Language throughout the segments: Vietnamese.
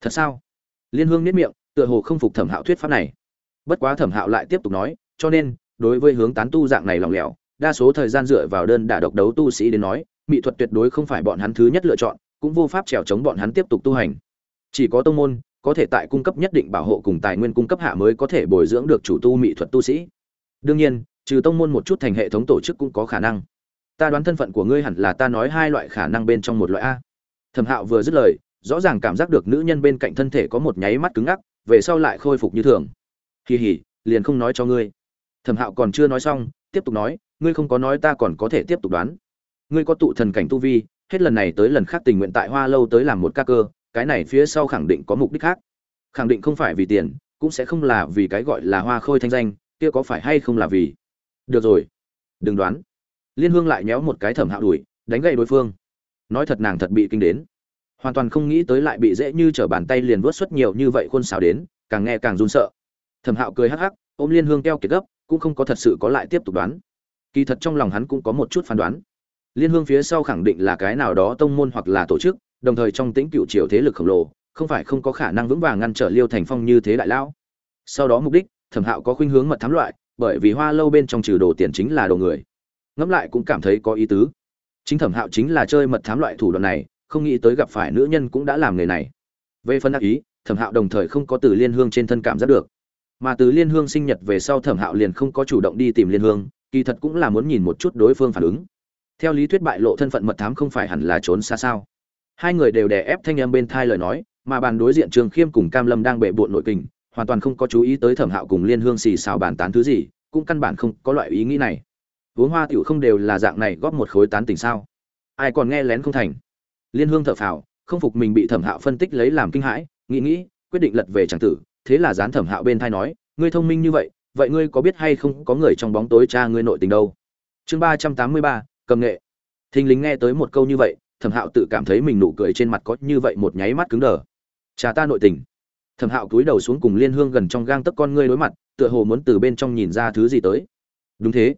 thật sao? Liên hương nếp miệng, tựa hồ không phục thẩm hạo thuyết pháp này. Bất quá thẩm hạo lại tiếp tục nói, cho nên, đối với hướng tán tu dạng này lỏng lẻo, đa số thời gian dựa vào đơn đả độc đấu tu sĩ đến nói, mỹ thuật tuyệt đối không phải bọn hắn thứ nhất lựa chọn, cũng vô pháp trèo chống bọn hắn tiếp tục tu hành. Chỉ có tông môn, có thể tại cung cấp nhất định bảo hộ cùng tài nguyên cung cấp hạ mới có thể bồi dưỡng được chủ tu mỹ thuật tu sĩ. Đương nhiên, trừ tông môn một chút thành hệ thống tổ chức cũng có khả năng. Ta đoán thân phận của ngươi hẳn là ta nói hai loại khả năng bên trong một loại a. Thẩm hạo vừa dứt lời rõ ràng cảm giác được nữ nhân bên cạnh thân thể có một nháy mắt cứng ngắc, về sau lại khôi phục như thường. Kỳ hỉ liền không nói cho ngươi. Thẩm hạo còn chưa nói xong, tiếp tục nói, ngươi không có nói ta còn có thể tiếp tục đoán. Ngươi có tụ thần cảnh tu vi, hết lần này tới lần khác tình nguyện tại hoa lâu tới làm một ca cơ, cái này phía sau khẳng định có mục đích khác. Khẳng định không phải vì tiền, cũng sẽ không là vì cái gọi là hoa khôi thanh danh, kia có phải hay không là vì? Được rồi. Đừng đoán. Liên hương lại nhéo một cái thẩm hạo đuổi, đánh gậy đối phương. Nói thật nàng thật bị kinh đến hoàn toàn không nghĩ tới lại bị dễ như trở bàn tay liền vớt xuất nhiều như vậy khuôn xào đến, càng nghe càng run sợ. Thẩm hạo cười hắc hắc, ôm liên hương keo kiệt gấp, cũng không có thật sự có lại tiếp tục đoán. Kỳ thật trong lòng hắn cũng có một chút phán đoán. Liên hương phía sau khẳng định là cái nào đó tông môn hoặc là tổ chức, đồng thời trong tĩnh cựu triều thế lực khổng lồ, không phải không có khả năng vững vàng ngăn trở liêu thành phong như thế đại lão. Sau đó mục đích, thẩm hạo có khuynh hướng mật thám loại, bởi vì hoa lâu bên trong trừ đồ tiền chính là đồ người. Ngẫm lại cũng cảm thấy có ý tứ. Chính thẩm hạo chính là chơi mật thám loại thủ đoạn này không nghĩ tới gặp phải nữ nhân cũng đã làm nghề này. Về phần đắc ý, thẩm hạo đồng thời không có từ liên hương trên thân cảm giác được. Mà từ liên hương sinh nhật về sau thẩm hạo liền không có chủ động đi tìm liên hương, kỳ thật cũng là muốn nhìn một chút đối phương phản ứng. Theo lý thuyết bại lộ thân phận mật thám không phải hẳn là trốn xa sao. Hai người đều đè ép thanh em bên thai lời nói, mà bàn đối diện trường khiêm cùng cam lâm đang bệ bộn nội kình hoàn toàn không có chú ý tới thẩm hạo cùng liên hương xì xào bàn tán thứ gì, cũng căn bản không có loại ý nghĩ này. Uống hoa tiểu không đều là dạng này góp một khối tán tình sao? Ai còn nghe lén không thành? Liên hương thở phào, không phục mình bị thẩm hạo phân tích lấy làm kinh hãi, nghĩ nghĩ, quyết định lật về tràng tử, thế là dán thẩm hạo bên thai nói, ngươi thông minh như vậy vậy ngươi có biết hay không có người trong bóng tối cha ngươi nội tình đâu? Chương ba trăm tám mươi ba, cầm nghệ. Thình lính nghe tới một câu như vậy, thẩm hạo tự cảm thấy mình nụ cười trên mặt có như vậy một nháy mắt cứng đờ. Cha ta nội tình. Thẩm hạo cúi đầu xuống cùng liên hương gần trong gang tấc con ngươi đối mặt, tựa hồ muốn từ bên trong nhìn ra thứ gì tới. Đúng thế.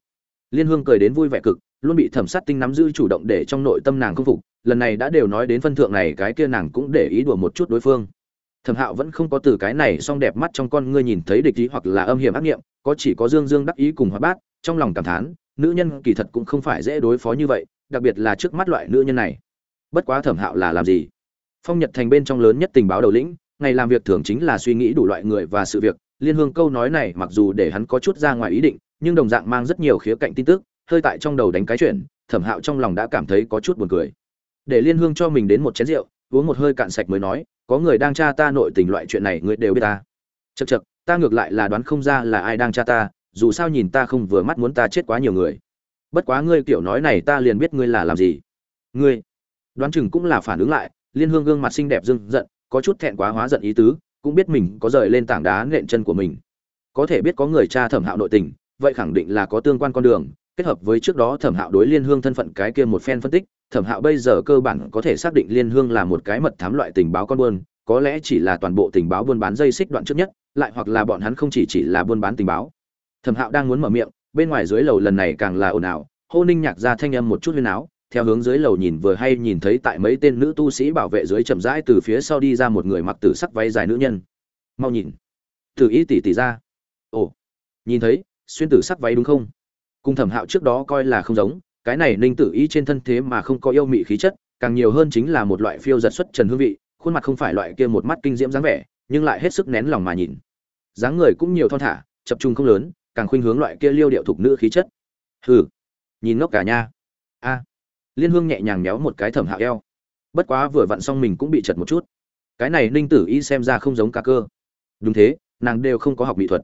Liên hương cười đến vui vẻ cực, luôn bị thẩm sát tinh nắm giữ chủ động để trong nội tâm nàng không phục lần này đã đều nói đến phân thượng này, cái kia nàng cũng để ý đùa một chút đối phương. Thẩm hạo vẫn không có từ cái này song đẹp mắt trong con ngươi nhìn thấy địch ý hoặc là âm hiểm ác nghiệm, có chỉ có dương dương đắc ý cùng hóa bát, trong lòng cảm thán, nữ nhân kỳ thật cũng không phải dễ đối phó như vậy, đặc biệt là trước mắt loại nữ nhân này. Bất quá thẩm hạo là làm gì? Phong nhật thành bên trong lớn nhất tình báo đầu lĩnh, ngày làm việc thường chính là suy nghĩ đủ loại người và sự việc, liên hương câu nói này mặc dù để hắn có chút ra ngoài ý định, nhưng đồng dạng mang rất nhiều khía cạnh tin tức, hơi tại trong đầu đánh cái chuyện, thẩm hạo trong lòng đã cảm thấy có chút buồn cười để liên hương cho mình đến một chén rượu, uống một hơi cạn sạch mới nói, có người đang tra ta nội tình loại chuyện này, người đều biết ta. Chật chật ta ngược lại là đoán không ra là ai đang tra ta, dù sao nhìn ta không vừa mắt muốn ta chết quá nhiều người. Bất quá ngươi kiểu nói này ta liền biết ngươi là làm gì. Ngươi? Đoán chừng cũng là phản ứng lại, liên hương gương mặt xinh đẹp dưng giận có chút thẹn quá hóa giận ý tứ, cũng biết mình có rời lên tảng đá nện chân của mình. Có thể biết có người cha thẩm hạo nội tình, vậy khẳng định là có tương quan con đường, kết hợp với trước đó thẩm hạo đối liên hương thân phận cái kia một phen phân tích thẩm hạo bây giờ cơ bản có thể xác định liên hương là một cái mật thám loại tình báo con buôn, có lẽ chỉ là toàn bộ tình báo buôn bán dây xích đoạn trước nhất, lại hoặc là bọn hắn không chỉ chỉ là buôn bán tình báo. Thẩm hạo đang muốn mở miệng, bên ngoài dưới lầu lần này càng là ồn ào, hô ninh nhạc ra thanh âm một chút huyên áo, theo hướng dưới lầu nhìn vừa hay nhìn thấy tại mấy tên nữ tu sĩ bảo vệ dưới chậm rãi từ phía sau đi ra một người mặc tử sắc váy dài nữ nhân. Mau nhìn. Tử ý tỷ tỷ ra. Ồ. Nhìn thấy, xuyên tử sắc váy đúng không? Cùng thẩm hạo trước đó coi là không giống cái này ninh tử y trên thân thế mà không có yêu mị khí chất, càng nhiều hơn chính là một loại phiêu giật xuất trần hương vị, khuôn mặt không phải loại kia một mắt kinh diễm dáng vẻ, nhưng lại hết sức nén lòng mà nhìn. Dáng người cũng nhiều thon thả, chập trung không lớn, càng khuynh hướng loại kia liêu điệu thục nữ khí chất. Hừ, nhìn ngốc cả nha. A. Liên hương nhẹ nhàng méo một cái thẩm hạ eo. Bất quá vừa vặn xong mình cũng bị chật một chút. Cái này ninh tử y xem ra không giống ca cơ. Đúng thế, nàng đều không có học mỹ thuật.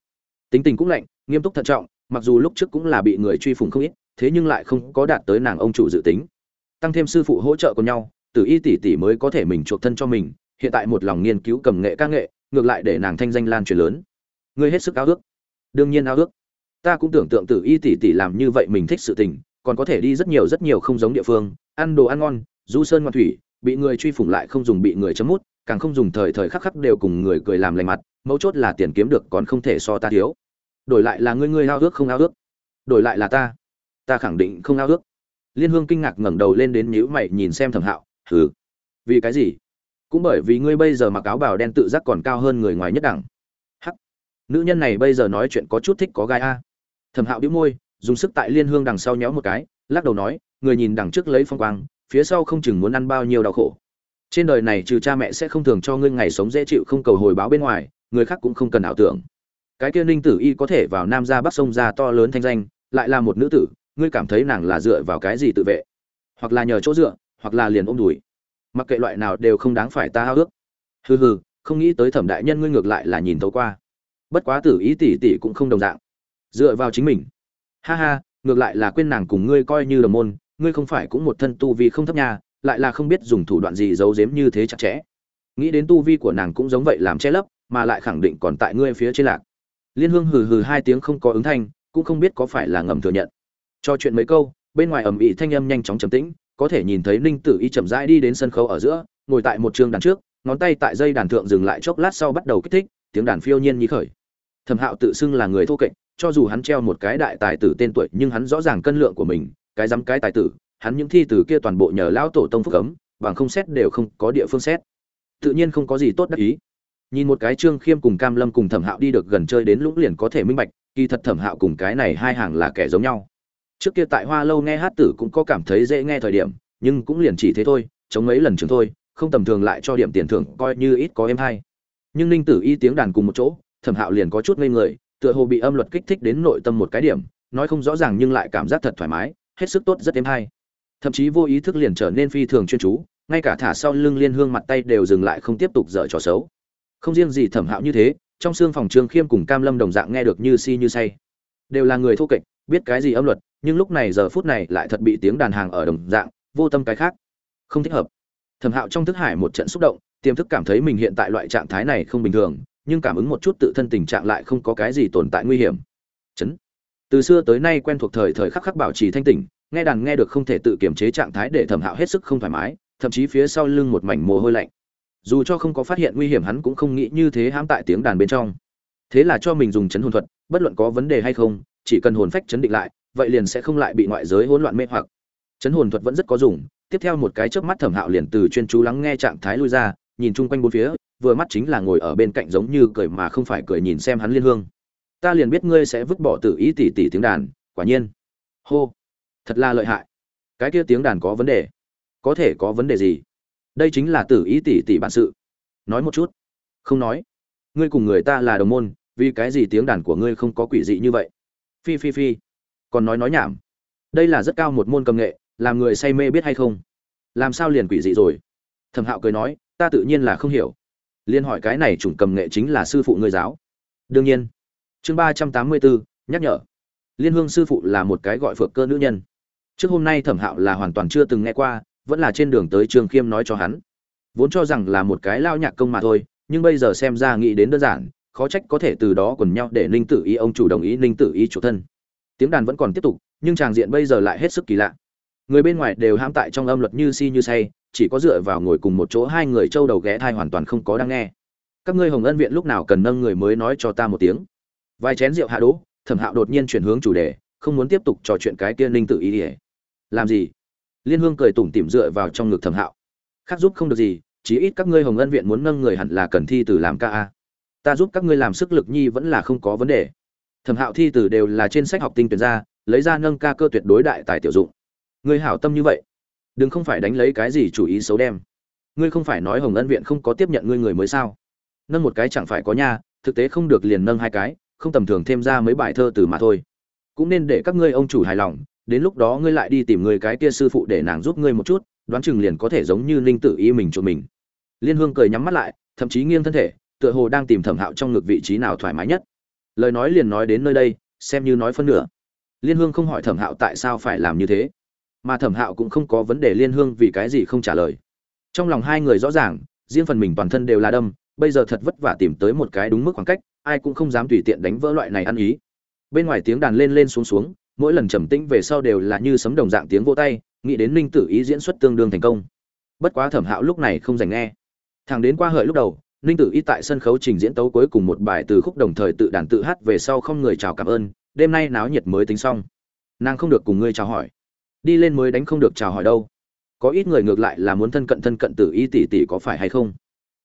Tính tình cũng lạnh, nghiêm túc thận trọng, mặc dù lúc trước cũng là bị người truy phủng không ít thế nhưng lại không có đạt tới nàng ông chủ dự tính. Tăng thêm sư phụ hỗ trợ của nhau, tử y tỷ tỷ mới có thể mình chuộc thân cho mình, hiện tại một lòng nghiên cứu cầm nghệ ca nghệ, ngược lại để nàng thanh danh lan truyền lớn. Ngươi hết sức ao ước. Đương nhiên ao ước. Ta cũng tưởng tượng tử y tỷ tỷ làm như vậy mình thích sự tình, còn có thể đi rất nhiều rất nhiều không giống địa phương, ăn đồ ăn ngon, du sơn ngoan thủy, bị người truy phủng lại không dùng bị người chấm mút, càng không dùng thời thời khắc khắc đều cùng người cười làm lành mặt, mấu chốt là tiền kiếm được còn không thể so ta thiếu. Đổi lại là ngươi ngươi ao ước không ao ước. Đổi lại là ta ta khẳng định không ao ước. Liên hương kinh ngạc ngẩng đầu lên đến nhíu mày nhìn xem thẩm hạo, hừ, vì cái gì? Cũng bởi vì ngươi bây giờ mặc áo bào đen tự giác còn cao hơn người ngoài nhất đẳng. Hắc, nữ nhân này bây giờ nói chuyện có chút thích có gai a. Thẩm hạo đĩu môi, dùng sức tại liên hương đằng sau nhéo một cái, lắc đầu nói, người nhìn đằng trước lấy phong quang, phía sau không chừng muốn ăn bao nhiêu đau khổ. Trên đời này trừ cha mẹ sẽ không thường cho ngươi ngày sống dễ chịu không cầu hồi báo bên ngoài, người khác cũng không cần ảo tưởng. Cái kia ninh tử y có thể vào nam ra bắc sông ra to lớn thanh danh, lại là một nữ tử ngươi cảm thấy nàng là dựa vào cái gì tự vệ? Hoặc là nhờ chỗ dựa, hoặc là liền ôm đùi. Mặc kệ loại nào đều không đáng phải ta hao ước. Hừ hừ, không nghĩ tới thẩm đại nhân ngươi ngược lại là nhìn thấu qua. Bất quá tử ý tỷ tỷ cũng không đồng dạng. Dựa vào chính mình. Ha ha, ngược lại là quên nàng cùng ngươi coi như đồng môn, ngươi không phải cũng một thân tu vi không thấp nha, lại là không biết dùng thủ đoạn gì giấu giếm như thế chặt chẽ. Nghĩ đến tu vi của nàng cũng giống vậy làm che lấp, mà lại khẳng định còn tại ngươi phía trên lạc. Liên hương hừ hừ hai tiếng không có ứng thanh, cũng không biết có phải là ngầm thừa nhận cho chuyện mấy câu, bên ngoài ầm ĩ thanh âm nhanh chóng trầm tĩnh, có thể nhìn thấy ninh tử y chậm rãi đi đến sân khấu ở giữa, ngồi tại một trường đàn trước, ngón tay tại dây đàn thượng dừng lại chốc lát sau bắt đầu kích thích, tiếng đàn phiêu nhiên như khởi. Thẩm hạo tự xưng là người thô kệch, cho dù hắn treo một cái đại tài tử tên tuổi, nhưng hắn rõ ràng cân lượng của mình, cái dám cái tài tử, hắn những thi từ kia toàn bộ nhờ lão tổ tông phúc cấm, bằng không xét đều không có địa phương xét. Tự nhiên không có gì tốt đắc ý. Nhìn một cái trương khiêm cùng cam lâm cùng thẩm hạo đi được gần chơi đến lũng liền có thể minh bạch, kỳ thật thẩm hạo cùng cái này hai hàng là kẻ giống nhau trước kia tại hoa lâu nghe hát tử cũng có cảm thấy dễ nghe thời điểm, nhưng cũng liền chỉ thế thôi, chống mấy lần trường thôi, không tầm thường lại cho điểm tiền thưởng coi như ít có em hay. Nhưng ninh tử y tiếng đàn cùng một chỗ, thẩm hạo liền có chút ngây người, tựa hồ bị âm luật kích thích đến nội tâm một cái điểm, nói không rõ ràng nhưng lại cảm giác thật thoải mái, hết sức tốt, rất êm hay. Thậm chí vô ý thức liền trở nên phi thường chuyên chú, ngay cả thả sau lưng liên hương mặt tay đều dừng lại không tiếp tục dở trò xấu. Không riêng gì thẩm hạo như thế, trong xương phòng trương khiêm cùng cam lâm đồng dạng nghe được như si như say. Đều là người thô kệch, biết cái gì âm luật nhưng lúc này giờ phút này lại thật bị tiếng đàn hàng ở đồng dạng, vô tâm cái khác. Không thích hợp. Thẩm hạo trong thức hải một trận xúc động, tiềm thức cảm thấy mình hiện tại loại trạng thái này không bình thường, nhưng cảm ứng một chút tự thân tình trạng lại không có cái gì tồn tại nguy hiểm. Chấn. Từ xưa tới nay quen thuộc thời thời khắc khắc bảo trì thanh tỉnh, nghe đàn nghe được không thể tự kiềm chế trạng thái để thẩm hạo hết sức không thoải mái, thậm chí phía sau lưng một mảnh mồ hôi lạnh. Dù cho không có phát hiện nguy hiểm hắn cũng không nghĩ như thế hãm tại tiếng đàn bên trong. Thế là cho mình dùng chấn hồn thuật, bất luận có vấn đề hay không, chỉ cần hồn phách chấn định lại vậy liền sẽ không lại bị ngoại giới hỗn loạn mê hoặc. Chấn hồn thuật vẫn rất có dùng, tiếp theo một cái chớp mắt thẩm hạo liền từ chuyên chú lắng nghe trạng thái lui ra, nhìn chung quanh bốn phía, vừa mắt chính là ngồi ở bên cạnh giống như cười mà không phải cười nhìn xem hắn liên hương. Ta liền biết ngươi sẽ vứt bỏ tự ý tỷ tỷ tiếng đàn, quả nhiên. Hô, thật là lợi hại. Cái kia tiếng đàn có vấn đề. Có thể có vấn đề gì? Đây chính là tử ý tỷ tỷ bản sự. Nói một chút. Không nói. Ngươi cùng người ta là đồng môn, vì cái gì tiếng đàn của ngươi không có quỷ dị như vậy? Phi phi phi còn nói nói nhảm. Đây là rất cao một môn cầm nghệ, làm người say mê biết hay không? Làm sao liền quỷ dị rồi? Thẩm hạo cười nói, ta tự nhiên là không hiểu. Liên hỏi cái này chủng cầm nghệ chính là sư phụ người giáo. Đương nhiên. Chương ba trăm tám mươi bốn, nhắc nhở. Liên hương sư phụ là một cái gọi phượng cơ nữ nhân. Trước hôm nay thẩm hạo là hoàn toàn chưa từng nghe qua, vẫn là trên đường tới trường khiêm nói cho hắn. Vốn cho rằng là một cái lao nhạc công mà thôi, nhưng bây giờ xem ra nghĩ đến đơn giản, khó trách có thể từ đó quần nhau để ninh tử ý ông chủ đồng ý ninh tử ý chủ thân tiếng đàn vẫn còn tiếp tục, nhưng tràng diện bây giờ lại hết sức kỳ lạ. Người bên ngoài đều ham tại trong âm luật như si như say, chỉ có dựa vào ngồi cùng một chỗ hai người trâu đầu ghé thai hoàn toàn không có đang nghe. Các ngươi hồng ân viện lúc nào cần nâng người mới nói cho ta một tiếng? Vài chén rượu hạ đỗ, thẩm hạo đột nhiên chuyển hướng chủ đề, không muốn tiếp tục trò chuyện cái kia ninh tự ý ỉa làm gì? Liên hương cười tủm tỉm dựa vào trong ngực thẩm hạo. Khác giúp không được gì, chí ít các ngươi hồng ân viện muốn nâng người hẳn là cần thi từ làm ca a. Ta giúp các ngươi làm sức lực nhi vẫn là không có vấn đề thẩm hạo thi từ đều là trên sách học tinh tuyển ra, lấy ra nâng ca cơ tuyệt đối đại tài tiểu dụng. Ngươi hảo tâm như vậy, đừng không phải đánh lấy cái gì chủ ý xấu đem. Ngươi không phải nói hồng ân viện không có tiếp nhận ngươi người mới sao? Nâng một cái chẳng phải có nha, thực tế không được liền nâng hai cái, không tầm thường thêm ra mấy bài thơ từ mà thôi. Cũng nên để các ngươi ông chủ hài lòng, đến lúc đó ngươi lại đi tìm người cái kia sư phụ để nàng giúp ngươi một chút, đoán chừng liền có thể giống như ninh tự y mình cho mình. Liên hương cười nhắm mắt lại, thậm chí nghiêng thân thể, tựa hồ đang tìm thẩm hạo trong ngực vị trí nào thoải mái nhất lời nói liền nói đến nơi đây, xem như nói phân nửa. Liên hương không hỏi thẩm hạo tại sao phải làm như thế. Mà thẩm hạo cũng không có vấn đề liên hương vì cái gì không trả lời. Trong lòng hai người rõ ràng, riêng phần mình toàn thân đều là đâm, bây giờ thật vất vả tìm tới một cái đúng mức khoảng cách, ai cũng không dám tùy tiện đánh vỡ loại này ăn ý. Bên ngoài tiếng đàn lên lên xuống xuống, mỗi lần trầm tĩnh về sau đều là như sấm đồng dạng tiếng vô tay, nghĩ đến ninh tử ý diễn xuất tương đương thành công. Bất quá thẩm hạo lúc này không dành nghe. Thằng đến qua hợi lúc đầu ninh tử Y tại sân khấu trình diễn tấu cuối cùng một bài từ khúc đồng thời tự đàn tự hát về sau không người chào cảm ơn, đêm nay náo nhiệt mới tính xong. Nàng không được cùng ngươi chào hỏi. Đi lên mới đánh không được chào hỏi đâu. Có ít người ngược lại là muốn thân cận thân cận tử y tỷ tỷ có phải hay không?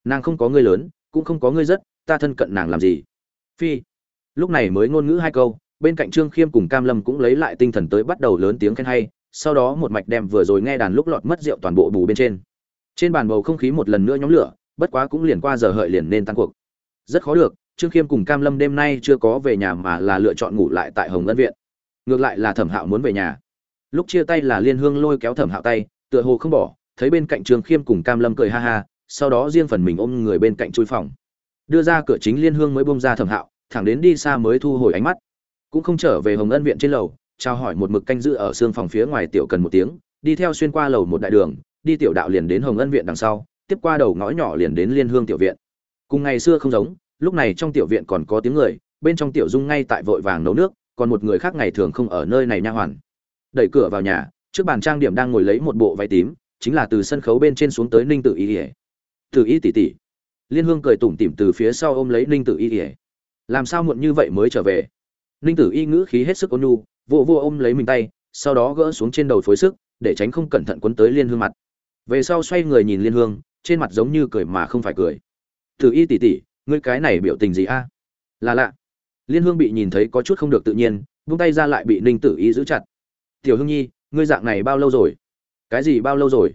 Nàng không có ngươi lớn, cũng không có ngươi rất, ta thân cận nàng làm gì? Phi. Lúc này mới ngôn ngữ hai câu, bên cạnh trương khiêm cùng cam lâm cũng lấy lại tinh thần tới bắt đầu lớn tiếng khen hay, sau đó một mạch đem vừa rồi nghe đàn lúc lọt mất rượu toàn bộ bù bên trên. Trên bàn bầu không khí một lần nữa nhóm lửa bất quá cũng liền qua giờ hợi liền nên tăng cuộc. Rất khó được, trương khiêm cùng cam lâm đêm nay chưa có về nhà mà là lựa chọn ngủ lại tại hồng ân viện. Ngược lại là thẩm hạo muốn về nhà. Lúc chia tay là liên hương lôi kéo thẩm hạo tay, tựa hồ không bỏ, thấy bên cạnh trương khiêm cùng cam lâm cười ha ha, sau đó riêng phần mình ôm người bên cạnh chui phòng. Đưa ra cửa chính liên hương mới bông ra thẩm hạo, thẳng đến đi xa mới thu hồi ánh mắt. Cũng không trở về hồng ân viện trên lầu trao hỏi một mực canh giữ ở xương phòng phía ngoài tiểu cần một tiếng, đi theo xuyên qua lầu một đại đường, đi tiểu đạo liền đến hồng ân viện đằng sau tiếp qua đầu ngõ nhỏ liền đến liên hương tiểu viện. Cùng ngày xưa không giống, lúc này trong tiểu viện còn có tiếng người, bên trong tiểu dung ngay tại vội vàng nấu nước, còn một người khác ngày thường không ở nơi này nha hoàn. Đẩy cửa vào nhà, trước bàn trang điểm đang ngồi lấy một bộ váy tím, chính là từ sân khấu bên trên xuống tới ninh tự y ỉa tự y tỷ tỷ. Liên hương cười tủm tỉm từ phía sau ôm lấy ninh tự y ỉa làm sao muộn như vậy mới trở về? Ninh tử y ngữ khí hết sức ôn nhu vô vô ôm lấy mình tay, sau đó gỡ xuống trên đầu phối sức, để tránh không cẩn thận quấn tới liên hương mặt. Về sau xoay người nhìn liên hương trên mặt giống như cười mà không phải cười. Tử y tỉ tỉ, ngươi cái này biểu tình gì a? Là lạ. Liên hương bị nhìn thấy có chút không được tự nhiên, vung tay ra lại bị ninh tử y giữ chặt. Tiểu hương nhi, ngươi dạng này bao lâu rồi? Cái gì bao lâu rồi?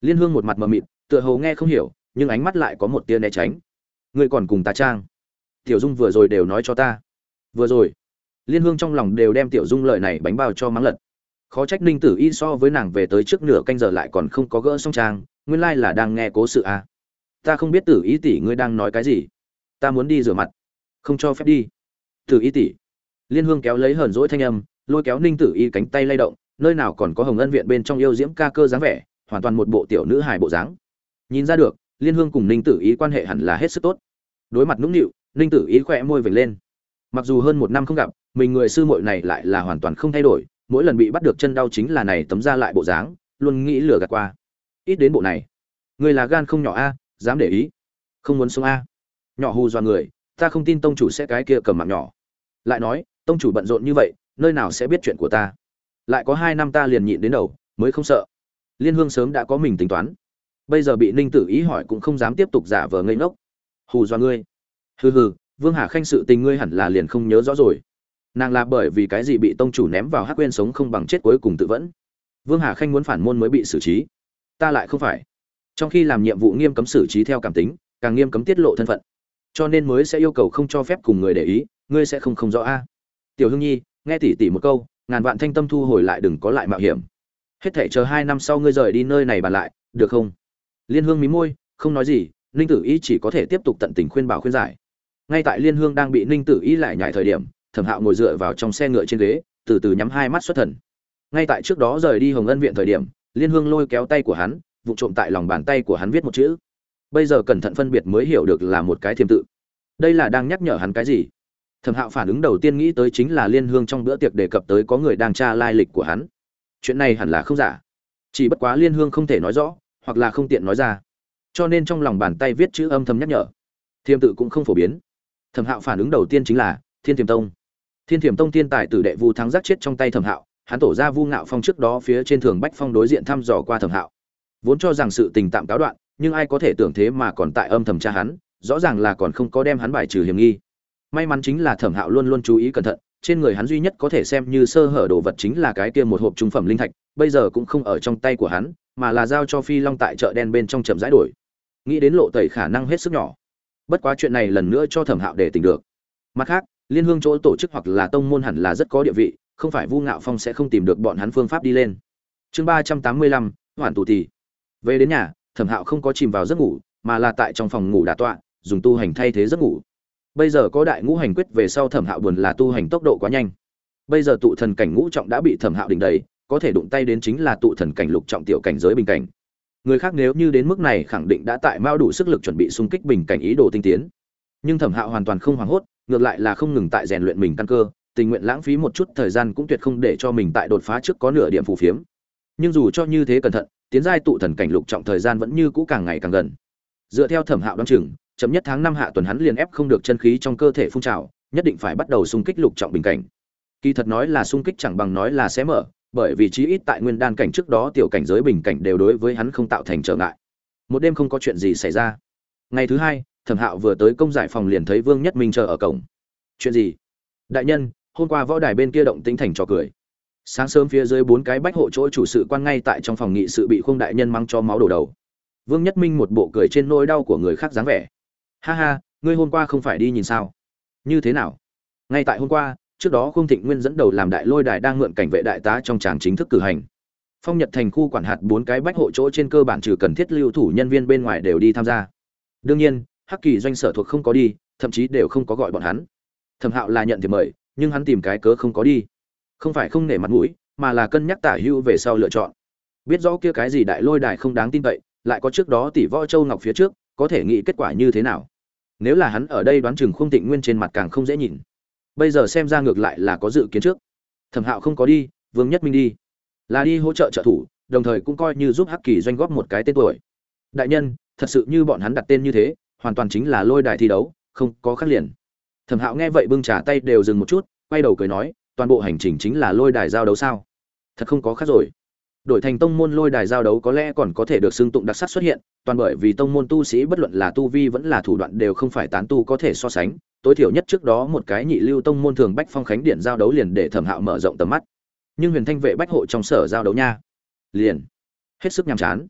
Liên hương một mặt mờ mịt, tựa hồ nghe không hiểu, nhưng ánh mắt lại có một tia né tránh. Ngươi còn cùng ta trang. Tiểu dung vừa rồi đều nói cho ta. Vừa rồi, liên hương trong lòng đều đem tiểu dung lời này bánh bao cho mắng lật. Khó trách ninh tử y so với nàng về tới trước nửa canh giờ lại còn không có gỡ song trang nguyên lai là đang nghe cố sự à. ta không biết tử y tỷ ngươi đang nói cái gì. Ta muốn đi rửa mặt. Không cho phép đi. Tử y tỷ. Liên hương kéo lấy hờn dỗi thanh âm, lôi kéo ninh tử y cánh tay lay động, nơi nào còn có hồng ân viện bên trong yêu diễm ca cơ dáng vẻ, hoàn toàn một bộ tiểu nữ hài bộ dáng. Nhìn ra được, liên hương cùng ninh tử y quan hệ hẳn là hết sức tốt. Đối mặt nũng nịu, ninh tử y khỏe môi vểnh lên. Mặc dù hơn một năm không gặp, mình người sư muội này lại là hoàn toàn không thay đổi, mỗi lần bị bắt được chân đau chính là này tấm ra lại bộ dáng, luôn nghĩ lừa gạt qua ít đến bộ này. Người là gan không nhỏ a, dám để ý. Không muốn sống a. Nhỏ hù dọa người, ta không tin tông chủ sẽ cái kia cầm mạng nhỏ. Lại nói, tông chủ bận rộn như vậy, nơi nào sẽ biết chuyện của ta? Lại có hai năm ta liền nhịn đến đầu, mới không sợ. Liên hương sớm đã có mình tính toán. Bây giờ bị ninh tử ý hỏi cũng không dám tiếp tục giả vờ ngây ngốc. Hù dọa ngươi. Hừ hừ, vương hà khanh sự tình ngươi hẳn là liền không nhớ rõ rồi. Nàng là bởi vì cái gì bị tông chủ ném vào hắc quên sống không bằng chết cuối cùng tự vẫn. Vương hà khanh muốn phản môn mới bị xử trí ta lại không phải. Trong khi làm nhiệm vụ nghiêm cấm xử trí theo cảm tính, càng nghiêm cấm tiết lộ thân phận. Cho nên mới sẽ yêu cầu không cho phép cùng người để ý, ngươi sẽ không không rõ a. Tiểu hương nhi, nghe tỉ tỉ một câu, ngàn vạn thanh tâm thu hồi lại đừng có lại mạo hiểm. Hết thể chờ hai năm sau ngươi rời đi nơi này bàn lại, được không? Liên hương mí môi, không nói gì, ninh tử y chỉ có thể tiếp tục tận tình khuyên bảo khuyên giải. Ngay tại liên hương đang bị ninh tử y lại nhải thời điểm, thẩm hạo ngồi dựa vào trong xe ngựa trên ghế, từ từ nhắm hai mắt xuất thần. Ngay tại trước đó rời đi hồng ân viện thời điểm liên hương lôi kéo tay của hắn, vụ trộm tại lòng bàn tay của hắn viết một chữ. Bây giờ cẩn thận phân biệt mới hiểu được là một cái thiềm tự. Đây là đang nhắc nhở hắn cái gì? Thẩm hạo phản ứng đầu tiên nghĩ tới chính là liên hương trong bữa tiệc đề cập tới có người đang tra lai lịch của hắn. Chuyện này hẳn là không giả. Chỉ bất quá liên hương không thể nói rõ, hoặc là không tiện nói ra. Cho nên trong lòng bàn tay viết chữ âm thầm nhắc nhở. Thiềm tự cũng không phổ biến. Thẩm hạo phản ứng đầu tiên chính là thiên thiềm tông. Thiên thiềm tông tiên tài tử đệ vu thắng giác chết trong tay thẩm hạo hắn tổ ra vu ngạo phong trước đó phía trên thường bách phong đối diện thăm dò qua thẩm hạo. Vốn cho rằng sự tình tạm cáo đoạn, nhưng ai có thể tưởng thế mà còn tại âm thầm tra hắn, rõ ràng là còn không có đem hắn bài trừ hiểm nghi. May mắn chính là thẩm hạo luôn luôn chú ý cẩn thận, trên người hắn duy nhất có thể xem như sơ hở đồ vật chính là cái kia một hộp trung phẩm linh thạch, bây giờ cũng không ở trong tay của hắn, mà là giao cho phi long tại chợ đen bên trong chậm rãi đổi. Nghĩ đến lộ tẩy khả năng hết sức nhỏ. Bất quá chuyện này lần nữa cho thẩm hạo để tỉnh được. Mặt khác, liên hương chỗ tổ chức hoặc là tông môn hẳn là rất có địa vị không phải vu ngạo phong sẽ không tìm được bọn hắn phương pháp đi lên. Chương ba trăm tám mươi lăm hoàn tù thì về đến nhà, thẩm hạo không có chìm vào giấc ngủ, mà là tại trong phòng ngủ đã tọa, dùng tu hành thay thế giấc ngủ. Bây giờ có đại ngũ hành quyết về sau thẩm hạo buồn là tu hành tốc độ quá nhanh. Bây giờ tụ thần cảnh ngũ trọng đã bị thẩm hạo đỉnh đầy, có thể đụng tay đến chính là tụ thần cảnh lục trọng tiểu cảnh giới bình cảnh. Người khác nếu như đến mức này khẳng định đã tại mao đủ sức lực chuẩn bị xung kích bình cảnh ý đồ tinh tiến. Nhưng thẩm hạo hoàn toàn không hoảng hốt, ngược lại là không ngừng tại rèn luyện mình căn cơ tình nguyện lãng phí một chút thời gian cũng tuyệt không để cho mình tại đột phá trước có nửa điểm phù phiếm. Nhưng dù cho như thế cẩn thận, tiến giai tụ thần cảnh lục trọng thời gian vẫn như cũ càng ngày càng gần. Dựa theo thẩm hạo đ o chừng, chậm nhất tháng năm hạ tuần hắn liền ép không được chân khí trong cơ thể phun trào, nhất định phải bắt đầu xung kích lục trọng bình cảnh. Kỳ thật nói là xung kích chẳng bằng nói là sẽ mở, bởi vì chí ít tại nguyên đan cảnh trước đó tiểu cảnh giới bình cảnh đều đối với hắn không tạo thành trở ngại. Một đêm không có chuyện gì xảy ra. Ngày thứ hai, thẩm hạo vừa tới công giải phòng liền thấy vương nhất minh chờ ở cổng. Chuyện gì? Đại nhân hôm qua võ đài bên kia động tĩnh thành trò cười. Sáng sớm phía dưới bốn cái bách hộ chỗ chủ sự quan ngay tại trong phòng nghị sự bị khung đại nhân mang cho máu đổ đầu. Vương nhất minh một bộ cười trên nỗi đau của người khác dáng vẻ. Ha ha, ngươi hôm qua không phải đi nhìn sao? Như thế nào? Ngay tại hôm qua, trước đó khung thịnh nguyên dẫn đầu làm đại lôi đài đang mượn cảnh vệ đại tá trong tràng chính thức cử hành. Phong nhật thành khu quản hạt bốn cái bách hộ chỗ trên cơ bản trừ cần thiết lưu thủ nhân viên bên ngoài đều đi tham gia. Đương nhiên, hắc kỳ doanh sở thuộc không có đi, thậm chí đều không có gọi bọn hắn. Thẩm hạo là nhận thì mời nhưng hắn tìm cái cớ không có đi. Không phải không nể mặt mũi, mà là cân nhắc tả hưu về sau lựa chọn. Biết rõ kia cái gì đại lôi đài không đáng tin cậy, lại có trước đó tỷ võ châu ngọc phía trước, có thể nghĩ kết quả như thế nào? Nếu là hắn ở đây đoán chừng không tịnh nguyên trên mặt càng không dễ nhìn. Bây giờ xem ra ngược lại là có dự kiến trước. Thẩm hạo không có đi, vương nhất minh đi. Là đi hỗ trợ trợ thủ, đồng thời cũng coi như giúp hắc kỳ doanh góp một cái tên tuổi. Đại nhân, thật sự như bọn hắn đặt tên như thế, hoàn toàn chính là lôi đài thi đấu, không có khác liền thẩm hạo nghe vậy bưng trả tay đều dừng một chút, quay đầu cười nói, toàn bộ hành trình chính là lôi đài giao đấu sao? Thật không có khác rồi. Đổi thành tông môn lôi đài giao đấu có lẽ còn có thể được xưng tụng đặc sắc xuất hiện, toàn bởi vì tông môn tu sĩ bất luận là tu vi vẫn là thủ đoạn đều không phải tán tu có thể so sánh. Tối thiểu nhất trước đó một cái nhị lưu tông môn thường bách phong khánh điện giao đấu liền để thẩm hạo mở rộng tầm mắt. Nhưng huyền thanh vệ bách hộ trong sở giao đấu nha. Liền. Hết sức nhàm chán.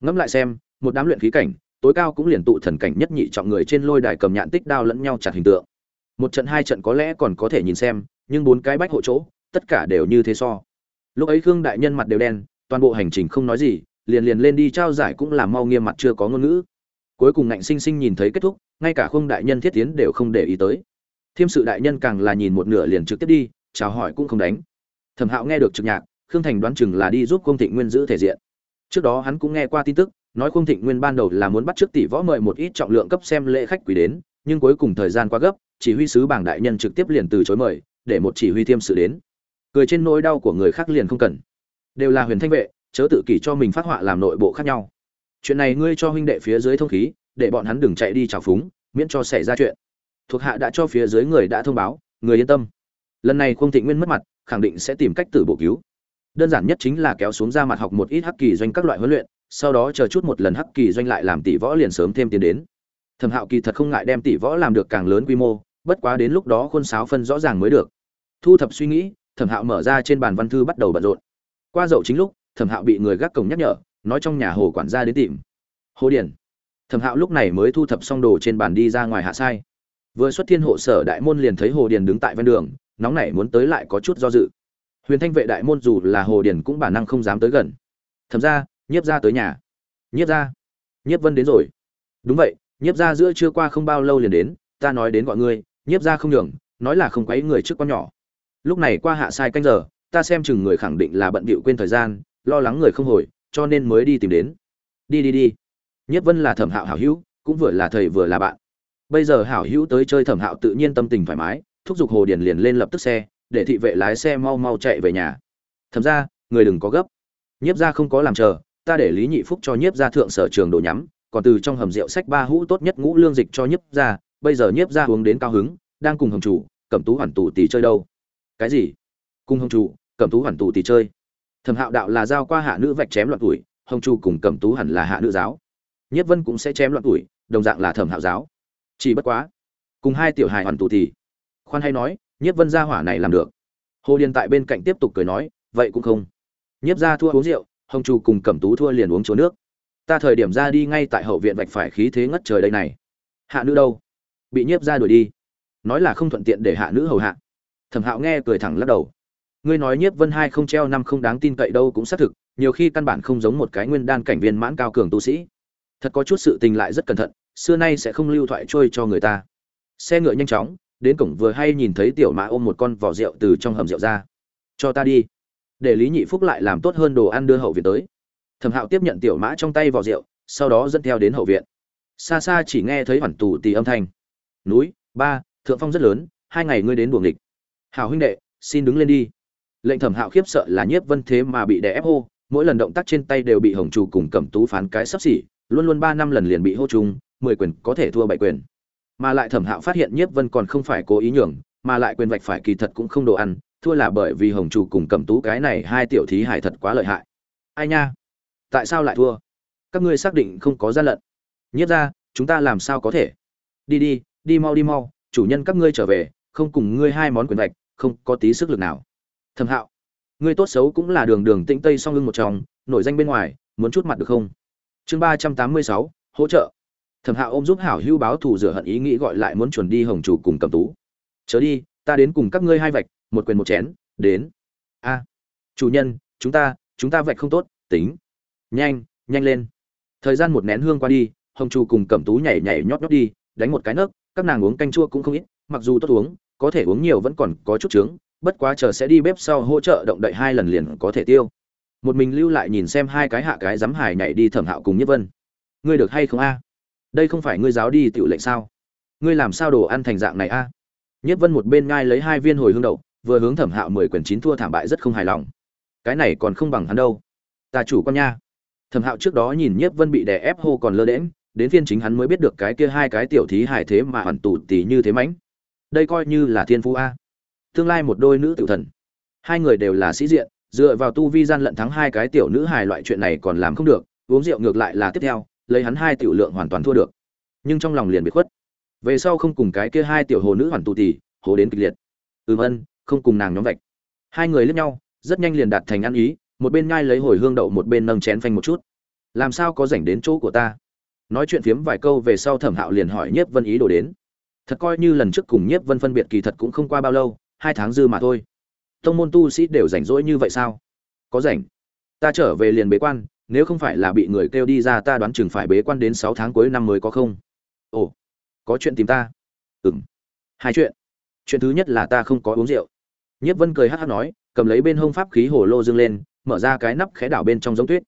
Ngẫm lại xem, một đám luyện khí cảnh, tối cao cũng liền tụ thần cảnh nhất nhị trọng người trên lôi đài cầm nhạn tích đao lẫn nhau chặt hình tượng một trận hai trận có lẽ còn có thể nhìn xem, nhưng bốn cái bách hộ chỗ, tất cả đều như thế so. Lúc ấy khương đại nhân mặt đều đen, toàn bộ hành trình không nói gì, liền liền lên đi trao giải cũng là mau nghiêm mặt chưa có ngôn ngữ. Cuối cùng ngạnh sinh sinh nhìn thấy kết thúc, ngay cả khương đại nhân thiết tiến đều không để ý tới. Thiêm sự đại nhân càng là nhìn một nửa liền trực tiếp đi, chào hỏi cũng không đánh. Thẩm hạo nghe được trực nhạc, khương thành đoán chừng là đi giúp công thịnh nguyên giữ thể diện. Trước đó hắn cũng nghe qua tin tức, nói khương thịnh nguyên ban đầu là muốn bắt trước tỷ võ mời một ít trọng lượng cấp xem lễ khách quý đến, nhưng cuối cùng thời gian quá gấp chỉ huy sứ bảng đại nhân trực tiếp liền từ chối mời, để một chỉ huy thiêm sự đến. Cười trên nỗi đau của người khác liền không cần. Đều là huyền thanh vệ, chớ tự kỷ cho mình phát họa làm nội bộ khác nhau. Chuyện này ngươi cho huynh đệ phía dưới thông khí, để bọn hắn đừng chạy đi trào phúng, miễn cho xảy ra chuyện. Thuộc hạ đã cho phía dưới người đã thông báo, người yên tâm. Lần này không thịnh nguyên mất mặt, khẳng định sẽ tìm cách tử bổ cứu. Đơn giản nhất chính là kéo xuống ra mặt học một ít hắc kỳ doanh các loại huấn luyện, sau đó chờ chút một lần hắc kỳ doanh lại làm tỷ võ liền sớm thêm tiền đến thẩm hạo kỳ thật không ngại đem tỷ võ làm được càng lớn quy mô, bất quá đến lúc đó khuôn sáo phân rõ ràng mới được. Thu thập suy nghĩ, thẩm hạo mở ra trên bàn văn thư bắt đầu bận rộn. Qua dậu chính lúc, thẩm hạo bị người gác cổng nhắc nhở, nói trong nhà hồ quản gia đến tìm. Hồ điển. Thẩm hạo lúc này mới thu thập xong đồ trên bàn đi ra ngoài hạ sai. Vừa xuất thiên hộ sở đại môn liền thấy hồ điền đứng tại ven đường, nóng nảy muốn tới lại có chút do dự. Huyền thanh vệ đại môn dù là hồ điền cũng bản năng không dám tới gần. Thẩm ra nhiếp ra tới nhà. Nhiếp ra nhiếp vân đến rồi. Đúng vậy nhiếp ra giữa chưa qua không bao lâu liền đến, ta nói đến gọi ngươi, nhiếp ra không nhường, nói là không quấy người trước con nhỏ. Lúc này qua hạ sai canh giờ, ta xem chừng người khẳng định là bận bịu quên thời gian, lo lắng người không hồi, cho nên mới đi tìm đến. Đi đi đi. Nhất vân là thẩm hạo hảo hữu, cũng vừa là thầy vừa là bạn. Bây giờ hảo hữu tới chơi thẩm hạo tự nhiên tâm tình thoải mái, thúc giục hồ điền liền lên lập tức xe, để thị vệ lái xe mau mau chạy về nhà. Thẩm ra người đừng có gấp. Nhiếp ra không có làm chờ, ta để lý nhị phúc cho nhiếp ra thượng sở trường đồ nhắm còn từ trong hầm rượu sách ba hũ tốt nhất ngũ lương dịch cho nhiếp ra, bây giờ nhiếp ra uống đến cao hứng, đang cùng hồng chủ, cẩm tú hoàn tù tỷ chơi đâu? Cái gì? Cùng hồng chủ, cẩm tú hoàn tù tỷ chơi. Thẩm hạo đạo là giao qua hạ nữ vạch chém loạn tuổi, hồng chủ cùng cẩm tú hẳn là hạ nữ giáo. Nhất vân cũng sẽ chém loạn tuổi, đồng dạng là thẩm hạo giáo. Chỉ bất quá, cùng hai tiểu hài hoàn tù tỷ khoan hay nói nhất vân gia hỏa này làm được. Hồ điền tại bên cạnh tiếp tục cười nói, vậy cũng không. Nhiếp ra thua uống rượu, hồng chủ cùng cẩm tú thua liền uống chúa nước ta thời điểm ra đi ngay tại hậu viện vạch phải khí thế ngất trời đây này. Hạ nữ đâu? Bị nhiếp ra đuổi đi. Nói là không thuận tiện để hạ nữ hầu hạ. Thẩm hạo nghe cười thẳng lắc đầu. Ngươi nói nhiếp vân hai không treo năm không đáng tin cậy đâu cũng xác thực, nhiều khi căn bản không giống một cái nguyên đan cảnh viên mãn cao cường tu sĩ. Thật có chút sự tình lại rất cẩn thận, xưa nay sẽ không lưu thoại trôi cho người ta. Xe ngựa nhanh chóng, đến cổng vừa hay nhìn thấy tiểu mã ôm một con vỏ rượu từ trong hầm rượu ra. Cho ta đi. Để lý nhị phúc lại làm tốt hơn đồ ăn đưa hậu viện tới thẩm hạo tiếp nhận tiểu mã trong tay vỏ rượu, sau đó dẫn theo đến hậu viện. Xa xa chỉ nghe thấy hoàn tù tì âm thanh. Núi, ba, thượng phong rất lớn, hai ngày ngươi đến buồng địch hảo huynh đệ, xin đứng lên đi. Lệnh thẩm hạo khiếp sợ là nhiếp vân thế mà bị đè ép hô, mỗi lần động tác trên tay đều bị hồng trù cùng cẩm tú phán cái sắp xỉ, luôn luôn ba năm lần liền bị hô chung, mười quyền có thể thua bảy quyền. Mà lại thẩm hạo phát hiện nhiếp vân còn không phải cố ý nhường, mà lại quyền vạch phải kỳ thật cũng không đồ ăn, thua là bởi vì hồng trù cùng cẩm tú cái này hai tiểu thí hải thật quá lợi hại. Ai nha? Tại sao lại thua? Các ngươi xác định không có gian lận. Nhất ra, chúng ta làm sao có thể? Đi đi đi mau đi mau, chủ nhân các ngươi trở về, không cùng ngươi hai món quyền vạch, không có tí sức lực nào. Thầm hạo, ngươi tốt xấu cũng là đường đường tĩnh tây song lưng một trong nổi danh bên ngoài, muốn chút mặt được không? Chương ba trăm tám mươi sáu, hỗ trợ. Thẩm hạo ôm giúp hảo hưu báo thù rửa hận ý nghĩ gọi lại muốn chuẩn đi hồng chủ cùng cầm tú. Chớ đi, ta đến cùng các ngươi hai vạch, một quyền một chén, đến. A, chủ nhân, chúng ta chúng ta vạch không tốt, tính nhanh nhanh lên. Thời gian một nén hương qua đi, hồng chu cùng cẩm tú nhảy nhảy nhót nhót đi, đánh một cái nấc, các nàng uống canh chua cũng không ít, mặc dù tốt uống, có thể uống nhiều vẫn còn có chút trướng bất quá chờ sẽ đi bếp sau hỗ trợ động đậy hai lần liền có thể tiêu. Một mình lưu lại nhìn xem hai cái hạ cái dám hài nhảy đi thẩm hạo cùng nhất vân. Ngươi được hay không a? Đây không phải ngươi giáo đi tiểu lệnh sao? Ngươi làm sao đồ ăn thành dạng này a? Nhất vân một bên ngai lấy hai viên hồi hương đậu, vừa hướng thẩm hạo mười quyển chín thua thảm bại rất không hài lòng. Cái này còn không bằng hắn đâu. Ta chủ con nha thẩm hạo trước đó nhìn nhiếp vân bị đè ép hô còn lơ đễm đến phiên chính hắn mới biết được cái kia hai cái tiểu thí hài thế mà hoàn tù tì như thế mãnh. Đây coi như là thiên phú a. Tương lai một đôi nữ tiểu thần. Hai người đều là sĩ diện, dựa vào tu vi gian lận thắng hai cái tiểu nữ hài loại chuyện này còn làm không được, uống rượu ngược lại là tiếp theo, lấy hắn hai tiểu lượng hoàn toàn thua được. Nhưng trong lòng liền bị khuất. Về sau không cùng cái kia hai tiểu hồ nữ hoàn tù tì hồ đến kịch liệt. Ừm ân, không cùng nàng nhóm vạch. Hai người lướt nhau, rất nhanh liền đạt thành ăn ý một bên nhai lấy hồi hương đậu, một bên nâng chén phanh một chút. Làm sao có rảnh đến chỗ của ta? Nói chuyện phiếm vài câu về sau thẩm hạo liền hỏi nhiếp vân ý đồ đến. Thật coi như lần trước cùng nhiếp vân phân biệt kỳ thật cũng không qua bao lâu, hai tháng dư mà thôi. Tông môn tu sĩ đều rảnh rỗi như vậy sao? Có rảnh? Ta trở về liền bế quan, nếu không phải là bị người kêu đi ra, ta đoán chừng phải bế quan đến sáu tháng cuối năm mới có không? Ồ, có chuyện tìm ta. Ừng hai chuyện. Chuyện thứ nhất là ta không có uống rượu. Nhiếp vân cười hát hát nói, cầm lấy bên hông pháp khí hồ lô dương lên mở ra cái nắp khẽ đảo bên trong giống tuyết.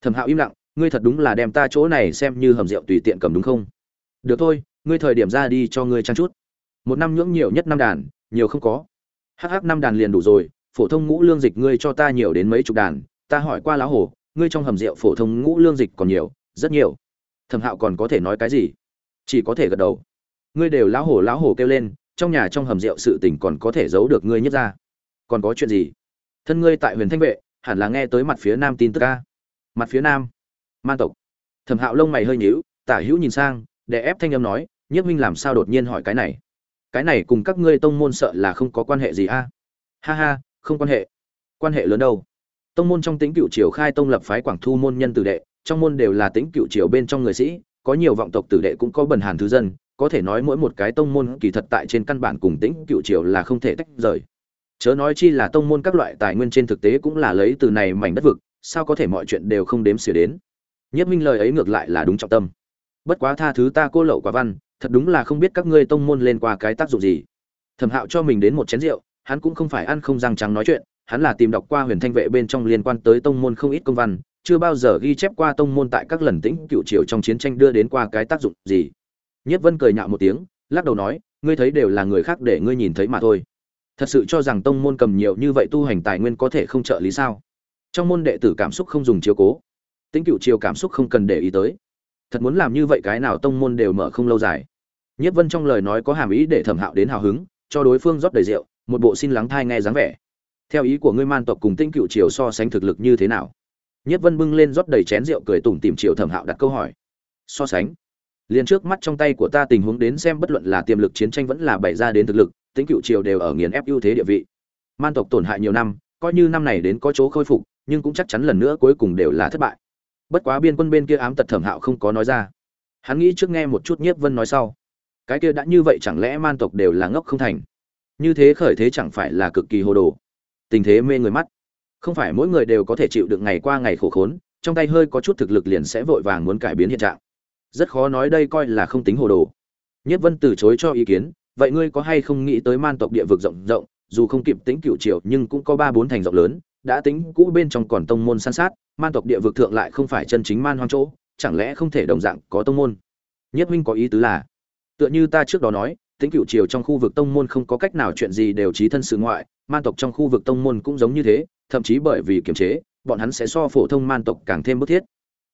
Thẩm hạo im lặng, ngươi thật đúng là đem ta chỗ này xem như hầm rượu tùy tiện cầm đúng không? Được thôi, ngươi thời điểm ra đi cho ngươi trang chút. Một năm nhưỡng nhiều nhất năm đàn, nhiều không có. Hh năm đàn liền đủ rồi, phổ thông ngũ lương dịch ngươi cho ta nhiều đến mấy chục đàn, ta hỏi qua lá hổ ngươi trong hầm rượu phổ thông ngũ lương dịch còn nhiều, rất nhiều. Thẩm hạo còn có thể nói cái gì? Chỉ có thể gật đầu. Ngươi đều lão hổ lão hổ kêu lên, trong nhà trong hầm rượu sự tình còn có thể giấu được ngươi nhất ra. Còn có chuyện gì? Thân ngươi tại huyền thanh vệ hẳn là nghe tới mặt phía nam tin tức a mặt phía nam. Man tộc. Thẩm hạo lông mày hơi nhíu, tả hữu nhìn sang để ép thanh âm nói nhất minh làm sao đột nhiên hỏi cái này? Cái này cùng các ngươi tông môn sợ là không có quan hệ gì a? Ha ha, không quan hệ. Quan hệ lớn đâu? Tông môn trong tính cựu triều khai tông lập phái quảng thu môn nhân tử đệ, trong môn đều là tính cựu triều bên trong người sĩ, có nhiều vọng tộc tử đệ cũng có bần hàn thứ dân, có thể nói mỗi một cái tông môn kỳ thật tại trên căn bản cùng tính cựu triều là không thể tách rời chớ nói chi là tông môn các loại tài nguyên trên thực tế cũng là lấy từ này mảnh đất vực, sao có thể mọi chuyện đều không đếm xỉa đến? Nhất minh lời ấy ngược lại là đúng trọng tâm. Bất quá tha thứ ta cô lậu quả văn, thật đúng là không biết các ngươi tông môn lên qua cái tác dụng gì. Thẩm hạo cho mình đến một chén rượu, hắn cũng không phải ăn không răng trắng nói chuyện, hắn là tìm đọc qua huyền thanh vệ bên trong liên quan tới tông môn không ít công văn, chưa bao giờ ghi chép qua tông môn tại các lần tĩnh cựu triều trong chiến tranh đưa đến qua cái tác dụng gì. Nhất vân cười nhạo một tiếng, lắc đầu nói, ngươi thấy đều là người khác để ngươi nhìn thấy mà thôi thật sự cho rằng tông môn cầm nhiều như vậy tu hành tài nguyên có thể không trợ lý sao? Trong môn đệ tử cảm xúc không dùng chiếu cố. Tính cựu triều cảm xúc không cần để ý tới. Thật muốn làm như vậy cái nào tông môn đều mở không lâu dài. Nhất vân trong lời nói có hàm ý để thẩm hạo đến hào hứng, cho đối phương rót đầy rượu, một bộ xin lắng thai nghe dáng vẻ. Theo ý của ngươi man tộc cùng tinh cựu triều so sánh thực lực như thế nào? Nhất vân bưng lên rót đầy chén rượu cười tủm tìm triều thẩm hạo đặt câu hỏi. So sánh. Liền trước mắt trong tay của ta tình huống đến xem bất luận là tiềm lực chiến tranh vẫn là bày ra đến thực lực tính cựu triều đều ở nghiền ép ưu thế địa vị. Man tộc tổn hại nhiều năm, coi như năm này đến có chỗ khôi phục, nhưng cũng chắc chắn lần nữa cuối cùng đều là thất bại. Bất quá biên quân bên kia ám tật thẩm hạo không có nói ra. Hắn nghĩ trước nghe một chút nhiếp vân nói sau. Cái kia đã như vậy chẳng lẽ man tộc đều là ngốc không thành? Như thế khởi thế chẳng phải là cực kỳ hồ đồ. Tình thế mê người mắt. Không phải mỗi người đều có thể chịu được ngày qua ngày khổ khốn, trong tay hơi có chút thực lực liền sẽ vội vàng muốn cải biến hiện trạng. Rất khó nói đây coi là không tính hồ đồ. Nhất vân từ chối cho ý kiến vậy ngươi có hay không nghĩ tới man tộc địa vực rộng rộng, dù không kịp tính cựu triều nhưng cũng có ba bốn thành rộng lớn, đã tính cũ bên trong còn tông môn san sát, man tộc địa vực thượng lại không phải chân chính man hoang chỗ, chẳng lẽ không thể đồng dạng có tông môn? Nhất minh có ý tứ là, tựa như ta trước đó nói, tính cựu triều trong khu vực tông môn không có cách nào chuyện gì đều trí thân sự ngoại, man tộc trong khu vực tông môn cũng giống như thế, thậm chí bởi vì kiềm chế, bọn hắn sẽ so phổ thông man tộc càng thêm bức thiết.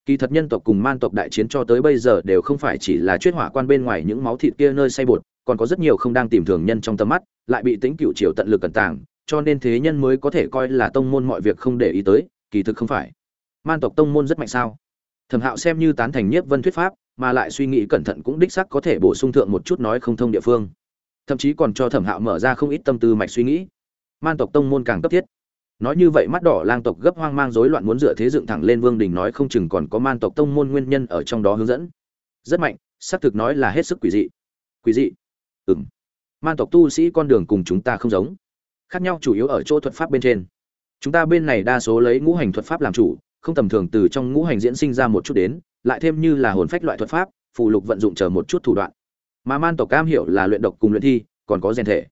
Kỳ thật nhân tộc cùng man tộc đại chiến cho tới bây giờ đều không phải chỉ là chuyết hỏa quan bên ngoài những máu thịt kia nơi say bột còn có rất nhiều không đang tìm thường nhân trong tầm mắt, lại bị tính cựu triều tận lực cẩn tàng, cho nên thế nhân mới có thể coi là tông môn mọi việc không để ý tới, kỳ thực không phải. Man tộc tông môn rất mạnh sao? Thẩm hạo xem như tán thành nhiếp vân thuyết pháp, mà lại suy nghĩ cẩn thận cũng đích xác có thể bổ sung thượng một chút nói không thông địa phương. Thậm chí còn cho thẩm hạo mở ra không ít tâm tư mạch suy nghĩ. Man tộc tông môn càng cấp thiết. Nói như vậy mắt đỏ lang tộc gấp hoang mang rối loạn muốn dựa thế dựng thẳng lên vương đình nói không chừng còn có man tộc tông môn nguyên nhân ở trong đó hướng dẫn. Rất mạnh, xác thực nói là hết sức quỷ dị. Quỷ dị? Ừm, man tộc tu sĩ con đường cùng chúng ta không giống. Khác nhau chủ yếu ở chỗ thuật pháp bên trên. Chúng ta bên này đa số lấy ngũ hành thuật pháp làm chủ không tầm thường từ trong ngũ hành diễn sinh ra một chút đến lại thêm như là hồn phách loại thuật pháp phụ lục vận dụng chờ một chút thủ đoạn. Mà man tộc cam hiểu là luyện độc cùng luyện thi còn có rèn thể.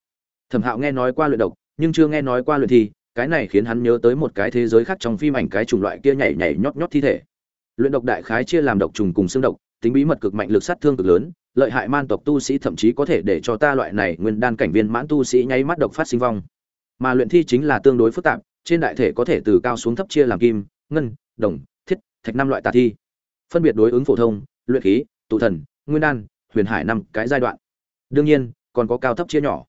Thẩm hạo nghe nói qua luyện độc nhưng chưa nghe nói qua luyện thi cái này khiến hắn nhớ tới một cái thế giới khác trong phim ảnh cái chủng loại kia nhảy nhảy nhót nhót thi thể. Luyện độc đại khái chia làm độc trùng cùng xương độc tính bí mật cực mạnh lực sát thương cực lớn lợi hại man tộc tu sĩ thậm chí có thể để cho ta loại này nguyên đan cảnh viên mãn tu sĩ nháy mắt độc phát sinh vong. Mà luyện thi chính là tương đối phức tạp, trên đại thể có thể từ cao xuống thấp chia làm kim, ngân, đồng, thiết, thạch năm loại tà thi. Phân biệt đối ứng phổ thông, luyện khí, tụ thần, nguyên đan, huyền hải năm cái giai đoạn. Đương nhiên, còn có cao thấp chia nhỏ.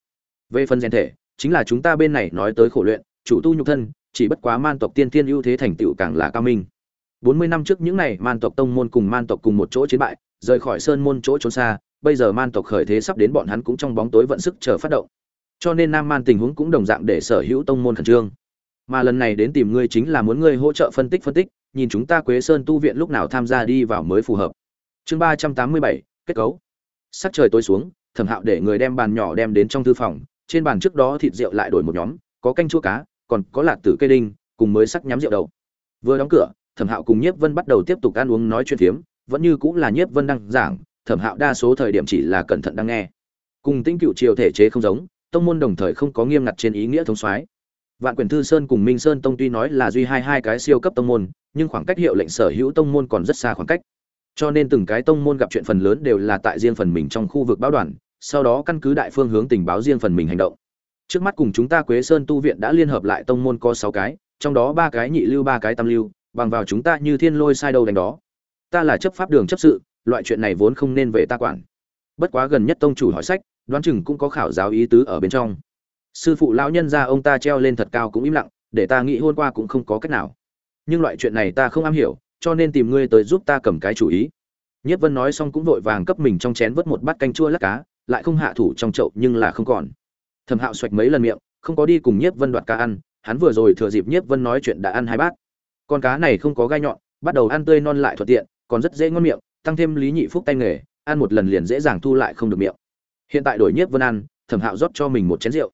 Về phần rèn thể, chính là chúng ta bên này nói tới khổ luyện, chủ tu nhục thân, chỉ bất quá man tộc tiên tiên ưu thế thành tựu càng là cao minh. Bốn mươi năm trước những này man tộc tông môn cùng man tộc cùng một chỗ chiến bại rời khỏi sơn môn chỗ trốn xa, bây giờ man tộc khởi thế sắp đến bọn hắn cũng trong bóng tối vận sức chờ phát động. Cho nên nam man tình huống cũng đồng dạng để sở hữu tông môn khẩn trương. Mà lần này đến tìm ngươi chính là muốn ngươi hỗ trợ phân tích phân tích, nhìn chúng ta quế sơn tu viện lúc nào tham gia đi vào mới phù hợp. Chương ba trăm tám mươi bảy, kết cấu. Sắc trời tối xuống, thẩm hạo để người đem bàn nhỏ đem đến trong thư phòng, trên bàn trước đó thịt rượu lại đổi một nhóm, có canh chua cá, còn có lạc tử cây đinh, cùng mới sắc nhắm rượu đầu vừa đóng cửa, thẩm hạo cùng nhiếp vân bắt đầu tiếp tục ăn uống nói chuyện phiếm vẫn như cũng là nhiếp vân đang giảng, thẩm hạo đa số thời điểm chỉ là cẩn thận đang nghe. Cùng tinh cựu triều thể chế không giống, tông môn đồng thời không có nghiêm ngặt trên ý nghĩa thống soái. Vạn quyền thư sơn cùng minh sơn tông tuy nói là duy hai hai cái siêu cấp tông môn, nhưng khoảng cách hiệu lệnh sở hữu tông môn còn rất xa khoảng cách. Cho nên từng cái tông môn gặp chuyện phần lớn đều là tại riêng phần mình trong khu vực báo đoàn, sau đó căn cứ đại phương hướng tình báo riêng phần mình hành động. Trước mắt cùng chúng ta quế sơn tu viện đã liên hợp lại tông môn có sáu cái, trong đó ba cái nhị lưu ba cái tam lưu, bằng vào chúng ta như thiên lôi sai đâu đánh đó ta là chấp pháp đường chấp sự, loại chuyện này vốn không nên về ta quản. Bất quá gần nhất tông chủ hỏi sách, đoán chừng cũng có khảo giáo ý tứ ở bên trong. Sư phụ lão nhân ra ông ta treo lên thật cao cũng im lặng, để ta nghĩ hôn qua cũng không có cách nào. Nhưng loại chuyện này ta không am hiểu, cho nên tìm ngươi tới giúp ta cầm cái chủ ý. Nhất vân nói xong cũng vội vàng cấp mình trong chén vớt một bát canh chua lắc cá, lại không hạ thủ trong chậu nhưng là không còn. Thẩm hạo xoạch mấy lần miệng, không có đi cùng nhiếp vân đoạt cá ăn, hắn vừa rồi thừa dịp nhiếp vân nói chuyện đã ăn hai bát. Con cá này không có gai nhọn, bắt đầu ăn tươi non lại thuận tiện còn rất dễ ngon miệng, tăng thêm lý nhị phúc tay nghề, ăn một lần liền dễ dàng thu lại không được miệng. Hiện tại đổi nhiếp vân ăn thẩm hạo rót cho mình một chén rượu.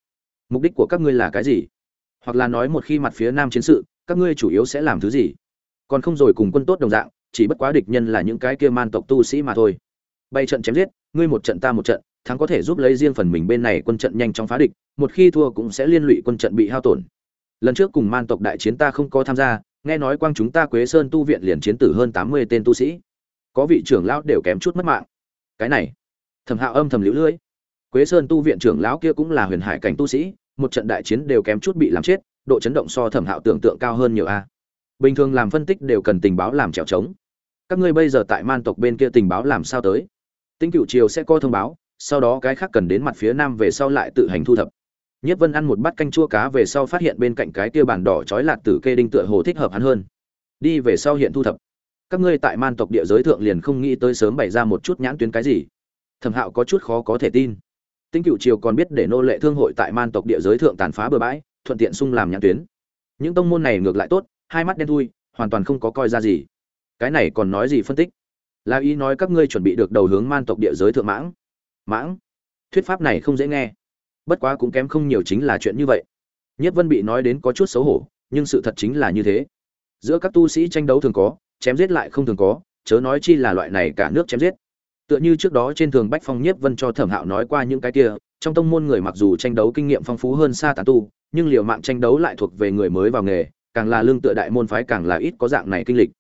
Mục đích của các ngươi là cái gì? Hoặc là nói một khi mặt phía nam chiến sự, các ngươi chủ yếu sẽ làm thứ gì? Còn không rồi cùng quân tốt đồng dạng, chỉ bất quá địch nhân là những cái kia man tộc tu sĩ mà thôi. Bay trận chém giết, ngươi một trận ta một trận, thắng có thể giúp lấy riêng phần mình bên này quân trận nhanh chóng phá địch, một khi thua cũng sẽ liên lụy quân trận bị hao tổn. Lần trước cùng man tộc đại chiến ta không có tham gia nghe nói quang chúng ta quế sơn tu viện liền chiến tử hơn tám mươi tên tu sĩ. Có vị trưởng lão đều kém chút mất mạng. Cái này thẩm hạo âm thầm liễu lưỡi quế sơn tu viện trưởng lão kia cũng là huyền hải cảnh tu sĩ, một trận đại chiến đều kém chút bị làm chết, độ chấn động so thẩm hạo tưởng tượng cao hơn nhiều a. Bình thường làm phân tích đều cần tình báo làm trèo trống. Các ngươi bây giờ tại man tộc bên kia tình báo làm sao tới? Tính cựu triều sẽ có thông báo, sau đó cái khác cần đến mặt phía nam về sau lại tự hành thu thập nhất vân ăn một bát canh chua cá về sau phát hiện bên cạnh cái kia bản đỏ chói lạt tử kê đinh tựa hồ thích hợp hắn hơn. Đi về sau hiện thu thập. Các ngươi tại man tộc địa giới thượng liền không nghĩ tới sớm bày ra một chút nhãn tuyến cái gì. Thẩm hạo có chút khó có thể tin. Tinh cựu triều còn biết để nô lệ thương hội tại man tộc địa giới thượng tàn phá bừa bãi, thuận tiện sung làm nhãn tuyến. Những tông môn này ngược lại tốt, hai mắt đen thui, hoàn toàn không có coi ra gì. Cái này còn nói gì phân tích? La ý nói các ngươi chuẩn bị được đầu hướng man tộc địa giới thượng mãng. Mãng? Thuyết pháp này không dễ nghe bất quá cũng kém không nhiều chính là chuyện như vậy. Nhất vân bị nói đến có chút xấu hổ, nhưng sự thật chính là như thế. Giữa các tu sĩ tranh đấu thường có, chém giết lại không thường có, chớ nói chi là loại này cả nước chém giết. Tựa như trước đó trên thường bách phong nhiếp vân cho thẩm hạo nói qua những cái kia, trong tông môn người mặc dù tranh đấu kinh nghiệm phong phú hơn xa tán tu, nhưng liều mạng tranh đấu lại thuộc về người mới vào nghề, càng là lương tựa đại môn phái càng là ít có dạng này kinh lịch.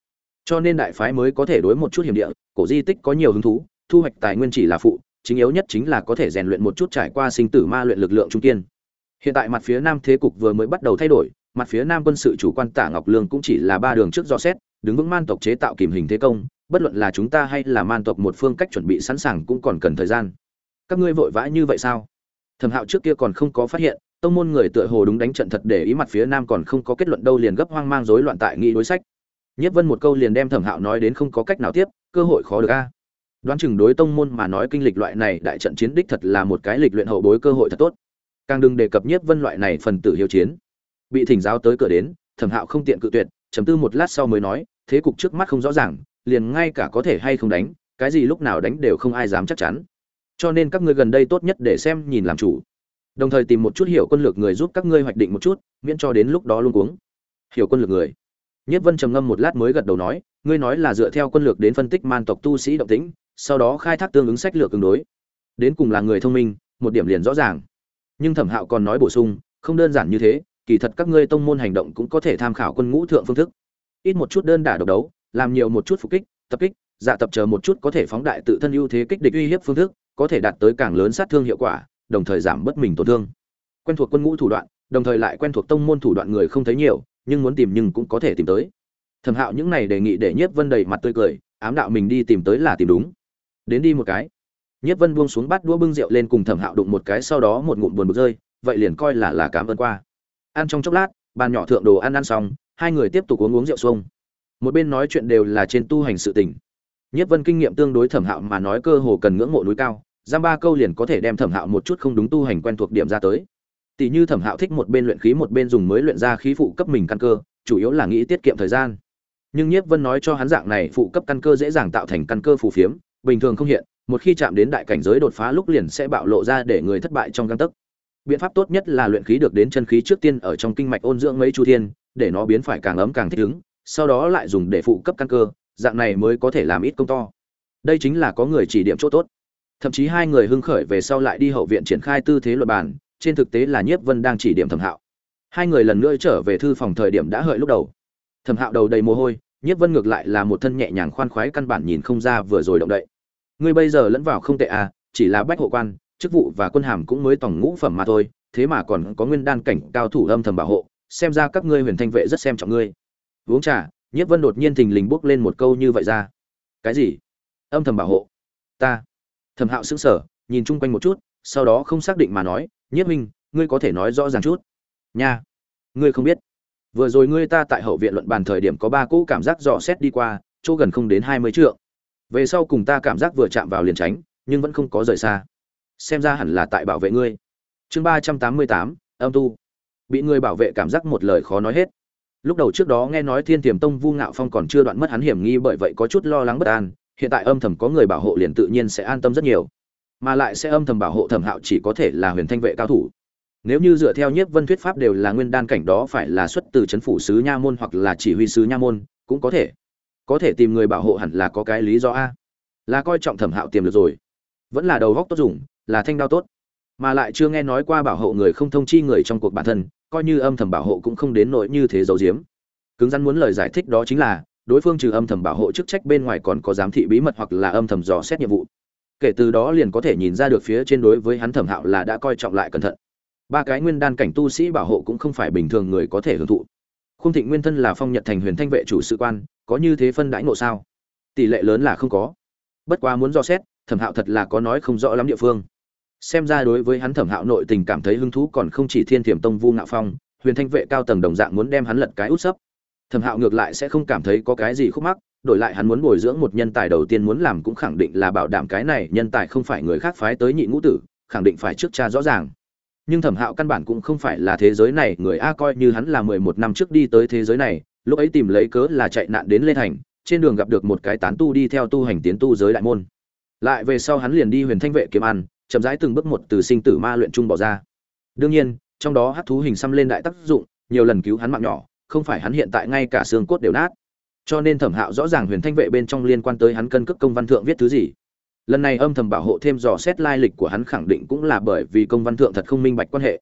Cho nên đại phái mới có thể đối một chút hiểm địa, cổ di tích có nhiều hứng thú, thu hoạch tài nguyên chỉ là phụ chính yếu nhất chính là có thể rèn luyện một chút trải qua sinh tử ma luyện lực lượng trung kiên. Hiện tại mặt phía nam thế cục vừa mới bắt đầu thay đổi, mặt phía nam quân sự chủ quan tả ngọc lương cũng chỉ là ba đường trước do xét, đứng vững man tộc chế tạo kìm hình thế công, bất luận là chúng ta hay là man tộc một phương cách chuẩn bị sẵn sàng cũng còn cần thời gian. Các ngươi vội vã như vậy sao? Thẩm hạo trước kia còn không có phát hiện, tông môn người tựa hồ đúng đánh trận thật để ý mặt phía nam còn không có kết luận đâu liền gấp hoang mang rối loạn tại nghị đối sách. Nhất vân một câu liền đem thẩm hạo nói đến không có cách nào tiếp, cơ hội khó được a đoán chừng đối tông môn mà nói kinh lịch loại này đại trận chiến đích thật là một cái lịch luyện hậu bối cơ hội thật tốt. Càng đừng đề cập nhất vân loại này phần tử hiếu chiến. Bị thỉnh giáo tới cửa đến, thẩm hạo không tiện cự tuyệt chấm tư một lát sau mới nói, thế cục trước mắt không rõ ràng, liền ngay cả có thể hay không đánh, cái gì lúc nào đánh đều không ai dám chắc chắn. Cho nên các ngươi gần đây tốt nhất để xem nhìn làm chủ. Đồng thời tìm một chút hiểu quân lược người giúp các ngươi hoạch định một chút, miễn cho đến lúc đó luôn cuống. Hiểu quân lược người. Nhất vân trầm ngâm một lát mới gật đầu nói, ngươi nói là dựa theo quân lược đến phân tích man tộc tu sĩ động tĩnh sau đó khai thác tương ứng sách lược tương đối. Đến cùng là người thông minh, một điểm liền rõ ràng. Nhưng thẩm hạo còn nói bổ sung, không đơn giản như thế, kỳ thật các ngươi tông môn hành động cũng có thể tham khảo quân ngũ thượng phương thức. Ít một chút đơn đả độc đấu, làm nhiều một chút phục kích, tập kích dạ tập chờ một chút có thể phóng đại tự thân ưu thế kích địch uy hiếp phương thức, có thể đạt tới càng lớn sát thương hiệu quả, đồng thời giảm bớt mình tổn thương. Quen thuộc quân ngũ thủ đoạn, đồng thời lại quen thuộc tông môn thủ đoạn người không thấy nhiều, nhưng muốn tìm nhưng cũng có thể tìm tới. Thẩm hạo những này đề nghị để nhiếp vân đầy mặt tươi cười, ám đạo mình đi tìm tới là tìm đúng đến đi một cái. Nhiếp vân buông xuống bát đũa bưng rượu lên cùng thẩm hạo đụng một cái, sau đó một ngụm buồn bực rơi, vậy liền coi là là cảm ơn qua. Ăn trong chốc lát, bàn nhỏ thượng đồ ăn ăn xong, hai người tiếp tục uống uống rượu xuông. Một bên nói chuyện đều là trên tu hành sự tình. Nhất vân kinh nghiệm tương đối thẩm hạo mà nói cơ hồ cần ngưỡng mộ núi cao, giam ba câu liền có thể đem thẩm hạo một chút không đúng tu hành quen thuộc điểm ra tới. Tỷ như thẩm hạo thích một bên luyện khí một bên dùng mới luyện ra khí phụ cấp mình căn cơ, chủ yếu là nghĩ tiết kiệm thời gian. Nhưng nhiếp vân nói cho hắn dạng này phụ cấp căn cơ dễ dàng tạo thành căn cơ phù phiếm bình thường không hiện một khi chạm đến đại cảnh giới đột phá lúc liền sẽ bạo lộ ra để người thất bại trong căn tấc. Biện pháp tốt nhất là luyện khí được đến chân khí trước tiên ở trong kinh mạch ôn dưỡng mấy chu thiên để nó biến phải càng ấm càng thích ứng sau đó lại dùng để phụ cấp căn cơ dạng này mới có thể làm ít công to. Đây chính là có người chỉ điểm chỗ tốt. Thậm chí hai người hưng khởi về sau lại đi hậu viện triển khai tư thế luật bản, trên thực tế là nhiếp vân đang chỉ điểm thẩm hạo. Hai người lần nữa trở về thư phòng thời điểm đã hợi lúc đầu. Thẩm hạo đầu đầy mồ hôi nhiếp vân ngược lại là một thân nhẹ nhàng khoan khoái căn bản nhìn không ra vừa rồi động đậy ngươi bây giờ lẫn vào không tệ à chỉ là bách hộ quan, chức vụ và quân hàm cũng mới tổng ngũ phẩm mà thôi, thế mà còn có nguyên đan cảnh cao thủ âm thầm bảo hộ, xem ra các ngươi huyền thanh vệ rất xem trọng ngươi. Uống trà, nhiếp vân đột nhiên thình lình bốc lên một câu như vậy ra. Cái gì? Âm thầm bảo hộ? Ta. Thẩm hạo sững sờ, nhìn chung quanh một chút, sau đó không xác định mà nói, nhiếp minh ngươi có thể nói rõ ràng chút. Nha. Ngươi không biết. Vừa rồi ngươi ta tại hậu viện luận bàn thời điểm có ba cỗ cảm giác dò xét đi qua, chỗ gần không đến hai mươi trượng về sau cùng ta cảm giác vừa chạm vào liền tránh, nhưng vẫn không có rời xa. Xem ra hẳn là tại bảo vệ ngươi. Chương ba trăm tám mươi tám, âm tu. Bị người bảo vệ cảm giác một lời khó nói hết. Lúc đầu trước đó nghe nói thiên tiềm tông vu ngạo phong còn chưa đoạn mất hắn hiểm nghi bởi vậy có chút lo lắng bất an, hiện tại âm thầm có người bảo hộ liền tự nhiên sẽ an tâm rất nhiều. Mà lại sẽ âm thầm bảo hộ thẩm hạo chỉ có thể là huyền thanh vệ cao thủ. Nếu như dựa theo nhiếp vân thuyết pháp đều là nguyên đan cảnh đó phải là xuất từ c h ấ n phủ sứ nha môn hoặc là chỉ huy sứ nha môn, cũng có thể có thể tìm người bảo hộ hẳn là có cái lý do a. Là coi trọng thẩm hạo tiềm được rồi. Vẫn là đầu góc tốt dùng, là thanh đao tốt. Mà lại chưa nghe nói qua bảo hộ người không thông chi người trong cuộc bản thân, coi như âm thầm bảo hộ cũng không đến nỗi như thế giấu diếm cứng rắn muốn lời giải thích đó chính là, đối phương trừ âm thầm bảo hộ chức trách bên ngoài còn có giám thị bí mật hoặc là âm thầm dò xét nhiệm vụ. Kể từ đó liền có thể nhìn ra được phía trên đối với hắn thẩm hạo là đã coi trọng lại cẩn thận. Ba cái nguyên đan cảnh tu sĩ bảo hộ cũng không phải bình thường người có thể hưởng thụ. Khung thịnh nguyên thân là phong nhật thành huyền thanh vệ chủ sự quan có như thế phân đãi ngộ sao? Tỷ lệ lớn là không có. Bất quá muốn do xét, thẩm hạo thật là có nói không rõ lắm địa phương. Xem ra đối với hắn thẩm hạo nội tình cảm thấy hứng thú còn không chỉ thiên thiểm tông vu ngạo phong, huyền thanh vệ cao tầng đồng dạng muốn đem hắn lật cái út sấp. Thẩm hạo ngược lại sẽ không cảm thấy có cái gì khúc mắc, đổi lại hắn muốn bồi dưỡng một nhân tài đầu tiên muốn làm cũng khẳng định là bảo đảm cái này nhân tài không phải người khác phái tới nhị ngũ tử, khẳng định phải trước cha rõ ràng. Nhưng thẩm hạo căn bản cũng không phải là thế giới này, người a coi như hắn là mười một năm trước đi tới thế giới này lúc ấy tìm lấy cớ là chạy nạn đến lê thành, trên đường gặp được một cái tán tu đi theo tu hành tiến tu giới đại môn. Lại về sau hắn liền đi huyền thanh vệ kiếm ăn, chậm rãi từng bước một từ sinh tử ma luyện trung bỏ ra. Đương nhiên, trong đó hát thú hình xăm lên đại tác dụng, nhiều lần cứu hắn mạng nhỏ, không phải hắn hiện tại ngay cả xương cốt đều nát. Cho nên thẩm hạo rõ ràng huyền thanh vệ bên trong liên quan tới hắn cân cước công văn thượng viết thứ gì. Lần này âm thầm bảo hộ thêm dò xét lai lịch của hắn khẳng định cũng là bởi vì công văn thượng thật không minh bạch quan hệ.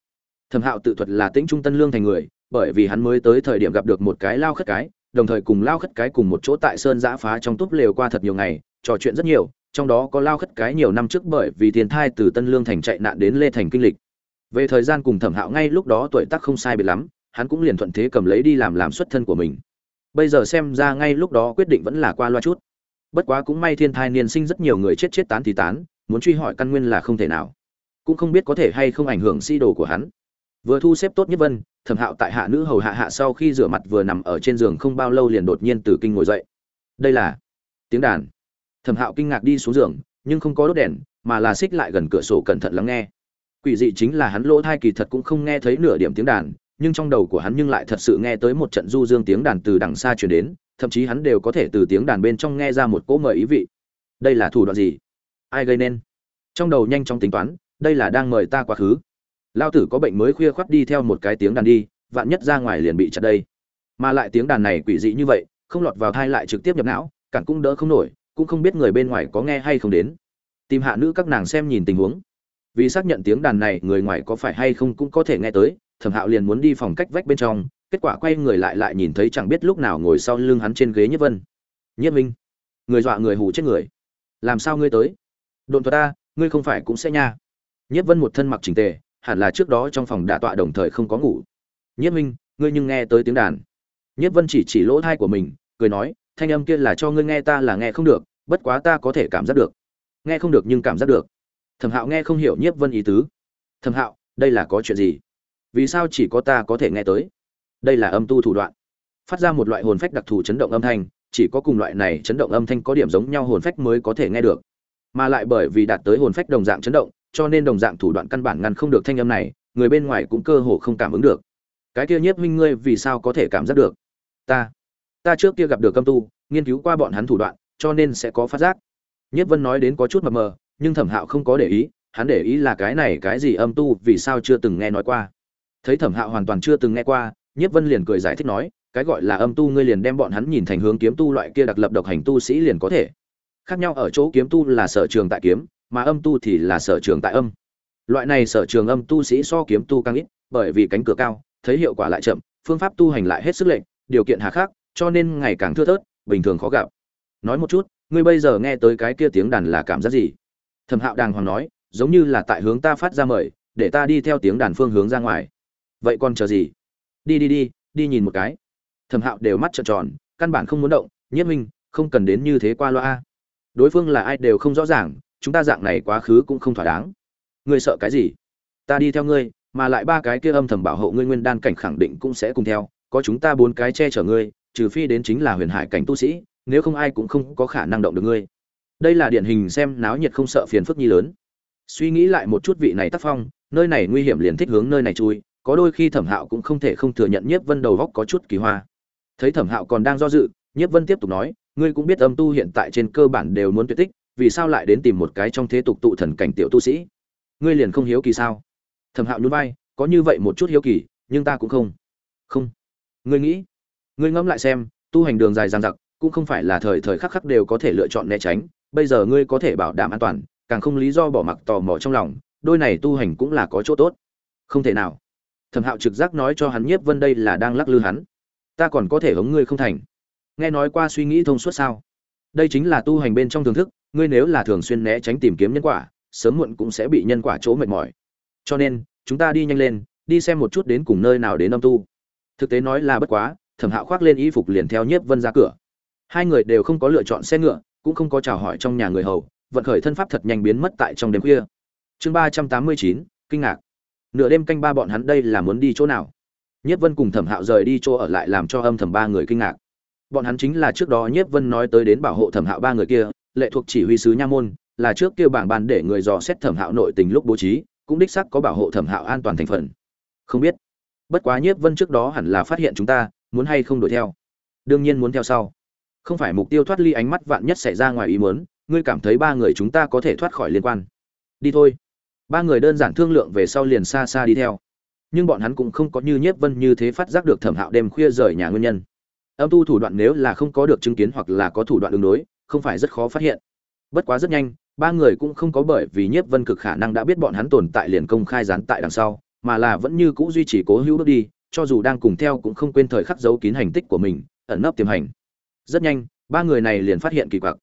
Thẩm hạo tự thuật là tĩnh trung tân lương thành người bởi vì hắn mới tới thời điểm gặp được một cái lao khất cái, đồng thời cùng lao khất cái cùng một chỗ tại sơn giã phá trong túp lều qua thật nhiều ngày, trò chuyện rất nhiều, trong đó có lao khất cái nhiều năm trước bởi vì tiền thai từ tân lương thành chạy nạn đến lê thành kinh lịch. Về thời gian cùng thẩm hạo ngay lúc đó tuổi tác không sai biệt lắm, hắn cũng liền thuận thế cầm lấy đi làm làm xuất thân của mình. Bây giờ xem ra ngay lúc đó quyết định vẫn là qua loa chút. Bất quá cũng may thiên thai niên sinh rất nhiều người chết chết tán thì tán, muốn truy hỏi căn nguyên là không thể nào. Cũng không biết có thể hay không ảnh hưởng si đồ của hắn. Vừa thu xếp tốt nhất vân thẩm hạo tại hạ nữ hầu hạ hạ sau khi rửa mặt vừa nằm ở trên giường không bao lâu liền đột nhiên từ kinh ngồi dậy. Đây là tiếng đàn. Thẩm hạo kinh ngạc đi xuống giường, nhưng không có đốt đèn, mà là xích lại gần cửa sổ cẩn thận lắng nghe. Quỷ dị chính là hắn lỗ thai kỳ thật cũng không nghe thấy nửa điểm tiếng đàn, nhưng trong đầu của hắn nhưng lại thật sự nghe tới một trận du dương tiếng đàn từ đằng xa truyền đến, thậm chí hắn đều có thể từ tiếng đàn bên trong nghe ra một cỗ mời ý vị. Đây là thủ đoạn gì? Ai gây nên? Trong đầu nhanh chóng tính toán, đây là đang mời ta quá khứ lao tử có bệnh mới khuya khoắt đi theo một cái tiếng đàn đi, vạn nhất ra ngoài liền bị chặt đây. Mà lại tiếng đàn này quỷ dị như vậy, không lọt vào thai lại trực tiếp nhập não, cản cũng đỡ không nổi, cũng không biết người bên ngoài có nghe hay không đến. Tìm hạ nữ các nàng xem nhìn tình huống. Vì xác nhận tiếng đàn này người ngoài có phải hay không cũng có thể nghe tới, thẩm hạo liền muốn đi phòng cách vách bên trong, kết quả quay người lại lại nhìn thấy chẳng biết lúc nào ngồi sau lưng hắn trên ghế nhất vân. Nhất minh, người dọa người hù chết người. Làm sao ngươi tới? Đồn thuật ta, ngươi không phải cũng sẽ nha. Nhất vân một thân mặc trình tề hẳn là trước đó trong phòng đả tọa đồng thời không có ngủ. Nhất minh, ngươi nhưng nghe tới tiếng đàn. Nhất vân chỉ chỉ lỗ thai của mình, cười nói, thanh âm kia là cho ngươi nghe ta là nghe không được, bất quá ta có thể cảm giác được. Nghe không được nhưng cảm giác được. Thẩm hạo nghe không hiểu nhiếp vân ý tứ. Thẩm hạo, đây là có chuyện gì? Vì sao chỉ có ta có thể nghe tới? Đây là âm tu thủ đoạn. Phát ra một loại hồn phách đặc thù chấn động âm thanh, chỉ có cùng loại này chấn động âm thanh có điểm giống nhau hồn phách mới có thể nghe được. Mà lại bởi vì đạt tới hồn phách đồng dạng chấn động cho nên đồng dạng thủ đoạn căn bản ngăn không được thanh âm này, người bên ngoài cũng cơ hồ không cảm ứng được. Cái kia nhiếp minh ngươi vì sao có thể cảm giác được? Ta ta trước kia gặp được âm tu, nghiên cứu qua bọn hắn thủ đoạn, cho nên sẽ có phát giác. Nhiếp vân nói đến có chút mập mờ, nhưng thẩm hạo không có để ý, hắn để ý là cái này cái gì âm tu vì sao chưa từng nghe nói qua. Thấy thẩm hạo hoàn toàn chưa từng nghe qua, nhiếp vân liền cười giải thích nói, cái gọi là âm tu ngươi liền đem bọn hắn nhìn thành hướng kiếm tu loại kia đặc lập độc hành tu sĩ liền có thể. Khác nhau ở chỗ kiếm tu là sở trường tại kiếm mà âm tu thì là sở trường tại âm. Loại này sở trường âm tu sĩ so kiếm tu càng ít, bởi vì cánh cửa cao, thấy hiệu quả lại chậm, phương pháp tu hành lại hết sức lệnh điều kiện hà khắc, cho nên ngày càng thưa thớt, bình thường khó gặp. Nói một chút, ngươi bây giờ nghe tới cái kia tiếng đàn là cảm giác gì? Thẩm hạo đàng hoàng nói, giống như là tại hướng ta phát ra mời, để ta đi theo tiếng đàn phương hướng ra ngoài. Vậy còn chờ gì? Đi đi đi đi nhìn một cái. Thẩm hạo đều mắt trợn tròn, căn bản không muốn động, nhất minh không cần đến như thế qua loa đối phương là ai đều không rõ ràng chúng ta dạng này quá khứ cũng không thỏa đáng. Ngươi sợ cái gì? Ta đi theo ngươi, mà lại ba cái kia âm thầm bảo hộ ngươi nguyên đan cảnh khẳng định cũng sẽ cùng theo, có chúng ta bốn cái che chở ngươi, trừ phi đến chính là huyền hải cảnh tu sĩ, nếu không ai cũng không có khả năng động được ngươi. Đây là điển hình xem náo nhiệt không sợ phiền phức nhi lớn. Suy nghĩ lại một chút vị này tác phong, nơi này nguy hiểm liền thích hướng nơi này chui, có đôi khi thẩm hạo cũng không thể không thừa nhận nhiếp vân đầu góc có chút kỳ hoa. Thấy thẩm hạo còn đang do dự, nhiếp vân tiếp tục nói, ngươi cũng biết âm tu hiện tại trên cơ bản đều muốn tuyệt tích vì sao lại đến tìm một cái trong thế tục tụ thần cảnh tiểu tu sĩ? Ngươi liền không hiếu kỳ sao? Thẩm hạo nhún vai, có như vậy một chút hiếu kỳ, nhưng ta cũng không. Không. Ngươi nghĩ, ngươi ngẫm lại xem, tu hành đường dài dằng dặc, cũng không phải là thời thời khắc khắc đều có thể lựa chọn né tránh. Bây giờ ngươi có thể bảo đảm an toàn, càng không lý do bỏ mặc tò mò trong lòng, đôi này tu hành cũng là có chỗ tốt. Không thể nào. Thẩm hạo trực giác nói cho hắn nhiếp vân đây là đang lắc lư hắn. Ta còn có thể hống ngươi không thành. Nghe nói qua suy nghĩ thông suốt sao? Đây chính là tu hành bên trong thưởng thức ngươi nếu là thường xuyên né tránh tìm kiếm nhân quả, sớm muộn cũng sẽ bị nhân quả chỗ mệt mỏi. Cho nên, chúng ta đi nhanh lên, đi xem một chút đến cùng nơi nào đến âm tu. Thực tế nói là bất quá, thẩm hạo khoác lên y phục liền theo nhiếp vân ra cửa. Hai người đều không có lựa chọn xe ngựa, cũng không có chào hỏi trong nhà người hầu, vận khởi thân pháp thật nhanh biến mất tại trong đêm khuya. Chương ba trăm tám mươi chín, kinh ngạc. Nửa đêm canh ba bọn hắn đây là muốn đi chỗ nào? Nhiếp vân cùng thẩm hạo rời đi chỗ ở lại làm cho âm thầm ba người kinh ngạc. Bọn hắn chính là trước đó nhiếp vân nói tới đến bảo hộ thẩm hạo ba người kia lệ thuộc chỉ huy sứ nha môn, là trước kia bảng bàn để người dò xét thẩm hạo nội tình lúc bố trí, cũng đích sắc có bảo hộ thẩm hạo an toàn thành phần. Không biết, bất quá nhiếp vân trước đó hẳn là phát hiện chúng ta, muốn hay không đuổi theo? Đương nhiên muốn theo sau. Không phải mục tiêu thoát ly ánh mắt vạn nhất xảy ra ngoài ý muốn, ngươi cảm thấy ba người chúng ta có thể thoát khỏi liên quan. Đi thôi. Ba người đơn giản thương lượng về sau liền xa xa đi theo. Nhưng bọn hắn cũng không có như nhiếp vân như thế phát giác được thẩm hạo đêm khuya rời nhà nguyên nhân. Âm tu thủ đoạn nếu là không có được chứng kiến hoặc là có thủ đoạn ứng đối không phải rất khó phát hiện. Bất quá rất nhanh, ba người cũng không có bởi vì nhiếp vân cực khả năng đã biết bọn hắn tồn tại liền công khai gián tại đằng sau, mà là vẫn như cũ duy trì cố hữu bước đi, cho dù đang cùng theo cũng không quên thời khắc giấu kín hành tích của mình, ẩn nấp tiềm hành. Rất nhanh, ba người này liền phát hiện kỳ quặc.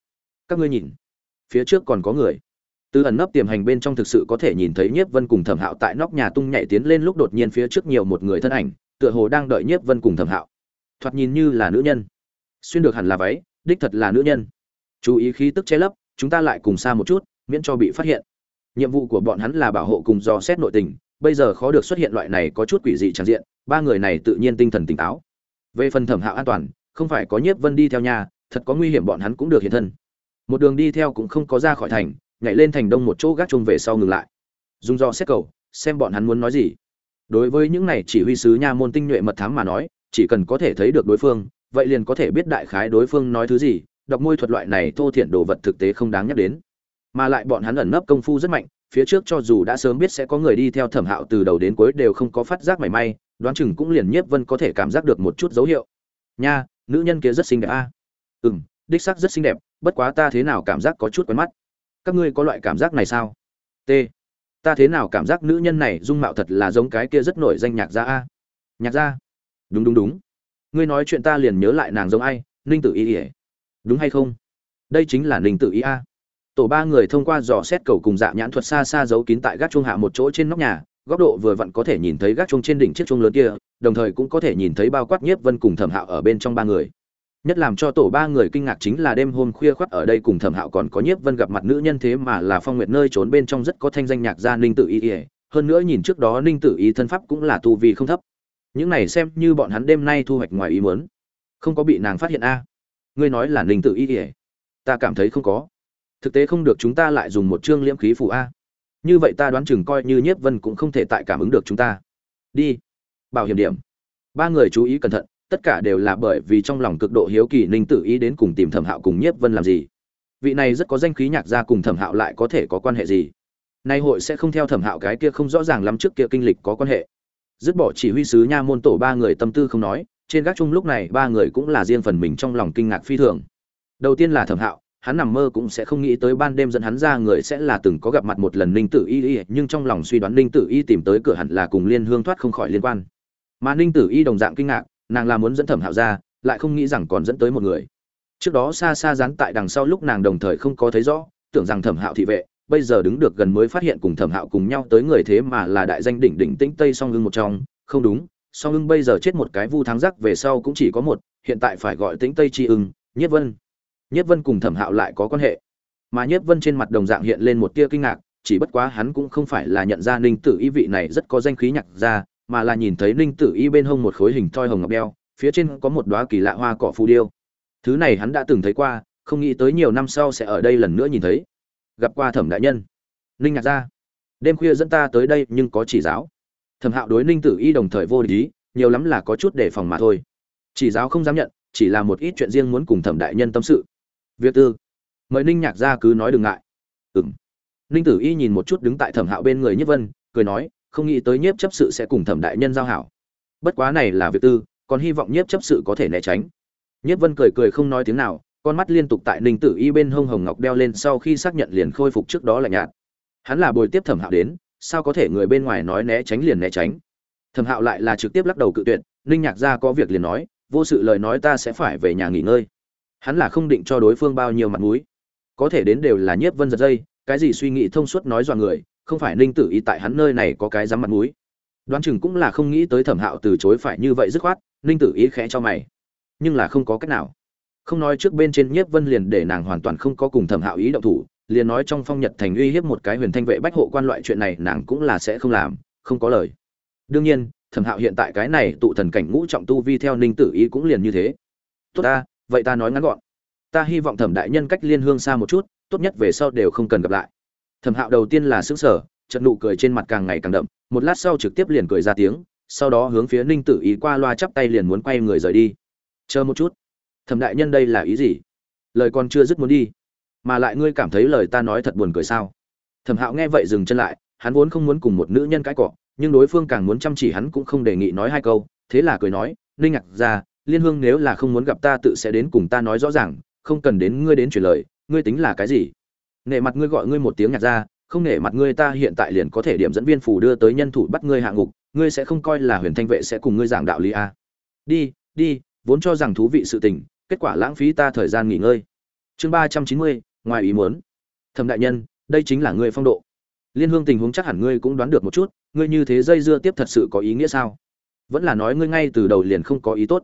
Các ngươi nhìn, phía trước còn có người. Từ ẩn nấp tiềm hành bên trong thực sự có thể nhìn thấy nhiếp vân cùng thẩm hạo tại nóc nhà tung nhảy tiến lên lúc đột nhiên phía trước nhiều một người thân ảnh, tựa hồ đang đợi nhiếp vân cùng thẩm hạo. Thoạt nhìn như là nữ nhân. Xuyên được hẳn là váy, đích thật là nữ nhân chú ý khí tức che lấp, chúng ta lại cùng xa một chút, miễn cho bị phát hiện. Nhiệm vụ của bọn hắn là bảo hộ cùng dò xét nội tình, bây giờ khó được xuất hiện loại này có chút quỷ dị tràn diện, ba người này tự nhiên tinh thần tỉnh táo. Về phần thẩm hạo an toàn, không phải có nhiếp vân đi theo nhà thật có nguy hiểm bọn hắn cũng được hiện thân. Một đường đi theo cũng không có ra khỏi thành, nhảy lên thành đông một chỗ gác chung về sau ngừng lại. Dùng do xét cầu, xem bọn hắn muốn nói gì. Đối với những này chỉ huy sứ nha môn tinh nhuệ mật thám mà nói, chỉ cần có thể thấy được đối phương, vậy liền có thể biết đại khái đối phương nói thứ gì đọc môi thuật loại này thô thiển đồ vật thực tế không đáng nhắc đến. Mà lại bọn hắn ẩn nấp công phu rất mạnh, phía trước cho dù đã sớm biết sẽ có người đi theo thẩm hạo từ đầu đến cuối đều không có phát giác mảy may, đoán chừng cũng liền nhiếp vân có thể cảm giác được một chút dấu hiệu. Nha, nữ nhân kia rất xinh đẹp a. À? ừ m đích sắc rất xinh đẹp, bất quá ta thế nào cảm giác có chút quen mắt? Các ngươi có loại cảm giác này sao? T. Ta thế nào cảm giác nữ nhân này dung mạo thật là giống cái kia rất nổi danh nhạc gia a? Nhạc gia? Đúng đúng đúng. Ngươi nói chuyện ta liền nhớ lại nàng giống ai, ninh tử y ỉa đúng hay không? Đây chính là ninh tử y a. Tổ ba người thông qua dò xét cầu cùng dạ nhãn thuật xa xa giấu kín tại gác chuông hạ một chỗ trên nóc nhà, góc độ vừa vặn có thể nhìn thấy gác chuông trên đỉnh chiếc chuông lớn kia, đồng thời cũng có thể nhìn thấy bao quát nhiếp vân cùng thẩm hạo ở bên trong ba người. Nhất làm cho tổ ba người kinh ngạc chính là đêm hôm khuya khoắt ở đây cùng thẩm hạo còn có nhiếp vân gặp mặt nữ nhân thế mà là phong nguyệt nơi trốn bên trong rất có thanh danh nhạc gia ninh tự y hơn nữa nhìn trước đó ninh tự y thân pháp cũng là tu vi không thấp. Những này xem như bọn hắn đêm nay thu hoạch ngoài ý muốn. Không có bị nàng phát hiện a ngươi nói là ninh tự y ỉa ta cảm thấy không có. Thực tế không được chúng ta lại dùng một chương liễm khí phù a. Như vậy ta đoán chừng coi như nhiếp vân cũng không thể tại cảm ứng được chúng ta. Đi. Bảo hiểm điểm. Ba người chú ý cẩn thận, tất cả đều là bởi vì trong lòng cực độ hiếu kỳ ninh tự ý đến cùng tìm thẩm hạo cùng nhiếp vân làm gì. Vị này rất có danh khí nhạc gia cùng thẩm hạo lại có thể có quan hệ gì? Nay hội sẽ không theo thẩm hạo cái kia không rõ ràng lắm trước kia kinh lịch có quan hệ. Dứt bỏ chỉ huy sứ nha môn tổ ba người tâm tư không nói trên gác chung lúc này, ba người cũng là riêng phần mình trong lòng kinh ngạc phi thường. Đầu tiên là thẩm hạo, hắn nằm mơ cũng sẽ không nghĩ tới ban đêm dẫn hắn ra người sẽ là từng có gặp mặt một lần ninh tử y y, nhưng trong lòng suy đoán ninh tử y tìm tới cửa hẳn là cùng liên hương thoát không khỏi liên quan. Mà ninh tử y đồng dạng kinh ngạc, nàng là muốn dẫn thẩm hạo ra, lại không nghĩ rằng còn dẫn tới một người. Trước đó xa xa dán tại đằng sau lúc nàng đồng thời không có thấy rõ, tưởng rằng thẩm hạo thị vệ, bây giờ đứng được gần mới phát hiện cùng thẩm hạo cùng nhau tới người thế mà là đại danh đỉnh đỉnh tĩnh tây song hưng một trong, không đúng song ưng bây giờ chết một cái vu thắng giác, về sau cũng chỉ có một, hiện tại phải gọi tĩnh tây tri ưng nhất vân. Nhất vân cùng thẩm hạo lại có quan hệ. Mà nhất vân trên mặt đồng dạng hiện lên một tia kinh ngạc, chỉ bất quá hắn cũng không phải là nhận ra ninh tử y vị này rất có danh khí nhạc ra mà là nhìn thấy ninh tử y bên hông một khối hình thoi hồng ngọc đeo, phía trên có một đoá kỳ lạ hoa cỏ phù điêu. Thứ này hắn đã từng thấy qua, không nghĩ tới nhiều năm sau sẽ ở đây lần nữa nhìn thấy. Gặp qua thẩm đại nhân. Ninh nhạc ra đêm khuya dẫn ta tới đây nhưng có chỉ giáo thẩm hạo đối ninh tử y đồng thời vô lý nhiều lắm là có chút đề phòng mà thôi. Chỉ giáo không dám nhận, chỉ là một ít chuyện riêng muốn cùng thẩm đại nhân tâm sự. Việc tư. Mời ninh nhạc ra cứ nói đừng ngại. Ừng ninh tử y nhìn một chút đứng tại thẩm hạo bên người nhất vân, cười nói, không nghĩ tới nhiếp chấp sự sẽ cùng thẩm đại nhân giao hảo. Bất quá này là việc tư, còn hy vọng nhiếp chấp sự có thể né tránh. Nhiếp vân cười cười không nói tiếng nào, con mắt liên tục tại ninh tử y bên hông hồng ngọc đeo lên sau khi xác nhận liền khôi phục trước đó là nhạt. Hắn là bồi tiếp thẩm hạo đến sao có thể người bên ngoài nói né tránh liền né tránh? Thẩm hạo lại là trực tiếp lắc đầu cự tuyệt, ninh nhạc ra có việc liền nói, vô sự lời nói ta sẽ phải về nhà nghỉ ngơi. Hắn là không định cho đối phương bao nhiêu mặt mũi. Có thể đến đều là nhiếp vân giật dây, cái gì suy nghĩ thông suốt nói dọa người, không phải ninh tử y tại hắn nơi này có cái dám mặt mũi. Đoán chừng cũng là không nghĩ tới thẩm hạo từ chối phải như vậy dứt khoát, ninh tử ý khẽ cho mày. Nhưng là không có cách nào. Không nói trước bên trên nhiếp vân liền để nàng hoàn toàn không có cùng thẩm hạo ý động thủ liền nói trong phong nhật thành uy hiếp một cái huyền thanh vệ bách hộ quan loại chuyện này nàng cũng là sẽ không làm, không có lời. Đương nhiên, thẩm hạo hiện tại cái này tụ thần cảnh ngũ trọng tu vi theo ninh tử ý cũng liền như thế. Tốt ta, vậy ta nói ngắn gọn. Ta hy vọng thẩm đại nhân cách liên hương xa một chút, tốt nhất về sau đều không cần gặp lại. Thẩm hạo đầu tiên là xứng sở trận nụ cười trên mặt càng ngày càng đậm, một lát sau trực tiếp liền cười ra tiếng, sau đó hướng phía ninh tử ý qua loa chắp tay liền muốn quay người rời đi. Chờ một chút. Thẩm đại nhân đây là ý gì? Lời còn chưa dứt muốn đi mà lại ngươi cảm thấy lời ta nói thật buồn cười sao? Thẩm hạo nghe vậy dừng chân lại, hắn vốn không muốn cùng một nữ nhân cãi cọ, nhưng đối phương càng muốn chăm chỉ hắn cũng không đề nghị nói hai câu, thế là cười nói, ninh ngạc ra liên hương nếu là không muốn gặp ta tự sẽ đến cùng ta nói rõ ràng, không cần đến ngươi đến truyền lời, ngươi tính là cái gì? Nể mặt ngươi gọi ngươi một tiếng nhạc ra không nể mặt ngươi ta hiện tại liền có thể điểm dẫn viên phủ đưa tới nhân thủ bắt ngươi hạ ngục, ngươi sẽ không coi là huyền thanh vệ sẽ cùng ngươi giảng đạo lý a à. đi đi, vốn cho rằng thú vị sự tình, kết quả lãng phí ta thời gian nghỉ ngơi. Chương ba trăm chín mươi ngoài ý muốn. Thẩm đại nhân, đây chính là ngươi phong độ. Liên hương tình huống chắc hẳn ngươi cũng đoán được một chút, ngươi như thế dây dưa tiếp thật sự có ý nghĩa sao? Vẫn là nói ngươi ngay từ đầu liền không có ý tốt.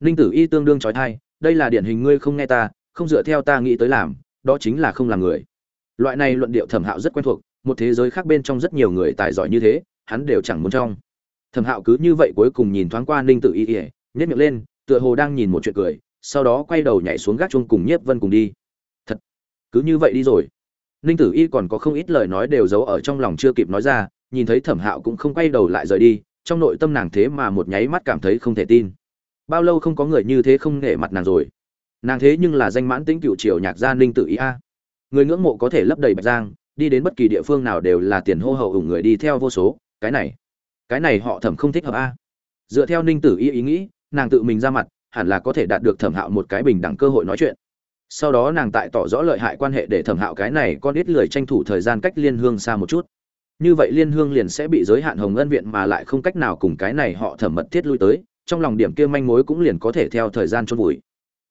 Ninh tử y tương đương trói thai, đây là điển hình ngươi không nghe ta, không dựa theo ta nghĩ tới làm, đó chính là không làm người. Loại này luận điệu thẩm hạo rất quen thuộc, một thế giới khác bên trong rất nhiều người tài giỏi như thế, hắn đều chẳng muốn trong thẩm hạo cứ như vậy cuối cùng nhìn thoáng qua ninh tử y ỉa nhét miệng lên, tựa hồ đang nhìn một chuyện cười, sau đó quay đầu nhảy xuống gác chung cùng nhiếp vân cùng đi cứ như vậy đi rồi. Ninh tử y còn có không ít lời nói đều giấu ở trong lòng chưa kịp nói ra, nhìn thấy thẩm hạo cũng không quay đầu lại rời đi, trong nội tâm nàng thế mà một nháy mắt cảm thấy không thể tin. Bao lâu không có người như thế không nể mặt nàng rồi. Nàng thế nhưng là danh mãn tính cựu triều nhạc gia ninh tử ý a. Người ngưỡng mộ có thể lấp đầy bạch giang, đi đến bất kỳ địa phương nào đều là tiền hô hậu ủng người đi theo vô số, cái này cái này họ thẩm không thích hợp a. Dựa theo ninh tử y ý nghĩ, nàng tự mình ra mặt, hẳn là có thể đạt được thẩm hạo một cái bình đẳng cơ hội nói chuyện sau đó nàng tại tỏ rõ lợi hại quan hệ để thẩm hạo cái này con ít lười tranh thủ thời gian cách liên hương xa một chút. Như vậy liên hương liền sẽ bị giới hạn hồng ân viện mà lại không cách nào cùng cái này họ thẩm mật thiết lui tới, trong lòng điểm kia manh mối cũng liền có thể theo thời gian trôn vùi.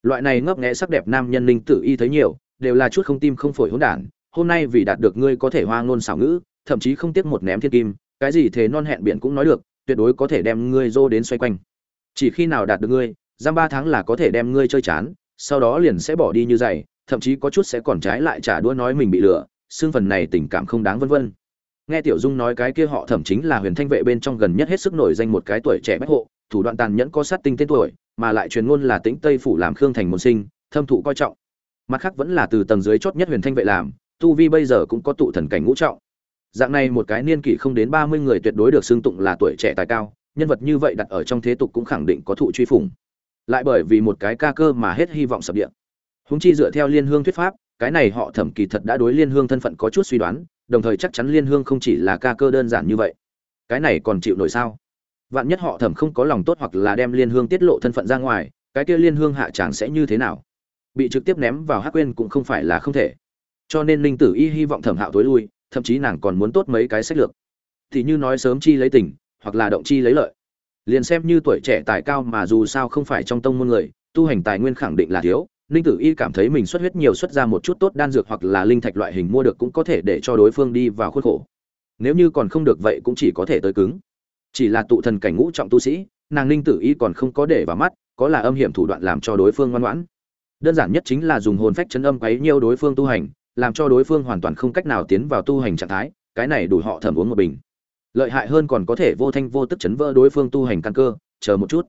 Loại này ngấp nghẽ sắc đẹp nam nhân linh tử y thấy nhiều, đều là chút không tim không phổi hỗn đản, hôm nay vì đạt được ngươi có thể hoa ngôn xảo ngữ, thậm chí không tiếc một ném thiên kim, cái gì thế non hẹn biển cũng nói được, tuyệt đối có thể đem ngươi dô đến xoay quanh. Chỉ khi nào đạt được ngươi, giam ba tháng là có thể đem ngươi chơi chán sau đó liền sẽ bỏ đi như dày thậm chí có chút sẽ còn trái lại trả đũa nói mình bị lừa, xương phần này tình cảm không đáng vân vân. Nghe tiểu dung nói cái kia họ thẩm chính là huyền thanh vệ bên trong gần nhất hết sức nổi danh một cái tuổi trẻ bách hộ, thủ đoạn tàn nhẫn có sát tinh tên tuổi, mà lại truyền ngôn là tĩnh tây phủ làm khương thành môn sinh, thâm thụ coi trọng. Mặt khác vẫn là từ tầng dưới chót nhất huyền thanh vệ làm, tu vi bây giờ cũng có tụ thần cảnh ngũ trọng. Dạng này một cái niên kỷ không đến ba mươi người tuyệt đối được xưng tụng là tuổi trẻ tài cao, nhân vật như vậy đặt ở trong thế tục cũng khẳng định có thụ truy phủng lại bởi vì một cái ca cơ mà hết hy vọng sập địa. Húng chi dựa theo liên hương thuyết pháp, cái này họ thẩm kỳ thật đã đối liên hương thân phận có chút suy đoán, đồng thời chắc chắn liên hương không chỉ là ca cơ đơn giản như vậy. Cái này còn chịu nổi sao? Vạn nhất họ thẩm không có lòng tốt hoặc là đem liên hương tiết lộ thân phận ra ngoài, cái kia liên hương hạ tràng sẽ như thế nào? Bị trực tiếp ném vào hắc quên cũng không phải là không thể. Cho nên linh tử y hy vọng thẩm hạo tối lui, thậm chí nàng còn muốn tốt mấy cái sách lược. Thì như nói sớm chi lấy tình, hoặc là động chi lấy lợi liền xem như tuổi trẻ tài cao mà dù sao không phải trong tông môn người, tu hành tài nguyên khẳng định là thiếu, ninh tử y cảm thấy mình xuất huyết nhiều xuất ra một chút tốt đan dược hoặc là linh thạch loại hình mua được cũng có thể để cho đối phương đi vào khuôn khổ. Nếu như còn không được vậy cũng chỉ có thể tới cứng. Chỉ là tụ thần cảnh ngũ trọng tu sĩ, nàng ninh tử y còn không có để vào mắt, có là âm hiểm thủ đoạn làm cho đối phương ngoan ngoãn. Đơn giản nhất chính là dùng hồn phách chấn âm quấy nhiều đối phương tu hành, làm cho đối phương hoàn toàn không cách nào tiến vào tu hành trạng thái, cái này đủ họ thẩm uống một bình lợi hại hơn còn có thể vô thanh vô tức chấn vỡ đối phương tu hành căn cơ, chờ một chút.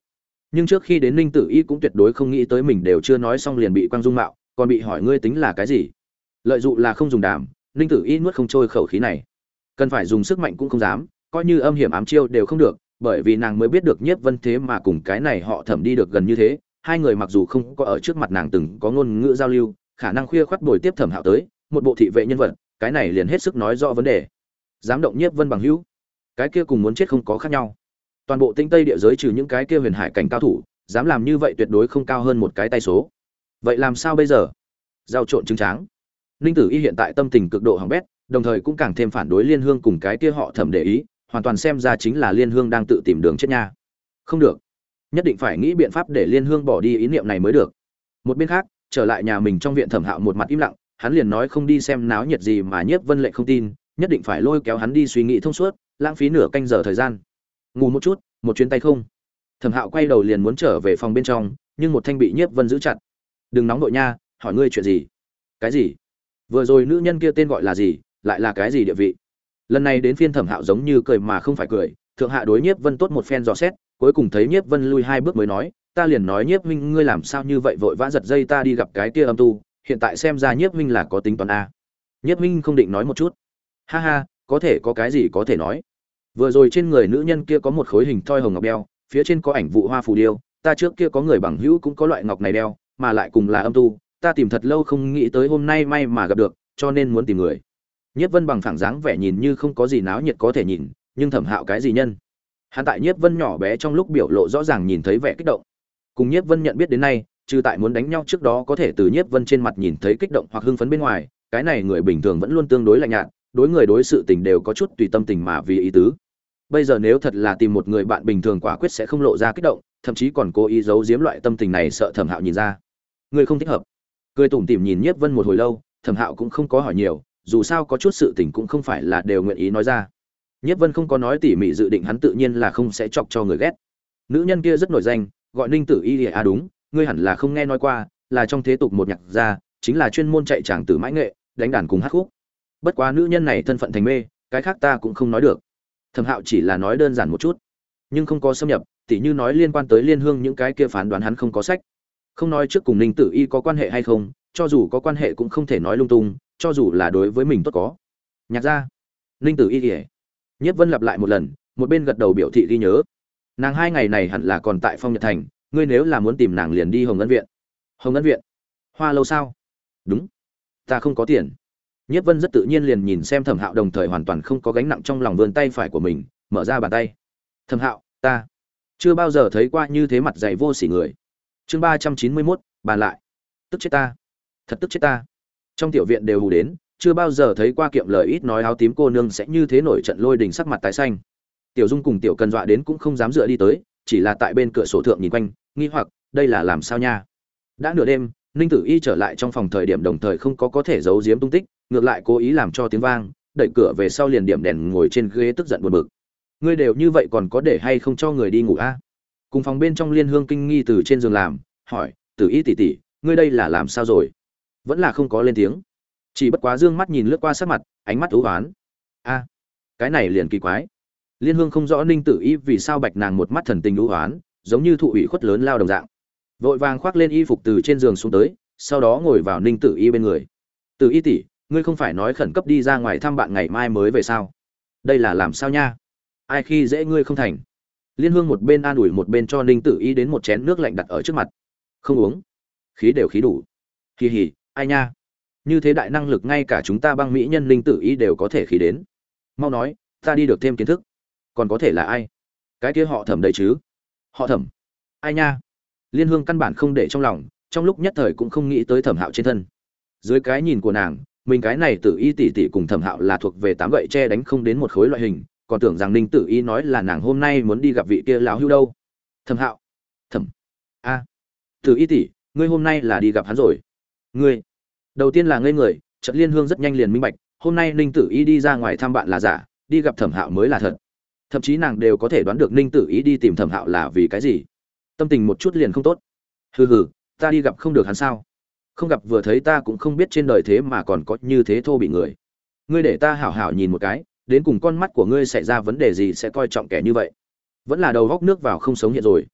Nhưng trước khi đến ninh tử y cũng tuyệt đối không nghĩ tới mình đều chưa nói xong liền bị quang dung mạo, còn bị hỏi ngươi tính là cái gì. Lợi dụng là không dùng đàm, ninh tử y nuốt không trôi khẩu khí này. Cần phải dùng sức mạnh cũng không dám, coi như âm hiểm ám chiêu đều không được, bởi vì nàng mới biết được nhiếp vân thế mà cùng cái này họ thẩm đi được gần như thế, hai người mặc dù không có ở trước mặt nàng từng có ngôn ngữ giao lưu, khả năng khuya khoắt bồi tiếp thẩm hạo tới, một bộ thị vệ nhân vật, cái này liền hết sức nói rõ vấn đề. Dám động nhiếp vân bằng hữu cái kia cùng muốn chết không có khác nhau. Toàn bộ tinh tây địa giới trừ những cái kia huyền hải cảnh cao thủ, dám làm như vậy tuyệt đối không cao hơn một cái tay số. Vậy làm sao bây giờ? Giao trộn trứng tráng. Ninh tử y hiện tại tâm tình cực độ hỏng bét, đồng thời cũng càng thêm phản đối liên hương cùng cái kia họ thẩm để ý, hoàn toàn xem ra chính là liên hương đang tự tìm đường chết nha. Không được. Nhất định phải nghĩ biện pháp để liên hương bỏ đi ý niệm này mới được. Một bên khác, trở lại nhà mình trong viện thẩm hạo một mặt im lặng, hắn liền nói không đi xem náo nhiệt gì mà nhiếp vân lệ không tin, nhất định phải lôi kéo hắn đi suy nghĩ thông suốt lãng phí nửa canh giờ thời gian. Ngủ một chút, một chuyến tay không. Thẩm hạo quay đầu liền muốn trở về phòng bên trong, nhưng một thanh bị nhiếp vân giữ chặt. Đừng nóng nội nha, hỏi ngươi chuyện gì? Cái gì? Vừa rồi nữ nhân kia tên gọi là gì, lại là cái gì địa vị? Lần này đến phiên thẩm hạo giống như cười mà không phải cười, thượng hạ đối nhiếp vân tốt một phen dò xét, cuối cùng thấy nhiếp vân lui hai bước mới nói, ta liền nói nhiếp minh ngươi làm sao như vậy vội vã giật dây ta đi gặp cái kia âm tu, hiện tại xem ra nhiếp minh là có tính toán a. Nhiếp minh không định nói một chút. Ha ha có thể có cái gì có thể nói. Vừa rồi trên người nữ nhân kia có một khối hình thoi hồng ngọc đeo, phía trên có ảnh vụ hoa phù điêu, ta trước kia có người bằng hữu cũng có loại ngọc này đeo, mà lại cùng là âm tu, ta tìm thật lâu không nghĩ tới hôm nay may mà gặp được, cho nên muốn tìm người. Nhiếp vân bằng phẳng dáng vẻ nhìn như không có gì náo nhiệt có thể nhìn, nhưng thẩm hạo cái gì nhân? Hắn tại nhiếp vân nhỏ bé trong lúc biểu lộ rõ ràng nhìn thấy vẻ kích động. Cùng nhiếp vân nhận biết đến nay, trừ tại muốn đánh nhau trước đó có thể từ nhiếp vân trên mặt nhìn thấy kích động hoặc hưng phấn bên ngoài, cái này người bình thường vẫn luôn tương đối lạnh nhạt đối người đối sự tình đều có chút tùy tâm tình mà vì ý tứ. Bây giờ nếu thật là tìm một người bạn bình thường quả quyết sẽ không lộ ra kích động, thậm chí còn cố ý giấu giếm loại tâm tình này sợ thẩm hạo nhìn ra. Người không thích hợp. Cười tủm tỉm nhìn nhiếp vân một hồi lâu, thẩm hạo cũng không có hỏi nhiều, dù sao có chút sự tình cũng không phải là đều nguyện ý nói ra. Nhiếp vân không có nói tỉ mỉ dự định hắn tự nhiên là không sẽ chọc cho người ghét. Nữ nhân kia rất nổi danh, gọi ninh tử y à đúng, ngươi hẳn là không nghe nói qua, là trong thế tục một nhạc gia, chính là chuyên môn chạy tràng tử mãi nghệ, đánh đàn cùng hát khúc bất quá nữ nhân này thân phận thành mê, cái khác ta cũng không nói được. Thẩm hạo chỉ là nói đơn giản một chút, nhưng không có xâm nhập, tỉ như nói liên quan tới liên hương những cái kia phán đoán hắn không có sách. Không nói trước cùng ninh tử y có quan hệ hay không, cho dù có quan hệ cũng không thể nói lung tung, cho dù là đối với mình tốt có. Nhạc ra ninh tử y kể nhất vân lặp lại một lần, một bên gật đầu biểu thị ghi nhớ. Nàng hai ngày này hẳn là còn tại phong nhật thành, ngươi nếu là muốn tìm nàng liền đi hồng ân viện. Hồng ân viện? Hoa lâu sao? Đúng. Ta không có tiền nhất vân rất tự nhiên liền nhìn xem thẩm hạo đồng thời hoàn toàn không có gánh nặng trong lòng vươn tay phải của mình, mở ra bàn tay. Thẩm hạo, ta chưa bao giờ thấy qua như thế mặt dày vô sỉ người. Chương ba trăm chín mươi mốt, bàn lại. Tức chết ta, thật tức chết ta. Trong tiểu viện đều hù đến, chưa bao giờ thấy qua kiệm lời ít nói áo tím cô nương sẽ như thế nổi trận lôi đình sắc mặt tái xanh. Tiểu dung cùng tiểu cần dọa đến cũng không dám dựa đi tới, chỉ là tại bên cửa sổ thượng nhìn quanh, nghi hoặc, đây là làm sao nha? Đã nửa đêm, ninh tử y trở lại trong phòng thời điểm đồng thời không có có thể giấu giếm tung tích ngược lại cố ý làm cho tiếng vang, đẩy cửa về sau liền điểm đèn ngồi trên ghế tức giận buồn bực. Ngươi đều như vậy còn có để hay không cho người đi ngủ a? Cùng phòng bên trong liên hương kinh nghi từ trên giường làm, hỏi, tử y tỉ tỉ ngươi đây là làm sao rồi? Vẫn là không có lên tiếng. Chỉ bất quá dương mắt nhìn lướt qua sát mặt, ánh mắt thú oán. A, cái này liền kỳ quái. Liên hương không rõ ninh tử y vì sao bạch nàng một mắt thần tình thú oán, giống như thụ ủy khuất lớn lao đồng dạng. Vội vàng khoác lên y phục từ trên giường xuống tới, sau đó ngồi vào ninh tử y bên người. Tử y tỷ ngươi không phải nói khẩn cấp đi ra ngoài thăm bạn ngày mai mới về sao? Đây là làm sao nha? Ai khi dễ ngươi không thành? Liên hương một bên an ủi một bên cho ninh tử y đến một chén nước lạnh đặt ở trước mặt. Không uống. Khí đều khí đủ. Kỳ hỉ ai nha? Như thế đại năng lực ngay cả chúng ta băng mỹ nhân Ninh tử y đều có thể khí đến. Mau nói, ta đi được thêm kiến thức. Còn có thể là ai? Cái kia họ thẩm đấy chứ? Họ thẩm. Ai nha? Liên hương căn bản không để trong lòng, trong lúc nhất thời cũng không nghĩ tới thẩm hạo trên thân. Dưới cái nhìn của nàng mình cái này tử y tỷ tỷ cùng thẩm hạo là thuộc về tám gậy che đánh không đến một khối loại hình, còn tưởng rằng ninh tử y nói là nàng hôm nay muốn đi gặp vị kia lão hưu đâu. Thẩm hạo. Thẩm. A. Tử y tỷ, ngươi hôm nay là đi gặp hắn rồi. Ngươi. Đầu tiên là ngây người trận liên hương rất nhanh liền minh bạch, hôm nay ninh tử y đi ra ngoài thăm bạn là giả, đi gặp thẩm hạo mới là thật. Thậm chí nàng đều có thể đoán được ninh tử y đi tìm thẩm hạo là vì cái gì. Tâm tình một chút liền không tốt. Hừ hừ, ta đi gặp không được hắn sao? Không gặp vừa thấy ta cũng không biết trên đời thế mà còn có như thế thô bị người. Ngươi để ta hảo hảo nhìn một cái, đến cùng con mắt của ngươi xảy ra vấn đề gì sẽ coi trọng kẻ như vậy. Vẫn là đầu góc nước vào không sống hiện rồi.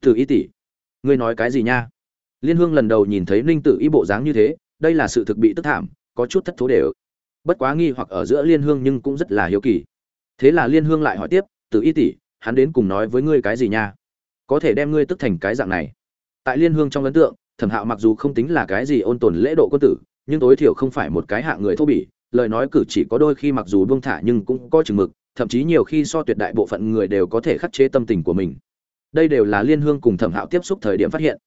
Từ ý tỷ, ngươi nói cái gì nha? Liên hương lần đầu nhìn thấy ninh tử y bộ dáng như thế, đây là sự thực bị tức thảm, có chút thất thố đều. Bất quá nghi hoặc ở giữa liên hương nhưng cũng rất là hiếu kỳ. Thế là liên hương lại hỏi tiếp, từ y tỷ, hắn đến cùng nói với ngươi cái gì nha? Có thể đem ngươi tức thành cái dạng này? Tại liên hương trong ấn tượng thẩm hạo mặc dù không tính là cái gì ôn tồn lễ độ quân tử, nhưng tối thiểu không phải một cái hạ người thô bỉ, lời nói cử chỉ có đôi khi mặc dù buông thả nhưng cũng có chừng mực, thậm chí nhiều khi so tuyệt đại bộ phận người đều có thể khắc chế tâm tình của mình. Đây đều là liên hương cùng thẩm hạo tiếp xúc thời điểm phát hiện.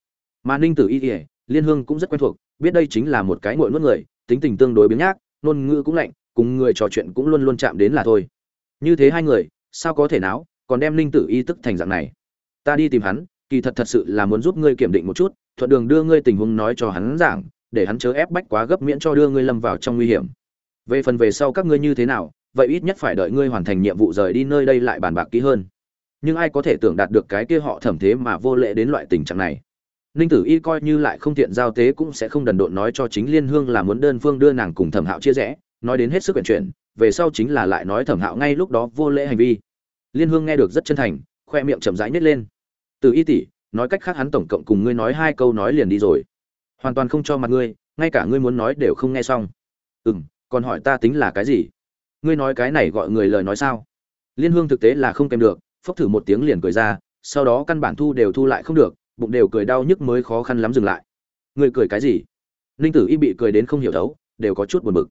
Mà ninh tử y ỉa liên hương cũng rất quen thuộc, biết đây chính là một cái ngội nuốt người, tính tình tương đối biến nhác, ngôn ngữ cũng lạnh, cùng người trò chuyện cũng luôn luôn chạm đến là thôi. Như thế hai người, sao có thể nào còn đem ninh tử y tức thành dạng này? Ta đi tìm hắn, kỳ thật thật sự là muốn giúp ngươi kiểm định một chút thuận đường đưa ngươi tình huống nói cho hắn giảng, để hắn chớ ép bách quá gấp miễn cho đưa ngươi lâm vào trong nguy hiểm. Về phần về sau các ngươi như thế nào, vậy ít nhất phải đợi ngươi hoàn thành nhiệm vụ rời đi nơi đây lại bàn bạc kỹ hơn. Nhưng ai có thể tưởng đạt được cái kia họ thẩm thế mà vô lệ đến loại tình trạng này? Ninh tử y coi như lại không tiện giao tế cũng sẽ không đần độn nói cho chính liên hương là muốn đơn phương đưa nàng cùng thẩm hạo chia rẽ, nói đến hết sức vận chuyển, về sau chính là lại nói thẩm hạo ngay lúc đó vô lễ hành vi. Liên hương nghe được rất chân thành, khoe miệng chậm rãi nhét lên. Từ y tỷ nói cách khác hắn tổng cộng cùng ngươi nói hai câu nói liền đi rồi. Hoàn toàn không cho mặt ngươi, ngay cả ngươi muốn nói đều không nghe xong. Ừ m còn hỏi ta tính là cái gì? Ngươi nói cái này gọi người lời nói sao? Liên hương thực tế là không kèm được, phốc thử một tiếng liền cười ra, sau đó căn bản thu đều thu lại không được, bụng đều cười đau nhức mới khó khăn lắm dừng lại. Ngươi cười cái gì? Ninh tử y bị cười đến không hiểu đấu, đều có chút buồn bực.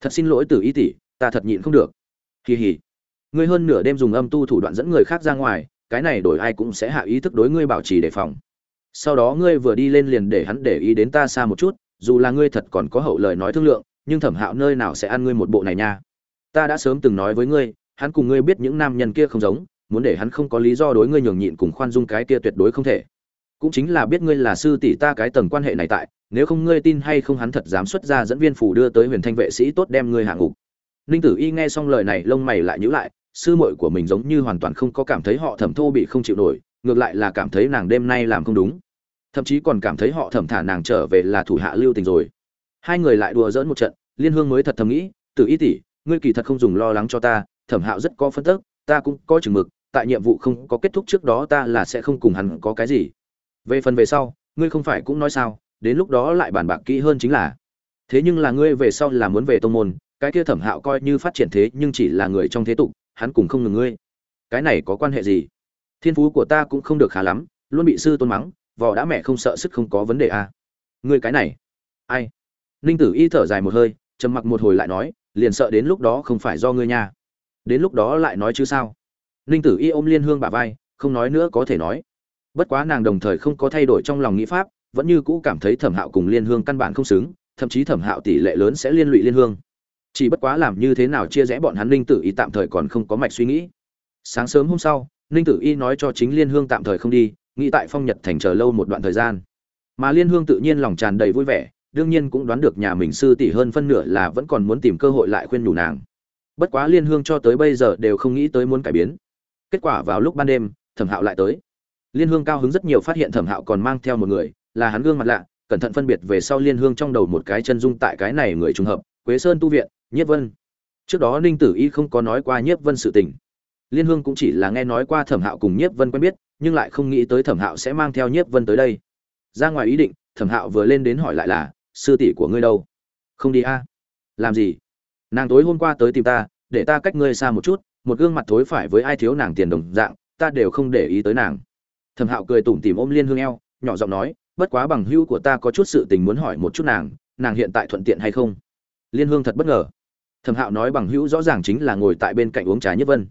Thật xin lỗi tử y tỷ, ta thật nhịn không được. Kỳ hỉ ngươi hơn nửa đêm dùng âm tu thủ đoạn dẫn người khác ra ngoài cái này đổi ai cũng sẽ hạ ý thức đối ngươi bảo trì đề phòng. Sau đó ngươi vừa đi lên liền để hắn để ý đến ta xa một chút, dù là ngươi thật còn có hậu lời nói thương lượng, nhưng thẩm hạo nơi nào sẽ ăn ngươi một bộ này nha? Ta đã sớm từng nói với ngươi, hắn cùng ngươi biết những nam nhân kia không giống, muốn để hắn không có lý do đối ngươi nhường nhịn cùng khoan dung cái kia tuyệt đối không thể. Cũng chính là biết ngươi là sư tỷ ta cái tầng quan hệ này tại, nếu không ngươi tin hay không hắn thật dám xuất ra dẫn viên phủ đưa tới huyền thanh vệ sĩ tốt đem ngươi hạ ngục. Ninh tử y nghe xong lời này lông mày lại nhíu lại sư muội của mình giống như hoàn toàn không có cảm thấy họ thẩm thô bị không chịu nổi, ngược lại là cảm thấy nàng đêm nay làm không đúng. Thậm chí còn cảm thấy họ thẩm thả nàng trở về là thủ hạ lưu tình rồi. Hai người lại đùa dỡn một trận, liên hương mới thật thầm nghĩ từ y tỷ, ngươi kỳ thật không dùng lo lắng cho ta, thẩm hạo rất có phân tức, ta cũng có chừng mực, tại nhiệm vụ không có kết thúc trước đó ta là sẽ không cùng hắn có cái gì. Về phần về sau, ngươi không phải cũng nói sao, đến lúc đó lại bàn bạc kỹ hơn chính là. Thế nhưng là ngươi về sau là muốn về tông môn, cái kia thẩm hạo coi như phát triển thế nhưng chỉ là người trong thế tục hắn cùng không ngừng ngươi. Cái này có quan hệ gì? Thiên phú của ta cũng không được khá lắm, luôn bị sư tôn mắng, vò đã mẹ không sợ sức không có vấn đề à. ngươi cái này. Ai? Ninh tử y thở dài một hơi, trầm mặc một hồi lại nói, liền sợ đến lúc đó không phải do ngươi nha. Đến lúc đó lại nói chứ sao? Ninh tử y ôm liên hương bà vai, không nói nữa có thể nói. Bất quá nàng đồng thời không có thay đổi trong lòng nghĩ pháp, vẫn như cũ cảm thấy thẩm hạo cùng liên hương căn bản không xứng, thậm chí thẩm hạo tỷ lệ lớn sẽ liên lụy liên hương chỉ bất quá làm như thế nào chia rẽ bọn hắn ninh tử y tạm thời còn không có mạch suy nghĩ. Sáng sớm hôm sau, ninh tử y nói cho chính liên hương tạm thời không đi, nghĩ tại phong nhật thành chờ lâu một đoạn thời gian. Mà liên hương tự nhiên lòng tràn đầy vui vẻ, đương nhiên cũng đoán được nhà mình sư tỷ hơn phân nửa là vẫn còn muốn tìm cơ hội lại khuyên nhủ nàng. Bất quá liên hương cho tới bây giờ đều không nghĩ tới muốn cải biến. Kết quả vào lúc ban đêm, thẩm hạo lại tới. Liên hương cao hứng rất nhiều phát hiện thẩm hạo còn mang theo một người, là hắn gương mặt lạ, cẩn thận phân biệt về sau liên hương trong đầu một cái chân dung tại cái này người trùng hợp, quế sơn tu viện nhiếp vân. Trước đó ninh tử y không có nói qua nhiếp vân sự tình. Liên hương cũng chỉ là nghe nói qua thẩm hạo cùng nhiếp vân quen biết, nhưng lại không nghĩ tới thẩm hạo sẽ mang theo nhiếp vân tới đây. Ra ngoài ý định, thẩm hạo vừa lên đến hỏi lại là, sư tỷ của ngươi đâu? Không đi a. À? làm gì? Nàng tối hôm qua tới tìm ta, để ta cách ngươi xa một chút, một gương mặt thối phải với ai thiếu nàng tiền đồng dạng, ta đều không để ý tới nàng. Thẩm hạo cười tủm tỉm ôm liên hương eo, nhỏ giọng nói, bất quá bằng hữu của ta có chút sự tình muốn hỏi một chút nàng nàng hiện tại thuận tiện hay không? Liên hương thật bất ngờ thẩm hạo nói bằng hữu rõ ràng chính là ngồi tại bên cạnh uống trà nhất vân.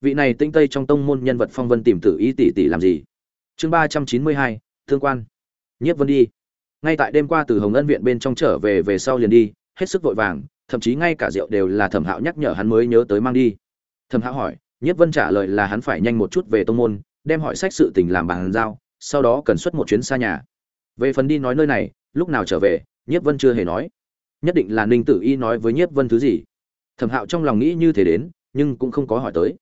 Vị này tinh tây trong tông môn nhân vật phong vân tìm tử ý tỷ tỷ làm gì? Chương ba trăm chín mươi hai, thương quan. Nhất vân đi. Ngay tại đêm qua từ hồng ân viện bên trong trở về về sau liền đi, hết sức vội vàng, thậm chí ngay cả rượu đều là thẩm hạo nhắc nhở hắn mới nhớ tới mang đi. Thẩm hạo hỏi, nhất vân trả lời là hắn phải nhanh một chút về tông môn, đem hỏi sách sự tình làm bàn giao, sau đó cần xuất một chuyến xa nhà. Về phần đi nói nơi này, lúc nào trở về, nhất vân chưa hề nói nhất định là ninh tử y nói với nhất vân thứ gì. Thẩm hạo trong lòng nghĩ như thế đến, nhưng cũng không có hỏi tới.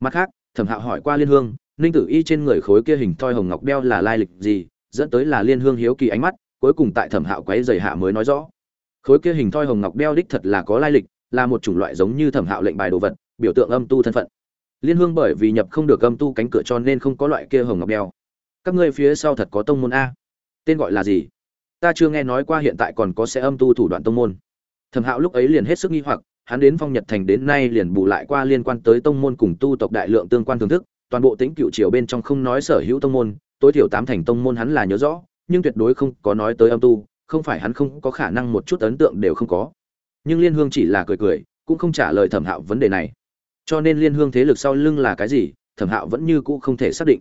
Mặt khác, thẩm hạo hỏi qua liên hương, ninh tử y trên người khối kia hình thoi hồng ngọc đeo là lai lịch gì, dẫn tới là liên hương hiếu kỳ ánh mắt, cuối cùng tại thẩm hạo quấy dày hạ mới nói rõ. Khối kia hình thoi hồng ngọc đeo đích thật là có lai lịch, là một chủng loại giống như thẩm hạo lệnh bài đồ vật, biểu tượng âm tu thân phận. Liên hương bởi vì nhập không được âm tu cánh cửa cho nên không có loại kia hồng ngọc đeo. Các ngươi phía sau thật có tông môn a. Tên gọi là gì? Ta chưa nghe nói qua hiện tại còn có sẽ âm tu thủ đoạn tông môn. Thẩm hạo lúc ấy liền hết sức nghi hoặc, hắn đến phong nhật thành đến nay liền bù lại qua liên quan tới tông môn cùng tu tộc đại lượng tương quan thưởng thức, toàn bộ tính cựu triều bên trong không nói sở hữu tông môn, tối thiểu tám thành tông môn hắn là nhớ rõ, nhưng tuyệt đối không có nói tới âm tu, không phải hắn không có khả năng một chút ấn tượng đều không có. Nhưng liên hương chỉ là cười cười, cũng không trả lời thẩm hạo vấn đề này. Cho nên liên hương thế lực sau lưng là cái gì, thẩm hạo vẫn như cũ không thể xác định.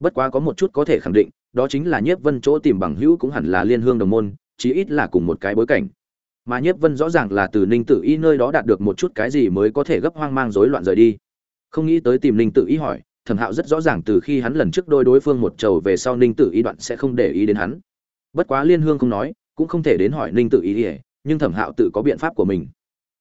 Bất quá có một chút có thể khẳng định đó chính là nhiếp vân chỗ tìm bằng hữu cũng hẳn là liên hương đồng môn, chí ít là cùng một cái bối cảnh. Mà nhiếp vân rõ ràng là từ ninh tử y nơi đó đạt được một chút cái gì mới có thể gấp hoang mang rối loạn rời đi. Không nghĩ tới tìm ninh tử y hỏi, thẩm hạo rất rõ ràng từ khi hắn lần trước đôi đối phương một trầu về sau ninh tử y đoạn sẽ không để ý đến hắn. Bất quá liên hương không nói, cũng không thể đến hỏi ninh tử y ỉa nhưng thẩm hạo tự có biện pháp của mình.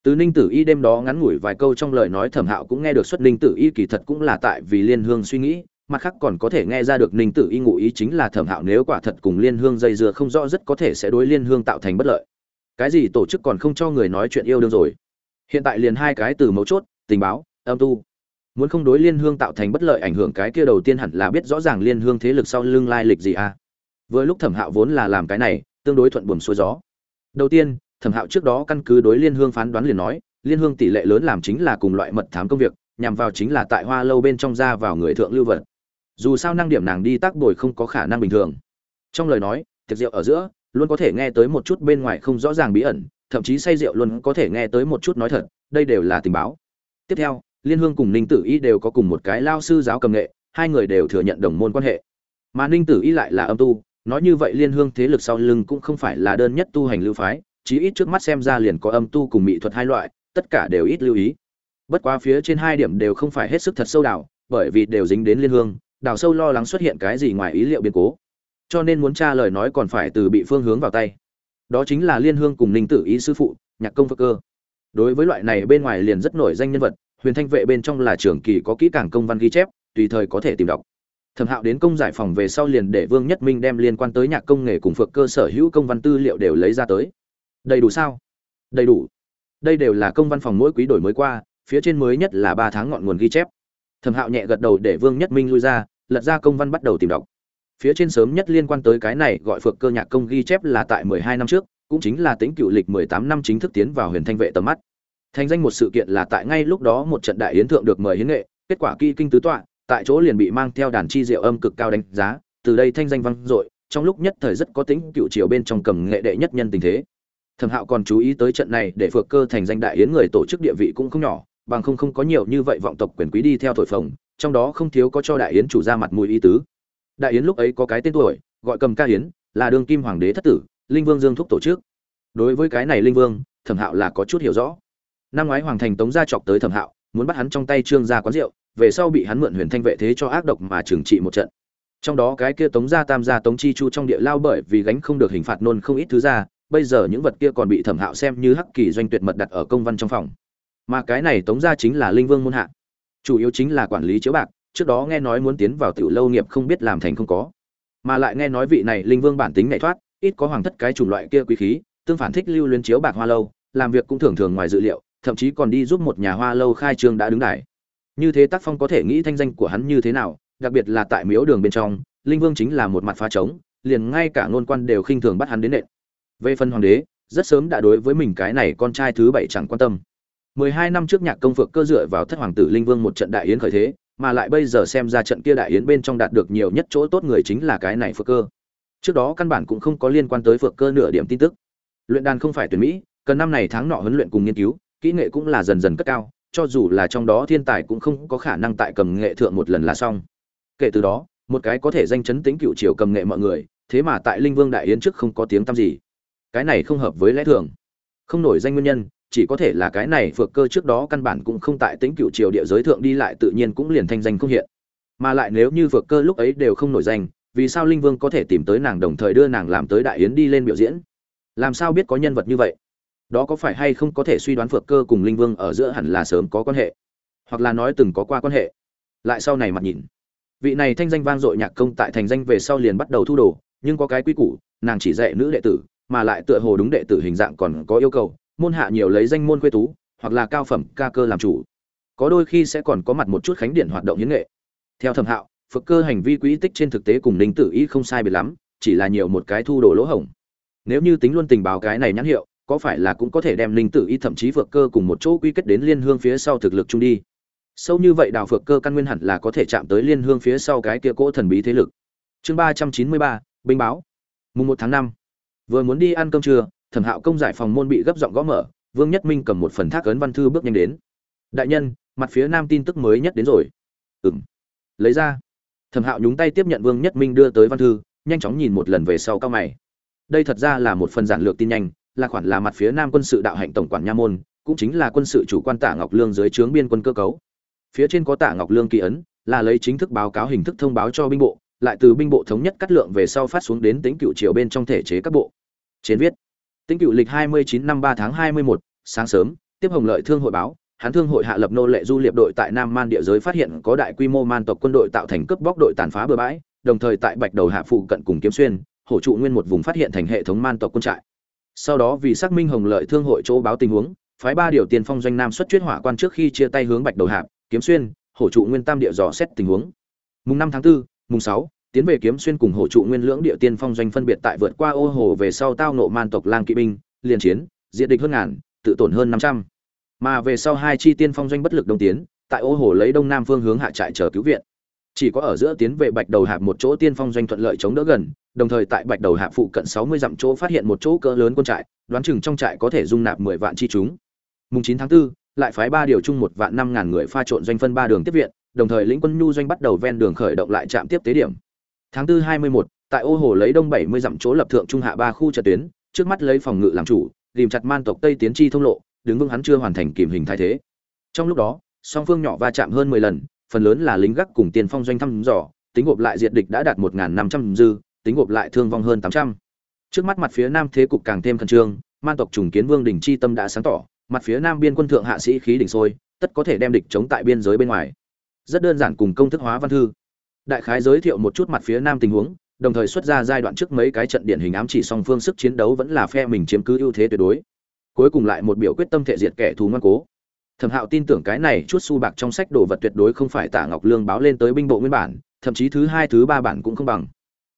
Từ ninh tử y đêm đó ngắn ngủi vài câu trong lời nói thẩm hạo cũng nghe được xuất ninh tử y kỳ thật cũng là tại vì liên hương suy nghĩ mặt khác còn có thể nghe ra được ninh tử y ngụ ý chính là thẩm hạo nếu quả thật cùng liên hương dây dưa không rõ rất có thể sẽ đối liên hương tạo thành bất lợi. Cái gì tổ chức còn không cho người nói chuyện yêu đương rồi. Hiện tại liền hai cái từ mấu chốt, tình báo, âm tu. Muốn không đối liên hương tạo thành bất lợi ảnh hưởng cái kia đầu tiên hẳn là biết rõ ràng liên hương thế lực sau lưng lai lịch gì à. Vừa lúc thẩm hạo vốn là làm cái này, tương đối thuận buồm xuôi gió. Đầu tiên, thẩm hạo trước đó căn cứ đối liên hương phán đoán liền nói, liên hương tỷ lệ lớn làm chính là cùng loại mật thám công việc, nhằm vào chính là tại hoa lâu bên trong ra vào người thượng lưu vật dù sao năng điểm nàng đi tác đổi không có khả năng bình thường. Trong lời nói, tiệc rượu ở giữa, luôn có thể nghe tới một chút bên ngoài không rõ ràng bí ẩn, thậm chí say rượu luôn có thể nghe tới một chút nói thật, đây đều là tình báo. Tiếp theo, liên hương cùng ninh tử y đều có cùng một cái lao sư giáo cầm nghệ, hai người đều thừa nhận đồng môn quan hệ. Mà ninh tử y lại là âm tu, nói như vậy liên hương thế lực sau lưng cũng không phải là đơn nhất tu hành lưu phái, chí ít trước mắt xem ra liền có âm tu cùng mỹ thuật hai loại, tất cả đều ít lưu ý. Bất quá phía trên hai điểm đều không phải hết sức thật sâu đảo, bởi vì đều dính đến liên hương đào sâu lo lắng xuất hiện cái gì ngoài ý liệu biến cố. Cho nên muốn tra lời nói còn phải từ bị phương hướng vào tay. Đó chính là liên hương cùng ninh tử ý sư phụ, nhạc công phơ cơ. Đối với loại này bên ngoài liền rất nổi danh nhân vật, huyền thanh vệ bên trong là trưởng kỳ có kỹ càng công văn ghi chép, tùy thời có thể tìm đọc. Thẩm hạo đến công giải phòng về sau liền để vương nhất minh đem liên quan tới nhạc công nghề cùng phượng cơ sở hữu công văn tư liệu đều lấy ra tới. Đầy đủ sao? Đầy đủ. Đây đều là công văn phòng mỗi quý đổi mới qua, phía trên mới nhất là ba tháng ngọn nguồn ghi chép. Thẩm hạo nhẹ gật đầu để vương nhất minh lui ra lật ra công văn bắt đầu tìm đọc. Phía trên sớm nhất liên quan tới cái này gọi phược cơ nhạc công ghi chép là tại mười hai năm trước, cũng chính là tính cựu lịch mười tám năm chính thức tiến vào huyền thanh vệ tầm mắt. Thành danh một sự kiện là tại ngay lúc đó một trận đại yến thượng được mời hiến nghệ, kết quả kỳ kinh tứ tọa, tại chỗ liền bị mang theo đàn chi diệu âm cực cao đánh giá, từ đây thanh danh vang dội, trong lúc nhất thời rất có tính cựu triều bên trong cầm nghệ đệ nhất nhân tình thế. Thẩm hạo còn chú ý tới trận này để phược cơ thành danh đại yến người tổ chức địa vị cũng không nhỏ, bằng không không có nhiều như vậy vọng tộc quyền quý đi theo thổi phồng trong đó không thiếu có cho đại yến chủ ra mặt mũi ý tứ. Đại yến lúc ấy có cái tên tuổi, gọi cầm ca yến, là đương kim hoàng đế thất tử, linh vương dương thúc tổ chức. Đối với cái này linh vương, thẩm hạo là có chút hiểu rõ. Năm ngoái hoàng thành tống gia chọc tới thẩm hạo, muốn bắt hắn trong tay trương gia quán rượu, về sau bị hắn mượn huyền thanh vệ thế cho ác độc mà trừng trị một trận. Trong đó cái kia tống gia tam gia tống chi chu trong địa lao bởi vì gánh không được hình phạt nôn không ít thứ ra, bây giờ những vật kia còn bị thẩm hạo xem như hắc kỳ doanh tuyệt mật đặt ở công văn trong phòng. Mà cái này tống gia chính là linh vương môn hạ chủ yếu chính là quản lý chiếu bạc, trước đó nghe nói muốn tiến vào tiểu lâu nghiệp không biết làm thành không có. Mà lại nghe nói vị này linh vương bản tính nhảy thoát, ít có hoàng thất cái chủng loại kia quý khí, tương phản thích lưu luyến chiếu bạc hoa lâu, làm việc cũng thường thường ngoài dự liệu, thậm chí còn đi giúp một nhà hoa lâu khai trương đã đứng đài. Như thế tác phong có thể nghĩ thanh danh của hắn như thế nào, đặc biệt là tại miếu đường bên trong, linh vương chính là một mặt phá trống, liền ngay cả ngôn quan đều khinh thường bắt hắn đến nện. Về phần hoàng đế, rất sớm đã đối với mình cái này con trai thứ bảy chẳng quan tâm mười hai năm trước nhạc công phược cơ dựa vào thất hoàng tử linh vương một trận đại yến khởi thế, mà lại bây giờ xem ra trận kia đại yến bên trong đạt được nhiều nhất chỗ tốt người chính là cái này phược cơ. Trước đó căn bản cũng không có liên quan tới phược cơ nửa điểm tin tức. Luyện đàn không phải tuyển mỹ, cần năm này tháng nọ huấn luyện cùng nghiên cứu, kỹ nghệ cũng là dần dần cất cao, cho dù là trong đó thiên tài cũng không có khả năng tại cầm nghệ thượng một lần là xong. Kể từ đó, một cái có thể danh chấn tính cựu triều cầm nghệ mọi người, thế mà tại linh vương đại yến trước không có tiếng tăm gì. Cái này không hợp với lẽ thường. Không nổi danh nguyên nhân chỉ có thể là cái này phược cơ trước đó căn bản cũng không tại tính cựu triều địa giới thượng đi lại tự nhiên cũng liền thanh danh không hiện. Mà lại nếu như phược cơ lúc ấy đều không nổi danh, vì sao linh vương có thể tìm tới nàng đồng thời đưa nàng làm tới đại yến đi lên biểu diễn? Làm sao biết có nhân vật như vậy? Đó có phải hay không có thể suy đoán phược cơ cùng linh vương ở giữa hẳn là sớm có quan hệ? Hoặc là nói từng có qua quan hệ? Lại sau này mặt nhìn. Vị này thanh danh vang dội nhạc công tại thành danh về sau liền bắt đầu thu đồ, nhưng có cái quy củ, nàng chỉ dạy nữ đệ tử, mà lại tựa hồ đúng đệ tử hình dạng còn có yêu cầu môn hạ nhiều lấy danh môn quê tú, hoặc là cao phẩm ca cơ làm chủ. Có đôi khi sẽ còn có mặt một chút khánh điển hoạt động hiến nghệ. Theo thẩm hạo, phật cơ hành vi quỹ tích trên thực tế cùng ninh tử y không sai biệt lắm, chỉ là nhiều một cái thu đồ lỗ hổng. Nếu như tính luôn tình báo cái này nhãn hiệu, có phải là cũng có thể đem ninh tử y thậm chí phượng cơ cùng một chỗ quy kết đến liên hương phía sau thực lực chung đi? Sâu như vậy đào phượng cơ căn nguyên hẳn là có thể chạm tới liên hương phía sau cái kia cỗ thần bí thế lực. Chương ba trăm chín mươi ba, binh báo. Mùng một tháng năm. Vừa muốn đi ăn cơm trưa thẩm hạo công giải phòng môn bị gấp giọng gõ mở, vương nhất minh cầm một phần thác ấn văn thư bước nhanh đến. Đại nhân, mặt phía nam tin tức mới nhất đến rồi. Ừng lấy ra. Thẩm hạo nhúng tay tiếp nhận vương nhất minh đưa tới văn thư, nhanh chóng nhìn một lần về sau cao mày. Đây thật ra là một phần giản lược tin nhanh, là khoản là mặt phía nam quân sự đạo hạnh tổng quản nha môn, cũng chính là quân sự chủ quan tả ngọc lương dưới trướng biên quân cơ cấu. Phía trên có tạ ngọc lương kỳ ấn, là lấy chính thức báo cáo hình thức thông báo cho binh bộ, lại từ binh bộ thống nhất cắt lượng về sau phát xuống đến tính cựu triều bên trong thể chế các bộ. Trên viết tính cựu lịch 29 năm 3 tháng 21, sáng sớm tiếp hồng lợi thương hội báo hắn thương hội hạ lập nô lệ du liệp đội tại nam man địa giới phát hiện có đại quy mô man tộc quân đội tạo thành cướp bóc đội tàn phá bờ bãi đồng thời tại bạch đầu hạ phụ cận cùng kiếm xuyên hổ trụ nguyên một vùng phát hiện thành hệ thống man tộc quân trại sau đó vì xác minh hồng lợi thương hội chỗ báo tình huống phái ba điều tiền phong doanh nam xuất chuyết hỏa quan trước khi chia tay hướng bạch đầu hạ, kiếm xuyên hổ trụ nguyên tam địa dò xét tình huống mùng 5 tháng 4, mùng 6 tiến về kiếm xuyên cùng hổ trụ nguyên lưỡng địa tiên phong doanh phân biệt tại vượt qua ô hồ về sau tao nộ man tộc lang kỵ binh liền chiến diện địch hơn ngàn tự tổn hơn năm trăm. Mà về sau hai chi tiên phong doanh bất lực đông tiến tại ô hồ lấy đông nam phương hướng hạ trại chờ cứu viện. Chỉ có ở giữa tiến về bạch đầu hạp một chỗ tiên phong doanh thuận lợi chống đỡ gần đồng thời tại bạch đầu hạp phụ cận sáu mươi dặm chỗ phát hiện một chỗ cỡ lớn quân trại đoán chừng trong trại có thể dung nạp mười vạn chi chúng. Mùng chín tháng 4, lại phái ba điều chung một vạn năm ngàn người pha trộn doanh phân ba đường tiếp viện đồng thời lĩnh quân nhu doanh bắt đầu ven đường khởi động lại trạm tiếp tế điểm tháng tư hai mươi một, tại ô hồ lấy đông bảy mươi dặm chỗ lập thượng trung hạ ba khu trận tuyến, trước mắt lấy phòng ngự làm chủ tìm chặt man tộc tây tiến chi thông lộ, đứng vững hắn chưa hoàn thành kìm hình thái thế. Trong lúc đó, song phương nhỏ va chạm hơn mười lần, phần lớn là lính gác cùng tiền phong doanh thăm dò, tính gộp lại diệt địch đã đạt một năm trăm dư, tính gộp lại thương vong hơn tám trăm. Trước mắt mặt phía nam thế cục càng thêm khẩn trương, man tộc trùng kiến vương đỉnh chi tâm đã sáng tỏ, mặt phía nam biên quân thượng hạ sĩ khí đỉnh sôi, tất có thể đem địch chống tại biên giới bên ngoài. Rất đơn giản cùng công thức hóa văn thư đại khái giới thiệu một chút mặt phía nam tình huống, đồng thời xuất ra giai đoạn trước mấy cái trận điển hình ám chỉ song phương sức chiến đấu vẫn là phe mình chiếm cứ ưu thế tuyệt đối. Cuối cùng lại một biểu quyết tâm thể diệt kẻ thù ngoan cố. Thẩm hạo tin tưởng cái này chút su bạc trong sách đồ vật tuyệt đối không phải tạ ngọc lương báo lên tới binh bộ nguyên bản, thậm chí thứ hai, thứ ba bản cũng không bằng.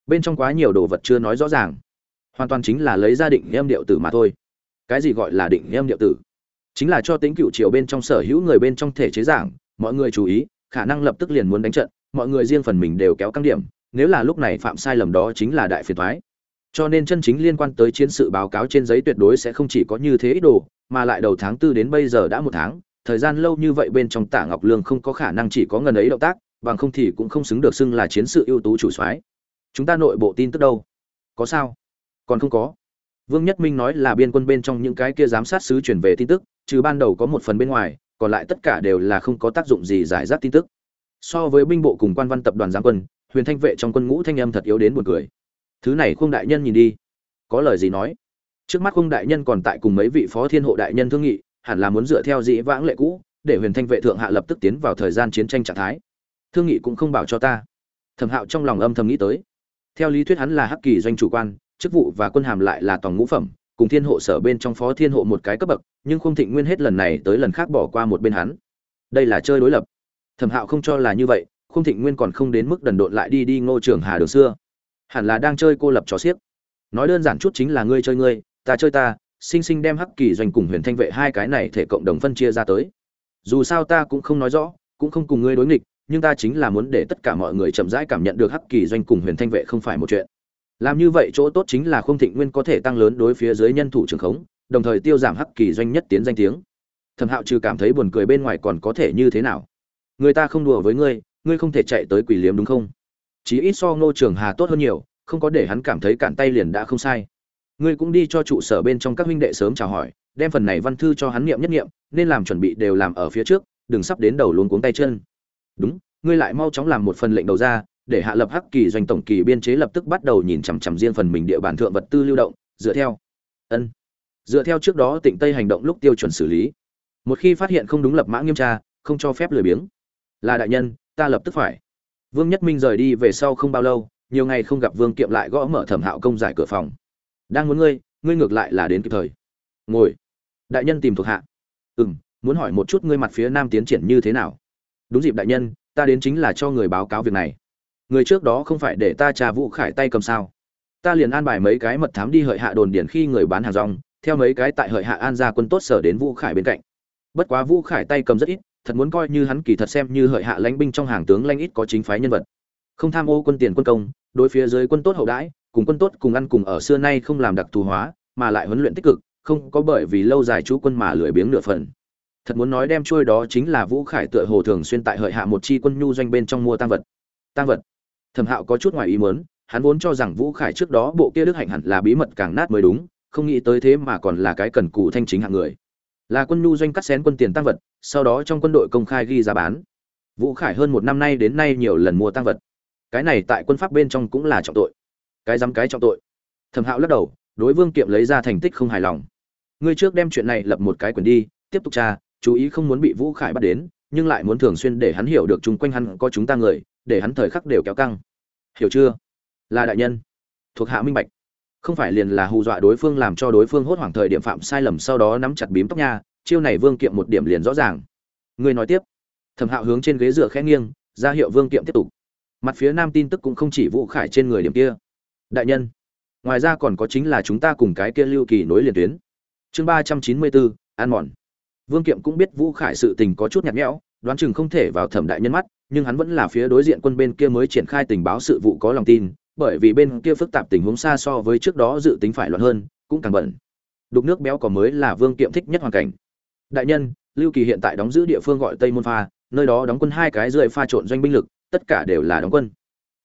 Bên trong quá nhiều đồ vật chưa nói rõ ràng. Hoàn toàn chính là lấy ra định em điệu tử mà thôi. Cái gì gọi là định em điệu tử? Chính là cho tính cựu triều bên trong sở hữu người bên trong thể chế giảng, mọi người chú ý, khả năng lập tức liền muốn đánh trận mọi người riêng phần mình đều kéo căng điểm, nếu là lúc này phạm sai lầm đó chính là đại phiền thoái cho nên chân chính liên quan tới chiến sự báo cáo trên giấy tuyệt đối sẽ không chỉ có như thế ít đồ, mà lại đầu tháng tư đến bây giờ đã một tháng, thời gian lâu như vậy bên trong tả ngọc lương không có khả năng chỉ có ngần ấy động tác, bằng không thì cũng không xứng được xưng là chiến sự ưu tú chủ soái. Chúng ta nội bộ tin tức đâu? Có sao? Còn không có. Vương nhất minh nói là biên quân bên trong những cái kia giám sát sứ chuyển về tin tức, trừ ban đầu có một phần bên ngoài, còn lại tất cả đều là không có tác dụng gì giải rác tin tức so với binh bộ cùng quan văn tập đoàn giáng quân, huyền thanh vệ trong quân ngũ thanh âm thật yếu đến buồn cười. Thứ này khung đại nhân nhìn đi. Có lời gì nói? Trước mắt khung đại nhân còn tại cùng mấy vị phó thiên hộ đại nhân thương nghị, hẳn là muốn dựa theo dĩ vãng lệ cũ, để huyền thanh vệ thượng hạ lập tức tiến vào thời gian chiến tranh trạng thái. Thương nghị cũng không bảo cho ta. Thẩm hạo trong lòng âm thầm nghĩ tới. Theo lý thuyết hắn là hắc kỳ doanh chủ quan, chức vụ và quân hàm lại là toàn ngũ phẩm, cùng thiên hộ sở bên trong phó thiên hộ một cái cấp bậc, nhưng khung thịnh nguyên hết lần này tới lần khác bỏ qua một bên hắn. Đây là chơi đối lập thẩm hạo không cho là như vậy, khung thịnh nguyên còn không đến mức đần độn lại đi đi ngô trường hà đường xưa. Hẳn là đang chơi cô lập trò xiếc. Nói đơn giản chút chính là ngươi chơi ngươi, ta chơi ta, sinh sinh đem hắc kỳ doanh cùng huyền thanh vệ hai cái này thể cộng đồng phân chia ra tới. Dù sao ta cũng không nói rõ, cũng không cùng ngươi đối nghịch, nhưng ta chính là muốn để tất cả mọi người chậm rãi cảm nhận được hắc kỳ doanh cùng huyền thanh vệ không phải một chuyện. Làm như vậy chỗ tốt chính là không thịnh nguyên có thể tăng lớn đối phía dưới nhân thủ trường khống, đồng thời tiêu giảm hắc kỳ doanh nhất tiến danh tiếng. Thẩm hạo trừ cảm thấy buồn cười bên ngoài còn có thể như thế nào? Người ta không đùa với ngươi ngươi không thể chạy tới quỷ liếm đúng không? Chí ít so ngô trường hà tốt hơn nhiều, không có để hắn cảm thấy cản tay liền đã không sai. Ngươi cũng đi cho trụ sở bên trong các huynh đệ sớm chào hỏi, đem phần này văn thư cho hắn nghiệm nhất nghiệm nên làm chuẩn bị đều làm ở phía trước, đừng sắp đến đầu luống cuống tay chân. Đúng, ngươi lại mau chóng làm một phần lệnh đầu ra, để hạ lập hắc kỳ doanh tổng kỳ biên chế lập tức bắt đầu nhìn chằm chằm riêng phần mình địa bàn thượng vật tư lưu động, dựa theo. Ân. Dựa theo trước đó tỉnh tây hành động lúc tiêu chuẩn xử lý. Một khi phát hiện không đúng lập mã nghiêm tra, không cho phép lười biếng là đại nhân, ta lập tức phải. Vương nhất minh rời đi về sau không bao lâu, nhiều ngày không gặp vương kiệm lại gõ mở thẩm hạo công giải cửa phòng. Đang muốn ngươi ngươi ngược lại là đến kịp thời. Ngồi. Đại nhân tìm thuộc hạ. Ừ m muốn hỏi một chút ngươi mặt phía nam tiến triển như thế nào? Đúng dịp đại nhân, ta đến chính là cho người báo cáo việc này. Người trước đó không phải để ta trà vũ khải tay cầm sao? Ta liền an bài mấy cái mật thám đi hợi hạ đồn điển khi người bán hàng rong, theo mấy cái tại hợi hạ an gia quân tốt sở đến vũ khải bên cạnh. Bất quá vũ khải tay cầm rất ít thật muốn coi như hắn kỳ thật xem như hợi hạ lãnh binh trong hàng tướng lãnh ít có chính phái nhân vật. Không tham ô quân tiền quân công, đối phía dưới quân tốt hậu đãi, cùng quân tốt cùng ăn cùng ở xưa nay không làm đặc thù hóa, mà lại huấn luyện tích cực, không có bởi vì lâu dài chú quân mà lười biếng nửa phần. Thật muốn nói đem trôi đó chính là vũ khải tựa hồ thường xuyên tại hợi hạ một chi quân nhu doanh bên trong mua tăng vật. Tăng vật. Thẩm hạo có chút ngoài ý muốn, hắn vốn cho rằng vũ khải trước đó bộ kia đức hạnh hẳn là bí mật càng nát mới đúng, không nghĩ tới thế mà còn là cái cần cù thanh chính hạng người. Là quân nhu doanh cắt xén quân tiền tăng vật sau đó trong quân đội công khai ghi giá bán. Vũ khải hơn một năm nay đến nay nhiều lần mua tăng vật. Cái này tại quân pháp bên trong cũng là trọng tội. Cái dám cái trọng tội. Thẩm hạo lắc đầu, đối vương kiệm lấy ra thành tích không hài lòng. Ngươi trước đem chuyện này lập một cái quyền đi, tiếp tục tra, chú ý không muốn bị vũ khải bắt đến, nhưng lại muốn thường xuyên để hắn hiểu được chung quanh hắn có chúng ta người, để hắn thời khắc đều kéo căng. Hiểu chưa? Là đại nhân. Thuộc hạ minh bạch. Không phải liền là hù dọa đối phương làm cho đối phương hốt hoảng thời điểm phạm sai lầm sau đó nắm chặt bím tóc nha chiêu này vương kiệm một điểm liền rõ ràng. Ngươi nói tiếp. Thẩm hạo hướng trên ghế dựa khẽ nghiêng, ra hiệu vương kiệm tiếp tục. Mặt phía nam tin tức cũng không chỉ vũ khải trên người điểm kia. Đại nhân, ngoài ra còn có chính là chúng ta cùng cái kia lưu kỳ nối liền tuyến. Chương ba trăm chín mươi bốn an mòn. Vương kiệm cũng biết vũ khải sự tình có chút nhạt nhẽo, đoán chừng không thể vào thẩm đại nhân mắt, nhưng hắn vẫn là phía đối diện quân bên kia mới triển khai tình báo sự vụ có lòng tin, bởi vì bên kia phức tạp tình huống xa so với trước đó dự tính phải loạn hơn, cũng càng bận. Đục nước béo có mới là vương kiệm thích nhất hoàn cảnh đại nhân, lưu kỳ hiện tại đóng giữ địa phương gọi tây môn pha, nơi đó đóng quân hai cái rưỡi pha trộn doanh binh lực, tất cả đều là đóng quân.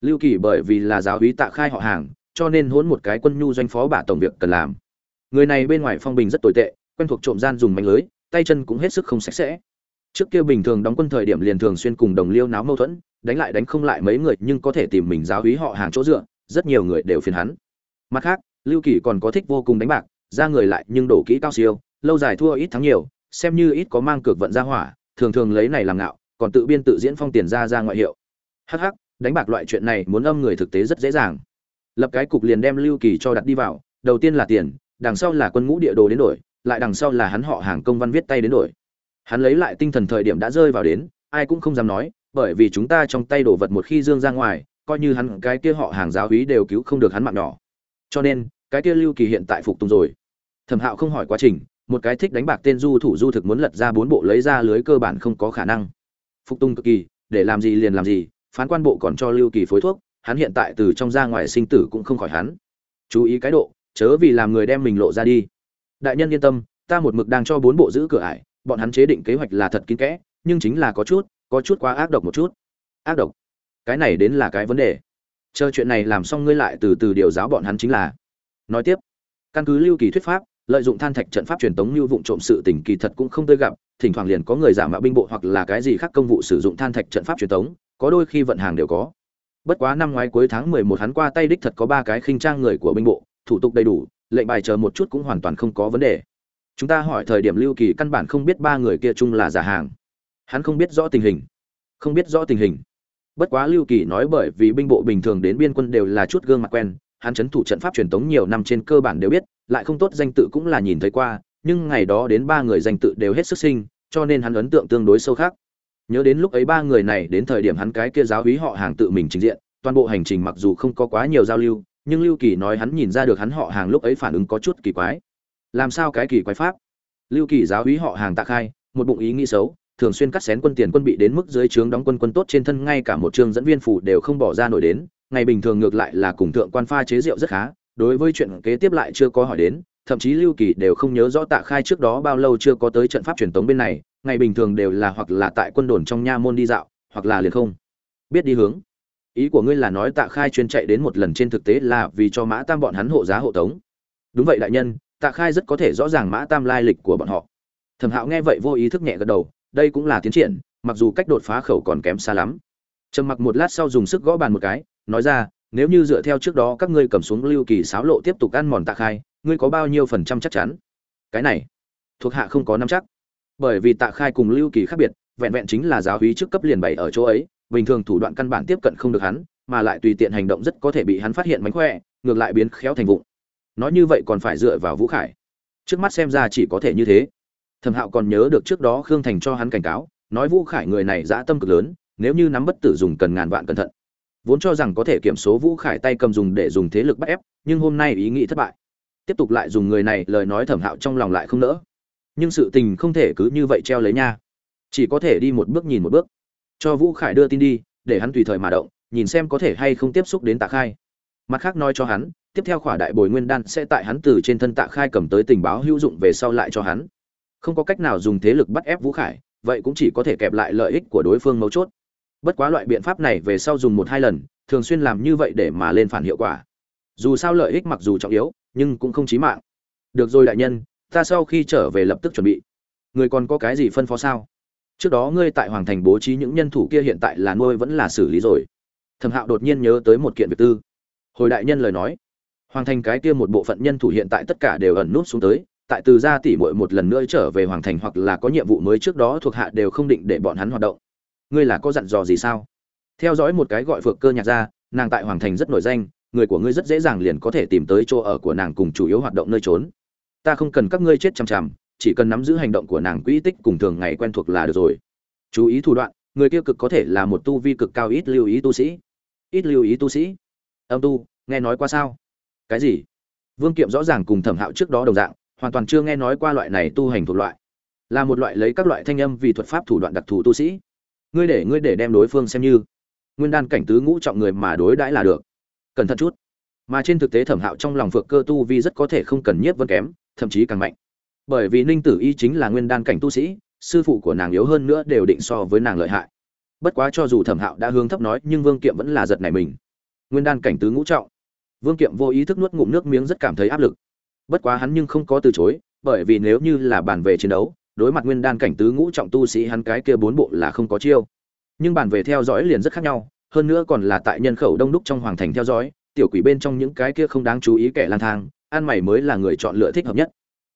Lưu kỳ bởi vì là giáo úy tạ khai họ hàng, cho nên hỗn một cái quân nhu doanh phó bả tổng việc cần làm. Người này bên ngoài phong bình rất tồi tệ, quen thuộc trộm gian dùng mạnh lưới, tay chân cũng hết sức không sạch sẽ. Trước kia bình thường đóng quân thời điểm liền thường xuyên cùng đồng liêu náo mâu thuẫn, đánh lại đánh không lại mấy người, nhưng có thể tìm mình giáo hí họ hàng chỗ dựa, rất nhiều người đều phiền hắn. Mặt khác, lưu kỳ còn có thích vô cùng đánh bạc, ra người lại nhưng đổ kỹ cao siêu, lâu dài thua ít thắng nhiều xem như ít có mang cược vận ra hỏa thường thường lấy này làm ngạo còn tự biên tự diễn phong tiền ra ra ngoại hiệu. Hắc hắc, đánh bạc loại chuyện này muốn âm người thực tế rất dễ dàng. Lập cái cục liền đem lưu kỳ cho đặt đi vào đầu tiên là tiền đằng sau là quân ngũ địa đồ đến đổi lại đằng sau là hắn họ hàng công văn viết tay đến đổi. Hắn lấy lại tinh thần thời điểm đã rơi vào đến ai cũng không dám nói bởi vì chúng ta trong tay đồ vật một khi dương ra ngoài coi như hắn cái kia họ hàng giáo úy đều cứu không được hắn mạng nhỏ. Cho nên cái kia lưu kỳ hiện tại phục tùng rồi. Thẩm hạo không hỏi quá trình một cái thích đánh bạc tên du thủ du thực muốn lật ra bốn bộ lấy ra lưới cơ bản không có khả năng. Phục tùng cực kỳ, để làm gì liền làm gì, phán quan bộ còn cho lưu kỳ phối thuốc, hắn hiện tại từ trong ra ngoài sinh tử cũng không khỏi hắn. Chú ý cái độ, chớ vì làm người đem mình lộ ra đi. Đại nhân yên tâm, ta một mực đang cho bốn bộ giữ cửa ải, bọn hắn chế định kế hoạch là thật kín kẽ, nhưng chính là có chút có chút quá ác độc một chút. Ác độc? Cái này đến là cái vấn đề. Chờ chuyện này làm xong ngươi lại từ từ điều giáo bọn hắn chính là. Nói tiếp, căn cứ lưu kỳ thuyết pháp lợi dụng than thạch trận pháp truyền tống như vụ trộm sự tình kỳ thật cũng không tươi gặp, thỉnh thoảng liền có người giả mạo binh bộ hoặc là cái gì khác công vụ sử dụng than thạch trận pháp truyền tống, có đôi khi vận hàng đều có. Bất quá năm ngoái cuối tháng mười một hắn qua tay đích thật có ba cái khinh trang người của binh bộ, thủ tục đầy đủ, lệnh bài chờ một chút cũng hoàn toàn không có vấn đề. Chúng ta hỏi thời điểm lưu kỳ căn bản không biết ba người kia chung là giả hàng. Hắn không biết rõ tình hình. Không biết rõ tình hình. Bất quá lưu kỳ nói bởi vì binh bộ bình thường đến biên quân đều là chút gương mặt quen, hắn chấn thủ trận pháp truyền tống nhiều năm trên cơ bản đều biết lại không tốt danh tự cũng là nhìn thấy qua, nhưng ngày đó đến ba người danh tự đều hết sức sinh cho nên hắn ấn tượng tương đối sâu khác nhớ đến lúc ấy ba người này đến thời điểm hắn cái kia giáo úy họ hàng tự mình trình diện, toàn bộ hành trình mặc dù không có quá nhiều giao lưu, nhưng lưu kỳ nói hắn nhìn ra được hắn họ hàng lúc ấy phản ứng có chút kỳ quái. Làm sao cái kỳ quái pháp? Lưu kỳ giáo úy họ hàng tạ khai, một bụng ý nghĩ xấu, thường xuyên cắt xén quân tiền quân bị đến mức dưới trướng đóng quân quân tốt trên thân, ngay cả một trường dẫn viên phủ đều không bỏ ra nổi đến, ngày bình thường ngược lại là cùng thượng quan pha chế rượu rất khá đối với chuyện kế tiếp lại chưa có hỏi đến, thậm chí lưu kỳ đều không nhớ rõ tạ khai trước đó bao lâu chưa có tới trận pháp truyền tống bên này, ngày bình thường đều là hoặc là tại quân đồn trong nha môn đi dạo, hoặc là liền không. Biết đi hướng. Ý của ngươi là nói tạ khai chuyên chạy đến một lần trên thực tế là vì cho mã tam bọn hắn hộ giá hộ tống. Đúng vậy đại nhân, tạ khai rất có thể rõ ràng mã tam lai lịch của bọn họ. Thẩm hạo nghe vậy vô ý thức nhẹ gật đầu, đây cũng là tiến triển, mặc dù cách đột phá khẩu còn kém xa lắm. Trầm mặc một lát sau dùng sức gõ bàn một cái, nói ra nếu như dựa theo trước đó các ngươi cầm xuống lưu kỳ sáo lộ tiếp tục ăn mòn tạ khai, ngươi có bao nhiêu phần trăm chắc chắn? Cái này, thuộc hạ không có nắm chắc. Bởi vì tạ khai cùng lưu kỳ khác biệt, vẹn vẹn chính là giáo hí trước cấp liền bày ở chỗ ấy, bình thường thủ đoạn căn bản tiếp cận không được hắn, mà lại tùy tiện hành động rất có thể bị hắn phát hiện mánh khỏe, ngược lại biến khéo thành vụng. Nói như vậy còn phải dựa vào vũ khải. Trước mắt xem ra chỉ có thể như thế. Thẩm hạo còn nhớ được trước đó khương thành cho hắn cảnh cáo, nói vũ khải người này dã tâm cực lớn, nếu như nắm bất tử dùng cần ngàn vạn cẩn thận vốn cho rằng có thể kiểm số vũ khải tay cầm dùng để dùng thế lực bắt ép, nhưng hôm nay ý nghĩ thất bại. Tiếp tục lại dùng người này, lời nói thẩm hạo trong lòng lại không nỡ. Nhưng sự tình không thể cứ như vậy treo lấy nha. Chỉ có thể đi một bước nhìn một bước. Cho vũ khải đưa tin đi, để hắn tùy thời mà động, nhìn xem có thể hay không tiếp xúc đến tạ khai. Mặt khác nói cho hắn, tiếp theo khỏa đại bồi nguyên đan sẽ tại hắn từ trên thân tạ khai cầm tới tình báo hữu dụng về sau lại cho hắn. Không có cách nào dùng thế lực bắt ép vũ khải, vậy cũng chỉ có thể kẹp lại lợi ích của đối phương mấu chốt bất quá loại biện pháp này về sau dùng một hai lần, thường xuyên làm như vậy để mà lên phản hiệu quả. Dù sao lợi ích mặc dù trọng yếu, nhưng cũng không chí mạng. Được rồi đại nhân, ta sau khi trở về lập tức chuẩn bị. Người còn có cái gì phân phó sao? Trước đó ngươi tại hoàng thành bố trí những nhân thủ kia hiện tại là nuôi vẫn là xử lý rồi. Thẩm hạo đột nhiên nhớ tới một kiện việc tư. Hồi đại nhân lời nói, hoàng thành cái kia một bộ phận nhân thủ hiện tại tất cả đều ẩn nút xuống tới, tại từ gia tỷ muội một lần nữa trở về hoàng thành hoặc là có nhiệm vụ mới trước đó thuộc hạ đều không định để bọn hắn hoạt động ngươi là có dặn dò gì sao? Theo dõi một cái gọi phượng cơ nhạc ra, nàng tại hoàng thành rất nổi danh, người của ngươi rất dễ dàng liền có thể tìm tới chỗ ở của nàng cùng chủ yếu hoạt động nơi trốn. Ta không cần các ngươi chết chằm chằm, chỉ cần nắm giữ hành động của nàng quỹ tích cùng thường ngày quen thuộc là được rồi. Chú ý thủ đoạn, người kia cực có thể là một tu vi cực cao ít lưu ý tu sĩ. Ít lưu ý tu sĩ. Âm tu, nghe nói qua sao? Cái gì? Vương kiệm rõ ràng cùng thẩm hạo trước đó đồng dạng, hoàn toàn chưa nghe nói qua loại này tu hành thuộc loại. Là một loại lấy các loại thanh âm vì thuật pháp thủ đoạn đặc thù tu sĩ ngươi để ngươi để đem đối phương xem như. Nguyên đan cảnh tứ ngũ trọng người mà đối đãi là được. Cẩn thận chút. Mà trên thực tế thẩm hạo trong lòng phượng cơ tu vi rất có thể không cần nhiếp vân kém, thậm chí càng mạnh. Bởi vì ninh tử y chính là nguyên đan cảnh tu sĩ, sư phụ của nàng yếu hơn nữa đều định so với nàng lợi hại. Bất quá cho dù thẩm hạo đã hướng thấp nói, nhưng vương kiệm vẫn là giật này mình. Nguyên đan cảnh tứ ngũ trọng. Vương kiệm vô ý thức nuốt ngụm nước miếng rất cảm thấy áp lực. Bất quá hắn nhưng không có từ chối, bởi vì nếu như là bàn về chiến đấu đối mặt nguyên đan cảnh tứ ngũ trọng tu sĩ hắn cái kia bốn bộ là không có chiêu. Nhưng bàn về theo dõi liền rất khác nhau, hơn nữa còn là tại nhân khẩu đông đúc trong hoàng thành theo dõi, tiểu quỷ bên trong những cái kia không đáng chú ý kẻ lang thang an mày mới là người chọn lựa thích hợp nhất.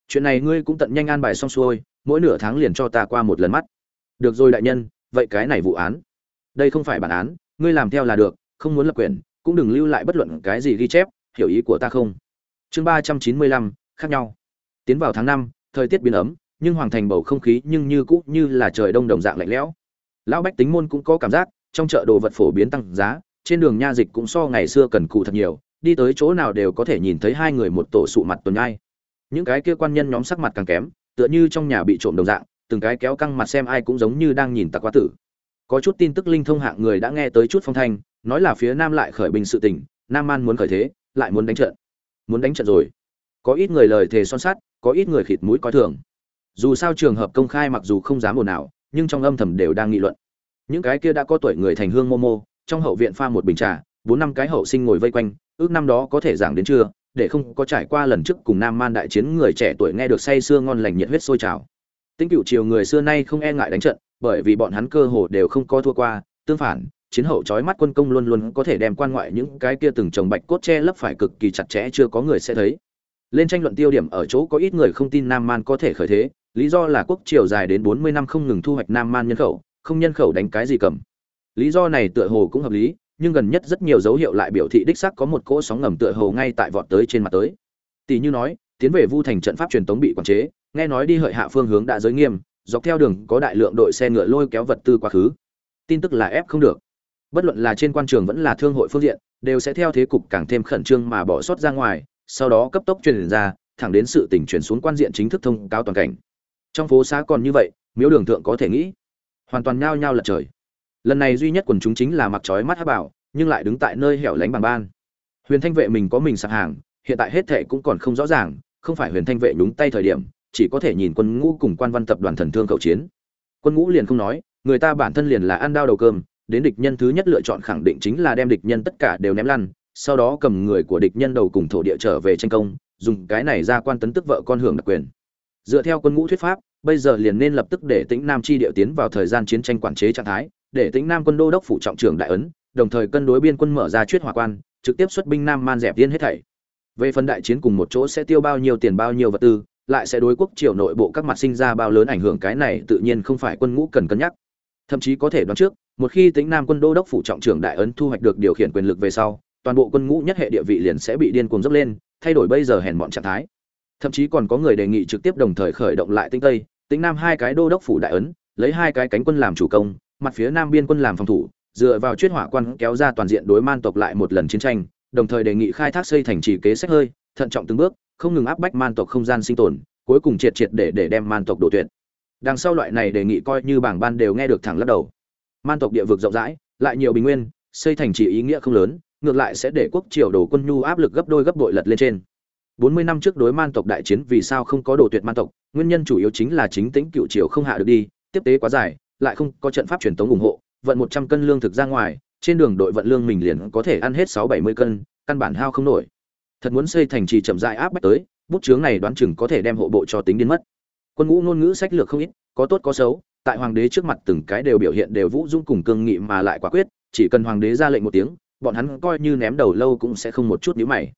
Chuyện này ngươi cũng tận nhanh an bài xong xuôi, mỗi nửa tháng liền cho ta qua một lần mắt. Được rồi đại nhân, vậy cái này vụ án. Đây không phải bản án, ngươi làm theo là được, không muốn lập quyền, cũng đừng lưu lại bất luận cái gì ghi chép, hiểu ý của ta không? Chương ba trăm chín mươi lăm, khác nhau. Tiến vào tháng năm, thời tiết biến ấm nhưng hoàng thành bầu không khí nhưng như cũ như là trời đông đồng dạng lạnh lẽo. Lão bách tính môn cũng có cảm giác, trong chợ đồ vật phổ biến tăng giá, trên đường nha dịch cũng so ngày xưa cần cụ thật nhiều, đi tới chỗ nào đều có thể nhìn thấy hai người một tổ sụ mặt tuần nhai những cái kia quan nhân nhóm sắc mặt càng kém, tựa như trong nhà bị trộm đồng dạng, từng cái kéo căng mặt xem ai cũng giống như đang nhìn tặc quá tử. Có chút tin tức linh thông hạng người đã nghe tới chút phong thanh, nói là phía nam lại khởi binh sự tình, nam man muốn khởi thế, lại muốn đánh trận. Muốn đánh trận rồi. Có ít người lời thề son sắt, có ít người khịt mũi coi thường dù sao trường hợp công khai mặc dù không dám ồn nào nhưng trong âm thầm đều đang nghị luận. Những cái kia đã có tuổi người thành hương momo, trong hậu viện pha một bình trà, bốn năm cái hậu sinh ngồi vây quanh, ước năm đó có thể giảng đến trưa, để không có trải qua lần trước cùng nam man đại chiến người trẻ tuổi nghe được say sưa ngon lành nhiệt huyết sôi trào. Tính cựu triều người xưa nay không e ngại đánh trận, bởi vì bọn hắn cơ hồ đều không có thua qua, tương phản, chiến hậu trói mắt quân công luôn luôn có thể đem quan ngoại những cái kia từng trồng bạch cốt che lấp phải cực kỳ chặt chẽ chưa có người sẽ thấy. Lên tranh luận tiêu điểm ở chỗ có ít người không tin nam man có thể khởi thế lý do là quốc triều dài đến bốn mươi năm không ngừng thu hoạch nam man nhân khẩu, không nhân khẩu đánh cái gì cầm. Lý do này tựa hồ cũng hợp lý, nhưng gần nhất rất nhiều dấu hiệu lại biểu thị đích xác có một cỗ sóng ngầm tựa hồ ngay tại vọt tới trên mặt tới. Tỷ như nói, tiến về vu thành trận pháp truyền tống bị quản chế, nghe nói đi hợi hạ phương hướng đã giới nghiêm, dọc theo đường có đại lượng đội xe ngựa lôi kéo vật tư quá khứ. Tin tức là ép không được. Bất luận là trên quan trường vẫn là thương hội phương diện, đều sẽ theo thế cục càng thêm khẩn trương mà bỏ sót ra ngoài, sau đó cấp tốc truyền ra, thẳng đến sự tỉnh chuyển xuống quan diện chính thức thông cáo toàn cảnh trong phố xá còn như vậy, miếu đường thượng có thể nghĩ. Hoàn toàn nhao nhao lật trời. Lần này duy nhất quần chúng chính là mặc trói mắt hát bảo, nhưng lại đứng tại nơi hẻo lánh bằng ban. Huyền thanh vệ mình có mình sạp hàng, hiện tại hết thệ cũng còn không rõ ràng, không phải huyền thanh vệ nhúng tay thời điểm, chỉ có thể nhìn quân ngũ cùng quan văn tập đoàn thần thương cậu chiến. Quân ngũ liền không nói, người ta bản thân liền là ăn đao đầu cơm, đến địch nhân thứ nhất lựa chọn khẳng định chính là đem địch nhân tất cả đều ném lăn, sau đó cầm người của địch nhân đầu cùng thổ địa trở về tranh công, dùng cái này ra quan tấn tức vợ con hưởng đặc quyền dựa theo quân ngũ thuyết pháp, bây giờ liền nên lập tức để tĩnh nam chi địa tiến vào thời gian chiến tranh quản chế trạng thái, để tĩnh nam quân đô đốc phủ trọng trưởng đại ấn, đồng thời cân đối biên quân mở ra chuyết hỏa quan, trực tiếp xuất binh nam man dẹp tiên hết thảy. Về phần đại chiến cùng một chỗ sẽ tiêu bao nhiêu tiền bao nhiêu vật tư, lại sẽ đối quốc triều nội bộ các mặt sinh ra bao lớn ảnh hưởng, cái này tự nhiên không phải quân ngũ cần cân nhắc. Thậm chí có thể đoán trước, một khi tính nam quân đô đốc phủ trọng trưởng đại ấn thu hoạch được điều khiển quyền lực về sau, toàn bộ quân ngũ nhất hệ địa vị liền sẽ bị điên cuồng dốc lên, thay đổi bây giờ hèn bọn trạng thái thậm chí còn có người đề nghị trực tiếp đồng thời khởi động lại tinh tây tính nam hai cái đô đốc phủ đại ấn, lấy hai cái cánh quân làm chủ công, mặt phía nam biên quân làm phòng thủ, dựa vào chuyên hỏa quan kéo ra toàn diện đối man tộc lại một lần chiến tranh, đồng thời đề nghị khai thác xây thành trì kế sách hơi, thận trọng từng bước, không ngừng áp bách man tộc không gian sinh tồn, cuối cùng triệt triệt để để đem man tộc đổ tuyệt. Đằng sau loại này đề nghị coi như bảng ban đều nghe được thẳng lắc đầu. Man tộc địa vực rộng rãi, lại nhiều bình nguyên, xây thành trì ý nghĩa không lớn, ngược lại sẽ để quốc triều đổ quân nhu áp lực gấp đôi gấp bội lật lên trên. 40 năm trước đối man tộc đại chiến vì sao không có đồ tuyệt man tộc, nguyên nhân chủ yếu chính là chính tính cựu triều không hạ được đi, tiếp tế quá dài, lại không có trận pháp truyền tống ủng hộ, vận 100 cân lương thực ra ngoài, trên đường đội vận lương mình liền có thể ăn hết 6-70 cân, căn bản hao không nổi. Thật muốn xây thành trì chậm rãi áp bách tới, bút chướng này đoán chừng có thể đem hộ bộ cho tính điên mất. Quân ngũ ngôn ngữ sách lược không ít, có tốt có xấu, tại hoàng đế trước mặt từng cái đều biểu hiện đều vũ dung cùng cương nghị mà lại quả quyết, chỉ cần hoàng đế ra lệnh một tiếng, bọn hắn coi như ném đầu lâu cũng sẽ không một chút nhíu mày.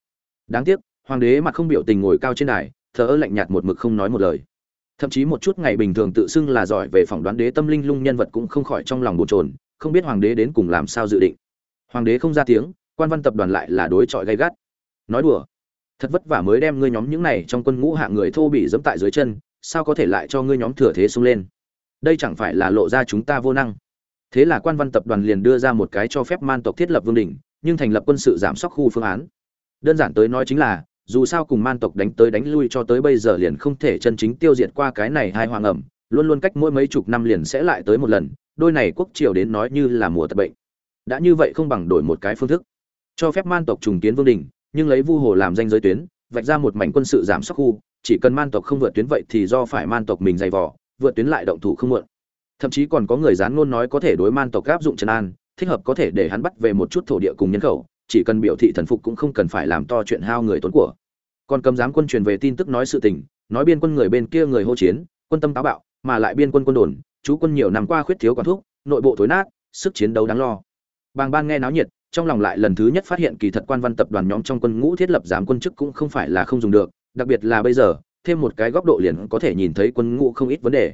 Đáng tiếc hoàng đế mặt không biểu tình ngồi cao trên đài, thờ ơ lạnh nhạt một mực không nói một lời. Thậm chí một chút ngày bình thường tự xưng là giỏi về phỏng đoán đế tâm linh lung nhân vật cũng không khỏi trong lòng bồn chồn, không biết hoàng đế đến cùng làm sao dự định. Hoàng đế không ra tiếng, quan văn tập đoàn lại là đối chọi gay gắt. Nói đùa, thật vất vả mới đem ngươi nhóm những này trong quân ngũ hạng người thô bị dẫm tại dưới chân, sao có thể lại cho ngươi nhóm thừa thế xông lên? Đây chẳng phải là lộ ra chúng ta vô năng. Thế là quan văn tập đoàn liền đưa ra một cái cho phép man tộc thiết lập vương đỉnh, nhưng thành lập quân sự giảm sóc khu phương án. Đơn giản tới nói chính là dù sao cùng man tộc đánh tới đánh lui cho tới bây giờ liền không thể chân chính tiêu diệt qua cái này hai hoàng ẩm, luôn luôn cách mỗi mấy chục năm liền sẽ lại tới một lần, đôi này quốc triều đến nói như là mùa tật bệnh. Đã như vậy không bằng đổi một cái phương thức. Cho phép man tộc trùng kiến vương đình, nhưng lấy vu hồ làm danh giới tuyến, vạch ra một mảnh quân sự giảm sắc khu, chỉ cần man tộc không vượt tuyến vậy thì do phải man tộc mình dày vò, vượt tuyến lại động thủ không muộn. Thậm chí còn có người dán ngôn nói có thể đối man tộc áp dụng trần an, thích hợp có thể để hắn bắt về một chút thổ địa cùng nhân khẩu chỉ cần biểu thị thần phục cũng không cần phải làm to chuyện hao người tốn của. Còn cầm giám quân truyền về tin tức nói sự tình, nói biên quân người bên kia người hô chiến, quân tâm táo bạo, mà lại biên quân quân đồn, chú quân nhiều năm qua khuyết thiếu quản thuốc nội bộ thối nát, sức chiến đấu đáng lo. Bàng ban nghe náo nhiệt, trong lòng lại lần thứ nhất phát hiện kỳ thật quan văn tập đoàn nhóm trong quân ngũ thiết lập giám quân chức cũng không phải là không dùng được, đặc biệt là bây giờ, thêm một cái góc độ liền có thể nhìn thấy quân ngũ không ít vấn đề.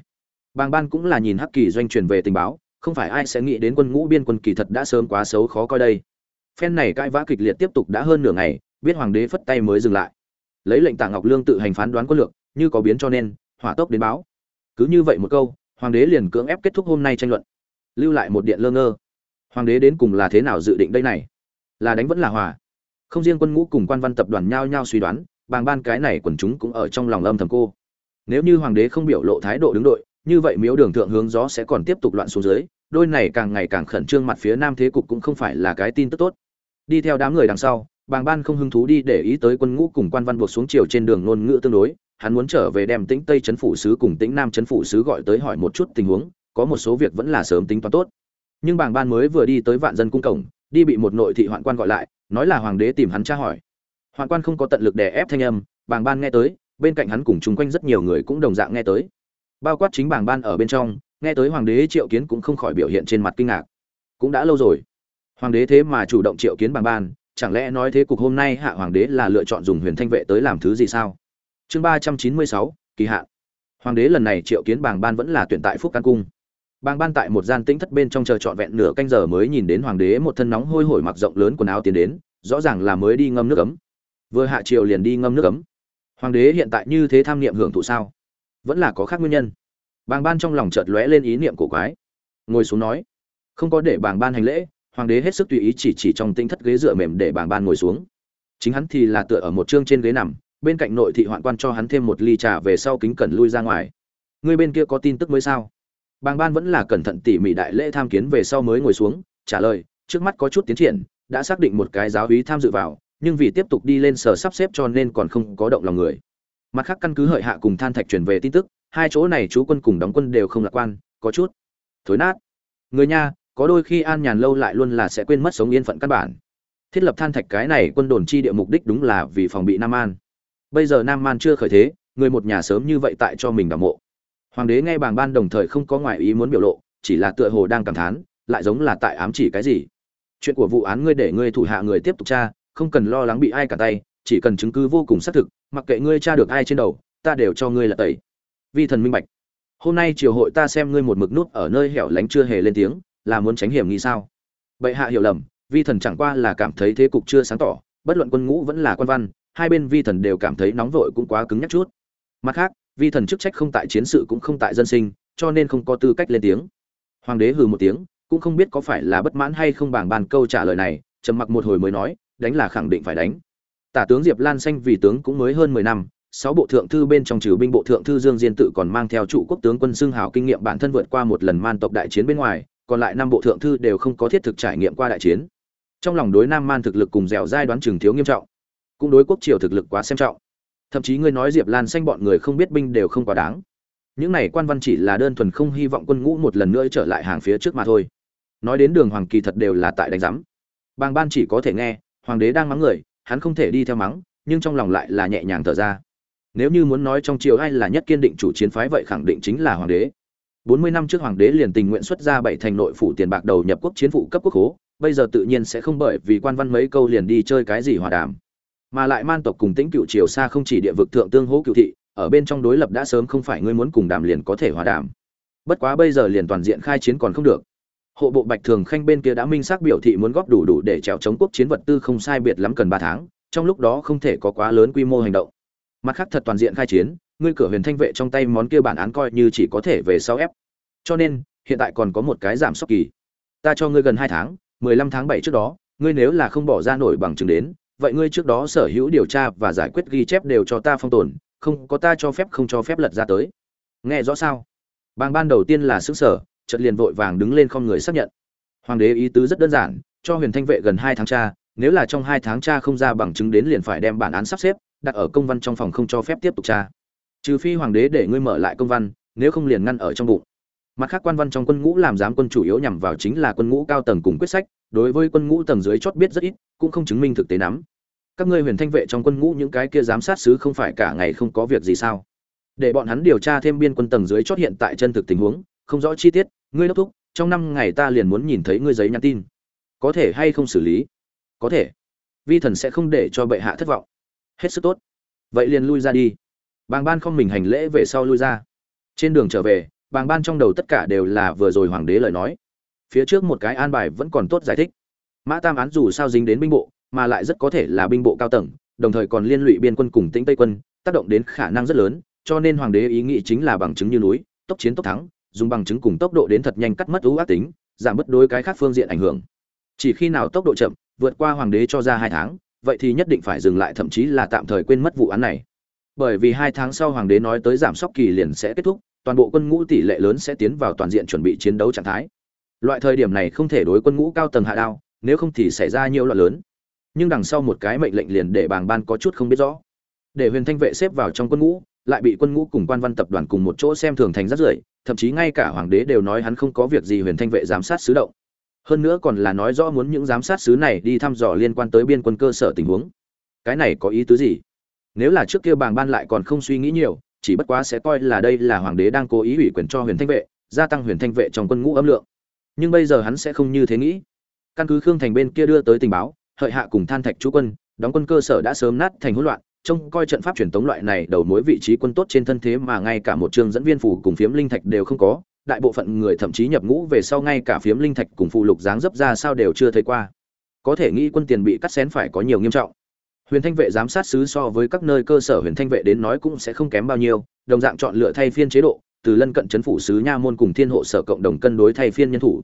Bàng ban cũng là nhìn hắc kỳ doanh truyền về tình báo, không phải ai sẽ nghĩ đến quân ngũ biên quân kỳ thật đã sớm quá xấu khó coi đây phen này cãi vã kịch liệt tiếp tục đã hơn nửa ngày, biết hoàng đế phất tay mới dừng lại. Lấy lệnh tạ ngọc lương tự hành phán đoán quân lược, như có biến cho nên, hỏa tốc đến báo. Cứ như vậy một câu, hoàng đế liền cưỡng ép kết thúc hôm nay tranh luận. Lưu lại một điện lơ ngơ. Hoàng đế đến cùng là thế nào dự định đây này? Là đánh vẫn là hòa? Không riêng quân ngũ cùng quan văn tập đoàn nhao nhao suy đoán, bàng ban cái này quần chúng cũng ở trong lòng âm thầm cô. Nếu như hoàng đế không biểu lộ thái độ đứng đội, như vậy miếu đường thượng hướng gió sẽ còn tiếp tục loạn xuống dưới, đôi này càng ngày càng khẩn trương mặt phía nam thế cục cũng không phải là cái tin tức tốt đi theo đám người đằng sau, bàng ban không hứng thú đi để ý tới quân ngũ cùng quan văn buộc xuống chiều trên đường ngôn ngữ tương đối. Hắn muốn trở về đem tĩnh tây chấn phủ sứ cùng tĩnh nam chấn phủ sứ gọi tới hỏi một chút tình huống, có một số việc vẫn là sớm tính toán tốt. Nhưng bàng ban mới vừa đi tới vạn dân cung cổng, đi bị một nội thị hoạn quan gọi lại, nói là hoàng đế tìm hắn tra hỏi. Hoạn quan không có tận lực đè ép thanh âm, bàng ban nghe tới, bên cạnh hắn cùng chung quanh rất nhiều người cũng đồng dạng nghe tới. Bao quát chính bàng ban ở bên trong, nghe tới hoàng đế triệu kiến cũng không khỏi biểu hiện trên mặt kinh ngạc. Cũng đã lâu rồi hoàng đế thế mà chủ động triệu kiến bằng ban, chẳng lẽ nói thế cục hôm nay hạ hoàng đế là lựa chọn dùng huyền thanh vệ tới làm thứ gì sao? Chương ba trăm chín mươi sáu, kỳ hạn. Hoàng đế lần này triệu kiến bàng ban vẫn là tuyển tại phúc căn cung. Bàng ban tại một gian tĩnh thất bên trong chờ trọn vẹn nửa canh giờ mới nhìn đến hoàng đế một thân nóng hôi hổi mặc rộng lớn quần áo tiến đến, rõ ràng là mới đi ngâm nước ấm. Vừa hạ triều liền đi ngâm nước ấm. Hoàng đế hiện tại như thế tham niệm hưởng thụ sao? Vẫn là có khác nguyên nhân. Bàng ban trong lòng chợt lóe lên ý niệm của quái. Ngồi xuống nói, không có để bàng ban hành lễ hoàng đế hết sức tùy ý chỉ chỉ trong tinh thất ghế dựa mềm để bàng ban ngồi xuống. Chính hắn thì là tựa ở một chương trên ghế nằm, bên cạnh nội thị hoạn quan cho hắn thêm một ly trà về sau kính cẩn lui ra ngoài. Người bên kia có tin tức mới sao? Bàng ban vẫn là cẩn thận tỉ mỉ đại lễ tham kiến về sau mới ngồi xuống, trả lời, trước mắt có chút tiến triển, đã xác định một cái giáo úy tham dự vào, nhưng vì tiếp tục đi lên sở sắp xếp cho nên còn không có động lòng người. Mặt khác căn cứ hợi hạ cùng than thạch truyền về tin tức, hai chỗ này chú quân cùng đóng quân đều không lạc quan, có chút thối nát. Người nha có đôi khi an nhàn lâu lại luôn là sẽ quên mất sống yên phận căn bản. Thiết lập than thạch cái này quân đồn chi địa mục đích đúng là vì phòng bị nam an. Bây giờ nam an chưa khởi thế, người một nhà sớm như vậy tại cho mình đ mộ. Hoàng đế nghe bàng ban đồng thời không có ngoại ý muốn biểu lộ, chỉ là tựa hồ đang cảm thán, lại giống là tại ám chỉ cái gì. Chuyện của vụ án ngươi để ngươi thủ hạ người tiếp tục tra, không cần lo lắng bị ai cả tay, chỉ cần chứng cứ vô cùng xác thực, mặc kệ ngươi tra được ai trên đầu, ta đều cho ngươi là tẩy. Vi thần minh bạch. Hôm nay triều hội ta xem ngươi một mực nút ở nơi hẻo lánh chưa hề lên tiếng là muốn tránh hiểm nghi sao? Bệ hạ hiểu lầm, vi thần chẳng qua là cảm thấy thế cục chưa sáng tỏ, bất luận quân ngũ vẫn là quân văn, hai bên vi thần đều cảm thấy nóng vội cũng quá cứng nhắc chút. Mặt khác, vi thần chức trách không tại chiến sự cũng không tại dân sinh, cho nên không có tư cách lên tiếng. Hoàng đế hừ một tiếng, cũng không biết có phải là bất mãn hay không bảng bàn câu trả lời này, trầm mặc một hồi mới nói, đánh là khẳng định phải đánh. Tả tướng diệp lan xanh vì tướng cũng mới hơn mười năm, sáu bộ thượng thư bên trong trừ binh bộ thượng thư dương diên tự còn mang theo trụ quốc tướng quân xương hào kinh nghiệm bản thân vượt qua một lần man tộc đại chiến bên ngoài còn lại năm bộ thượng thư đều không có thiết thực trải nghiệm qua đại chiến. Trong lòng đối nam man thực lực cùng dẻo dai đoán chừng thiếu nghiêm trọng, cũng đối quốc triều thực lực quá xem trọng. Thậm chí ngươi nói diệp lan xanh bọn người không biết binh đều không quá đáng. Những này quan văn chỉ là đơn thuần không hy vọng quân ngũ một lần nữa trở lại hàng phía trước mà thôi. Nói đến đường hoàng kỳ thật đều là tại đánh giám. Bàng ban chỉ có thể nghe, hoàng đế đang mắng người, hắn không thể đi theo mắng, nhưng trong lòng lại là nhẹ nhàng thở ra. Nếu như muốn nói trong triều ai là nhất kiên định chủ chiến phái vậy khẳng định chính là hoàng đế. 40 năm trước hoàng đế liền tình nguyện xuất ra bảy thành nội phủ tiền bạc đầu nhập quốc chiến phụ cấp quốc hố, bây giờ tự nhiên sẽ không bởi vì quan văn mấy câu liền đi chơi cái gì hòa đàm. Mà lại man tộc cùng tĩnh cựu triều xa không chỉ địa vực thượng tương hỗ cựu thị, ở bên trong đối lập đã sớm không phải ngươi muốn cùng đàm liền có thể hòa đàm. Bất quá bây giờ liền toàn diện khai chiến còn không được. Hộ bộ Bạch Thường Khanh bên kia đã minh xác biểu thị muốn góp đủ đủ để trèo chống quốc chiến vật tư không sai biệt lắm cần 3 tháng, trong lúc đó không thể có quá lớn quy mô hành động. Mặt khác thật toàn diện khai chiến, ngươi cửa huyền thanh vệ trong tay món kia bản án coi như chỉ có thể về sau ép. Cho nên, hiện tại còn có một cái giảm sốc kỳ. Ta cho ngươi gần hai tháng, mười lăm tháng bảy trước đó, ngươi nếu là không bỏ ra nổi bằng chứng đến, vậy ngươi trước đó sở hữu điều tra và giải quyết ghi chép đều cho ta phong tồn, không có ta cho phép không cho phép lật ra tới. Nghe rõ sao? Bang ban đầu tiên là xứ sở chợt liền vội vàng đứng lên không người xác nhận. Hoàng đế ý tứ rất đơn giản, cho huyền thanh vệ gần hai tháng tra, nếu là trong hai tháng tra không ra bằng chứng đến liền phải đem bản án sắp xếp, đặt ở công văn trong phòng không cho phép tiếp tục tra trừ phi hoàng đế để ngươi mở lại công văn, nếu không liền ngăn ở trong bụng. Mặt khác quan văn trong quân ngũ làm giám quân chủ yếu nhằm vào chính là quân ngũ cao tầng cùng quyết sách, đối với quân ngũ tầng dưới chót biết rất ít, cũng không chứng minh thực tế nắm các ngươi huyền thanh vệ trong quân ngũ những cái kia giám sát sứ không phải cả ngày không có việc gì sao? Để bọn hắn điều tra thêm biên quân tầng dưới chót hiện tại chân thực tình huống, không rõ chi tiết, ngươi đốc thúc, trong năm ngày ta liền muốn nhìn thấy ngươi giấy nhắn tin. Có thể hay không xử lý? Có thể. Vi thần sẽ không để cho bệ hạ thất vọng. Hết sức tốt. Vậy liền lui ra đi bàng ban không mình hành lễ về sau lui ra. Trên đường trở về, bàng ban trong đầu tất cả đều là vừa rồi hoàng đế lời nói. Phía trước một cái an bài vẫn còn tốt giải thích. Mã tam án dù sao dính đến binh bộ, mà lại rất có thể là binh bộ cao tầng, đồng thời còn liên lụy biên quân cùng tĩnh tây quân, tác động đến khả năng rất lớn, cho nên hoàng đế ý nghĩ chính là bằng chứng như núi, tốc chiến tốc thắng, dùng bằng chứng cùng tốc độ đến thật nhanh cắt mất ưu ác tính, giảm bớt đối cái khác phương diện ảnh hưởng. Chỉ khi nào tốc độ chậm, vượt qua hoàng đế cho ra hai tháng, vậy thì nhất định phải dừng lại, thậm chí là tạm thời quên mất vụ án này bởi vì hai tháng sau hoàng đế nói tới giảm sóc kỳ liền sẽ kết thúc, toàn bộ quân ngũ tỷ lệ lớn sẽ tiến vào toàn diện chuẩn bị chiến đấu trạng thái. Loại thời điểm này không thể đối quân ngũ cao tầng hạ đao, nếu không thì xảy ra nhiều loạn lớn. Nhưng đằng sau một cái mệnh lệnh liền để bàng ban có chút không biết rõ. Để huyền thanh vệ xếp vào trong quân ngũ, lại bị quân ngũ cùng quan văn tập đoàn cùng một chỗ xem thường thành rất rưởi, thậm chí ngay cả hoàng đế đều nói hắn không có việc gì huyền thanh vệ giám sát sứ động. Hơn nữa còn là nói rõ muốn những giám sát sứ này đi thăm dò liên quan tới biên quân cơ sở tình huống. Cái này có ý tứ gì? Nếu là trước kia bàng ban lại còn không suy nghĩ nhiều, chỉ bất quá sẽ coi là đây là hoàng đế đang cố ý ủy quyền cho huyền thanh vệ, gia tăng huyền thanh vệ trong quân ngũ âm lượng. Nhưng bây giờ hắn sẽ không như thế nghĩ. Căn cứ khương thành bên kia đưa tới tình báo, hợi hạ cùng than thạch chú quân, đóng quân cơ sở đã sớm nát thành hỗn loạn, trông coi trận pháp truyền tống loại này đầu mối vị trí quân tốt trên thân thế mà ngay cả một trường dẫn viên phủ cùng phiếm linh thạch đều không có, đại bộ phận người thậm chí nhập ngũ về sau ngay cả phiếm linh thạch cùng phụ lục dáng dấp ra sao đều chưa thấy qua. Có thể nghĩ quân tiền bị cắt xén phải có nhiều nghiêm trọng huyền thanh vệ giám sát sứ so với các nơi cơ sở huyền thanh vệ đến nói cũng sẽ không kém bao nhiêu, đồng dạng chọn lựa thay phiên chế độ, từ lân cận chấn phủ sứ nha môn cùng thiên hộ sở cộng đồng cân đối thay phiên nhân thủ.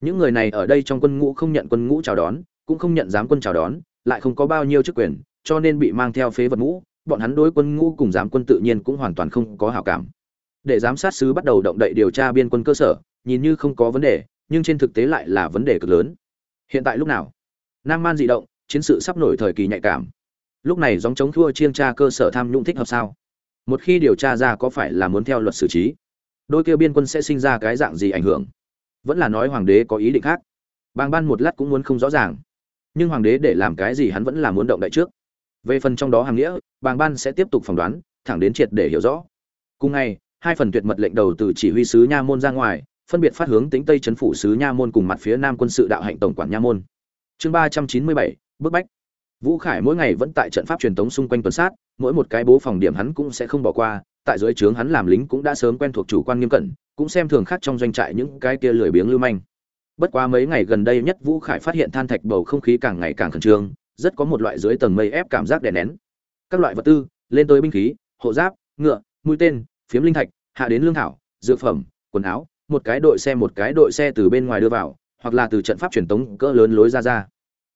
Những người này ở đây trong quân ngũ không nhận quân ngũ chào đón, cũng không nhận giám quân chào đón, lại không có bao nhiêu chức quyền, cho nên bị mang theo phế vật ngũ, bọn hắn đối quân ngũ cùng giám quân tự nhiên cũng hoàn toàn không có hảo cảm. Để giám sát sứ bắt đầu động đậy điều tra biên quân cơ sở, nhìn như không có vấn đề, nhưng trên thực tế lại là vấn đề cực lớn. Hiện tại lúc nào? Nam man dị động, chiến sự sắp nổi thời kỳ nhạy cảm lúc này dòng chống thua chiêng tra cơ sở tham nhũng thích hợp sao? Một khi điều tra ra có phải là muốn theo luật xử trí, đôi kia biên quân sẽ sinh ra cái dạng gì ảnh hưởng? Vẫn là nói hoàng đế có ý định khác. Bàng ban một lát cũng muốn không rõ ràng. Nhưng hoàng đế để làm cái gì hắn vẫn là muốn động đại trước. Về phần trong đó hàng nghĩa, bàng ban sẽ tiếp tục phỏng đoán, thẳng đến triệt để hiểu rõ. Cùng ngày, hai phần tuyệt mật lệnh đầu từ chỉ huy sứ nha môn ra ngoài, phân biệt phát hướng tính tây chấn phủ sứ nha môn cùng mặt phía nam quân sự đạo hạnh tổng quản nha môn. Chương ba trăm chín mươi bảy, bức bách vũ khải mỗi ngày vẫn tại trận pháp truyền thống xung quanh tuần sát, mỗi một cái bố phòng điểm hắn cũng sẽ không bỏ qua, tại dưới trướng hắn làm lính cũng đã sớm quen thuộc chủ quan nghiêm cẩn, cũng xem thường khác trong doanh trại những cái kia lười biếng lưu manh. Bất quá mấy ngày gần đây nhất vũ khải phát hiện than thạch bầu không khí càng ngày càng khẩn trương, rất có một loại dưới tầng mây ép cảm giác đè nén. Các loại vật tư, lên tới binh khí, hộ giáp, ngựa, mũi tên, phiếm linh thạch, hạ đến lương thảo, dược phẩm, quần áo, một cái đội xe một cái đội xe từ bên ngoài đưa vào, hoặc là từ trận pháp truyền tống cỡ lớn lối ra ra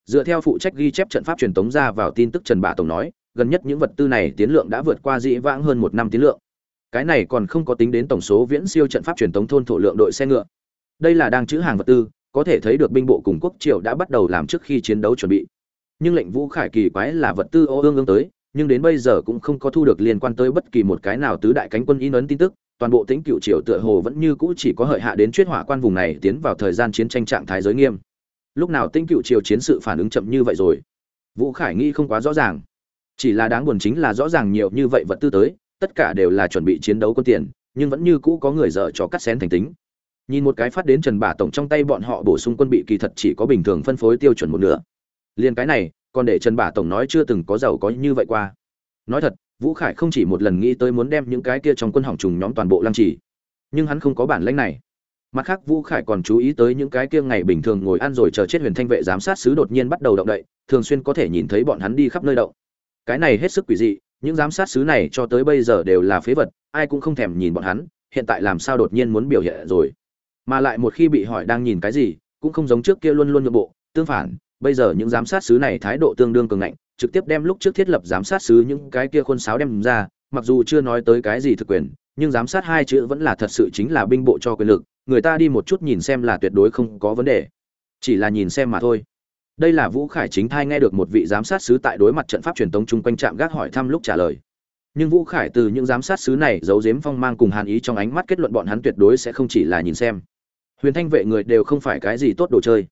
dựa theo phụ trách ghi chép trận pháp truyền tống ra vào tin tức trần bạ tổng nói, gần nhất những vật tư này tiến lượng đã vượt qua dĩ vãng hơn một năm tiến lượng. Cái này còn không có tính đến tổng số viễn siêu trận pháp truyền tống thôn thổ lượng đội xe ngựa. Đây là đang chữ hàng vật tư, có thể thấy được binh bộ cùng quốc triều đã bắt đầu làm trước khi chiến đấu chuẩn bị. Nhưng lệnh vũ khải kỳ quái là vật tư ô ương ương tới, nhưng đến bây giờ cũng không có thu được liên quan tới bất kỳ một cái nào tứ đại cánh quân in ấn tin tức, toàn bộ tính cựu triều tựa hồ vẫn như cũ chỉ có hợi hạ đến chuyết hỏa quan vùng này tiến vào thời gian chiến tranh trạng thái giới nghiêm lúc nào tinh cựu triều chiến sự phản ứng chậm như vậy rồi? Vũ khải nghĩ không quá rõ ràng. Chỉ là đáng buồn chính là rõ ràng nhiều như vậy vật tư tới, tất cả đều là chuẩn bị chiến đấu quân tiền, nhưng vẫn như cũ có người dở cho cắt xén thành tính. Nhìn một cái phát đến trần bà tổng trong tay bọn họ bổ sung quân bị kỳ thật chỉ có bình thường phân phối tiêu chuẩn một nửa. Liền cái này, còn để trần bà tổng nói chưa từng có giàu có như vậy qua. Nói thật, vũ khải không chỉ một lần nghĩ tới muốn đem những cái kia trong quân hỏng trùng nhóm toàn bộ lăng trì, nhưng hắn không có bản lãnh này mặt khác, vũ khải còn chú ý tới những cái kia ngày bình thường ngồi ăn rồi chờ chết huyền thanh vệ giám sát sứ đột nhiên bắt đầu động đậy, thường xuyên có thể nhìn thấy bọn hắn đi khắp nơi động. Cái này hết sức quỷ dị, những giám sát sứ này cho tới bây giờ đều là phế vật, ai cũng không thèm nhìn bọn hắn, hiện tại làm sao đột nhiên muốn biểu hiện rồi. Mà lại một khi bị hỏi đang nhìn cái gì, cũng không giống trước kia luôn luôn nhượng bộ, tương phản, bây giờ những giám sát sứ này thái độ tương đương cường ngạnh, trực tiếp đem lúc trước thiết lập giám sát sứ những cái kia khuôn sáo đem ra, mặc dù chưa nói tới cái gì thực quyền nhưng giám sát hai chữ vẫn là thật sự chính là binh bộ cho quyền lực, người ta đi một chút nhìn xem là tuyệt đối không có vấn đề. Chỉ là nhìn xem mà thôi. Đây là vũ khải chính thai nghe được một vị giám sát sứ tại đối mặt trận pháp truyền tống chung quanh trạm gác hỏi thăm lúc trả lời. Nhưng vũ khải từ những giám sát sứ này giấu giếm phong mang cùng hàn ý trong ánh mắt kết luận bọn hắn tuyệt đối sẽ không chỉ là nhìn xem. Huyền thanh vệ người đều không phải cái gì tốt đồ chơi.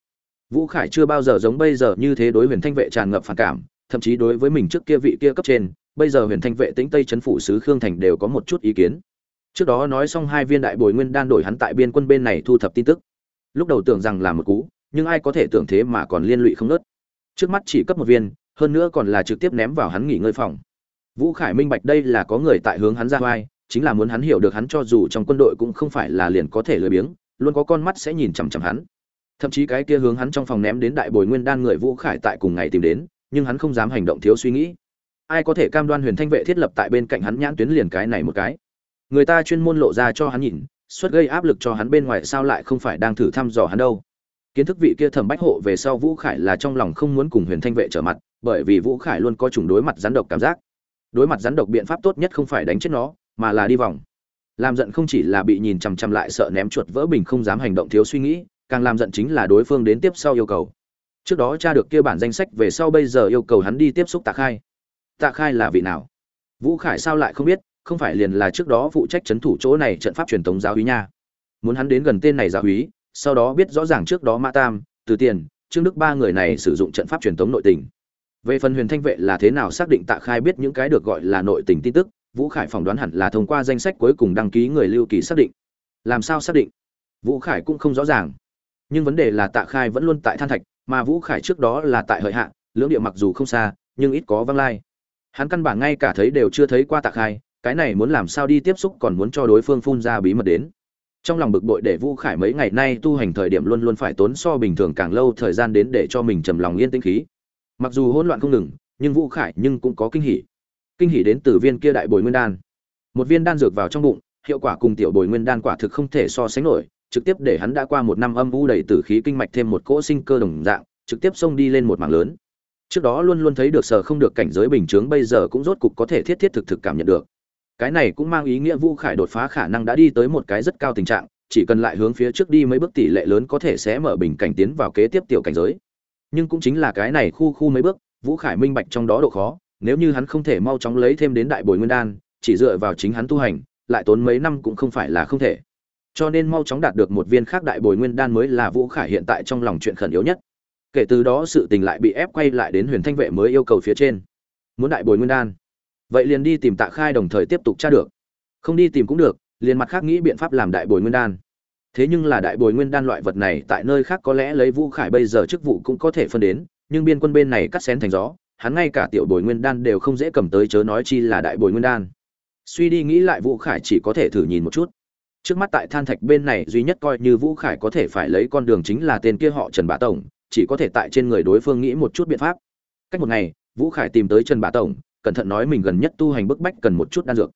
Vũ khải chưa bao giờ giống bây giờ như thế đối huyền thanh vệ tràn ngập phản cảm, thậm chí đối với mình trước kia vị kia cấp trên, bây giờ huyền thanh vệ tĩnh tây chấn phủ sứ khương thành đều có một chút ý kiến trước đó nói xong hai viên đại bồi nguyên đan đổi hắn tại biên quân bên này thu thập tin tức. Lúc đầu tưởng rằng là một cú, nhưng ai có thể tưởng thế mà còn liên lụy không nớt. Trước mắt chỉ cấp một viên, hơn nữa còn là trực tiếp ném vào hắn nghỉ ngơi phòng. Vũ khải minh bạch đây là có người tại hướng hắn ra vai, chính là muốn hắn hiểu được hắn cho dù trong quân đội cũng không phải là liền có thể lười biếng, luôn có con mắt sẽ nhìn chằm chằm hắn. Thậm chí cái kia hướng hắn trong phòng ném đến đại bồi nguyên đan người vũ khải tại cùng ngày tìm đến, nhưng hắn không dám hành động thiếu suy nghĩ. Ai có thể cam đoan huyền thanh vệ thiết lập tại bên cạnh hắn nhãn tuyến liền cái này một cái? Người ta chuyên môn lộ ra cho hắn nhìn, suất gây áp lực cho hắn bên ngoài sao lại không phải đang thử thăm dò hắn đâu. Kiến thức vị kia thẩm bách hộ về sau vũ khải là trong lòng không muốn cùng huyền thanh vệ trở mặt, bởi vì vũ khải luôn có chủng đối mặt rắn độc cảm giác. Đối mặt rắn độc biện pháp tốt nhất không phải đánh chết nó, mà là đi vòng. Làm giận không chỉ là bị nhìn chằm chằm lại sợ ném chuột vỡ bình không dám hành động thiếu suy nghĩ, càng làm giận chính là đối phương đến tiếp sau yêu cầu. Trước đó cha được kia bản danh sách về sau bây giờ yêu cầu hắn đi tiếp xúc tạ khai. Tạ khai là vị nào? Vũ khải sao lại không biết? Không phải liền là trước đó phụ trách chấn thủ chỗ này trận pháp truyền thống giáo úy nha. Muốn hắn đến gần tên này giáo úy, sau đó biết rõ ràng trước đó mã tam, từ tiền, trương đức ba người này sử dụng trận pháp truyền thống nội tình. Về phần huyền thanh vệ là thế nào xác định tạ khai biết những cái được gọi là nội tình tin tức, vũ khải phỏng đoán hẳn là thông qua danh sách cuối cùng đăng ký người lưu kỳ xác định. Làm sao xác định? Vũ khải cũng không rõ ràng. Nhưng vấn đề là tạ khai vẫn luôn tại than thạch, mà vũ khải trước đó là tại hợi hạ, lưỡng địa mặc dù không xa, nhưng ít có văng lai. Hắn căn bản ngay cả thấy đều chưa thấy qua tạ khai cái này muốn làm sao đi tiếp xúc còn muốn cho đối phương phun ra bí mật đến. Trong lòng bực bội để vũ khải mấy ngày nay tu hành thời điểm luôn luôn phải tốn so bình thường càng lâu thời gian đến để cho mình trầm lòng yên tĩnh khí. Mặc dù hỗn loạn không ngừng, nhưng vũ khải nhưng cũng có kinh hỉ. Kinh hỉ đến từ viên kia đại bồi nguyên đan. Một viên đan dược vào trong bụng, hiệu quả cùng tiểu bồi nguyên đan quả thực không thể so sánh nổi, trực tiếp để hắn đã qua một năm âm u đầy tử khí kinh mạch thêm một cỗ sinh cơ đồng dạng, trực tiếp xông đi lên một mảng lớn. Trước đó luôn luôn thấy được sở không được cảnh giới bình chướng, bây giờ cũng rốt cục có thể thiết thiết thực thực cảm nhận được cái này cũng mang ý nghĩa vũ khải đột phá khả năng đã đi tới một cái rất cao tình trạng, chỉ cần lại hướng phía trước đi mấy bước tỷ lệ lớn có thể sẽ mở bình cảnh tiến vào kế tiếp tiểu cảnh giới. Nhưng cũng chính là cái này khu khu mấy bước vũ khải minh bạch trong đó độ khó, nếu như hắn không thể mau chóng lấy thêm đến đại bồi nguyên đan, chỉ dựa vào chính hắn tu hành, lại tốn mấy năm cũng không phải là không thể. Cho nên mau chóng đạt được một viên khác đại bồi nguyên đan mới là vũ khải hiện tại trong lòng chuyện khẩn yếu nhất. Kể từ đó sự tình lại bị ép quay lại đến huyền thanh vệ mới yêu cầu phía trên. Muốn đại bồi nguyên đan vậy liền đi tìm tạ khai đồng thời tiếp tục tra được. Không đi tìm cũng được, liền mặt khác nghĩ biện pháp làm đại bồi nguyên đan. Thế nhưng là đại bồi nguyên đan loại vật này tại nơi khác có lẽ lấy vũ khải bây giờ chức vụ cũng có thể phân đến, nhưng biên quân bên này cắt xén thành gió, hắn ngay cả tiểu bồi nguyên đan đều không dễ cầm tới chớ nói chi là đại bồi nguyên đan. Suy đi nghĩ lại vũ khải chỉ có thể thử nhìn một chút. Trước mắt tại than thạch bên này duy nhất coi như vũ khải có thể phải lấy con đường chính là tên kia họ trần bá tổng, chỉ có thể tại trên người đối phương nghĩ một chút biện pháp. Cách một ngày, vũ khải tìm tới trần bá tổng cẩn thận nói mình gần nhất tu hành bức bách cần một chút đan dược.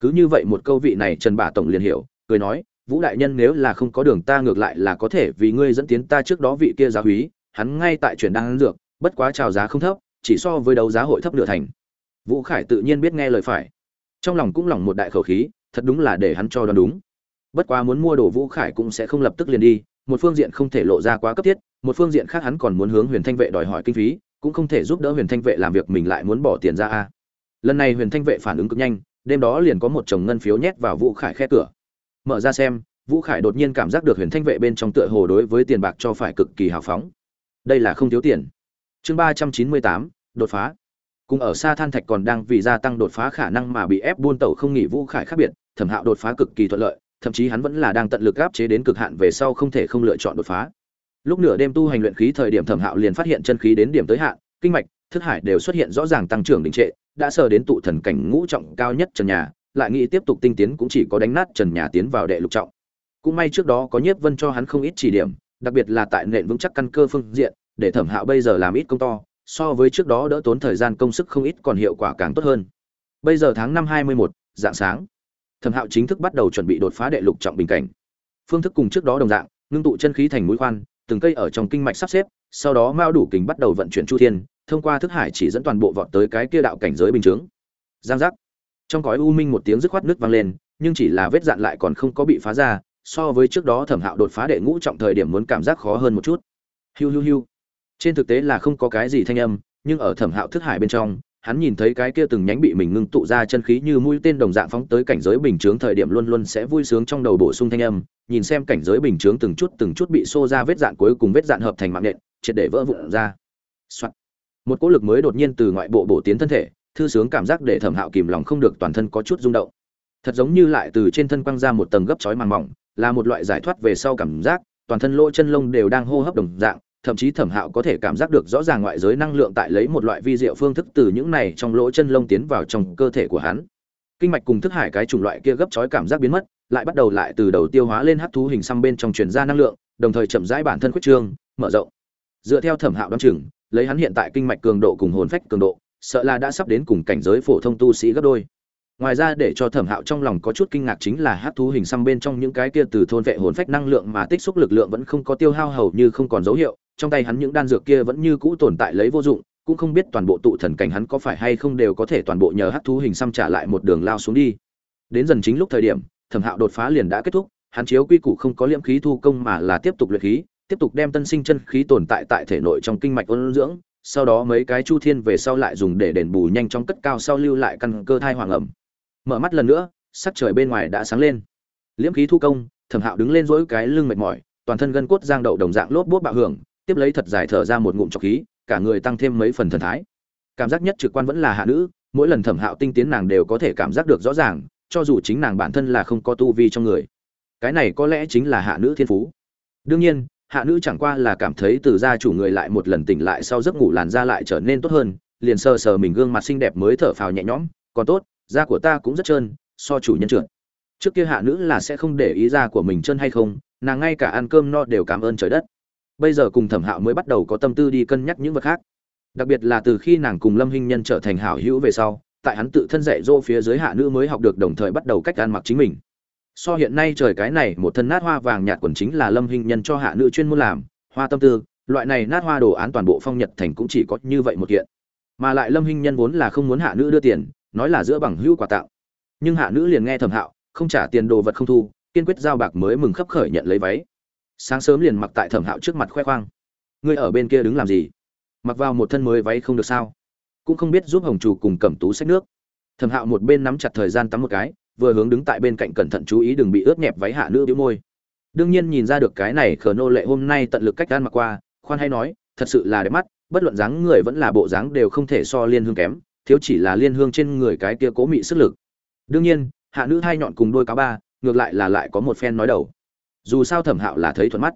Cứ như vậy một câu vị này trần bà tổng liền hiểu, cười nói, vũ đại nhân nếu là không có đường ta ngược lại là có thể vì ngươi dẫn tiến ta trước đó vị kia giá húy, hắn ngay tại chuyển đan dược, bất quá chào giá không thấp, chỉ so với đấu giá hội thấp nửa thành. Vũ khải tự nhiên biết nghe lời phải. Trong lòng cũng lòng một đại khẩu khí, thật đúng là để hắn cho đoán đúng. Bất quá muốn mua đồ vũ khải cũng sẽ không lập tức liền đi, một phương diện không thể lộ ra quá cấp thiết, một phương diện khác hắn còn muốn hướng huyền thanh vệ đòi hỏi kinh phí cũng không thể giúp đỡ huyền thanh vệ làm việc, mình lại muốn bỏ tiền ra a. Lần này huyền thanh vệ phản ứng cực nhanh, đêm đó liền có một chồng ngân phiếu nhét vào vũ khải khe cửa. Mở ra xem, vũ khải đột nhiên cảm giác được huyền thanh vệ bên trong tựa hồ đối với tiền bạc cho phải cực kỳ hào phóng. Đây là không thiếu tiền. Chương ba trăm chín mươi tám, đột phá. Cùng ở xa than thạch còn đang vì gia tăng đột phá khả năng mà bị ép buôn tẩu không nghỉ vũ khải khác biệt, thẩm hạo đột phá cực kỳ thuận lợi, thậm chí hắn vẫn là đang tận lực áp chế đến cực hạn về sau không thể không lựa chọn đột phá lúc nửa đêm tu hành luyện khí thời điểm thẩm hạo liền phát hiện chân khí đến điểm tới hạn, kinh mạch, thức hải đều xuất hiện rõ ràng tăng trưởng đình trệ, đã sờ đến tụ thần cảnh ngũ trọng cao nhất trần nhà, lại nghĩ tiếp tục tinh tiến cũng chỉ có đánh nát trần nhà tiến vào đệ lục trọng. Cũng may trước đó có nhiếp vân cho hắn không ít chỉ điểm, đặc biệt là tại nền vững chắc căn cơ phương diện, để thẩm hạo bây giờ làm ít công to, so với trước đó đỡ tốn thời gian công sức không ít còn hiệu quả càng tốt hơn. Bây giờ tháng năm hai mươi một dạng sáng, thẩm hạo chính thức bắt đầu chuẩn bị đột phá đệ lục trọng bình cảnh. Phương thức cùng trước đó đồng dạng, ngưng tụ chân khí thành mũi khoan từng cây ở trong kinh mạch sắp xếp, sau đó mao đủ kính bắt đầu vận chuyển chu thiên, thông qua thức hải chỉ dẫn toàn bộ vọt tới cái kia đạo cảnh giới bình chứng. giang giác. Trong cõi u minh một tiếng rứt khoát nước vang lên, nhưng chỉ là vết dạn lại còn không có bị phá ra, so với trước đó thẩm hạo đột phá đệ ngũ trọng thời điểm muốn cảm giác khó hơn một chút. Hiu hiu hiu. Trên thực tế là không có cái gì thanh âm, nhưng ở thẩm hạo thức hải bên trong hắn nhìn thấy cái kia từng nhánh bị mình ngưng tụ ra chân khí như mũi tên đồng dạng phóng tới cảnh giới bình chướng thời điểm luôn luôn sẽ vui sướng trong đầu bổ sung thanh âm, nhìn xem cảnh giới bình chướng từng chút từng chút bị xô ra vết dạn cuối cùng vết dạn hợp thành mạng nện, triệt để vỡ vụn ra. Soạn. Một cỗ lực mới đột nhiên từ ngoại bộ bổ tiến thân thể, thư sướng cảm giác để Thẩm Hạo kìm lòng không được toàn thân có chút rung động. Thật giống như lại từ trên thân quăng ra một tầng gấp chói màng mỏng, là một loại giải thoát về sau cảm giác, toàn thân lỗ chân lông đều đang hô hấp đồng dạng, thậm chí thẩm hạo có thể cảm giác được rõ ràng ngoại giới năng lượng tại lấy một loại vi diệu phương thức từ những này trong lỗ chân lông tiến vào trong cơ thể của hắn. Kinh mạch cùng thức hải cái chủng loại kia gấp chói cảm giác biến mất, lại bắt đầu lại từ đầu tiêu hóa lên hấp thú hình xăm bên trong truyền ra năng lượng, đồng thời chậm rãi bản thân khuyết trương, mở rộng. Dựa theo thẩm hạo đ o chừng, lấy hắn hiện tại kinh mạch cường độ cùng hồn phách cường độ, sợ là đã sắp đến cùng cảnh giới phổ thông tu sĩ gấp đôi. Ngoài ra để cho thẩm hạo trong lòng có chút kinh ngạc chính là hát thú hình xăm bên trong những cái kia từ thôn vệ hồn phách năng lượng mà tích xúc lực lượng vẫn không có tiêu hao, hầu như không còn dấu hiệu trong tay hắn những đan dược kia vẫn như cũ tồn tại lấy vô dụng, cũng không biết toàn bộ tụ thần cảnh hắn có phải hay không đều có thể toàn bộ nhờ hắc thú hình xăm trả lại một đường lao xuống đi. Đến dần chính lúc thời điểm, thẩm hạo đột phá liền đã kết thúc, hắn chiếu quy củ không có liễm khí thu công mà là tiếp tục luyện khí, tiếp tục đem tân sinh chân khí tồn tại tại thể nội trong kinh mạch ôn dưỡng, sau đó mấy cái chu thiên về sau lại dùng để đền bù nhanh trong cất cao sau lưu lại căn cơ thai hoàng ẩm. Mở mắt lần nữa, sắc trời bên ngoài đã sáng lên. Liễm khí thu công, thẩm hạo đứng lên dỗi cái lưng mệt mỏi, toàn thân gân cốt giang đậu đồng dạng lốp bốt bạo hưởng tiếp lấy thật dài thở ra một ngụm trọc khí, cả người tăng thêm mấy phần thần thái. Cảm giác nhất trực quan vẫn là hạ nữ, mỗi lần thẩm hạo tinh tiến nàng đều có thể cảm giác được rõ ràng, cho dù chính nàng bản thân là không có tu vi trong người. Cái này có lẽ chính là hạ nữ thiên phú. Đương nhiên, hạ nữ chẳng qua là cảm thấy từ gia chủ người lại một lần tỉnh lại sau giấc ngủ làn da lại trở nên tốt hơn, liền sờ sờ mình gương mặt xinh đẹp mới thở phào nhẹ nhõm, còn tốt, da của ta cũng rất trơn, so chủ nhân trượt trước kia hạ nữ là sẽ không để ý da của mình trơn hay không, nàng ngay cả ăn cơm no đều cảm ơn trời đất bây giờ cùng thẩm hạo mới bắt đầu có tâm tư đi cân nhắc những vật khác. Đặc biệt là từ khi nàng cùng lâm hinh nhân trở thành hảo hữu về sau, tại hắn tự thân dạy dỗ phía dưới hạ nữ mới học được đồng thời bắt đầu cách ăn mặc chính mình. So hiện nay trời cái này, một thân nát hoa vàng nhạt quần chính là lâm hình nhân cho hạ nữ chuyên môn làm, hoa tâm tư, loại này nát hoa đồ án toàn bộ phong nhật thành cũng chỉ có như vậy một kiện. Mà lại lâm hình nhân vốn là không muốn hạ nữ đưa tiền, nói là giữa bằng hữu quà tặng. Nhưng hạ nữ liền nghe thầm hạo, không trả tiền đồ vật không thu, kiên quyết giao bạc mới mừng khấp khởi nhận lấy váy sáng sớm liền mặc tại thẩm hạo trước mặt khoe khoang. Ngươi ở bên kia đứng làm gì? Mặc vào một thân mới váy không được sao? Cũng không biết giúp hồng chủ cùng cầm tú xách nước. Thẩm hạo một bên nắm chặt thời gian tắm một cái, vừa hướng đứng tại bên cạnh cẩn thận chú ý đừng bị ướt nhẹp váy hạ nữ đĩu môi. Đương nhiên nhìn ra được cái này khờ nô lệ hôm nay tận lực cách gan mặc qua, khoan hay nói, thật sự là đẹp mắt, bất luận dáng người vẫn là bộ dáng đều không thể so liên hương kém, thiếu chỉ là liên hương trên người cái kia cố mị sức lực. Đương nhiên, hạ nữ hai nhọn cùng đôi cá ba, ngược lại là lại có một phen nói đầu dù sao thẩm hạo là thấy thuận mắt.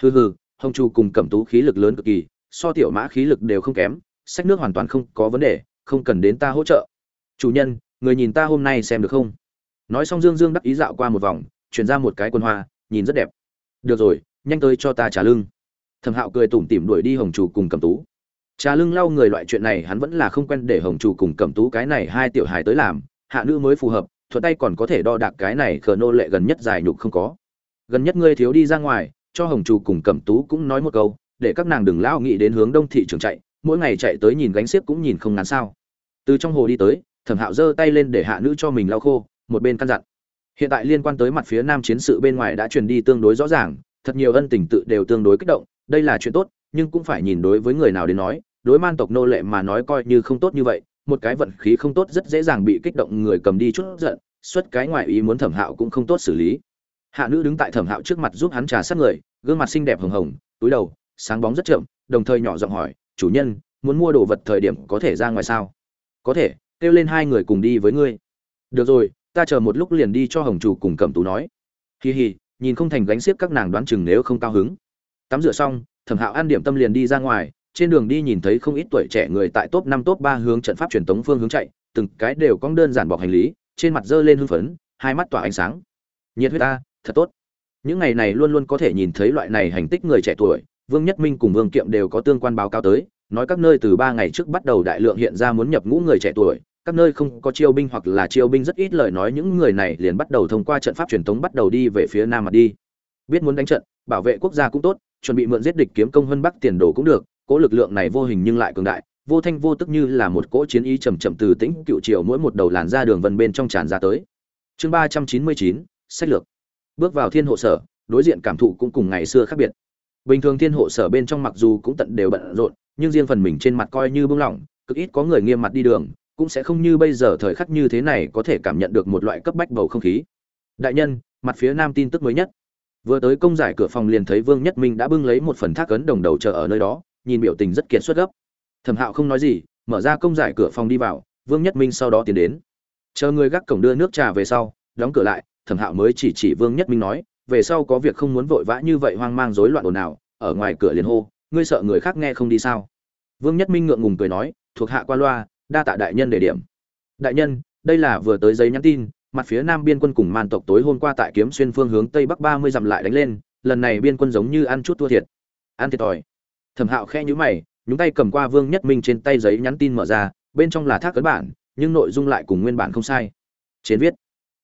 Hừ hừ, hồng chu cùng cẩm tú khí lực lớn cực kỳ, so tiểu mã khí lực đều không kém, sách nước hoàn toàn không có vấn đề, không cần đến ta hỗ trợ. Chủ nhân, người nhìn ta hôm nay xem được không? Nói xong dương dương đắc ý dạo qua một vòng, chuyển ra một cái quần hoa, nhìn rất đẹp. Được rồi, nhanh tới cho ta trả lưng. Thẩm hạo cười tủm tỉm đuổi đi hồng chủ cùng cầm tú. Trà lưng lau người loại chuyện này hắn vẫn là không quen để hồng chủ cùng cầm tú cái này hai tiểu hài tới làm, hạ nữ mới phù hợp, thuận tay còn có thể đo đạc cái này khờ nô lệ gần nhất dài nhục không có gần nhất ngươi thiếu đi ra ngoài, cho hồng chủ cùng cẩm tú cũng nói một câu, để các nàng đừng lao nghĩ đến hướng đông thị trường chạy, mỗi ngày chạy tới nhìn gánh xiếc cũng nhìn không ngán sao. Từ trong hồ đi tới, thẩm hạo giơ tay lên để hạ nữ cho mình lau khô, một bên căn dặn. Hiện tại liên quan tới mặt phía nam chiến sự bên ngoài đã truyền đi tương đối rõ ràng, thật nhiều ân tình tự đều tương đối kích động, đây là chuyện tốt, nhưng cũng phải nhìn đối với người nào đến nói, đối man tộc nô lệ mà nói coi như không tốt như vậy, một cái vận khí không tốt rất dễ dàng bị kích động người cầm đi chút giận, xuất cái ngoại ý muốn thẩm hạo cũng không tốt xử lý hạ nữ đứng tại thẩm hạo trước mặt giúp hắn trà sát người, gương mặt xinh đẹp hồng hồng, túi đầu, sáng bóng rất chậm, đồng thời nhỏ giọng hỏi, chủ nhân, muốn mua đồ vật thời điểm có thể ra ngoài sao? Có thể, kêu lên hai người cùng đi với ngươi. Được rồi, ta chờ một lúc liền đi cho hồng chủ cùng cẩm tú nói. Hì hì nhìn không thành gánh xiếc các nàng đoán chừng nếu không cao hứng. Tắm rửa xong, thẩm hạo ăn điểm tâm liền đi ra ngoài, trên đường đi nhìn thấy không ít tuổi trẻ người tại top năm, top ba hướng trận pháp truyền tống phương hướng chạy, từng cái đều cong đơn giản bọc hành lý, trên mặt dơ lên hưng phấn, hai mắt tỏa ánh sáng. Nhiệt huyết ta thật tốt. Những ngày này luôn luôn có thể nhìn thấy loại này hành tích người trẻ tuổi, vương nhất minh cùng vương kiệm đều có tương quan báo cáo tới, nói các nơi từ ba ngày trước bắt đầu đại lượng hiện ra muốn nhập ngũ người trẻ tuổi, các nơi không có chiêu binh hoặc là chiêu binh rất ít lời nói, những người này liền bắt đầu thông qua trận pháp truyền thống bắt đầu đi về phía nam mà đi. Biết muốn đánh trận, bảo vệ quốc gia cũng tốt, chuẩn bị mượn giết địch kiếm công hơn bắc tiền đồ cũng được, cỗ lực lượng này vô hình nhưng lại cường đại, vô thanh vô tức như là một cỗ chiến ý chầm chậm từ tĩnh cựu triều mỗi một đầu làn ra đường vân bên trong tràn ra tới. Chương ba trăm chín mươi chín, sách lược bước vào thiên hộ sở, đối diện cảm thụ cũng cùng ngày xưa khác biệt. Bình thường thiên hộ sở bên trong mặc dù cũng tận đều bận rộn, nhưng riêng phần mình trên mặt coi như bưng lỏng, cực ít có người nghiêm mặt đi đường, cũng sẽ không như bây giờ thời khắc như thế này có thể cảm nhận được một loại cấp bách bầu không khí. Đại nhân, mặt phía nam tin tức mới nhất. Vừa tới công giải cửa phòng liền thấy vương nhất minh đã bưng lấy một phần thác ấn đồng đầu chờ ở nơi đó, nhìn biểu tình rất kiệt xuất gấp. Thẩm hạo không nói gì, mở ra công giải cửa phòng đi vào, vương nhất minh sau đó tiến đến. Chờ người gác cổng đưa nước trà về sau, đóng cửa lại thẩm hạo mới chỉ chỉ vương nhất minh nói, về sau có việc không muốn vội vã như vậy hoang mang rối loạn ồn ào, ở ngoài cửa liền hô, ngươi sợ người khác nghe không đi sao? Vương nhất minh ngượng ngùng cười nói, thuộc hạ qua loa, đa tạ đại nhân đề điểm. Đại nhân, đây là vừa tới giấy nhắn tin, mặt phía nam biên quân cùng man tộc tối hôm qua tại kiếm xuyên phương hướng tây bắc ba mươi dặm lại đánh lên, lần này biên quân giống như ăn chút thua thiệt. Ăn thiệt thòi. Thẩm hạo khe nhữ mày, nhúng tay cầm qua vương nhất minh trên tay giấy nhắn tin mở ra, bên trong là thác cấn bản, nhưng nội dung lại cùng nguyên bản không sai. Chiến viết,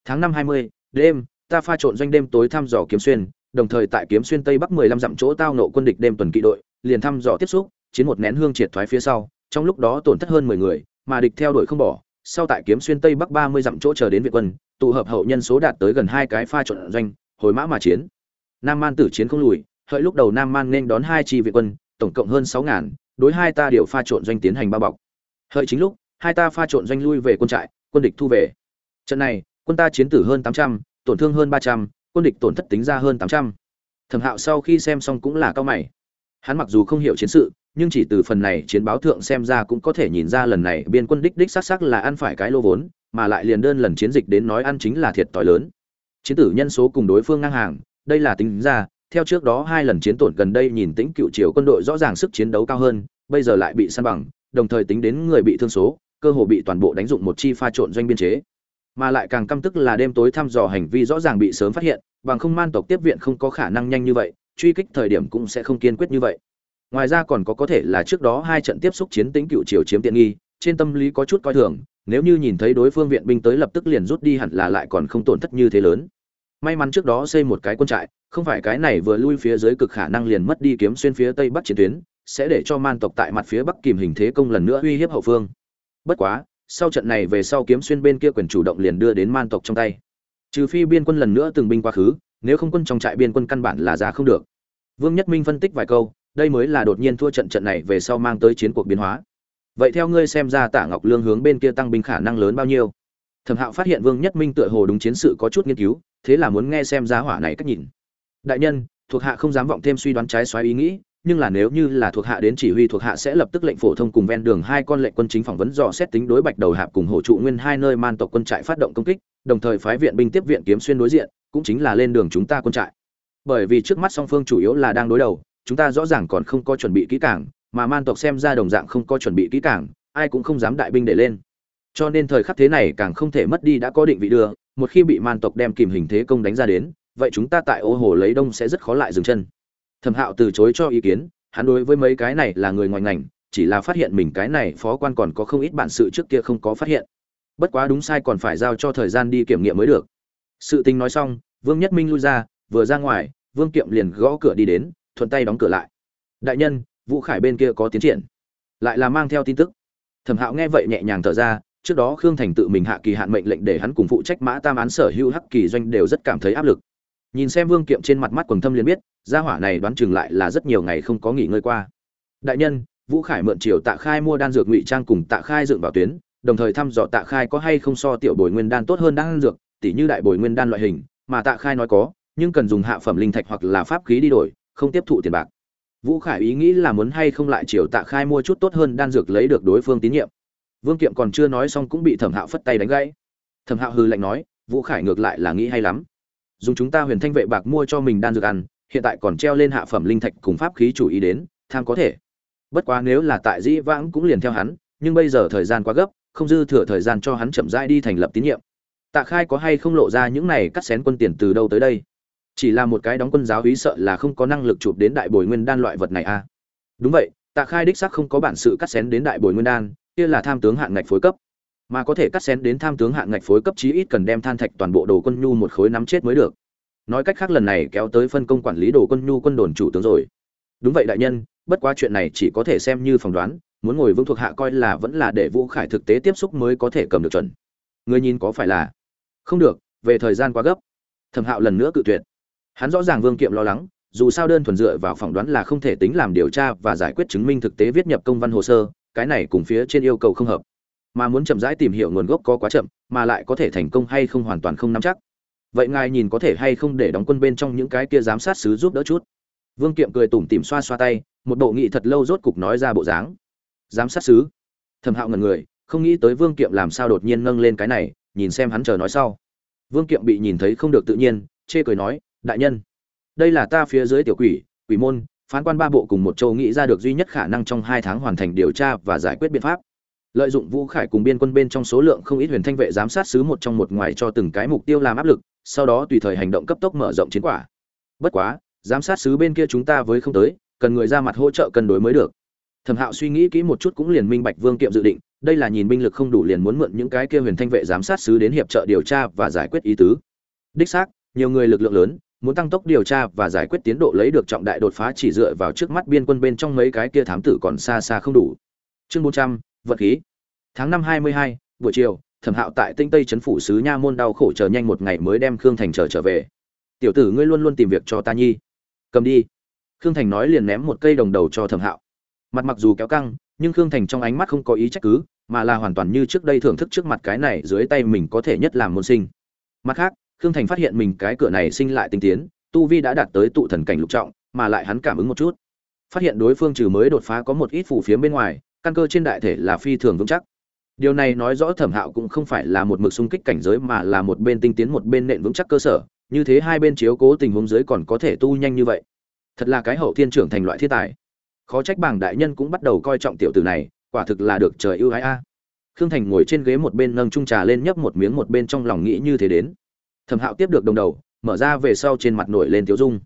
tháng năm hai mươi đêm, ta pha trộn doanh đêm tối thăm dò kiếm xuyên, đồng thời tại kiếm xuyên tây bắc mười lăm dặm chỗ tao nộ quân địch đêm tuần kỵ đội, liền thăm dò tiếp xúc, chiến một nén hương triệt thoái phía sau, trong lúc đó tổn thất hơn mười người, mà địch theo đuổi không bỏ. Sau tại kiếm xuyên tây bắc ba mươi dặm chỗ chờ đến việt quân, tụ hợp hậu nhân số đạt tới gần hai cái pha trộn doanh, hồi mã mà chiến. Nam man tử chiến không lùi, hợi lúc đầu nam man nên đón hai chi việt quân, tổng cộng hơn sáu ngàn, đối hai ta điều pha trộn doanh tiến hành bao bọc. Hợi chính lúc, hai ta pha trộn doanh lui về quân trại, quân địch thu về. Trận này quân ta chiến tử hơn tám trăm, tổn thương hơn ba trăm, quân địch tổn thất tính ra hơn tám trăm. Thẩm hạo sau khi xem xong cũng là cao mày. Hắn mặc dù không hiểu chiến sự, nhưng chỉ từ phần này chiến báo thượng xem ra cũng có thể nhìn ra lần này biên quân đích đích sát sắc là ăn phải cái lô vốn, mà lại liền đơn lần chiến dịch đến nói ăn chính là thiệt tỏi lớn. Chiến tử nhân số cùng đối phương ngang hàng, đây là tính ra, theo trước đó hai lần chiến tổn gần đây nhìn tính cựu triều quân đội rõ ràng sức chiến đấu cao hơn, bây giờ lại bị săn bằng, đồng thời tính đến người bị thương số, cơ hồ bị toàn bộ đánh dụng một chi pha trộn doanh biên chế mà lại càng căm tức là đêm tối thăm dò hành vi rõ ràng bị sớm phát hiện, bằng không man tộc tiếp viện không có khả năng nhanh như vậy, truy kích thời điểm cũng sẽ không kiên quyết như vậy. Ngoài ra còn có có thể là trước đó hai trận tiếp xúc chiến tính cựu triều chiếm tiện nghi, trên tâm lý có chút coi thường, nếu như nhìn thấy đối phương viện binh tới lập tức liền rút đi hẳn là lại còn không tổn thất như thế lớn. May mắn trước đó xây một cái quân trại, không phải cái này vừa lui phía dưới cực khả năng liền mất đi kiếm xuyên phía tây bắc chiến tuyến, sẽ để cho man tộc tại mặt phía bắc kìm hình thế công lần nữa uy hiếp hậu phương. Bất quá sau trận này về sau kiếm xuyên bên kia quyền chủ động liền đưa đến man tộc trong tay. Trừ phi biên quân lần nữa từng binh quá khứ, nếu không quân trong trại biên quân căn bản là ra không được. Vương nhất minh phân tích vài câu, đây mới là đột nhiên thua trận trận này về sau mang tới chiến cuộc biến hóa. Vậy theo ngươi xem ra tạ ngọc lương hướng bên kia tăng binh khả năng lớn bao nhiêu? Thẩm hạo phát hiện vương nhất minh tựa hồ đúng chiến sự có chút nghiên cứu, thế là muốn nghe xem giá hỏa này cách nhìn. Đại nhân, thuộc hạ không dám vọng thêm suy đoán trái xoáy ý nghĩ nhưng là nếu như là thuộc hạ đến chỉ huy thuộc hạ sẽ lập tức lệnh phổ thông cùng ven đường hai con lệnh quân chính phỏng vấn dò xét tính đối bạch đầu hạp cùng hổ trụ nguyên hai nơi man tộc quân trại phát động công kích, đồng thời phái viện binh tiếp viện kiếm xuyên đối diện, cũng chính là lên đường chúng ta quân trại. Bởi vì trước mắt song phương chủ yếu là đang đối đầu, chúng ta rõ ràng còn không có chuẩn bị kỹ càng, mà man tộc xem ra đồng dạng không có chuẩn bị kỹ càng, ai cũng không dám đại binh để lên. Cho nên thời khắc thế này càng không thể mất đi đã có định vị đưa, một khi bị man tộc đem kìm hình thế công đánh ra đến, vậy chúng ta tại ô hồ lấy đông sẽ rất khó lại dừng chân thẩm hạo từ chối cho ý kiến, hắn đối với mấy cái này là người ngoài ngành, chỉ là phát hiện mình cái này phó quan còn có không ít bản sự trước kia không có phát hiện. Bất quá đúng sai còn phải giao cho thời gian đi kiểm nghiệm mới được. Sự tình nói xong, vương nhất minh lui ra, vừa ra ngoài, vương kiệm liền gõ cửa đi đến, thuận tay đóng cửa lại. Đại nhân, vũ khải bên kia có tiến triển. Lại là mang theo tin tức. Thẩm hạo nghe vậy nhẹ nhàng thở ra, trước đó khương thành tự mình hạ kỳ hạn mệnh lệnh để hắn cùng phụ trách mã tam án sở hữu hắc kỳ doanh đều rất cảm thấy áp lực. Nhìn xem vương kiệm trên mặt mắt quần thâm liền biết gia hỏa này đoán chừng lại là rất nhiều ngày không có nghỉ ngơi qua. Đại nhân, vũ khải mượn triều tạ khai mua đan dược ngụy trang cùng tạ khai dựng vào tuyến, đồng thời thăm dò tạ khai có hay không so tiểu bồi nguyên đan tốt hơn đan dược, tỉ như đại bồi nguyên đan loại hình, mà tạ khai nói có, nhưng cần dùng hạ phẩm linh thạch hoặc là pháp khí đi đổi, không tiếp thụ tiền bạc. Vũ khải ý nghĩ là muốn hay không lại triều tạ khai mua chút tốt hơn đan dược lấy được đối phương tín nhiệm. Vương kiệm còn chưa nói xong cũng bị thẩm hạo phất tay đánh gãy. Thẩm hạo hư lạnh nói, vũ khải ngược lại là nghĩ hay lắm. Dùng chúng ta huyền thanh vệ bạc mua cho mình đan dược ăn hiện tại còn treo lên hạ phẩm linh thạch cùng pháp khí chủ ý đến, tham có thể. Bất quá nếu là tại dĩ vãng cũng liền theo hắn, nhưng bây giờ thời gian quá gấp, không dư thừa thời gian cho hắn chậm rãi đi thành lập tín nhiệm. Tạ khai có hay không lộ ra những này cắt xén quân tiền từ đâu tới đây? Chỉ là một cái đóng quân giáo úy sợ là không có năng lực chụp đến đại bồi nguyên đan loại vật này à? Đúng vậy, tạ khai đích xác không có bản sự cắt xén đến đại bồi nguyên đan, kia là tham tướng hạng ngạch phối cấp. Mà có thể cắt xén đến tham tướng hạng ngạch phối cấp chí ít cần đem than thạch toàn bộ đồ quân nhu một khối nắm chết mới được nói cách khác lần này kéo tới phân công quản lý đồ quân nhu quân đồn chủ tướng rồi. Đúng vậy đại nhân, bất quá chuyện này chỉ có thể xem như phỏng đoán, muốn ngồi vững thuộc hạ coi là vẫn là để vũ khải thực tế tiếp xúc mới có thể cầm được chuẩn. Người nhìn có phải là? Không được, về thời gian quá gấp. Thẩm hạo lần nữa cự tuyệt. Hắn rõ ràng vương kiệm lo lắng, dù sao đơn thuần dựa vào phỏng đoán là không thể tính làm điều tra và giải quyết chứng minh thực tế viết nhập công văn hồ sơ, cái này cùng phía trên yêu cầu không hợp. Mà muốn chậm rãi tìm hiểu nguồn gốc có quá chậm, mà lại có thể thành công hay không hoàn toàn không nắm chắc vậy ngài nhìn có thể hay không để đóng quân bên trong những cái kia giám sát sứ giúp đỡ chút? Vương kiệm cười tủm tỉm xoa xoa tay, một bộ nghị thật lâu rốt cục nói ra bộ dáng. Giám sát sứ? Thẩm hạo ngần người, không nghĩ tới vương kiệm làm sao đột nhiên nâng lên cái này, nhìn xem hắn chờ nói sau. Vương kiệm bị nhìn thấy không được tự nhiên, chê cười nói, đại nhân, đây là ta phía dưới tiểu quỷ quỷ môn, phán quan ba bộ cùng một châu nghĩ ra được duy nhất khả năng trong hai tháng hoàn thành điều tra và giải quyết biện pháp. Lợi dụng vũ khải cùng biên quân bên trong số lượng không ít huyền thanh vệ giám sát sứ một trong một ngoài cho từng cái mục tiêu làm áp lực sau đó tùy thời hành động cấp tốc mở rộng chiến quả. Bất quá, giám sát sứ bên kia chúng ta với không tới, cần người ra mặt hỗ trợ cân đối mới được. Thẩm hạo suy nghĩ kỹ một chút cũng liền minh bạch vương kiệm dự định, đây là nhìn binh lực không đủ liền muốn mượn những cái kia huyền thanh vệ giám sát sứ đến hiệp trợ điều tra và giải quyết ý tứ. Đích xác, nhiều người lực lượng lớn, muốn tăng tốc điều tra và giải quyết tiến độ lấy được trọng đại đột phá chỉ dựa vào trước mắt biên quân bên trong mấy cái kia thám tử còn xa xa không đủ. Chương bốn trăm vật khí. Tháng năm hai mươi hai, buổi chiều thẩm hạo tại tinh tây trấn phủ sứ nha môn đau khổ chờ nhanh một ngày mới đem khương thành trở trở về. Tiểu tử ngươi luôn luôn tìm việc cho ta nhi. Cầm đi. Khương thành nói liền ném một cây đồng đầu cho thẩm hạo. Mặt mặc dù kéo căng, nhưng khương thành trong ánh mắt không có ý trách cứ, mà là hoàn toàn như trước đây thưởng thức trước mặt cái này dưới tay mình có thể nhất làm môn sinh. Mặt khác, khương thành phát hiện mình cái cửa này sinh lại tinh tiến, tu vi đã đạt tới tụ thần cảnh lục trọng, mà lại hắn cảm ứng một chút. Phát hiện đối phương trừ mới đột phá có một ít phủ phía bên ngoài, căn cơ trên đại thể là phi thường vững chắc điều này nói rõ thẩm hạo cũng không phải là một mực xung kích cảnh giới mà là một bên tinh tiến một bên nện vững chắc cơ sở, như thế hai bên chiếu cố tình huống dưới còn có thể tu nhanh như vậy. Thật là cái hậu thiên trưởng thành loại thiên tài. Khó trách bảng đại nhân cũng bắt đầu coi trọng tiểu tử này, quả thực là được trời ưu ái a. Khương thành ngồi trên ghế một bên nâng trung trà lên nhấp một miếng một bên trong lòng nghĩ như thế đến. Thẩm hạo tiếp được đồng đầu, mở ra về sau trên mặt nổi lên tiếu dung.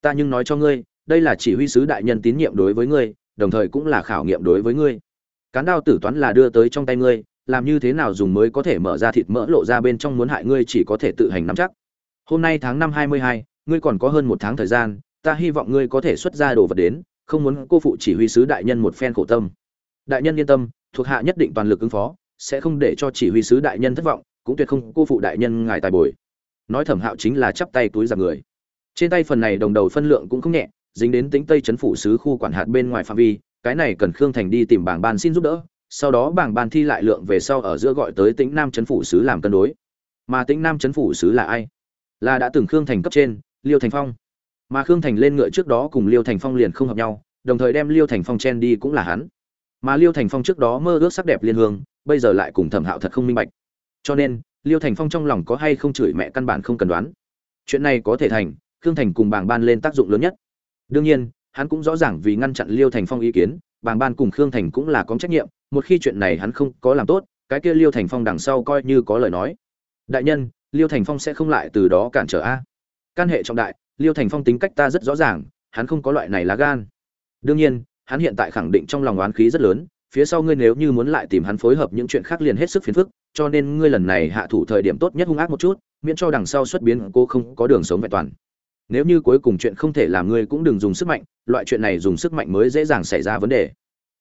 Ta nhưng nói cho ngươi, đây là chỉ huy sứ đại nhân tín nhiệm đối với ngươi, đồng thời cũng là khảo nghiệm đối với ngươi cán đao tử toán là đưa tới trong tay ngươi, làm như thế nào dùng mới có thể mở ra thịt mỡ lộ ra bên trong muốn hại ngươi chỉ có thể tự hành nắm chắc. Hôm nay tháng năm hai mươi hai, ngươi còn có hơn một tháng thời gian, ta hy vọng ngươi có thể xuất ra đồ vật đến, không muốn cô phụ chỉ huy sứ đại nhân một phen khổ tâm. Đại nhân yên tâm, thuộc hạ nhất định toàn lực ứng phó, sẽ không để cho chỉ huy sứ đại nhân thất vọng, cũng tuyệt không cô phụ đại nhân ngài tài bồi. Nói thẩm hạo chính là chắp tay túi giặc người. Trên tay phần này đồng đầu phân lượng cũng không nhẹ, dính đến tính tây chấn phủ sứ khu quản hạt bên ngoài phạm vi cái này cần khương thành đi tìm bảng ban xin giúp đỡ, sau đó bảng ban thi lại lượng về sau ở giữa gọi tới tĩnh nam chấn phủ sứ làm cân đối. Mà tĩnh nam chấn phủ sứ là ai? Là đã từng khương thành cấp trên, liêu thành phong. Mà khương thành lên ngựa trước đó cùng liêu thành phong liền không hợp nhau, đồng thời đem liêu thành phong chen đi cũng là hắn. Mà liêu thành phong trước đó mơ ước sắc đẹp liên hương, bây giờ lại cùng thẩm hạo thật không minh bạch. Cho nên, liêu thành phong trong lòng có hay không chửi mẹ căn bản không cần đoán. Chuyện này có thể thành, khương thành cùng bảng ban lên tác dụng lớn nhất. Đương nhiên hắn cũng rõ ràng vì ngăn chặn liêu thành phong ý kiến, Bàng ban cùng khương thành cũng là có trách nhiệm, một khi chuyện này hắn không có làm tốt, cái kia liêu thành phong đằng sau coi như có lời nói. Đại nhân, liêu thành phong sẽ không lại từ đó cản trở a. Can hệ trọng đại, liêu thành phong tính cách ta rất rõ ràng, hắn không có loại này lá gan. Đương nhiên, hắn hiện tại khẳng định trong lòng oán khí rất lớn, phía sau ngươi nếu như muốn lại tìm hắn phối hợp những chuyện khác liền hết sức phiền phức, cho nên ngươi lần này hạ thủ thời điểm tốt nhất hung ác một chút, miễn cho đằng sau xuất biến, cô không có đường sống vẹn toàn nếu như cuối cùng chuyện không thể làm ngươi cũng đừng dùng sức mạnh, loại chuyện này dùng sức mạnh mới dễ dàng xảy ra vấn đề.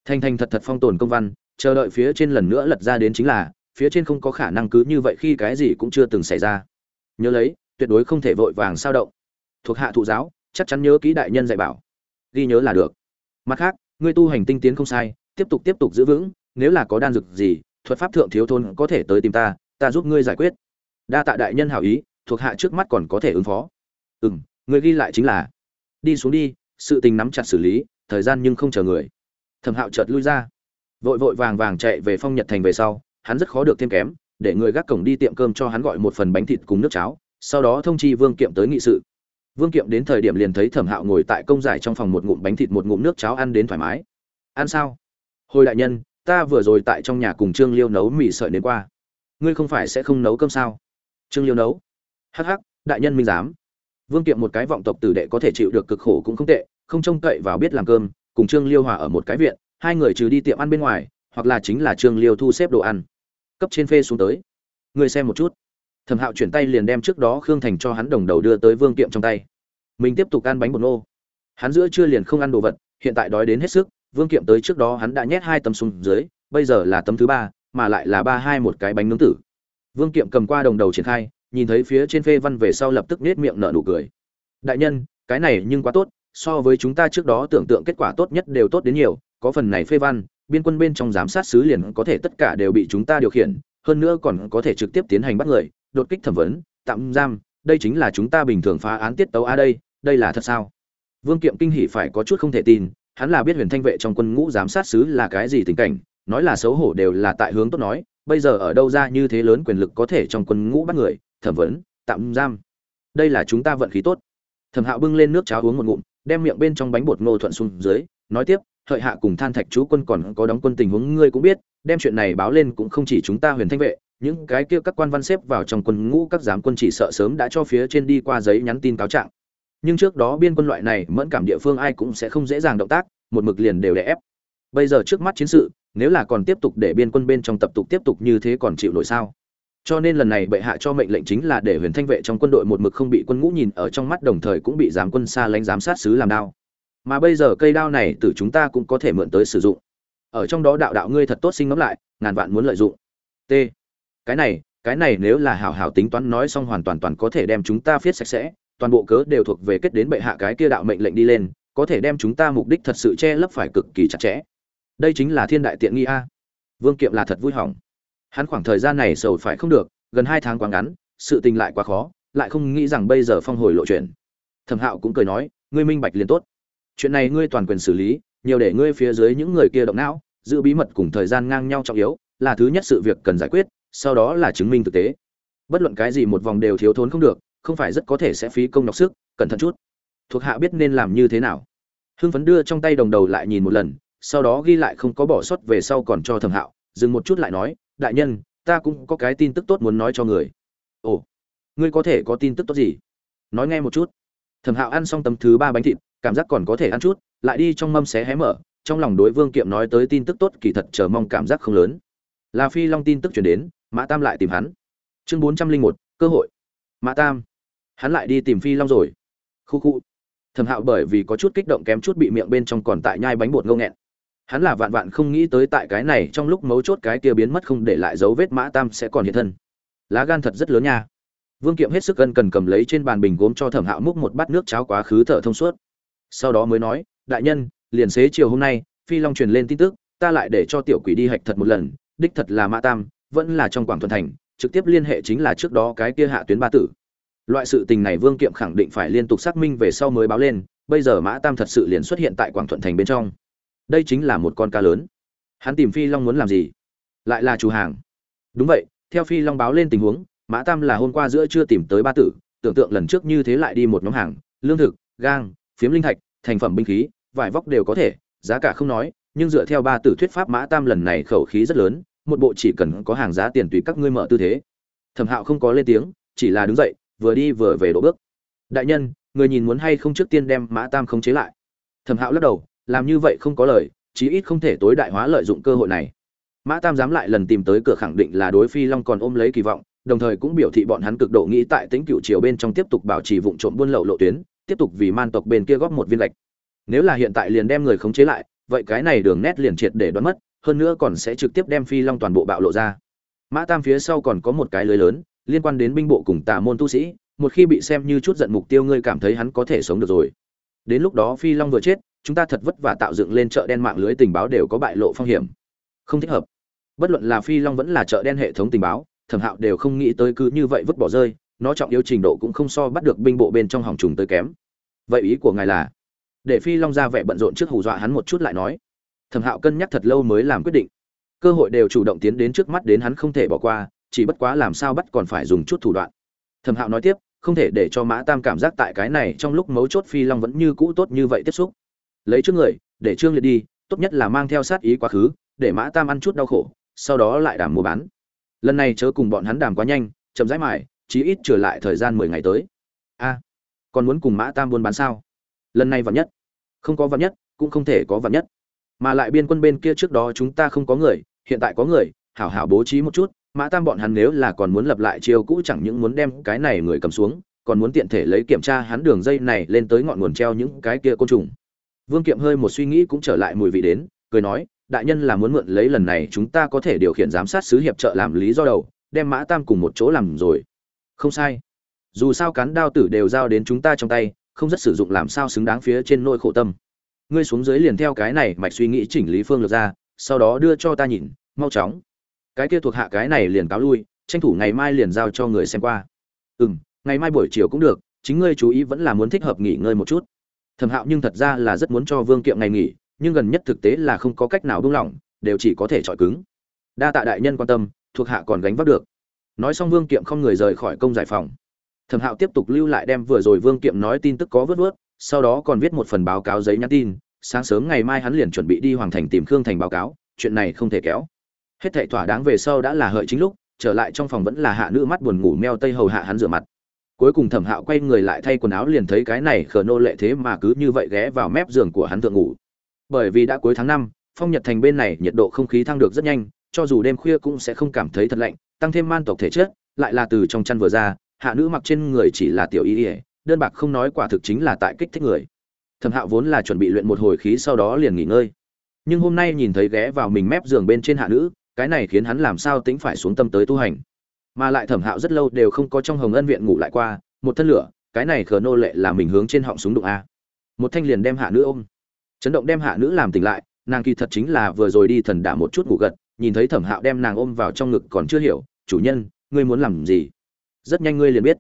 Thanh thanh thật thật phong tồn công văn, chờ đợi phía trên lần nữa lật ra đến chính là, phía trên không có khả năng cứ như vậy khi cái gì cũng chưa từng xảy ra. Nhớ lấy, tuyệt đối không thể vội vàng sao động. Thuộc hạ thụ giáo, chắc chắn nhớ kỹ đại nhân dạy bảo. Ghi nhớ là được. Mặt khác, ngươi tu hành tinh tiến không sai, tiếp tục tiếp tục giữ vững, nếu là có đan dược gì, thuật pháp thượng thiếu thôn có thể tới tìm ta ta giúp ngươi giải quyết. Đa tạ đại nhân hảo ý, thuộc hạ trước mắt còn có thể ứng phó. Ừ m người ghi lại chính là, đi xuống đi, sự tình nắm chặt xử lý, thời gian nhưng không chờ người. Thẩm hạo chợt lui ra. Vội vội vàng vàng chạy về phong nhật thành về sau, hắn rất khó được thêm kém, để người gác cổng đi tiệm cơm cho hắn gọi một phần bánh thịt cùng nước cháo, sau đó thông chi vương kiệm tới nghị sự. Vương kiệm đến thời điểm liền thấy thẩm hạo ngồi tại công giải trong phòng một ngụm bánh thịt, một ngụm nước cháo ăn đến thoải mái. Ăn sao? Hồi đại nhân, ta vừa rồi tại trong nhà cùng trương liêu nấu mì sợi đến qua. Ngươi không phải sẽ không nấu cơm sao? Trương liêu nấu. Hắc hắc, đại nhân minh giám vương kiệm một cái vọng tộc tử đệ có thể chịu được cực khổ cũng không tệ, không trông cậy vào biết làm cơm, cùng trương liêu hòa ở một cái viện, hai người trừ đi tiệm ăn bên ngoài, hoặc là chính là trương liêu thu xếp đồ ăn. Cấp trên phê xuống tới. Người xem một chút. Thẩm hạo chuyển tay liền đem trước đó khương thành cho hắn đồng đầu đưa tới vương kiệm trong tay. Mình tiếp tục ăn bánh bột nô. Hắn giữa trưa liền không ăn đồ vật, hiện tại đói đến hết sức, vương kiệm tới trước đó hắn đã nhét hai tấm xuống dưới, bây giờ là tấm thứ ba, mà lại là ba hai một cái bánh nướng tử. Vương kiệm cầm qua đồng đầu triển khai nhìn thấy phía trên phê văn về sau lập tức nết miệng nở nụ cười. Đại nhân, cái này nhưng quá tốt, so với chúng ta trước đó tưởng tượng kết quả tốt nhất đều tốt đến nhiều, có phần này phê văn, biên quân bên trong giám sát sứ liền có thể tất cả đều bị chúng ta điều khiển, hơn nữa còn có thể trực tiếp tiến hành bắt người, đột kích thẩm vấn, tạm giam, đây chính là chúng ta bình thường phá án tiết tấu a đây đây là thật sao? Vương kiệm kinh hỉ phải có chút không thể tin, hắn là biết huyền thanh vệ trong quân ngũ giám sát sứ là cái gì tình cảnh, nói là xấu hổ đều là tại hướng tốt nói, bây giờ ở đâu ra như thế lớn quyền lực có thể trong quân ngũ bắt người thẩm vấn, tạm giam. Đây là chúng ta vận khí tốt. Thẩm hạo bưng lên nước cháo uống một ngụm, đem miệng bên trong bánh bột ngô thuận xuống dưới, nói tiếp, hợi hạ cùng than thạch chú quân còn có đóng quân tình huống ngươi cũng biết, đem chuyện này báo lên cũng không chỉ chúng ta huyền thanh vệ, những cái kia các quan văn xếp vào trong quân ngũ các giám quân chỉ sợ sớm đã cho phía trên đi qua giấy nhắn tin cáo trạng. Nhưng trước đó biên quân loại này mẫn cảm địa phương ai cũng sẽ không dễ dàng động tác, một mực liền đều đè ép. Bây giờ trước mắt chiến sự, nếu là còn tiếp tục để biên quân bên trong tập tục tiếp tục như thế còn chịu nổi sao? Cho nên lần này bệ hạ cho mệnh lệnh chính là để huyền thanh vệ trong quân đội một mực không bị quân ngũ nhìn ở trong mắt, đồng thời cũng bị giám quân xa lánh giám sát sứ làm đao. Mà bây giờ cây đao này từ chúng ta cũng có thể mượn tới sử dụng. Ở trong đó đạo đạo ngươi thật tốt sinh ngẫm lại, ngàn vạn muốn lợi dụng. T. Cái này cái này nếu là hảo hảo tính toán nói xong hoàn toàn toàn có thể đem chúng ta viết sạch sẽ, toàn bộ cớ đều thuộc về kết đến bệ hạ cái kia đạo mệnh lệnh đi lên, có thể đem chúng ta mục đích thật sự che lấp phải cực kỳ chặt chẽ. Đây chính là thiên đại tiện nghi a. Vương kiệm là thật vui hỏng hắn khoảng thời gian này sầu phải không được, gần hai tháng quá ngắn, sự tình lại quá khó, lại không nghĩ rằng bây giờ phong hồi lộ chuyện. Thẩm hạo cũng cười nói, ngươi minh bạch liền tốt. Chuyện này ngươi toàn quyền xử lý, nhiều để ngươi phía dưới những người kia động não, giữ bí mật cùng thời gian ngang nhau trọng yếu, là thứ nhất sự việc cần giải quyết, sau đó là chứng minh thực tế. Bất luận cái gì một vòng đều thiếu thốn không được, không phải rất có thể sẽ phí công nhọc sức, cẩn thận chút. Thuộc hạ biết nên làm như thế nào. Hưng phấn đưa trong tay đồng đầu lại nhìn một lần, sau đó ghi lại không có bỏ sót về sau còn cho thẩm hạo, dừng một chút lại nói đại nhân, ta cũng có cái tin tức tốt muốn nói cho người. Ồ, ngươi có thể có tin tức tốt gì? Nói nghe một chút. Thẩm hạo ăn xong tấm thứ ba bánh thịt, cảm giác còn có thể ăn chút, lại đi trong mâm xé hé mở, trong lòng đối vương kiệm nói tới tin tức tốt kỳ thật chờ mong cảm giác không lớn. Là phi long tin tức chuyển đến, mã tam lại tìm hắn. Chương bốn trăm linh một, cơ hội. Mã tam, hắn lại đi tìm phi long rồi. Khu khu. Thẩm hạo bởi vì có chút kích động kém chút bị miệng bên trong còn tại nhai bánh bột ngâu nghẹn hắn là vạn vạn không nghĩ tới tại cái này trong lúc mấu chốt cái kia biến mất không để lại dấu vết mã tam sẽ còn hiện thân. Lá gan thật rất lớn nha. Vương kiệm hết sức cân cần cầm lấy trên bàn bình gốm cho thẩm hạo múc một bát nước cháo quá khứ thở thông suốt. Sau đó mới nói, đại nhân, liền xế chiều hôm nay, phi long truyền lên tin tức, ta lại để cho tiểu quỷ đi hạch thật một lần, đích thật là mã tam, vẫn là trong quảng thuận thành, trực tiếp liên hệ chính là trước đó cái kia hạ tuyến ba tử. Loại sự tình này vương kiệm khẳng định phải liên tục xác minh về sau mới báo lên, bây giờ mã tam thật sự liền xuất hiện tại quảng thuận thành bên trong đây chính là một con cá lớn. Hắn tìm phi long muốn làm gì? Lại là chủ hàng. Đúng vậy, theo phi long báo lên tình huống, mã tam là hôm qua giữa chưa tìm tới ba tử, tưởng tượng lần trước như thế lại đi một nhóm hàng, lương thực, gang, phiếm linh thạch, thành phẩm binh khí, vải vóc đều có thể, giá cả không nói, nhưng dựa theo ba tử thuyết pháp mã tam lần này khẩu khí rất lớn, một bộ chỉ cần có hàng giá tiền tùy các ngươi mở tư thế. Thẩm hạo không có lên tiếng, chỉ là đứng dậy, vừa đi vừa về đổ bước. Đại nhân, người nhìn muốn hay không trước tiên đem mã tam khống chế lại? Thẩm hạo lắc đầu làm như vậy không có lời, chí ít không thể tối đại hóa lợi dụng cơ hội này. Mã tam dám lại lần tìm tới cửa khẳng định là đối phi long còn ôm lấy kỳ vọng, đồng thời cũng biểu thị bọn hắn cực độ nghĩ tại tính cựu triều bên trong tiếp tục bảo trì vụ trộm buôn lậu lộ tuyến, tiếp tục vì man tộc bên kia góp một viên lệch. Nếu là hiện tại liền đem người khống chế lại, vậy cái này đường nét liền triệt để đoán mất, hơn nữa còn sẽ trực tiếp đem phi long toàn bộ bạo lộ ra. Mã tam phía sau còn có một cái lưới lớn, liên quan đến binh bộ cùng tà môn tu sĩ, một khi bị xem như chút giận mục tiêu ngươi cảm thấy hắn có thể sống được rồi. Đến lúc đó phi long vừa chết chúng ta thật vất vả tạo dựng lên chợ đen mạng lưới tình báo đều có bại lộ phong hiểm. Không thích hợp. Bất luận là phi long vẫn là chợ đen hệ thống tình báo, thẩm hạo đều không nghĩ tới cứ như vậy vứt bỏ rơi, nó trọng yếu trình độ cũng không so bắt được binh bộ bên trong hỏng trùng tới kém. Vậy ý của ngài là? Để phi long ra vẻ bận rộn trước hù dọa hắn một chút lại nói. Thẩm hạo cân nhắc thật lâu mới làm quyết định. Cơ hội đều chủ động tiến đến trước mắt đến hắn không thể bỏ qua, chỉ bất quá làm sao bắt còn phải dùng chút thủ đoạn. Thẩm hạo nói tiếp, không thể để cho mã tam cảm giác tại cái này trong lúc mấu chốt phi long vẫn như cũ tốt như vậy tiếp xúc lấy trước người, để trương liệt đi, tốt nhất là mang theo sát ý quá khứ, để mã tam ăn chút đau khổ, sau đó lại đàm mua bán. Lần này chớ cùng bọn hắn đàm quá nhanh, chậm rãi mải chí ít trở lại thời gian mười ngày tới. A, còn muốn cùng mã tam buôn bán sao? Lần này vạn nhất. Không có vạn nhất, cũng không thể có vạn nhất. Mà lại biên quân bên kia trước đó chúng ta không có người, hiện tại có người, hảo hảo bố trí một chút, mã tam bọn hắn nếu là còn muốn lập lại chiêu cũ chẳng những muốn đem cái này người cầm xuống, còn muốn tiện thể lấy kiểm tra hắn đường dây này lên tới ngọn nguồn treo những cái kia côn trùng vương kiệm hơi một suy nghĩ cũng trở lại mùi vị đến cười nói đại nhân là muốn mượn lấy lần này chúng ta có thể điều khiển giám sát sứ hiệp trợ làm lý do đầu đem mã tam cùng một chỗ làm rồi. Không sai. Dù sao cán đao tử đều giao đến chúng ta trong tay không rất sử dụng làm sao xứng đáng phía trên nỗi khổ tâm. Ngươi xuống dưới liền theo cái này mạch suy nghĩ chỉnh lý phương lược ra sau đó đưa cho ta nhìn mau chóng. Cái kia thuộc hạ cái này liền cáo lui tranh thủ ngày mai liền giao cho người xem qua. Ừm, ngày mai buổi chiều cũng được chính ngươi chú ý vẫn là muốn thích hợp nghỉ ngơi một chút thẩm hạo nhưng thật ra là rất muốn cho vương kiệm ngày nghỉ, nhưng gần nhất thực tế là không có cách nào buông lỏng, đều chỉ có thể chọi cứng. Đa tạ đại nhân quan tâm, thuộc hạ còn gánh vác được. Nói xong vương kiệm không người rời khỏi công giải phòng. Thẩm hạo tiếp tục lưu lại đem vừa rồi vương kiệm nói tin tức có vớt vớt, sau đó còn viết một phần báo cáo giấy nhắn tin, sáng sớm ngày mai hắn liền chuẩn bị đi hoàng thành tìm khương thành báo cáo, chuyện này không thể kéo. Hết thệ thỏa đáng về sau đã là hợi chính lúc, trở lại trong phòng vẫn là hạ nữ mắt buồn ngủ meo tây hầu hạ hắn rửa mặt cuối cùng thẩm hạo quay người lại thay quần áo liền thấy cái này khờ nô lệ thế mà cứ như vậy ghé vào mép giường của hắn thượng ngủ. Bởi vì đã cuối tháng năm, phong nhật thành bên này nhiệt độ không khí thăng được rất nhanh, cho dù đêm khuya cũng sẽ không cảm thấy thật lạnh, tăng thêm man tộc thể chất, lại là từ trong chăn vừa ra, hạ nữ mặc trên người chỉ là tiểu y ỉa đơn bạc không nói quả thực chính là tại kích thích người. Thẩm hạo vốn là chuẩn bị luyện một hồi khí sau đó liền nghỉ ngơi. Nhưng hôm nay nhìn thấy ghé vào mình mép giường bên trên hạ nữ, cái này khiến hắn làm sao tính phải xuống tâm tới tu hành mà lại thẩm hạo rất lâu đều không có trong hồng ân viện ngủ lại qua, một thân lửa, cái này khờ nô lệ là mình hướng trên họng súng đụng a. Một thanh liền đem hạ nữ ôm. Chấn động đem hạ nữ làm tỉnh lại, nàng kỳ thật chính là vừa rồi đi thần đả một chút ngủ gật, nhìn thấy thẩm hạo đem nàng ôm vào trong ngực còn chưa hiểu, chủ nhân, ngươi muốn làm gì? Rất nhanh ngươi liền biết.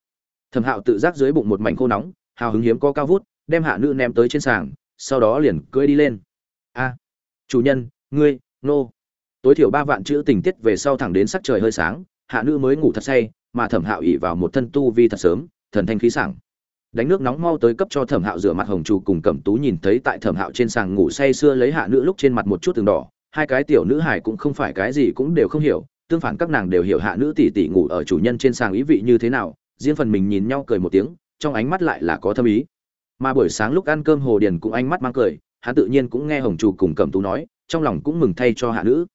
Thẩm hạo tự giác dưới bụng một mảnh khô nóng, hào hứng hiếm có cao vút, đem hạ nữ ném tới trên sàng, sau đó liền cưỡi đi lên. A, chủ nhân, ngươi, nô. Tối thiểu ba vạn chữ tình tiết về sau thẳng đến sắc trời hơi sáng hạ nữ mới ngủ thật say, mà thẩm hạo ỉ vào một thân tu vi thật sớm, thần thanh khí sảng. Đánh nước nóng mau tới cấp cho thẩm hạo rửa mặt hồng trù cùng cẩm tú nhìn thấy tại thẩm hạo trên sàng ngủ say sưa lấy hạ nữ lúc trên mặt một chút từng đỏ, hai cái tiểu nữ hải cũng không phải cái gì cũng đều không hiểu, tương phản các nàng đều hiểu hạ nữ tỷ tỷ ngủ ở chủ nhân trên sàng ý vị như thế nào, riêng phần mình nhìn nhau cười một tiếng, trong ánh mắt lại là có thâm ý. Mà buổi sáng lúc ăn cơm hồ điền cũng ánh mắt mang cười, hắn tự nhiên cũng nghe hồng trù cùng cẩm tú nói, trong lòng cũng mừng thay cho hạ nữ.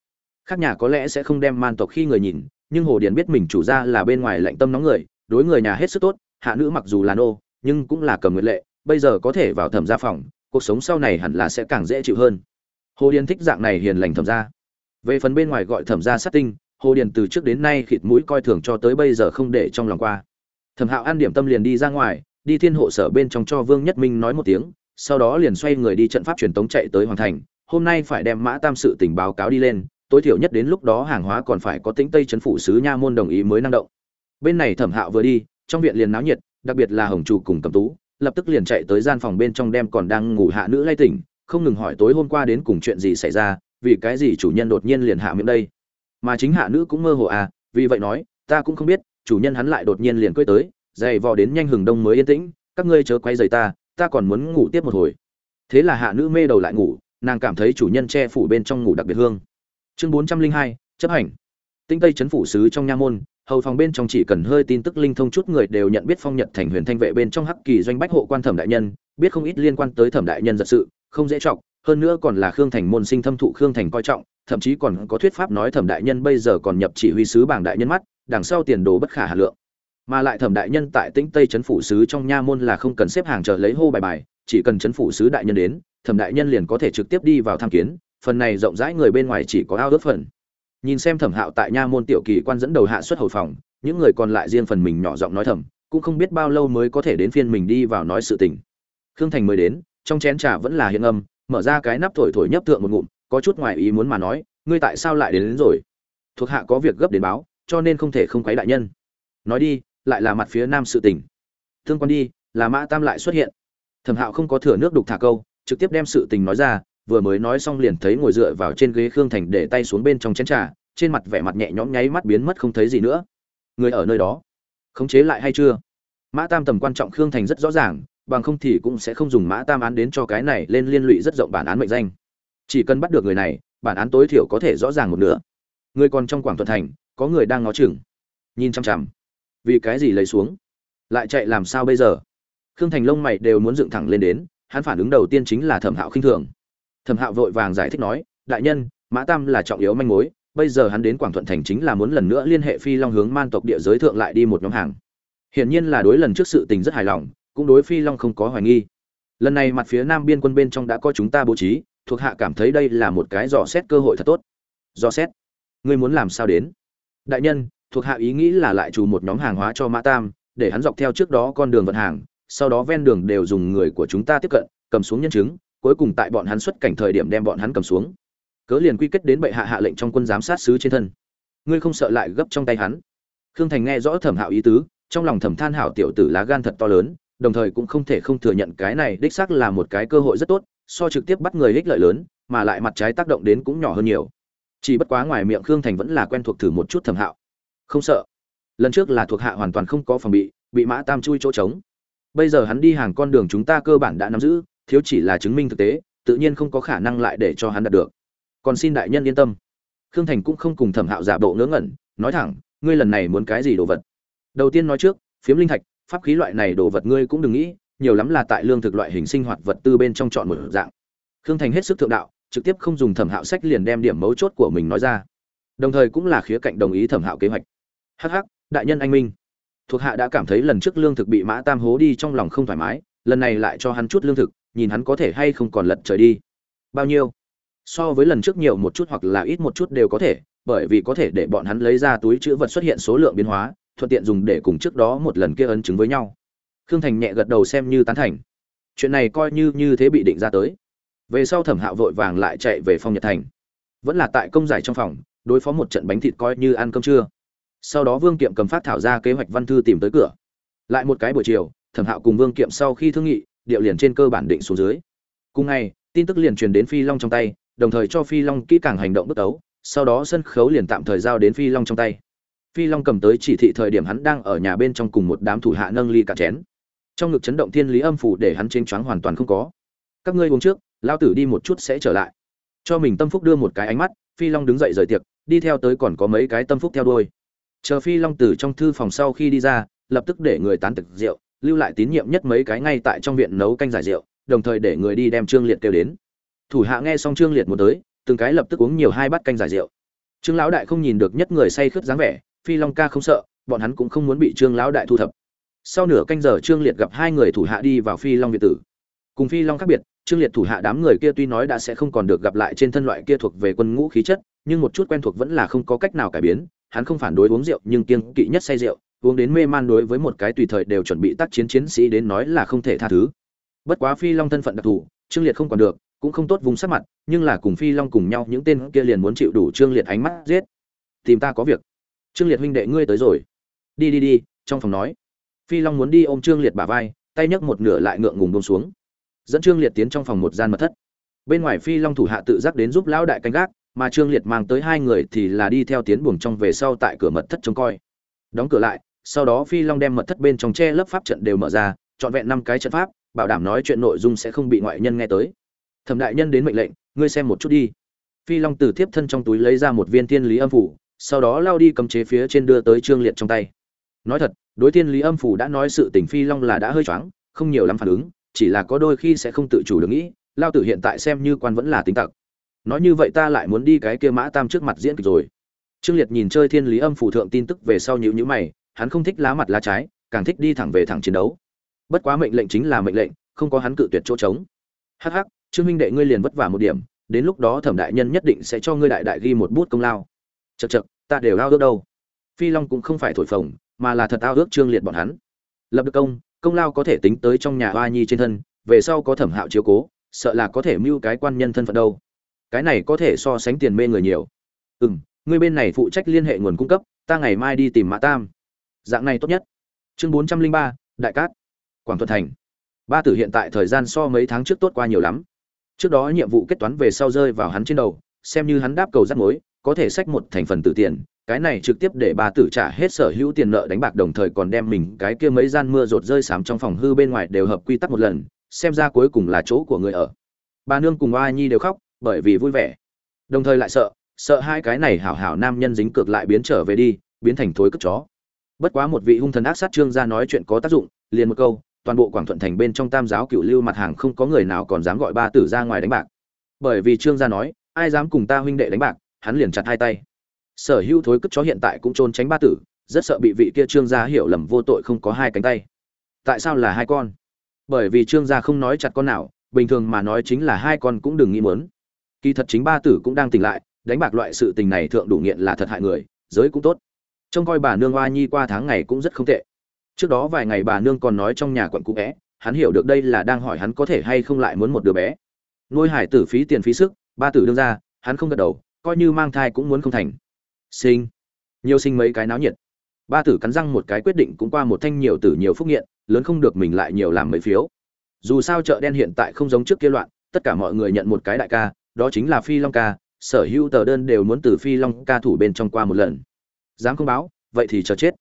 Khác nhà có lẽ sẽ không đem man tộc khi người nhìn nhưng hồ điền biết mình chủ gia là bên ngoài lạnh tâm nóng người, đối người nhà hết sức tốt, hạ nữ mặc dù là nô, nhưng cũng là cầm nguyện lệ, bây giờ có thể vào thẩm gia phòng, cuộc sống sau này hẳn là sẽ càng dễ chịu hơn. Hồ điền thích dạng này hiền lành thẩm gia. Về phần bên ngoài gọi thẩm gia sát tinh, hồ điền từ trước đến nay khịt mũi coi thường cho tới bây giờ không để trong lòng qua. Thẩm hạo an điểm tâm liền đi ra ngoài, đi thiên hộ sở bên trong cho vương nhất minh nói một tiếng, sau đó liền xoay người đi trận pháp truyền tống chạy tới hoàng thành, hôm nay phải đem mã tam sự tình báo cáo đi lên tối thiểu nhất đến lúc đó hàng hóa còn phải có tính tây chấn phủ sứ nha môn đồng ý mới năng động. Bên này thẩm hạo vừa đi, trong viện liền náo nhiệt, đặc biệt là hồng chủ cùng cầm tú, lập tức liền chạy tới gian phòng bên trong đem còn đang ngủ hạ nữ lay tỉnh, không ngừng hỏi tối hôm qua đến cùng chuyện gì xảy ra, vì cái gì chủ nhân đột nhiên liền hạ miệng đây. Mà chính hạ nữ cũng mơ hồ à vì vậy nói, ta cũng không biết, chủ nhân hắn lại đột nhiên liền quay tới, dày vò đến nhanh hừng đông mới yên tĩnh, các ngươi chớ quay giày ta ta còn muốn ngủ tiếp một hồi. Thế là hạ nữ mê đầu lại ngủ, nàng cảm thấy chủ nhân che phủ bên trong ngủ đặc biệt hương chương bốn trăm linh hai, chấp hành. Tinh tây chấn phủ sứ trong nha môn, hầu phòng bên trong chỉ cần hơi tin tức linh thông chút người đều nhận biết phong nhật thành huyền thanh vệ bên trong hắc kỳ doanh bách hộ quan thẩm đại nhân, biết không ít liên quan tới thẩm đại nhân giật sự, không dễ trọng hơn nữa còn là khương thành môn sinh thâm thụ khương thành coi trọng, thậm chí còn có thuyết pháp nói thẩm đại nhân bây giờ còn nhập chỉ huy sứ bảng đại nhân mắt, đằng sau tiền đồ bất khả hà lượng. Mà lại thẩm đại nhân tại tĩnh tây chấn phủ sứ trong nha môn là không cần xếp hàng chờ lấy hô bài bài, chỉ cần chấn phủ sứ đại nhân đến, thẩm đại nhân liền có thể trực tiếp đi vào tham kiến phần này rộng rãi người bên ngoài chỉ có ao ước phần. Nhìn xem thẩm hạo tại nha môn tiểu kỳ quan dẫn đầu hạ xuất hầu phòng những người còn lại riêng phần mình nhỏ giọng nói thầm cũng không biết bao lâu mới có thể đến phiên mình đi vào nói sự tình. Khương thành mới đến trong chén trà vẫn là hiện âm mở ra cái nắp thổi thổi nhấp tượng một ngụm có chút ngoài ý muốn mà nói ngươi tại sao lại đến, đến rồi? Thuộc hạ có việc gấp đến báo cho nên không thể không quấy đại nhân. Nói đi lại là mặt phía nam sự tình. Thương quan đi là mã tam lại xuất hiện. Thẩm hạo không có thừa nước đục thả câu trực tiếp đem sự tình nói ra vừa mới nói xong liền thấy ngồi dựa vào trên ghế khương thành để tay xuống bên trong chén trà, trên mặt vẻ mặt nhẹ nhõm nháy mắt biến mất không thấy gì nữa. Người ở nơi đó, khống chế lại hay chưa? Mã tam tầm quan trọng khương thành rất rõ ràng, bằng không thì cũng sẽ không dùng mã tam án đến cho cái này lên liên lụy rất rộng bản án mệnh danh. Chỉ cần bắt được người này, bản án tối thiểu có thể rõ ràng một nửa. Người còn trong quảng thuận thành, có người đang ngó chừng. Nhìn chăm chằm. Vì cái gì lấy xuống? Lại chạy làm sao bây giờ? Khương thành lông mày đều muốn dựng thẳng lên đến, hắn phản ứng đầu tiên chính là thẩm hạo khinh thường thẩm hạo vội vàng giải thích nói, đại nhân, mã tam là trọng yếu manh mối, bây giờ hắn đến quảng thuận thành chính là muốn lần nữa liên hệ phi long hướng man tộc địa giới thượng lại đi một nhóm hàng. Hiển nhiên là đối lần trước sự tình rất hài lòng, cũng đối phi long không có hoài nghi. Lần này mặt phía nam biên quân bên trong đã có chúng ta bố trí, thuộc hạ cảm thấy đây là một cái dò xét cơ hội thật tốt. Dò xét? Ngươi muốn làm sao đến? Đại nhân, thuộc hạ ý nghĩ là lại trù một nhóm hàng hóa cho mã tam, để hắn dọc theo trước đó con đường vận hàng, sau đó ven đường đều dùng người của chúng ta tiếp cận, cầm xuống nhân chứng cuối cùng tại bọn hắn xuất cảnh thời điểm đem bọn hắn cầm xuống. Cớ liền quy kết đến bệ hạ hạ lệnh trong quân giám sát sứ trên thân. Ngươi không sợ lại gấp trong tay hắn? Khương thành nghe rõ thẩm hạo ý tứ, trong lòng thẩm than hảo tiểu tử lá gan thật to lớn, đồng thời cũng không thể không thừa nhận cái này đích xác là một cái cơ hội rất tốt, so trực tiếp bắt người ích lợi lớn, mà lại mặt trái tác động đến cũng nhỏ hơn nhiều. Chỉ bất quá ngoài miệng khương thành vẫn là quen thuộc thử một chút thẩm hạo. Không sợ. Lần trước là thuộc hạ hoàn toàn không có phòng bị bị mã tam chui chỗ trống. Bây giờ hắn đi hàng con đường chúng ta cơ bản đã nắm giữ thiếu chỉ là chứng minh thực tế, tự nhiên không có khả năng lại để cho hắn đạt được. Còn xin đại nhân yên tâm. Khương thành cũng không cùng thẩm hạo giả bộ ngớ ngẩn, nói thẳng, ngươi lần này muốn cái gì đồ vật? Đầu tiên nói trước, phiếm linh thạch, pháp khí loại này đồ vật ngươi cũng đừng nghĩ, nhiều lắm là tại lương thực loại hình sinh hoạt vật tư bên trong chọn một dạng. Khương thành hết sức thượng đạo, trực tiếp không dùng thẩm hạo sách liền đem điểm mấu chốt của mình nói ra. Đồng thời cũng là khía cạnh đồng ý thẩm hạo kế hoạch. Hh đại nhân anh minh. Thuộc hạ đã cảm thấy lần trước lương thực bị mã tam hố đi trong lòng không thoải mái, lần này lại cho hắn chút lương thực nhìn hắn có thể hay không còn lật trời đi. Bao nhiêu? So với lần trước nhiều một chút hoặc là ít một chút đều có thể, bởi vì có thể để bọn hắn lấy ra túi chữ vật xuất hiện số lượng biến hóa, thuận tiện dùng để cùng trước đó một lần kia ấn chứng với nhau. Khương thành nhẹ gật đầu xem như tán thành. Chuyện này coi như như thế bị định ra tới. Về sau thẩm hạo vội vàng lại chạy về phong nhật thành. Vẫn là tại công giải trong phòng, đối phó một trận bánh thịt coi như ăn cơm trưa. Sau đó vương kiệm cầm phát thảo ra kế hoạch văn thư tìm tới cửa. Lại một cái buổi chiều, thẩm hạo cùng vương kiệm sau khi thương nghị điệu liền trên cơ bản định xuống dưới. Cùng ngày, tin tức liền truyền đến phi long trong tay, đồng thời cho phi long kỹ càng hành động bước đấu, sau đó sân khấu liền tạm thời giao đến phi long trong tay. Phi long cầm tới chỉ thị thời điểm hắn đang ở nhà bên trong cùng một đám thủ hạ nâng ly cả chén. Trong ngực chấn động thiên lý âm phủ để hắn chênh choáng hoàn toàn không có. Các ngươi uống trước lao tử đi một chút sẽ trở lại. Cho mình tâm phúc đưa một cái ánh mắt, phi long đứng dậy rời tiệc, đi theo tới còn có mấy cái tâm phúc theo đuôi. Chờ phi long từ trong thư phòng sau khi đi ra, lập tức để người tán thực rượu lưu lại tín nhiệm nhất mấy cái ngay tại trong viện nấu canh giải rượu, đồng thời để người đi đem trương liệt kêu đến. Thủ hạ nghe xong trương liệt một tới, từng cái lập tức uống nhiều hai bát canh giải rượu. Trương lão đại không nhìn được nhất người say khướt dáng vẻ, phi long ca không sợ, bọn hắn cũng không muốn bị trương lão đại thu thập. Sau nửa canh giờ trương liệt gặp hai người thủ hạ đi vào phi long việt tử. Cùng phi long khác biệt, trương liệt thủ hạ đám người kia tuy nói đã sẽ không còn được gặp lại trên thân loại kia thuộc về quân ngũ khí chất, nhưng một chút quen thuộc vẫn là không có cách nào cải biến, hắn không phản đối uống rượu nhưng kiêng kỵ nhất say rượu uống đến mê man đối với một cái tùy thời đều chuẩn bị tác chiến chiến sĩ đến nói là không thể tha thứ. Bất quá phi long thân phận đặc thù, trương liệt không còn được, cũng không tốt vùng sắc mặt, nhưng là cùng phi long cùng nhau những tên kia liền muốn chịu đủ trương liệt ánh mắt giết. Tìm ta có việc. Trương liệt huynh đệ ngươi tới rồi. Đi đi đi, trong phòng nói. Phi long muốn đi ôm trương liệt bả vai, tay nhấc một nửa lại ngượng ngùng bông xuống. Dẫn trương liệt tiến trong phòng một gian mật thất. Bên ngoài phi long thủ hạ tự giác đến giúp lão đại canh gác, mà trương liệt mang tới hai người thì là đi theo tiến buồng trong về sau tại cửa mật thất trông coi. Đóng cửa lại sau đó phi long đem mật thất bên trong che lớp pháp trận đều mở ra, trọn vẹn năm cái trận pháp, bảo đảm nói chuyện nội dung sẽ không bị ngoại nhân nghe tới. Thẩm đại nhân đến mệnh lệnh, ngươi xem một chút đi. Phi long từ tiếp thân trong túi lấy ra một viên thiên lý âm phủ, sau đó lao đi cầm chế phía trên đưa tới trương liệt trong tay. Nói thật, đối thiên lý âm phủ đã nói sự tình phi long là đã hơi choáng, không nhiều lắm phản ứng, chỉ là có đôi khi sẽ không tự chủ được nghĩ, lao tử hiện tại xem như quan vẫn là tính tặc. Nói như vậy ta lại muốn đi cái kia mã tam trước mặt diễn kịch rồi. Trương liệt nhìn chơi thiên lý âm phủ thượng tin tức về sau nhữ nhữ mày hắn không thích lá mặt lá trái, càng thích đi thẳng về thẳng chiến đấu. Bất quá mệnh lệnh chính là mệnh lệnh, không có hắn cự tuyệt chỗ trống. Hắc hắc, trương minh đệ ngươi liền vất vả một điểm, đến lúc đó thẩm đại nhân nhất định sẽ cho ngươi đại đại ghi một bút công lao. Chật chật ta đều ao ước đâu. Phi long cũng không phải thổi phồng, mà là thật ao ước trương liệt bọn hắn. Lập được công công lao có thể tính tới trong nhà hoa nhi trên thân, về sau có thẩm hạo chiếu cố, sợ là có thể mưu cái quan nhân thân phận đâu. Cái này có thể so sánh tiền mê người nhiều. Ừ ngươi bên này phụ trách liên hệ nguồn cung cấp, ta ngày mai đi tìm mã tam dạng này tốt nhất. Chương bốn trăm linh ba, đại cát. Quảng thuận thành. Ba tử hiện tại thời gian so mấy tháng trước tốt qua nhiều lắm. Trước đó nhiệm vụ kết toán về sau rơi vào hắn trên đầu, xem như hắn đáp cầu rắt mối, có thể sách một thành phần tử tiền, cái này trực tiếp để ba tử trả hết sở hữu tiền nợ đánh bạc đồng thời còn đem mình cái kia mấy gian mưa rột rơi sám trong phòng hư bên ngoài đều hợp quy tắc một lần, xem ra cuối cùng là chỗ của người ở. Bà nương cùng oa nhi đều khóc, bởi vì vui vẻ. Đồng thời lại sợ sợ hai cái này hảo hảo nam nhân dính cược lại biến trở về đi, biến thành thối cất chó bất quá một vị hung thần ác sát trương gia nói chuyện có tác dụng, liền một câu, toàn bộ quảng thuận thành bên trong tam giáo cựu lưu mặt hàng không có người nào còn dám gọi ba tử ra ngoài đánh bạc. Bởi vì trương gia nói, ai dám cùng ta huynh đệ đánh bạc, hắn liền chặt hai tay. Sở hữu thối cất chó hiện tại cũng trốn tránh ba tử, rất sợ bị vị kia trương gia hiểu lầm vô tội không có hai cánh tay. Tại sao là hai con? Bởi vì trương gia không nói chặt con nào, bình thường mà nói chính là hai con cũng đừng nghĩ muốn. Kỳ thật chính ba tử cũng đang tỉnh lại, đánh bạc loại sự tình này thượng đủ nghiện là thật hại người, giới cũng tốt trông coi bà nương oa nhi qua tháng ngày cũng rất không tệ. Trước đó vài ngày bà nương còn nói trong nhà quận cũ bé, hắn hiểu được đây là đang hỏi hắn có thể hay không lại muốn một đứa bé. Nuôi hải tử phí tiền phí sức, ba tử đương ra hắn không gật đầu, coi như mang thai cũng muốn không thành. Sinh. Nhiều sinh mấy cái náo nhiệt. Ba tử cắn răng một cái quyết định cũng qua một thanh nhiều tử nhiều phúc nghiện, lớn không được mình lại nhiều làm mấy phiếu. Dù sao chợ đen hiện tại không giống trước kia loạn, tất cả mọi người nhận một cái đại ca, đó chính là phi long ca, sở hữu tờ đơn đều muốn từ phi long ca thủ bên trong qua một lần dám không báo, vậy thì chờ chết.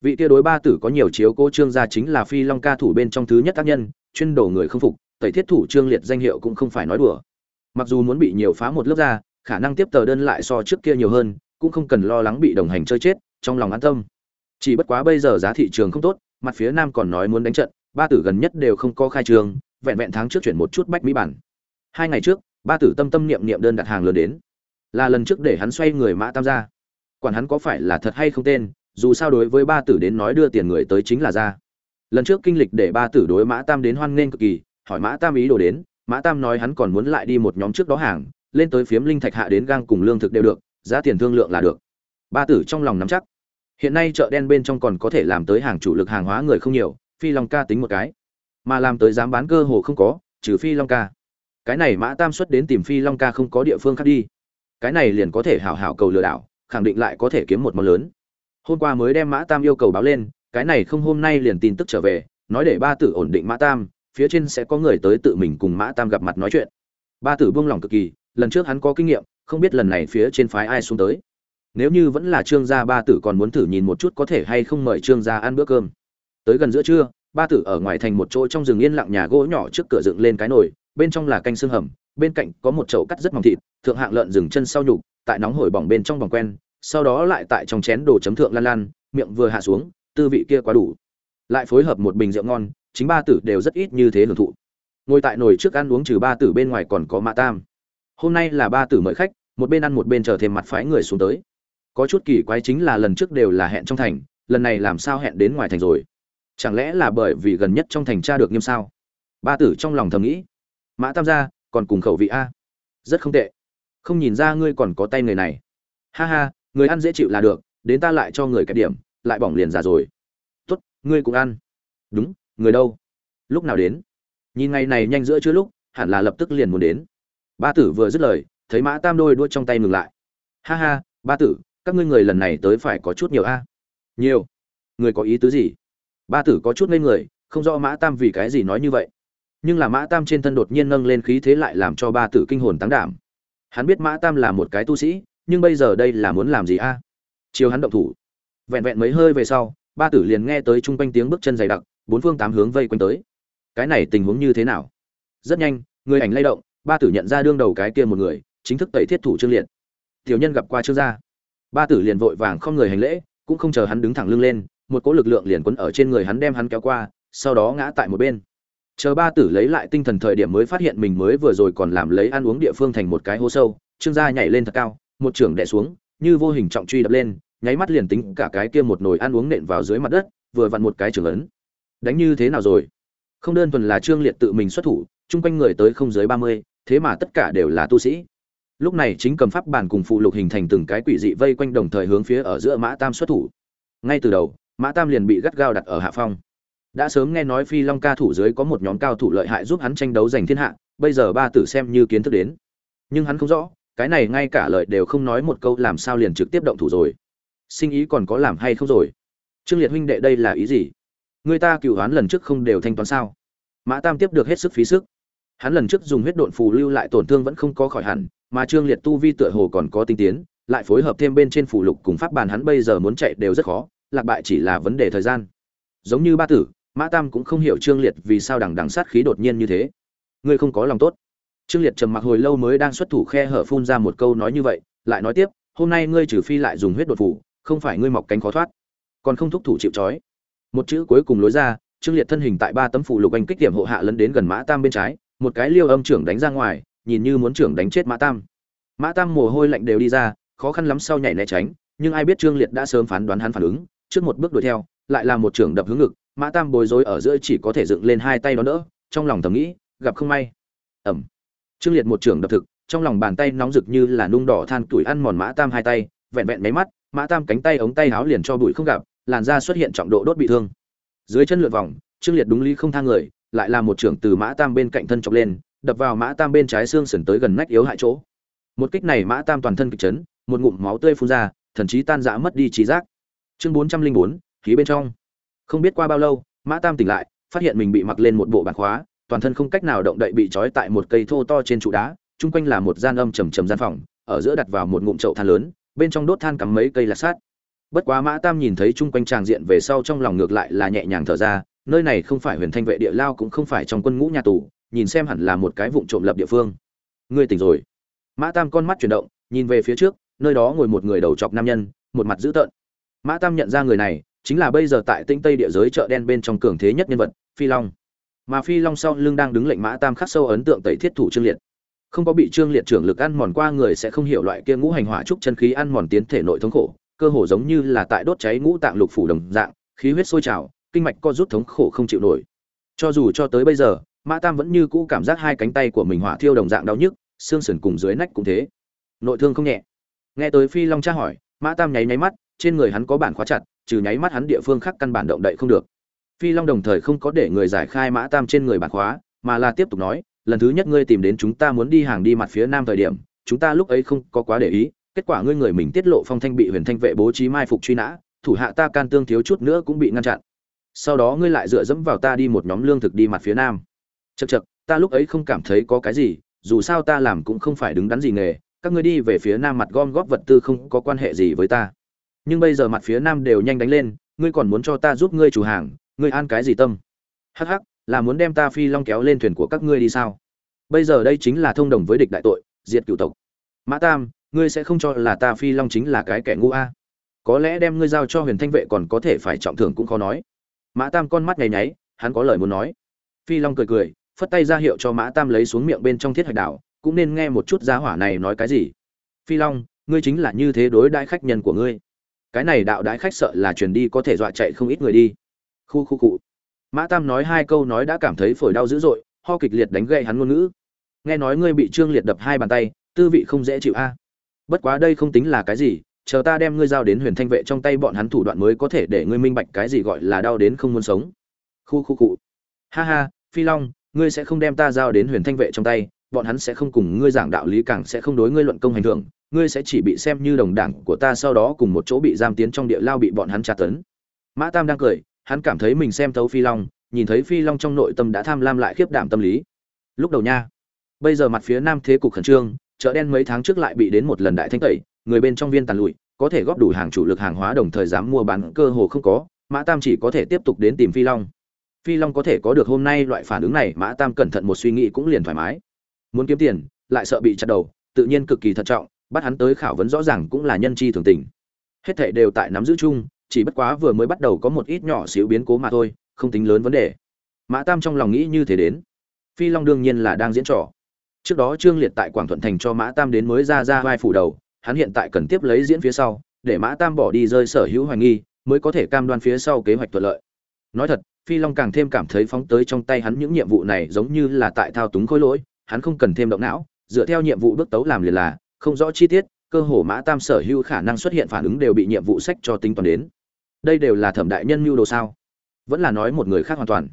Vị kia đối ba tử có nhiều chiếu cố trương gia chính là phi long ca thủ bên trong thứ nhất tác nhân, chuyên đổ người không phục, tẩy thiết thủ trương liệt danh hiệu cũng không phải nói đùa. Mặc dù muốn bị nhiều phá một lớp ra, khả năng tiếp tờ đơn lại so trước kia nhiều hơn, cũng không cần lo lắng bị đồng hành chơi chết, trong lòng an tâm. Chỉ bất quá bây giờ giá thị trường không tốt, mặt phía nam còn nói muốn đánh trận, ba tử gần nhất đều không có khai trường, vẹn vẹn tháng trước chuyển một chút bách mỹ bản. Hai ngày trước, ba tử tâm tâm niệm niệm đơn đặt hàng lớn đến. Là lần trước để hắn xoay người mã tam gia quản hắn có phải là thật hay không tên, dù sao đối với ba tử đến nói đưa tiền người tới chính là ra lần trước kinh lịch để ba tử đối mã tam đến hoan nghênh cực kỳ, hỏi mã tam ý đồ đến, mã tam nói hắn còn muốn lại đi một nhóm trước đó hàng, lên tới phiếm linh thạch hạ đến gang cùng lương thực đều được, giá tiền thương lượng là được. Ba tử trong lòng nắm chắc. Hiện nay chợ đen bên trong còn có thể làm tới hàng chủ lực hàng hóa người không nhiều, phi long ca tính một cái. Mà làm tới dám bán cơ hồ không có, trừ phi long ca. Cái này mã tam xuất đến tìm phi long ca không có địa phương khác đi. Cái này liền có thể hảo hảo cầu lừa đảo khẳng định lại có thể kiếm một món lớn. Hôm qua mới đem mã tam yêu cầu báo lên, cái này không hôm nay liền tin tức trở về, nói để ba tử ổn định mã tam, phía trên sẽ có người tới tự mình cùng mã tam gặp mặt nói chuyện. Ba tử buông lòng cực kỳ, lần trước hắn có kinh nghiệm, không biết lần này phía trên phái ai xuống tới. Nếu như vẫn là trương gia ba tử còn muốn thử nhìn một chút có thể hay không mời trương gia ăn bữa cơm. Tới gần giữa trưa, ba tử ở ngoài thành một chỗ trong rừng yên lặng nhà gỗ nhỏ trước cửa dựng lên cái nồi, bên trong là canh xương hầm, bên cạnh có một chậu cắt rất mỏng thịt, thượng hạng lợn rừng chân sau nhục tại nóng hổi bỏng bên trong vòng quen, sau đó lại tại trong chén đồ chấm thượng lan lan, miệng vừa hạ xuống, tư vị kia quá đủ. Lại phối hợp một bình rượu ngon, chính ba tử đều rất ít như thế hưởng thụ. Ngồi tại nồi trước ăn uống trừ ba tử bên ngoài còn có mã tam. Hôm nay là ba tử mời khách, một bên ăn một bên chờ thêm mặt phái người xuống tới. Có chút kỳ quái chính là lần trước đều là hẹn trong thành, lần này làm sao hẹn đến ngoài thành rồi? Chẳng lẽ là bởi vì gần nhất trong thành tra được nghiêm sao? Ba tử trong lòng thầm nghĩ. Mã tam gia còn cùng khẩu vị a. Rất không tệ không nhìn ra ngươi còn có tay người này. Ha ha, người ăn dễ chịu là được, đến ta lại cho người kẹp điểm, lại bỏng liền già rồi. Tốt, ngươi cũng ăn. Đúng, người đâu? Lúc nào đến? Nhìn ngày này nhanh giữa chưa lúc, hẳn là lập tức liền muốn đến. Ba tử vừa dứt lời, thấy mã tam đôi đuôi trong tay ngừng lại. Ha ha, ba tử, các ngươi người lần này tới phải có chút nhiều a. Nhiều. Người có ý tứ gì? Ba tử có chút ngây người, không rõ mã tam vì cái gì nói như vậy. Nhưng là mã tam trên thân đột nhiên nâng lên khí thế lại làm cho ba tử kinh hồn táng đảm hắn biết mã tam là một cái tu sĩ, nhưng bây giờ đây là muốn làm gì a? Chiều hắn động thủ. Vẹn vẹn mấy hơi về sau, ba tử liền nghe tới chung quanh tiếng bước chân dày đặc, bốn phương tám hướng vây quanh tới. Cái này tình huống như thế nào? Rất nhanh, người ảnh lay động, ba tử nhận ra đương đầu cái kia một người, chính thức tẩy thiết thủ trương liệt. Tiểu nhân gặp qua trương gia. Ba tử liền vội vàng không người hành lễ, cũng không chờ hắn đứng thẳng lưng lên, một cỗ lực lượng liền quấn ở trên người hắn đem hắn kéo qua, sau đó ngã tại một bên chờ ba tử lấy lại tinh thần thời điểm mới phát hiện mình mới vừa rồi còn làm lấy ăn uống địa phương thành một cái hố sâu, trương gia nhảy lên thật cao, một trưởng đẻ xuống, như vô hình trọng truy đập lên, nháy mắt liền tính cả cái kia một nồi ăn uống nện vào dưới mặt đất, vừa vặn một cái trưởng ấn. Đánh như thế nào rồi? Không đơn thuần là trương liệt tự mình xuất thủ, chung quanh người tới không dưới ba mươi, thế mà tất cả đều là tu sĩ. Lúc này chính cầm pháp bàn cùng phụ lục hình thành từng cái quỷ dị vây quanh đồng thời hướng phía ở giữa mã tam xuất thủ. Ngay từ đầu, mã tam liền bị gắt gao đặt ở hạ phong đã sớm nghe nói phi long ca thủ dưới có một nhóm cao thủ lợi hại giúp hắn tranh đấu giành thiên hạ, bây giờ ba tử xem như kiến thức đến. Nhưng hắn không rõ, cái này ngay cả lời đều không nói một câu làm sao liền trực tiếp động thủ rồi. Sinh ý còn có làm hay không rồi? Trương liệt huynh đệ đây là ý gì? Người ta cựu hoán lần trước không đều thanh toán sao? Mã tam tiếp được hết sức phí sức. Hắn lần trước dùng huyết độn phù lưu lại tổn thương vẫn không có khỏi hẳn, mà trương liệt tu vi tựa hồ còn có tinh tiến, lại phối hợp thêm bên trên phù lục cùng pháp bàn hắn bây giờ muốn chạy đều rất khó, lạc bại chỉ là vấn đề thời gian. Giống như ba tử mã tam cũng không hiểu trương liệt vì sao đằng đằng sát khí đột nhiên như thế. Ngươi không có lòng tốt. Trương liệt trầm mặc hồi lâu mới đang xuất thủ khe hở phun ra một câu nói như vậy, lại nói tiếp, hôm nay ngươi trừ phi lại dùng huyết đột phủ, không phải ngươi mọc cánh khó thoát, còn không thúc thủ chịu trói. Một chữ cuối cùng lối ra, trương liệt thân hình tại ba tấm phủ lục anh kích điểm hộ hạ lấn đến gần mã tam bên trái, một cái liêu âm trưởng đánh ra ngoài, nhìn như muốn trưởng đánh chết mã tam. Mã tam mồ hôi lạnh đều đi ra, khó khăn lắm sau nhảy né tránh, nhưng ai biết trương liệt đã sớm phán đoán hắn phản ứng, trước một bước đuổi theo, lại là một trưởng đập hướng ngực mã tam bối rối ở giữa chỉ có thể dựng lên hai tay đó đỡ trong lòng thầm nghĩ, gặp không may. Ẩm. Trương liệt một trưởng đập thực, trong lòng bàn tay nóng rực như là nung đỏ than tuổi ăn mòn mã tam hai tay, vẹn vẹn mấy mắt, mã tam cánh tay ống tay háo liền cho bụi không gặp, làn da xuất hiện trọng độ đốt bị thương. Dưới chân lượn vòng, trương liệt đúng lý không thang người, lại là một trưởng từ mã tam bên cạnh thân chọc lên, đập vào mã tam bên trái xương sườn tới gần nách yếu hại chỗ. Một kích này mã tam toàn thân kịch chấn, một ngụm máu tươi phun ra, thần chí tan rã mất đi trí giác. Chương bốn trăm linh bốn, khí bên trong không biết qua bao lâu, mã tam tỉnh lại, phát hiện mình bị mặc lên một bộ bàn khóa, toàn thân không cách nào động đậy bị trói tại một cây thô to trên trụ đá, chung quanh là một gian âm trầm trầm gian phòng, ở giữa đặt vào một ngụm chậu than lớn, bên trong đốt than cắm mấy cây lạc sát bất quá mã tam nhìn thấy chung quanh tràng diện về sau trong lòng ngược lại là nhẹ nhàng thở ra, nơi này không phải huyền thanh vệ địa lao cũng không phải trong quân ngũ nhà tù, nhìn xem hẳn là một cái vụn trộm lập địa phương. Ngươi tỉnh rồi. Mã tam con mắt chuyển động, nhìn về phía trước, nơi đó ngồi một người đầu chọc nam nhân, một mặt dữ tợn. Mã tam nhận ra người này chính là bây giờ tại tinh tây địa giới chợ đen bên trong cường thế nhất nhân vật, phi long. Mà phi long sau lưng đang đứng lệnh mã tam khắc sâu ấn tượng tẩy thiết thủ trương liệt. Không có bị trương liệt trưởng lực ăn mòn qua người sẽ không hiểu loại kia ngũ hành hỏa trúc chân khí ăn mòn tiến thể nội thống khổ, cơ hồ giống như là tại đốt cháy ngũ tạng lục phủ đồng dạng, khí huyết sôi trào, kinh mạch co rút thống khổ không chịu nổi. Cho dù cho tới bây giờ, mã tam vẫn như cũ cảm giác hai cánh tay của mình hỏa thiêu đồng dạng đau nhức, xương sườn cùng dưới nách cũng thế. Nội thương không nhẹ. Nghe tới phi long tra hỏi, mã tam nháy nháy mắt trên người hắn có bản khóa chặt, trừ nháy mắt hắn địa phương khác căn bản động đậy không được. Phi long đồng thời không có để người giải khai mã tam trên người bản khóa, mà là tiếp tục nói, lần thứ nhất ngươi tìm đến chúng ta muốn đi hàng đi mặt phía nam thời điểm, chúng ta lúc ấy không có quá để ý, kết quả ngươi người mình tiết lộ phong thanh bị huyền thanh vệ bố trí mai phục truy nã, thủ hạ ta can tương thiếu chút nữa cũng bị ngăn chặn. Sau đó ngươi lại dựa dẫm vào ta đi một nhóm lương thực đi mặt phía nam. Chật chật ta lúc ấy không cảm thấy có cái gì, dù sao ta làm cũng không phải đứng đắn gì nghề, các ngươi đi về phía nam mặt gom góp vật tư không có quan hệ gì với ta nhưng bây giờ mặt phía nam đều nhanh đánh lên, ngươi còn muốn cho ta giúp ngươi chủ hàng, ngươi an cái gì tâm? Hắc hắc, là muốn đem ta phi long kéo lên thuyền của các ngươi đi sao? Bây giờ đây chính là thông đồng với địch đại tội, diệt cựu tộc. Mã tam, ngươi sẽ không cho là ta phi long chính là cái kẻ ngu a? Có lẽ đem ngươi giao cho huyền thanh vệ còn có thể phải trọng thưởng cũng khó nói. Mã tam con mắt nháy nháy hắn có lời muốn nói. Phi long cười cười, phất tay ra hiệu cho mã tam lấy xuống miệng bên trong thiết hạch đảo, cũng nên nghe một chút giá hỏa này nói cái gì. Phi long, ngươi chính là như thế đối đãi khách nhân của ngươi cái này đạo đái khách sợ là truyền đi có thể dọa chạy không ít người đi. Khu khu cụ mã tam nói hai câu nói đã cảm thấy phổi đau dữ dội, ho kịch liệt đánh gậy hắn ngôn ngữ. Nghe nói ngươi bị trương liệt đập hai bàn tay, tư vị không dễ chịu a. Bất quá đây không tính là cái gì, chờ ta đem ngươi giao đến huyền thanh vệ trong tay bọn hắn thủ đoạn mới có thể để ngươi minh bạch cái gì gọi là đau đến không muốn sống. Khu khu cụ ha ha, phi long, ngươi sẽ không đem ta giao đến huyền thanh vệ trong tay, bọn hắn sẽ không cùng ngươi giảng đạo lý càng sẽ không đối ngươi luận công hành thưởng ngươi sẽ chỉ bị xem như đồng đảng của ta sau đó cùng một chỗ bị giam tiến trong địa lao bị bọn hắn tra tấn. Mã tam đang cười, hắn cảm thấy mình xem thấu phi long, nhìn thấy phi long trong nội tâm đã tham lam lại khiếp đảm tâm lý. Lúc đầu nha, bây giờ mặt phía nam thế cục khẩn trương, chợ đen mấy tháng trước lại bị đến một lần đại thanh tẩy, người bên trong viên tàn lụi, có thể góp đủ hàng chủ lực hàng hóa đồng thời dám mua bán, cơ hồ không có, mã tam chỉ có thể tiếp tục đến tìm phi long. Phi long có thể có được hôm nay loại phản ứng này, mã tam cẩn thận một suy nghĩ cũng liền thoải mái. Muốn kiếm tiền, lại sợ bị chặt đầu, tự nhiên cực kỳ thận trọng bắt hắn tới khảo vấn rõ ràng cũng là nhân chi thường tình. Hết thảy đều tại nắm giữ chung, chỉ bất quá vừa mới bắt đầu có một ít nhỏ xíu biến cố mà thôi, không tính lớn vấn đề. Mã tam trong lòng nghĩ như thế đến. Phi long đương nhiên là đang diễn trò. Trước đó trương liệt tại quảng thuận thành cho mã tam đến mới ra ra vai phủ đầu, hắn hiện tại cần tiếp lấy diễn phía sau, để mã tam bỏ đi rơi sở hữu hoài nghi, mới có thể cam đoan phía sau kế hoạch thuận lợi. Nói thật, phi long càng thêm cảm thấy phóng tới trong tay hắn những nhiệm vụ này giống như là tại thao túng khối lỗi, hắn không cần thêm động não, dựa theo nhiệm vụ bước tấu làm liền là không rõ chi tiết, cơ hồ mã tam sở hữu khả năng xuất hiện phản ứng đều bị nhiệm vụ sách cho tính toán đến. Đây đều là thẩm đại nhân mưu đồ sao? Vẫn là nói một người khác hoàn toàn.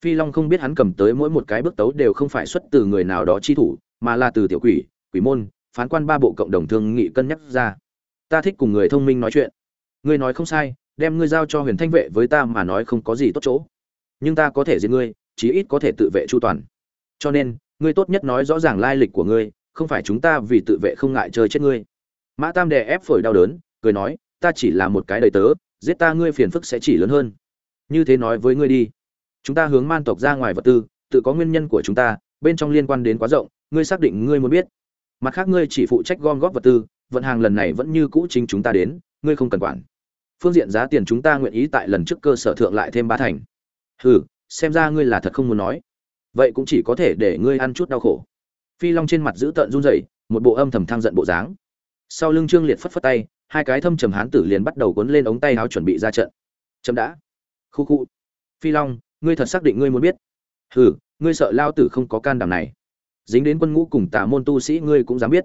Phi long không biết hắn cầm tới mỗi một cái bước tấu đều không phải xuất từ người nào đó chi thủ, mà là từ tiểu quỷ quỷ môn, phán quan ba bộ cộng đồng thương nghị cân nhắc ra. Ta thích cùng người thông minh nói chuyện. Ngươi nói không sai, đem ngươi giao cho huyền thanh vệ với ta mà nói không có gì tốt chỗ. Nhưng ta có thể giết ngươi, chí ít có thể tự vệ chu toàn. Cho nên, ngươi tốt nhất nói rõ ràng lai lịch của ngươi không phải chúng ta vì tự vệ không ngại chơi chết ngươi. Mã tam đè ép phổi đau đớn, cười nói, ta chỉ là một cái đầy tớ, giết ta ngươi phiền phức sẽ chỉ lớn hơn. Như thế nói với ngươi đi. Chúng ta hướng man tộc ra ngoài vật tư, tự có nguyên nhân của chúng ta, bên trong liên quan đến quá rộng, ngươi xác định ngươi muốn biết. Mặt khác ngươi chỉ phụ trách gom góp vật tư, vận hàng lần này vẫn như cũ chính chúng ta đến, ngươi không cần quản. Phương diện giá tiền chúng ta nguyện ý tại lần trước cơ sở thượng lại thêm ba thành. Hừ, xem ra ngươi là thật không muốn nói. Vậy cũng chỉ có thể để ngươi ăn chút đau khổ phi long trên mặt giữ tợn run rẩy, một bộ âm thầm thăng giận bộ dáng. Sau lưng trương liệt phất phất tay, hai cái thâm trầm hán tử liền bắt đầu cuốn lên ống tay áo chuẩn bị ra trận. Chấm đã. Khu khu. Phi long, ngươi thật xác định ngươi muốn biết. Hừ, ngươi sợ lao tử không có can đảm này. Dính đến quân ngũ cùng tà môn tu sĩ ngươi cũng dám biết.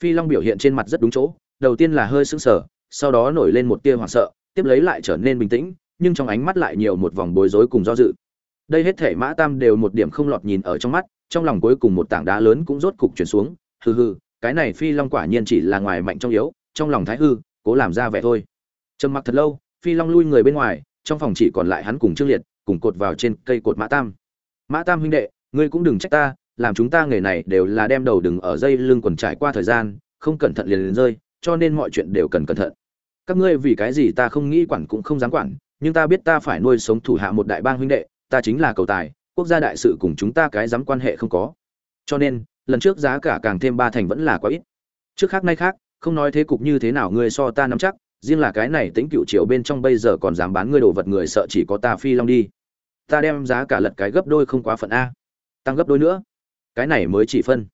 Phi long biểu hiện trên mặt rất đúng chỗ, đầu tiên là hơi sững sờ, sau đó nổi lên một tia hoảng sợ, tiếp lấy lại trở nên bình tĩnh, nhưng trong ánh mắt lại nhiều một vòng bối rối cùng do dự. Đây hết thể mã tam đều một điểm không lọt nhìn ở trong mắt trong lòng cuối cùng một tảng đá lớn cũng rốt cục chuyển xuống. Hừ hừ, cái này phi long quả nhiên chỉ là ngoài mạnh trong yếu, trong lòng thái hư, cố làm ra vẻ thôi. Trầm mặc thật lâu, phi long lui người bên ngoài, trong phòng chỉ còn lại hắn cùng trương liệt, cùng cột vào trên cây cột mã tam. Mã tam huynh đệ, ngươi cũng đừng trách ta, làm chúng ta nghề này đều là đem đầu đừng ở dây lưng quần trải qua thời gian, không cẩn thận liền liền rơi, cho nên mọi chuyện đều cần cẩn thận. Các ngươi vì cái gì ta không nghĩ quản cũng không dám quản, nhưng ta biết ta phải nuôi sống thủ hạ một đại bang huynh đệ, ta chính là cầu tài quốc gia đại sự cùng chúng ta cái dám quan hệ không có. Cho nên, lần trước giá cả càng thêm ba thành vẫn là quá ít. Trước khác nay khác, không nói thế cục như thế nào ngươi so ta nắm chắc, riêng là cái này tính cựu triều bên trong bây giờ còn dám bán ngươi đồ vật người sợ chỉ có ta phi long đi. Ta đem giá cả lật cái gấp đôi không quá phận a. Tăng gấp đôi nữa. Cái này mới chỉ phân.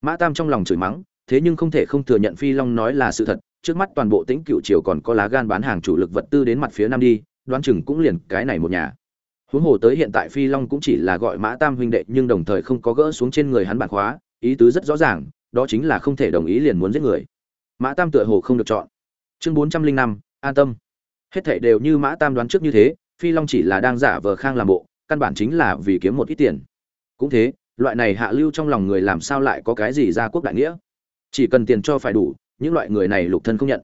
Mã tam trong lòng chửi mắng, thế nhưng không thể không thừa nhận phi long nói là sự thật, trước mắt toàn bộ tĩnh cựu triều còn có lá gan bán hàng chủ lực vật tư đến mặt phía nam đi, đoán chừng cũng liền cái này một nhà huống hồ tới hiện tại phi long cũng chỉ là gọi mã tam huynh đệ, nhưng đồng thời không có gỡ xuống trên người hắn bản khóa, ý tứ rất rõ ràng, đó chính là không thể đồng ý liền muốn giết người. Mã tam tựa hồ không được chọn. Chương bốn trăm linh năm, an tâm. Hết thảy đều như mã tam đoán trước như thế, phi long chỉ là đang giả vờ khang làm bộ, căn bản chính là vì kiếm một ít tiền. Cũng thế, loại này hạ lưu trong lòng người làm sao lại có cái gì ra quốc đại nghĩa? Chỉ cần tiền cho phải đủ, những loại người này lục thân không nhận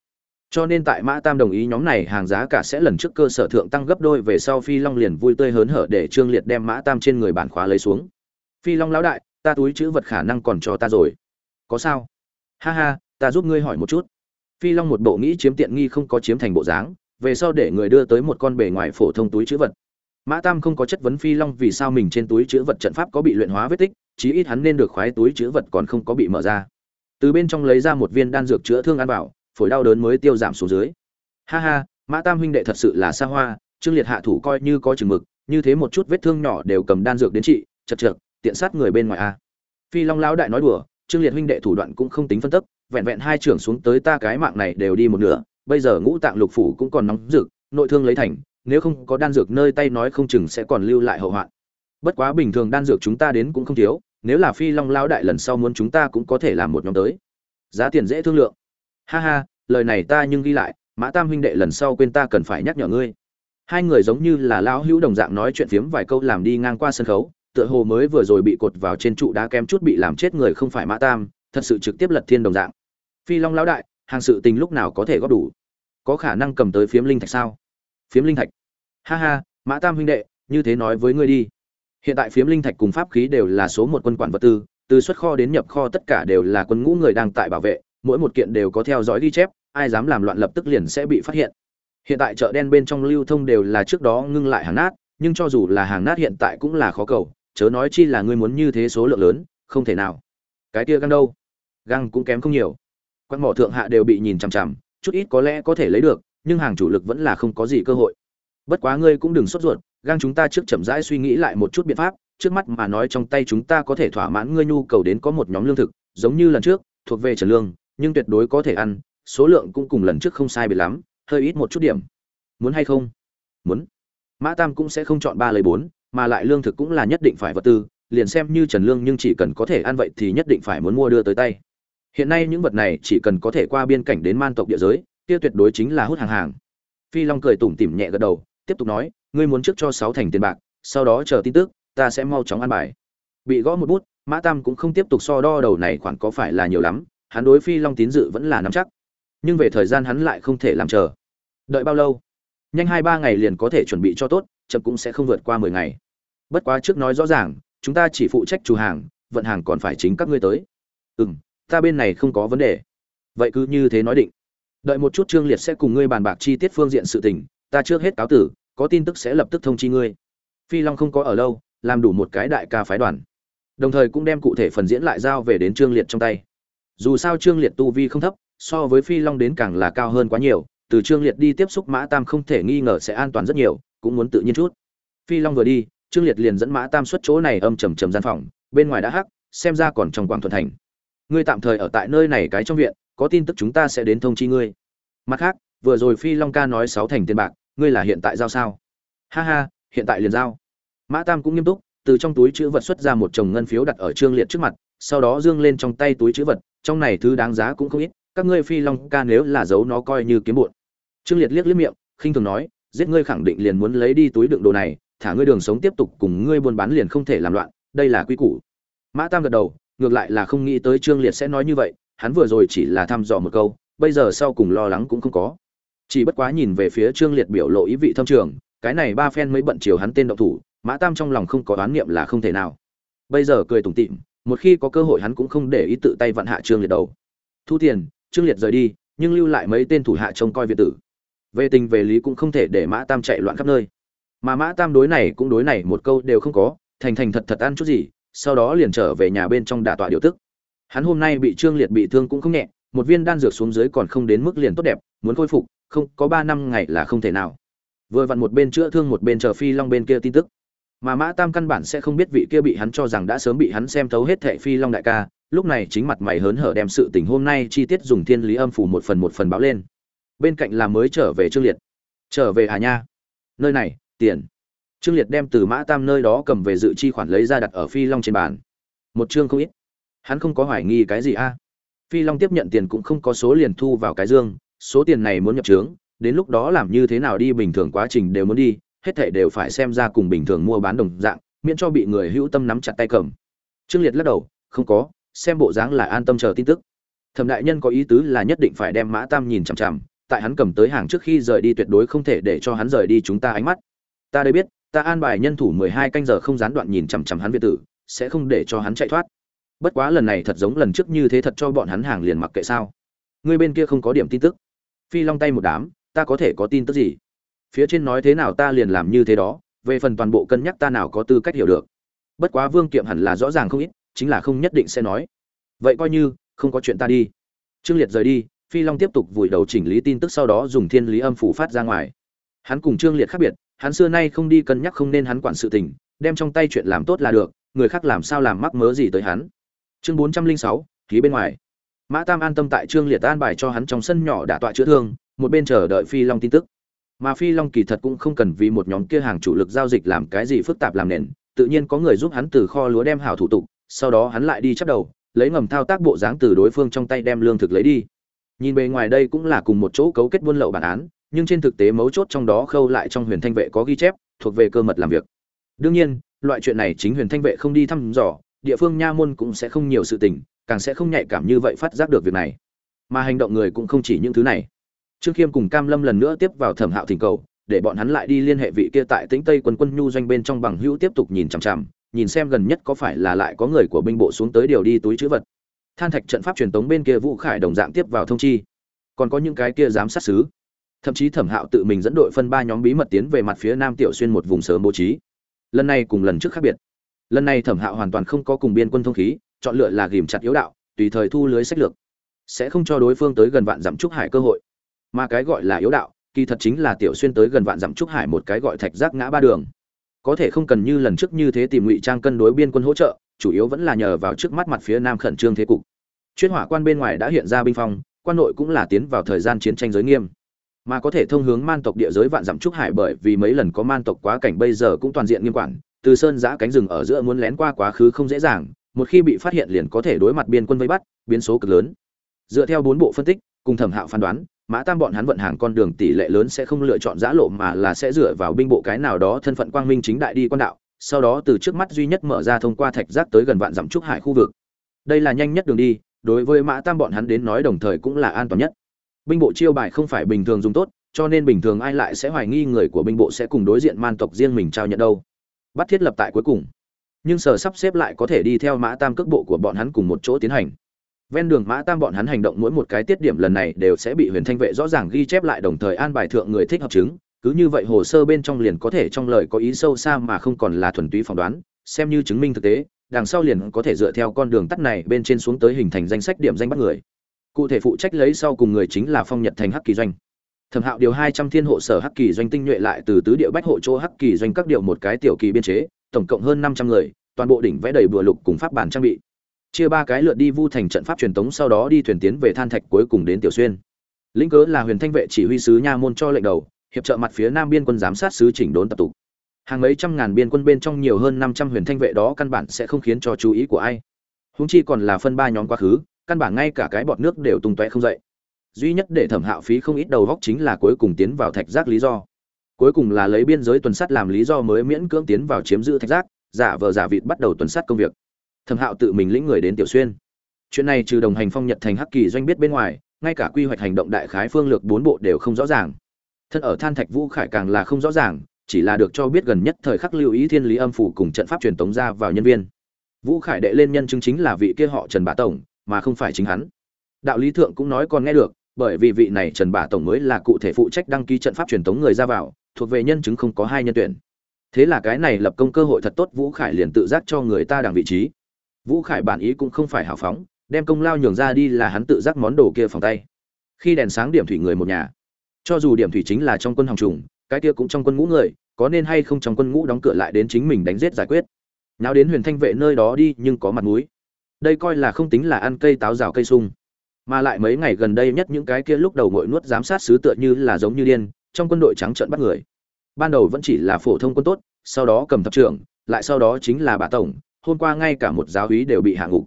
cho nên tại mã tam đồng ý nhóm này, hàng giá cả sẽ lần trước cơ sở thượng tăng gấp đôi về sau phi long liền vui tươi hớn hở để trương liệt đem mã tam trên người bản khóa lấy xuống. Phi long lão đại, ta túi chữ vật khả năng còn cho ta rồi. Có sao? Ha ha, ta giúp ngươi hỏi một chút. Phi long một bộ nghĩ chiếm tiện nghi không có chiếm thành bộ dáng, về sau để người đưa tới một con bề ngoài phổ thông túi chữ vật. Mã tam không có chất vấn phi long vì sao mình trên túi chữ vật trận pháp có bị luyện hóa vết tích, chí ít hắn nên được khoái túi chữ vật còn không có bị mở ra. Từ bên trong lấy ra một viên đan dược chữa thương ăn bảo phổi đau đớn mới tiêu giảm xuống dưới. Ha ha, mã tam huynh đệ thật sự là xa hoa, trương liệt hạ thủ coi như có chừng mực, như thế một chút vết thương nhỏ đều cầm đan dược đến trị, chật chật tiện sát người bên ngoài a. Phi long lão đại nói đùa, trương liệt huynh đệ thủ đoạn cũng không tính phân tức, vẹn vẹn hai trưởng xuống tới ta cái mạng này đều đi một nửa, bây giờ ngũ tạng lục phủ cũng còn nóng rực, nội thương lấy thành, nếu không có đan dược nơi tay nói không chừng sẽ còn lưu lại hậu hoạn. Bất quá bình thường đan dược chúng ta đến cũng không thiếu, nếu là phi long lão đại lần sau muốn chúng ta cũng có thể làm một nhóm tới. Giá tiền dễ thương lượng ha ha, lời này ta nhưng ghi lại, mã tam huynh đệ lần sau quên ta cần phải nhắc nhở ngươi. Hai người giống như là lão hữu đồng dạng nói chuyện phiếm vài câu làm đi ngang qua sân khấu, tựa hồ mới vừa rồi bị cột vào trên trụ đá kem chút bị làm chết người không phải mã tam, thật sự trực tiếp lật thiên đồng dạng. Phi long lão đại, hàng sự tình lúc nào có thể góp đủ? Có khả năng cầm tới phiếm linh thạch sao? Phiếm linh thạch? Ha ha, mã tam huynh đệ, như thế nói với ngươi đi. Hiện tại phiếm linh thạch cùng pháp khí đều là số một quân quản vật tư, từ xuất kho đến nhập kho tất cả đều là quân ngũ người đang tại bảo vệ mỗi một kiện đều có theo dõi ghi chép, ai dám làm loạn lập tức liền sẽ bị phát hiện. Hiện tại chợ đen bên trong lưu thông đều là trước đó ngưng lại hàng nát, nhưng cho dù là hàng nát hiện tại cũng là khó cầu, chớ nói chi là ngươi muốn như thế số lượng lớn, không thể nào. Cái kia găng đâu? Găng cũng kém không nhiều. Quan mỏ thượng hạ đều bị nhìn chằm chằm, chút ít có lẽ có thể lấy được, nhưng hàng chủ lực vẫn là không có gì cơ hội. Bất quá ngươi cũng đừng sốt ruột, găng chúng ta trước chậm rãi suy nghĩ lại một chút biện pháp, trước mắt mà nói trong tay chúng ta có thể thỏa mãn ngươi nhu cầu đến có một nhóm lương thực, giống như lần trước, thuộc về trần lương nhưng tuyệt đối có thể ăn, số lượng cũng cùng lần trước không sai biệt lắm, hơi ít một chút điểm. Muốn hay không? Muốn. Mã tam cũng sẽ không chọn ba lấy bốn, mà lại lương thực cũng là nhất định phải vật tư, liền xem như trần lương nhưng chỉ cần có thể ăn vậy thì nhất định phải muốn mua đưa tới tay. Hiện nay những vật này chỉ cần có thể qua biên cảnh đến man tộc địa giới, kia tuyệt đối chính là hút hàng hàng. Phi long cười tủm tỉm nhẹ gật đầu, tiếp tục nói, ngươi muốn trước cho sáu thành tiền bạc, sau đó chờ tin tức, ta sẽ mau chóng ăn bài. Bị gõ một bút, mã tam cũng không tiếp tục so đo đầu này khoản có phải là nhiều lắm hắn đối phi long tín dự vẫn là nắm chắc. Nhưng về thời gian hắn lại không thể làm chờ. Đợi bao lâu? Nhanh hai ba ngày liền có thể chuẩn bị cho tốt, chậm cũng sẽ không vượt qua mười ngày. Bất quá trước nói rõ ràng, chúng ta chỉ phụ trách chủ hàng, vận hàng còn phải chính các ngươi tới. Ừ m ta bên này không có vấn đề. Vậy cứ như thế nói định. Đợi một chút trương liệt sẽ cùng ngươi bàn bạc chi tiết phương diện sự tình, ta trước hết cáo tử, có tin tức sẽ lập tức thông chi ngươi. Phi long không có ở lâu, làm đủ một cái đại ca phái đoàn. Đồng thời cũng đem cụ thể phần diễn lại giao về đến trương liệt trong tay dù sao trương liệt tu vi không thấp, so với phi long đến càng là cao hơn quá nhiều, từ trương liệt đi tiếp xúc mã tam không thể nghi ngờ sẽ an toàn rất nhiều, cũng muốn tự nhiên chút. Phi long vừa đi, trương liệt liền dẫn mã tam xuất chỗ này âm trầm trầm gian phòng, bên ngoài đã hắc, xem ra còn trong quảng thuận thành. Ngươi tạm thời ở tại nơi này cái trong viện, có tin tức chúng ta sẽ đến thông chi ngươi. Mặt khác, vừa rồi phi long ca nói sáu thành tiền bạc, ngươi là hiện tại giao sao? Ha ha, hiện tại liền giao. Mã tam cũng nghiêm túc, từ trong túi chữ vật xuất ra một chồng ngân phiếu đặt ở trương liệt trước mặt, sau đó dương lên trong tay túi chữ vật trong này thứ đáng giá cũng không ít, các ngươi phi long ca nếu là giấu nó coi như kiếm bụn trương liệt liếc liếc miệng, khinh thường nói, giết ngươi khẳng định liền muốn lấy đi túi đựng đồ này, thả ngươi đường sống tiếp tục cùng ngươi buôn bán liền không thể làm loạn, đây là quy củ. Mã tam gật đầu, ngược lại là không nghĩ tới trương liệt sẽ nói như vậy, hắn vừa rồi chỉ là thăm dò một câu, bây giờ sau cùng lo lắng cũng không có. Chỉ bất quá nhìn về phía trương liệt biểu lộ ý vị thâm trường, cái này ba phen mới bận chiều hắn tên động thủ, mã tam trong lòng không có đoán niệm là không thể nào. Bây giờ cười tủm tỉm một khi có cơ hội hắn cũng không để ý tự tay vận hạ trương liệt đầu. Thu tiền, trương liệt rời đi, nhưng lưu lại mấy tên thủ hạ trông coi việt tử. Về tình về lý cũng không thể để mã tam chạy loạn khắp nơi. Mà mã tam đối này cũng đối này một câu đều không có, thành thành thật thật ăn chút gì, sau đó liền trở về nhà bên trong đả tọa điều tức. Hắn hôm nay bị trương liệt bị thương cũng không nhẹ, một viên đan dược xuống dưới còn không đến mức liền tốt đẹp, muốn khôi phục, không, có ba năm ngày là không thể nào. Vừa vặn một bên chữa thương một bên chờ phi long bên kia tin tức mà mã tam căn bản sẽ không biết vị kia bị hắn cho rằng đã sớm bị hắn xem thấu hết thệ phi long đại ca, lúc này chính mặt mày hớn hở đem sự tình hôm nay chi tiết dùng thiên lý âm phủ một phần một phần báo lên. Bên cạnh là mới trở về trương liệt. Trở về hà nha? Nơi này, tiền. Trương liệt đem từ mã tam nơi đó cầm về dự chi khoản lấy ra đặt ở phi long trên bàn. Một chương không ít. Hắn không có hoài nghi cái gì a. Phi long tiếp nhận tiền cũng không có số liền thu vào cái dương, số tiền này muốn nhập trướng, đến lúc đó làm như thế nào đi bình thường quá trình đều muốn đi hết thảy đều phải xem ra cùng bình thường mua bán đồng dạng, miễn cho bị người hữu tâm nắm chặt tay cầm. Trương liệt lắc đầu, không có, xem bộ dáng là an tâm chờ tin tức. Thẩm đại nhân có ý tứ là nhất định phải đem mã tam nhìn chằm chằm, tại hắn cầm tới hàng trước khi rời đi tuyệt đối không thể để cho hắn rời đi chúng ta ánh mắt. Ta đây biết, ta an bài nhân thủ mười hai canh giờ không gián đoạn nhìn chằm chằm hắn viện tử, sẽ không để cho hắn chạy thoát. Bất quá lần này thật giống lần trước như thế thật cho bọn hắn hàng liền mặc kệ sao. Ngươi bên kia không có điểm tin tức. Phi long tay một đám, ta có thể có tin tức gì? Phía trên nói thế nào ta liền làm như thế đó, về phần toàn bộ cân nhắc ta nào có tư cách hiểu được. Bất quá vương kiệm hẳn là rõ ràng không ít, chính là không nhất định sẽ nói. Vậy coi như, không có chuyện ta đi. Trương liệt rời đi, phi long tiếp tục vùi đầu chỉnh lý tin tức sau đó dùng thiên lý âm phủ phát ra ngoài. Hắn cùng trương liệt khác biệt, hắn xưa nay không đi cân nhắc không nên hắn quản sự tình, đem trong tay chuyện làm tốt là được, người khác làm sao làm mắc mớ gì tới hắn. Chương bốn trăm linh sáu, ký bên ngoài. Mã tam an tâm tại trương liệt an bài cho hắn trong sân nhỏ đả tọa chữa thương, một bên chờ đợi phi long tin tức mà phi long kỳ thật cũng không cần vì một nhóm kia hàng chủ lực giao dịch làm cái gì phức tạp làm nền, tự nhiên có người giúp hắn từ kho lúa đem hảo thủ tục, sau đó hắn lại đi chấp đầu, lấy ngầm thao tác bộ dáng từ đối phương trong tay đem lương thực lấy đi. Nhìn bề ngoài đây cũng là cùng một chỗ cấu kết buôn lậu bản án, nhưng trên thực tế mấu chốt trong đó khâu lại trong huyền thanh vệ có ghi chép, thuộc về cơ mật làm việc. Đương nhiên, loại chuyện này chính huyền thanh vệ không đi thăm dò, địa phương nha môn cũng sẽ không nhiều sự tình, càng sẽ không nhạy cảm như vậy phát giác được việc này. Mà hành động người cũng không chỉ những thứ này trương khiêm cùng cam lâm lần nữa tiếp vào thẩm hạo thỉnh cầu, để bọn hắn lại đi liên hệ vị kia tại tĩnh tây quân quân nhu doanh bên trong bằng hữu tiếp tục nhìn chằm chằm, nhìn xem gần nhất có phải là lại có người của binh bộ xuống tới điều đi túi chữ vật. Than thạch trận pháp truyền tống bên kia vũ khải đồng dạng tiếp vào thông chi. Còn có những cái kia giám sát xứ thậm chí thẩm hạo tự mình dẫn đội phân ba nhóm bí mật tiến về mặt phía nam tiểu xuyên một vùng sớm bố trí. Lần này cùng lần trước khác biệt. Lần này thẩm hạo hoàn toàn không có cùng biên quân thông khí, chọn lựa là ghìm chặt yếu đạo, tùy thời thu lưới sách lược. Sẽ không cho đối phương tới gần vạn dặm trúc hải cơ hội mà cái gọi là yếu đạo, kỳ thật chính là tiểu xuyên tới gần vạn dặm trúc hải một cái gọi thạch giác ngã ba đường. Có thể không cần như lần trước như thế tìm ngụy trang cân đối biên quân hỗ trợ, chủ yếu vẫn là nhờ vào trước mắt mặt phía nam khẩn trương thế cục. Chuyên hỏa quan bên ngoài đã hiện ra binh phong, quan nội cũng là tiến vào thời gian chiến tranh giới nghiêm. Mà có thể thông hướng man tộc địa giới vạn dặm trúc hải bởi vì mấy lần có man tộc quá cảnh bây giờ cũng toàn diện nghiêm quản, từ sơn giã cánh rừng ở giữa muốn lén qua quá khứ không dễ dàng, một khi bị phát hiện liền có thể đối mặt biên quân vây bắt, biến số cực lớn. Dựa theo bốn bộ phân tích, cùng thẩm hạo phán đoán mã tam bọn hắn vận hàng con đường tỷ lệ lớn sẽ không lựa chọn giã lộ mà là sẽ dựa vào binh bộ cái nào đó thân phận quang minh chính đại đi quan đạo, sau đó từ trước mắt duy nhất mở ra thông qua thạch giác tới gần vạn dặm trúc hải khu vực. Đây là nhanh nhất đường đi, đối với mã tam bọn hắn đến nói đồng thời cũng là an toàn nhất. Binh bộ chiêu bài không phải bình thường dùng tốt, cho nên bình thường ai lại sẽ hoài nghi người của binh bộ sẽ cùng đối diện man tộc riêng mình trao nhận đâu. Bắt thiết lập tại cuối cùng. Nhưng sở sắp xếp lại có thể đi theo mã tam cước bộ của bọn hắn cùng một chỗ tiến hành ven đường mã tam bọn hắn hành động mỗi một cái tiết điểm lần này đều sẽ bị huyền thanh vệ rõ ràng ghi chép lại đồng thời an bài thượng người thích hợp chứng. Cứ như vậy hồ sơ bên trong liền có thể trong lời có ý sâu xa mà không còn là thuần túy phỏng đoán, xem như chứng minh thực tế, đằng sau liền có thể dựa theo con đường tắt này bên trên xuống tới hình thành danh sách điểm danh bắt người. Cụ thể phụ trách lấy sau cùng người chính là phong nhật thành hắc kỳ doanh. Thẩm hạo điều hai trăm thiên hộ sở hắc kỳ doanh tinh nhuệ lại từ tứ địa bách hộ chỗ hắc kỳ doanh các điều một cái tiểu kỳ biên chế, tổng cộng hơn năm trăm người, toàn bộ đỉnh vẽ đầy bừa lục cùng pháp bản trang bị chia ba cái lượt đi vu thành trận pháp truyền tống, sau đó đi thuyền tiến về than thạch cuối cùng đến tiểu xuyên. Lĩnh cớ là huyền thanh vệ chỉ huy sứ nha môn cho lệnh đầu, hiệp trợ mặt phía nam biên quân giám sát sứ chỉnh đốn tập tục. Hàng mấy trăm ngàn biên quân bên trong nhiều hơn năm trăm huyền thanh vệ đó căn bản sẽ không khiến cho chú ý của ai. Húng chi còn là phân ba nhóm quá khứ, căn bản ngay cả cái bọt nước đều tung tóe không dậy. Duy nhất để thẩm hạo phí không ít đầu góc chính là cuối cùng tiến vào thạch giác lý do. Cuối cùng là lấy biên giới tuần sắt làm lý do mới miễn cưỡng tiến vào chiếm giữ thạch giác, giả vờ giả vịt bắt đầu tuần sắt công việc thẩm hạo tự mình lĩnh người đến tiểu xuyên. Chuyện này trừ đồng hành phong nhật thành hắc kỳ doanh biết bên ngoài, ngay cả quy hoạch hành động đại khái phương lược bốn bộ đều không rõ ràng. Thân ở than thạch vũ khải càng là không rõ ràng, chỉ là được cho biết gần nhất thời khắc lưu ý thiên lý âm phủ cùng trận pháp truyền tống ra vào nhân viên. Vũ khải đệ lên nhân chứng chính là vị kia họ trần bá tổng, mà không phải chính hắn. Đạo lý thượng cũng nói còn nghe được, bởi vì vị này trần bá tổng mới là cụ thể phụ trách đăng ký trận pháp truyền tống người ra vào, thuộc về nhân chứng không có hai nhân tuyển. Thế là cái này lập công cơ hội thật tốt, vũ khải liền tự giác cho người ta đằng vị trí vũ khải bản ý cũng không phải hào phóng, đem công lao nhường ra đi là hắn tự giác món đồ kia phòng tay. Khi đèn sáng điểm thủy người một nhà, cho dù điểm thủy chính là trong quân hòng trùng, cái kia cũng trong quân ngũ người, có nên hay không trong quân ngũ đóng cửa lại đến chính mình đánh giết giải quyết. Nào đến huyền thanh vệ nơi đó đi, nhưng có mặt mũi. Đây coi là không tính là ăn cây táo rào cây sung. Mà lại mấy ngày gần đây nhất những cái kia lúc đầu ngội nuốt giám sát sứ tựa như là giống như điên, trong quân đội trắng trợn bắt người. Ban đầu vẫn chỉ là phổ thông quân tốt, sau đó cầm thập trưởng, lại sau đó chính là bà tổng hôm qua ngay cả một giáo úy đều bị hạ ngục.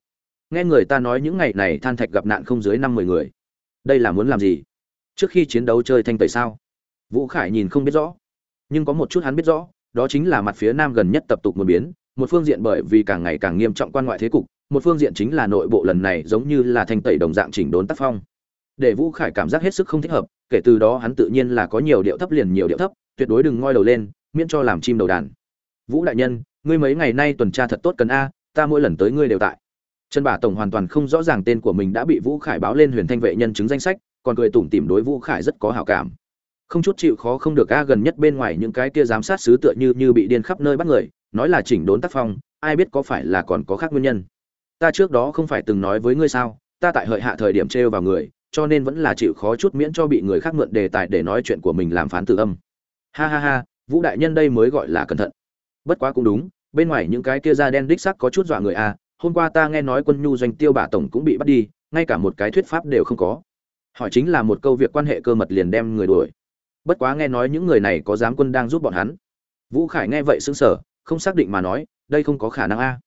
Nghe người ta nói những ngày này than thạch gặp nạn không dưới năm mười người. Đây là muốn làm gì? Trước khi chiến đấu chơi thanh tẩy sao? Vũ khải nhìn không biết rõ. Nhưng có một chút hắn biết rõ, đó chính là mặt phía nam gần nhất tập tục một biến, một phương diện bởi vì càng ngày càng nghiêm trọng quan ngoại thế cục, một phương diện chính là nội bộ lần này giống như là thanh tẩy đồng dạng chỉnh đốn tác phong. Để vũ khải cảm giác hết sức không thích hợp, kể từ đó hắn tự nhiên là có nhiều điệu thấp liền nhiều điệu thấp, tuyệt đối đừng ngoi đầu lên, miễn cho làm chim đầu đàn. Vũ đại nhân ngươi mấy ngày nay tuần tra thật tốt cần a, ta mỗi lần tới ngươi đều tại. Trần bà tổng hoàn toàn không rõ ràng tên của mình đã bị vũ khải báo lên huyền thanh vệ nhân chứng danh sách, còn cười tủm tỉm đối vũ khải rất có hảo cảm. Không chút chịu khó không được a gần nhất bên ngoài những cái kia giám sát sứ tựa như như bị điên khắp nơi bắt người, nói là chỉnh đốn tác phong, ai biết có phải là còn có khác nguyên nhân. Ta trước đó không phải từng nói với ngươi sao, ta tại hợi hạ thời điểm trêu vào người, cho nên vẫn là chịu khó chút miễn cho bị người khác mượn đề tài để nói chuyện của mình làm phán tự âm. Ha ha ha, vũ đại nhân đây mới gọi là cẩn thận bất quá cũng đúng, bên ngoài những cái kia da đen đích sắc có chút dọa người a, hôm qua ta nghe nói quân nhu doanh tiêu bà tổng cũng bị bắt đi, ngay cả một cái thuyết pháp đều không có. Hỏi chính là một câu việc quan hệ cơ mật liền đem người đuổi. Bất quá nghe nói những người này có dám quân đang giúp bọn hắn. Vũ khải nghe vậy sững sờ, không xác định mà nói, đây không có khả năng a.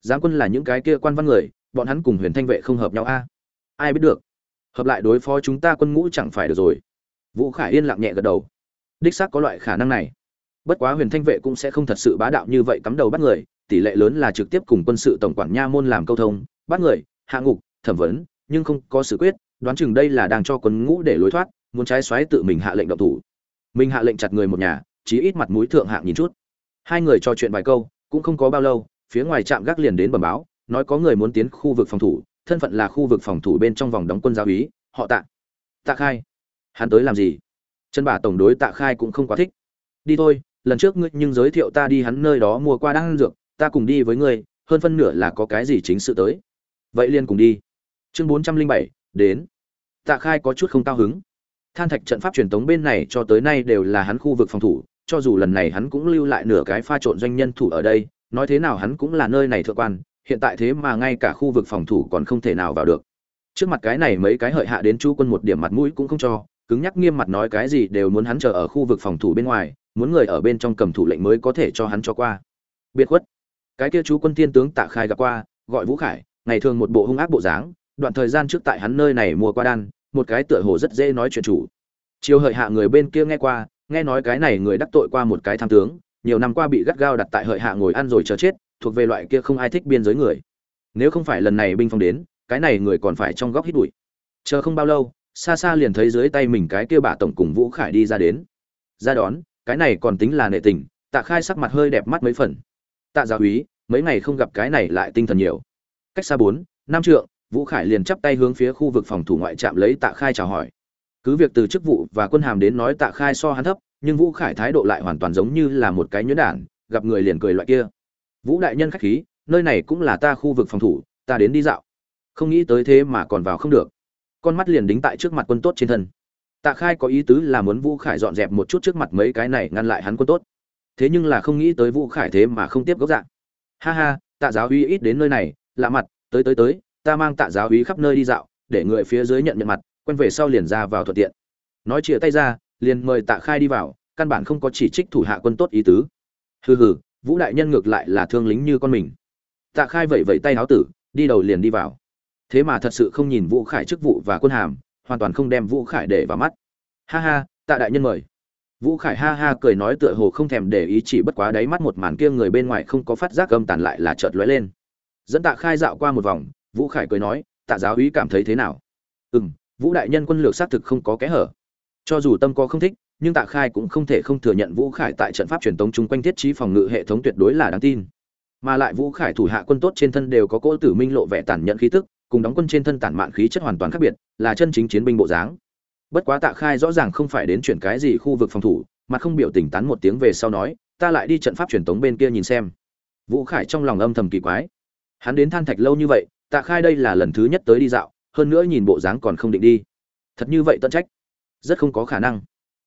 Giám quân là những cái kia quan văn người, bọn hắn cùng huyền thanh vệ không hợp nhau a. Ai biết được? Hợp lại đối phó chúng ta quân ngũ chẳng phải được rồi. Vũ khải yên lặng nhẹ gật đầu. Đích xác có loại khả năng này bất quá huyền thanh vệ cũng sẽ không thật sự bá đạo như vậy cắm đầu bắt người, tỷ lệ lớn là trực tiếp cùng quân sự tổng quản nha môn làm câu thông, bắt người, hạ ngục, thẩm vấn, nhưng không có sự quyết, đoán chừng đây là đang cho quân ngũ để lối thoát, muốn trái xoáy tự mình hạ lệnh động thủ. Mình hạ lệnh chặt người một nhà, chí ít mặt mũi thượng hạng nhìn chút. Hai người trò chuyện vài câu, cũng không có bao lâu, phía ngoài trạm gác liền đến bẩm báo, nói có người muốn tiến khu vực phòng thủ, thân phận là khu vực phòng thủ bên trong vòng đóng quân giáo úy, họ tạ. Tạ khai. Hắn tới làm gì? Chân bà tổng đối tạ khai cũng không quá thích. Đi thôi lần trước ngươi nhưng giới thiệu ta đi hắn nơi đó mua qua đang dược, ta cùng đi với ngươi, hơn phân nửa là có cái gì chính sự tới. Vậy liền cùng đi. Chương bốn trăm linh bảy, đến. Tạ khai có chút không cao hứng. Than thạch trận pháp truyền thống bên này cho tới nay đều là hắn khu vực phòng thủ, cho dù lần này hắn cũng lưu lại nửa cái pha trộn doanh nhân thủ ở đây, nói thế nào hắn cũng là nơi này thượng quan, hiện tại thế mà ngay cả khu vực phòng thủ còn không thể nào vào được. Trước mặt cái này mấy cái hợi hạ đến chú quân một điểm mặt mũi cũng không cho, cứng nhắc nghiêm mặt nói cái gì đều muốn hắn chờ ở khu vực phòng thủ bên ngoài muốn người ở bên trong cầm thủ lệnh mới có thể cho hắn cho qua. Biệt khuất. Cái kia chú quân tiên tướng tạ khai gặp qua, gọi vũ khải, ngày thường một bộ hung ác bộ dáng, đoạn thời gian trước tại hắn nơi này mua qua đan, một cái tựa hồ rất dễ nói chuyện chủ. Chiều hợi hạ người bên kia nghe qua, nghe nói cái này người đắc tội qua một cái tham tướng, nhiều năm qua bị gắt gao đặt tại hợi hạ ngồi ăn rồi chờ chết, thuộc về loại kia không ai thích biên giới người. Nếu không phải lần này binh phong đến, cái này người còn phải trong góc hít bụi. Chờ không bao lâu, xa xa liền thấy dưới tay mình cái kia bà tổng cùng vũ khải đi ra đến. Ra đón cái này còn tính là nệ tình, tạ khai sắc mặt hơi đẹp mắt mấy phần. Tạ gia úy mấy ngày không gặp cái này lại tinh thần nhiều. Cách xa bốn, năm trượng, vũ khải liền chắp tay hướng phía khu vực phòng thủ ngoại trạm lấy tạ khai chào hỏi. Cứ việc từ chức vụ và quân hàm đến nói tạ khai so hắn thấp, nhưng vũ khải thái độ lại hoàn toàn giống như là một cái nhuyễn đản, gặp người liền cười loại kia. Vũ đại nhân khách khí, nơi này cũng là ta khu vực phòng thủ, ta đến đi dạo. Không nghĩ tới thế mà còn vào không được. Con mắt liền đính tại trước mặt quân tốt trên thân tạ khai có ý tứ là muốn vũ khải dọn dẹp một chút trước mặt mấy cái này ngăn lại hắn quân tốt. Thế nhưng là không nghĩ tới vũ khải thế mà không tiếp gốc dạng. Ha ha, tạ giáo uy ít đến nơi này, lạ mặt, tới tới tới, ta mang tạ giáo uy khắp nơi đi dạo, để người phía dưới nhận nhận mặt, quen về sau liền ra vào thuận tiện. Nói chia tay ra, liền mời tạ khai đi vào, căn bản không có chỉ trích thủ hạ quân tốt ý tứ. Hừ hừ, vũ đại nhân ngược lại là thương lính như con mình. Tạ khai vẫy vẫy tay áo tử, đi đầu liền đi vào. Thế mà thật sự không nhìn vũ khải chức vụ và quân hàm hoàn toàn không đem vũ khải để vào mắt. Ha ha, tạ đại nhân mời. Vũ khải ha ha cười nói tựa hồ không thèm để ý, chỉ bất quá đáy mắt một màn kia người bên ngoài không có phát giác gầm tàn lại là chợt lóe lên. Dẫn tạ khai dạo qua một vòng, vũ khải cười nói, tạ giáo úy cảm thấy thế nào? Ừ m vũ đại nhân quân lược xác thực không có kẽ hở. Cho dù tâm có không thích, nhưng tạ khai cũng không thể không thừa nhận vũ khải tại trận pháp truyền tống chung quanh thiết trí phòng ngự hệ thống tuyệt đối là đáng tin. Mà lại vũ khải thủ hạ quân tốt trên thân đều có cỗ tử minh lộ vẻ tàn nhẫn khí tức cùng đóng quân trên thân tản mạn khí chất hoàn toàn khác biệt, là chân chính chiến binh bộ dáng. Bất quá tạ khai rõ ràng không phải đến chuyển cái gì khu vực phòng thủ, mà không biểu tình tán một tiếng về sau nói, ta lại đi trận pháp truyền tống bên kia nhìn xem. Vũ khải trong lòng âm thầm kỳ quái. Hắn đến than thạch lâu như vậy, tạ khai đây là lần thứ nhất tới đi dạo, hơn nữa nhìn bộ dáng còn không định đi. Thật như vậy tận trách? Rất không có khả năng.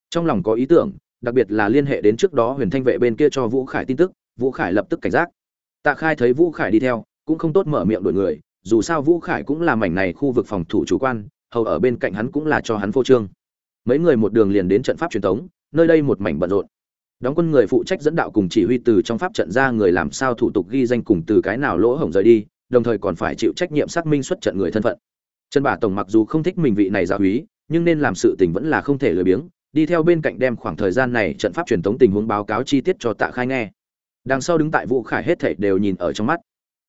Trong lòng có ý tưởng, đặc biệt là liên hệ đến trước đó huyền thanh vệ bên kia cho vũ khải tin tức, vũ khải lập tức cảnh giác. Tạ khai thấy vũ khải đi theo, cũng không tốt mở miệng đuổi người dù sao vũ khải cũng là mảnh này khu vực phòng thủ chủ quan, hầu ở bên cạnh hắn cũng là cho hắn phô trương. Mấy người một đường liền đến trận pháp truyền thống, nơi đây một mảnh bận rộn. Đóng quân người phụ trách dẫn đạo cùng chỉ huy từ trong pháp trận ra người làm sao thủ tục ghi danh cùng từ cái nào lỗ hổng rời đi, đồng thời còn phải chịu trách nhiệm xác minh xuất trận người thân phận. Trần bà tổng mặc dù không thích mình vị này giáo úy nhưng nên làm sự tình vẫn là không thể lười biếng, đi theo bên cạnh đem khoảng thời gian này trận pháp truyền thống tình huống báo cáo chi tiết cho tạ khai nghe. Đằng sau đứng tại vũ khải hết thảy đều nhìn ở trong mắt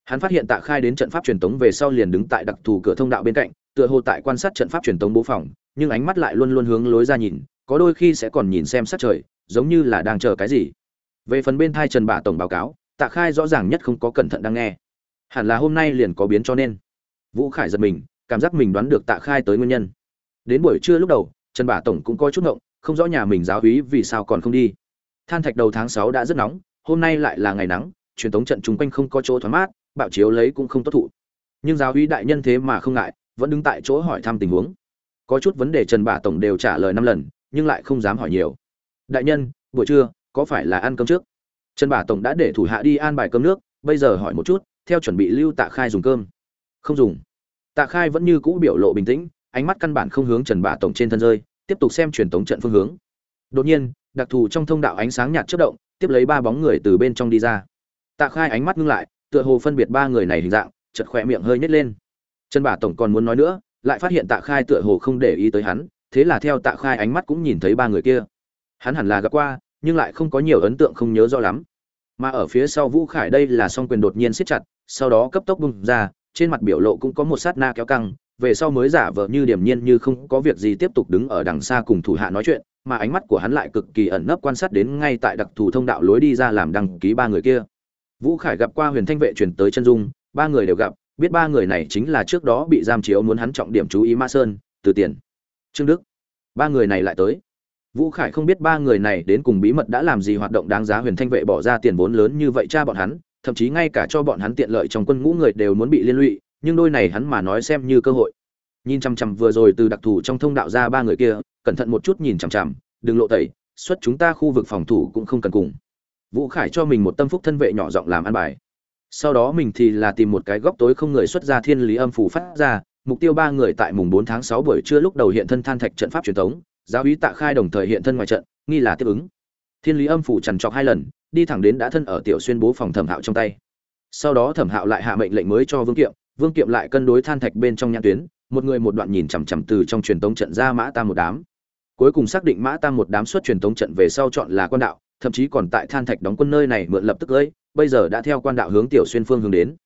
hắn phát hiện tạ khai đến trận pháp truyền thống về sau liền đứng tại đặc thù cửa thông đạo bên cạnh, tựa hồ tại quan sát trận pháp truyền thống bố phòng, nhưng ánh mắt lại luôn luôn hướng lối ra nhìn, có đôi khi sẽ còn nhìn xem sát trời, giống như là đang chờ cái gì. Về phần bên thai trần bà tổng báo cáo, tạ khai rõ ràng nhất không có cẩn thận đang nghe. Hẳn là hôm nay liền có biến cho nên. Vũ khải giật mình, cảm giác mình đoán được tạ khai tới nguyên nhân. Đến buổi trưa lúc đầu, trần bà tổng cũng có chút ngộng, không rõ nhà mình giáo húy vì sao còn không đi. Than thạch đầu tháng sáu đã rất nóng, hôm nay lại là ngày nắng, truyền thống trận chung quanh không có chỗ thoáng mát bạo chiếu lấy cũng không tốt thụ. Nhưng giáo uy đại nhân thế mà không ngại, vẫn đứng tại chỗ hỏi thăm tình huống. Có chút vấn đề trần bà tổng đều trả lời năm lần, nhưng lại không dám hỏi nhiều. Đại nhân, buổi trưa, có phải là ăn cơm trước? Trần bà tổng đã để thủ hạ đi an bài cơm nước, bây giờ hỏi một chút, theo chuẩn bị lưu tạ khai dùng cơm. Không dùng. Tạ khai vẫn như cũ biểu lộ bình tĩnh, ánh mắt căn bản không hướng trần bà tổng trên thân rơi, tiếp tục xem truyền tống trận phương hướng. Đột nhiên, đặc thù trong thông đạo ánh sáng nhạt chất động, tiếp lấy ba bóng người từ bên trong đi ra. Tạ khai ánh mắt ngưng lại tựa hồ phân biệt ba người này hình dạng chật khỏe miệng hơi nhét lên. Trần bà tổng còn muốn nói nữa, lại phát hiện tạ khai tựa hồ không để ý tới hắn, thế là theo tạ khai ánh mắt cũng nhìn thấy ba người kia. Hắn hẳn là gặp qua, nhưng lại không có nhiều ấn tượng không nhớ rõ lắm. Mà ở phía sau vũ khải đây là song quyền đột nhiên siết chặt, sau đó cấp tốc bung ra, trên mặt biểu lộ cũng có một sát na kéo căng, về sau mới giả vờ như điềm nhiên như không có việc gì tiếp tục đứng ở đằng xa cùng thủ hạ nói chuyện, mà ánh mắt của hắn lại cực kỳ ẩn nấp quan sát đến ngay tại đặc thù thông đạo lối đi ra làm đăng ký ba người kia vũ khải gặp qua huyền thanh vệ truyền tới chân dung, ba người đều gặp, biết ba người này chính là trước đó bị giam chiếu muốn hắn trọng điểm chú ý ma sơn, từ tiền, trương đức. Ba người này lại tới. Vũ khải không biết ba người này đến cùng bí mật đã làm gì hoạt động đáng giá huyền thanh vệ bỏ ra tiền vốn lớn như vậy cha bọn hắn, thậm chí ngay cả cho bọn hắn tiện lợi trong quân ngũ người đều muốn bị liên lụy, nhưng đôi này hắn mà nói xem như cơ hội. Nhìn chằm chằm vừa rồi từ đặc thù trong thông đạo ra ba người kia, cẩn thận một chút nhìn chằm chằm, đừng lộ tẩy, xuất chúng ta khu vực phòng thủ cũng không cần cùng vũ khải cho mình một tâm phúc thân vệ nhỏ giọng làm ăn bài. Sau đó mình thì là tìm một cái góc tối không người xuất ra thiên lý âm phủ phát ra, mục tiêu ba người tại mùng bốn tháng sáu buổi trưa lúc đầu hiện thân than thạch trận pháp truyền thống, giáo úy tạ khai đồng thời hiện thân ngoài trận, nghi là tiếp ứng. Thiên lý âm phủ trằn trọc hai lần, đi thẳng đến đã thân ở tiểu xuyên bố phòng thẩm hạo trong tay. Sau đó thẩm hạo lại hạ mệnh lệnh mới cho vương kiệm vương kiệm lại cân đối than thạch bên trong nhãn tuyến, một người một đoạn nhìn chằm chằm từ trong truyền tống trận ra mã tam một đám. Cuối cùng xác định mã tam một đám xuất truyền tống trận về sau chọn là quan đạo thậm chí còn tại than thạch đóng quân nơi này mượn lập tức ấy bây giờ đã theo quan đạo hướng tiểu xuyên phương hướng đến.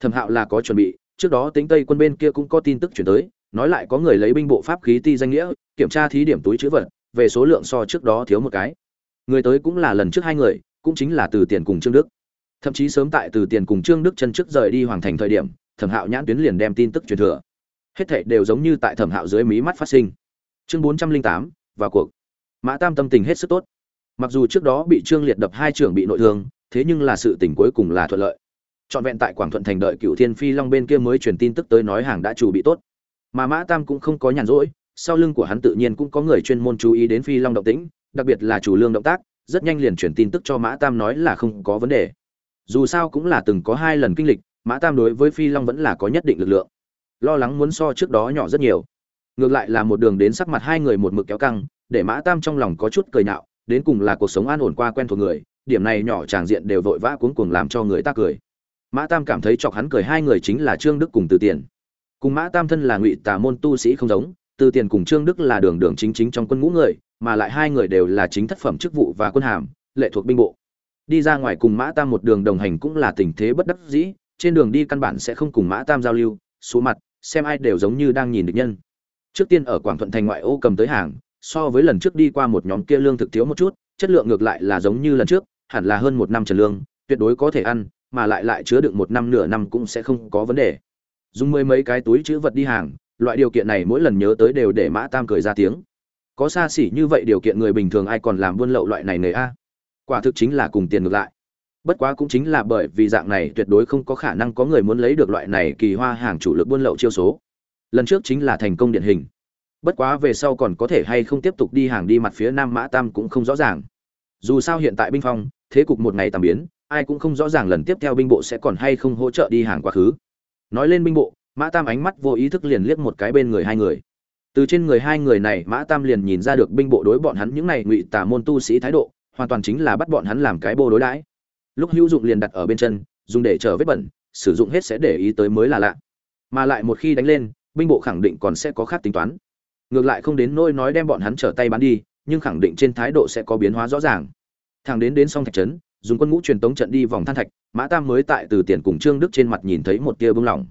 Thẩm hạo là có chuẩn bị, trước đó tính tây quân bên kia cũng có tin tức chuyển tới, nói lại có người lấy binh bộ pháp khí ti danh nghĩa, kiểm tra thí điểm túi chữ vật, về số lượng so trước đó thiếu một cái. Người tới cũng là lần trước hai người, cũng chính là từ tiền cùng trương đức. Thậm chí sớm tại từ tiền cùng trương đức chân trước rời đi hoàng thành thời điểm, thẩm hạo nhãn tuyến liền đem tin tức truyền thừa. Hết thảy đều giống như tại thẩm hạo dưới mí mắt phát sinh. Chương bốn trăm linh tám, vào cuộc. Mã tam tâm tình hết sức tốt mặc dù trước đó bị trương liệt đập hai trưởng bị nội thương, thế nhưng là sự tình cuối cùng là thuận lợi. Trọn vẹn tại quảng thuận thành đợi cựu thiên phi long bên kia mới truyền tin tức tới nói hàng đã chủ bị tốt. Mà mã tam cũng không có nhàn rỗi, sau lưng của hắn tự nhiên cũng có người chuyên môn chú ý đến phi long động tĩnh, đặc biệt là chủ lương động tác, rất nhanh liền truyền tin tức cho mã tam nói là không có vấn đề. Dù sao cũng là từng có hai lần kinh lịch, mã tam đối với phi long vẫn là có nhất định lực lượng. Lo lắng muốn so trước đó nhỏ rất nhiều. Ngược lại là một đường đến sắc mặt hai người một mực kéo căng, để mã tam trong lòng có chút cười nhạo đến cùng là cuộc sống an ổn qua quen thuộc người, điểm này nhỏ tràng diện đều vội vã cuống cuồng làm cho người ta cười. Mã tam cảm thấy chọc hắn cười hai người chính là trương đức cùng từ tiền. Cùng mã tam thân là ngụy tà môn tu sĩ không giống, từ tiền cùng trương đức là đường đường chính chính trong quân ngũ người, mà lại hai người đều là chính thất phẩm chức vụ và quân hàm, lệ thuộc binh bộ. Đi ra ngoài cùng mã tam một đường đồng hành cũng là tình thế bất đắc dĩ, trên đường đi căn bản sẽ không cùng mã tam giao lưu, số mặt, xem ai đều giống như đang nhìn địch nhân. Trước tiên ở quảng thuận thành ngoại ô cầm tới hàng so với lần trước đi qua một nhóm kia lương thực thiếu một chút, chất lượng ngược lại là giống như lần trước, hẳn là hơn một năm trần lương, tuyệt đối có thể ăn, mà lại lại chứa đựng một năm nửa năm cũng sẽ không có vấn đề. Dùng mười mấy cái túi chữ vật đi hàng, loại điều kiện này mỗi lần nhớ tới đều để mã tam cười ra tiếng. Có xa xỉ như vậy điều kiện người bình thường ai còn làm buôn lậu loại này nghề a? Quả thực chính là cùng tiền ngược lại. Bất quá cũng chính là bởi vì dạng này tuyệt đối không có khả năng có người muốn lấy được loại này kỳ hoa hàng chủ lực buôn lậu chiêu số. Lần trước chính là thành công điển hình bất quá về sau còn có thể hay không tiếp tục đi hàng đi mặt phía nam mã tam cũng không rõ ràng. Dù sao hiện tại binh phong, thế cục một ngày tạm biến, ai cũng không rõ ràng lần tiếp theo binh bộ sẽ còn hay không hỗ trợ đi hàng quá khứ. Nói lên binh bộ, mã tam ánh mắt vô ý thức liền liếc một cái bên người hai người. Từ trên người hai người này, mã tam liền nhìn ra được binh bộ đối bọn hắn những này ngụy tà môn tu sĩ thái độ, hoàn toàn chính là bắt bọn hắn làm cái bô đối đãi. Lúc hữu dụng liền đặt ở bên chân, dùng để chở vết bẩn, sử dụng hết sẽ để ý tới mới là lạ. Mà lại một khi đánh lên, binh bộ khẳng định còn sẽ có khác tính toán ngược lại không đến nôi nói đem bọn hắn trở tay bán đi, nhưng khẳng định trên thái độ sẽ có biến hóa rõ ràng. Thằng đến đến song thạch trấn, dùng quân ngũ truyền tống trận đi vòng than thạch, mã tam mới tại từ tiền cùng trương đức trên mặt nhìn thấy một tia bưng lỏng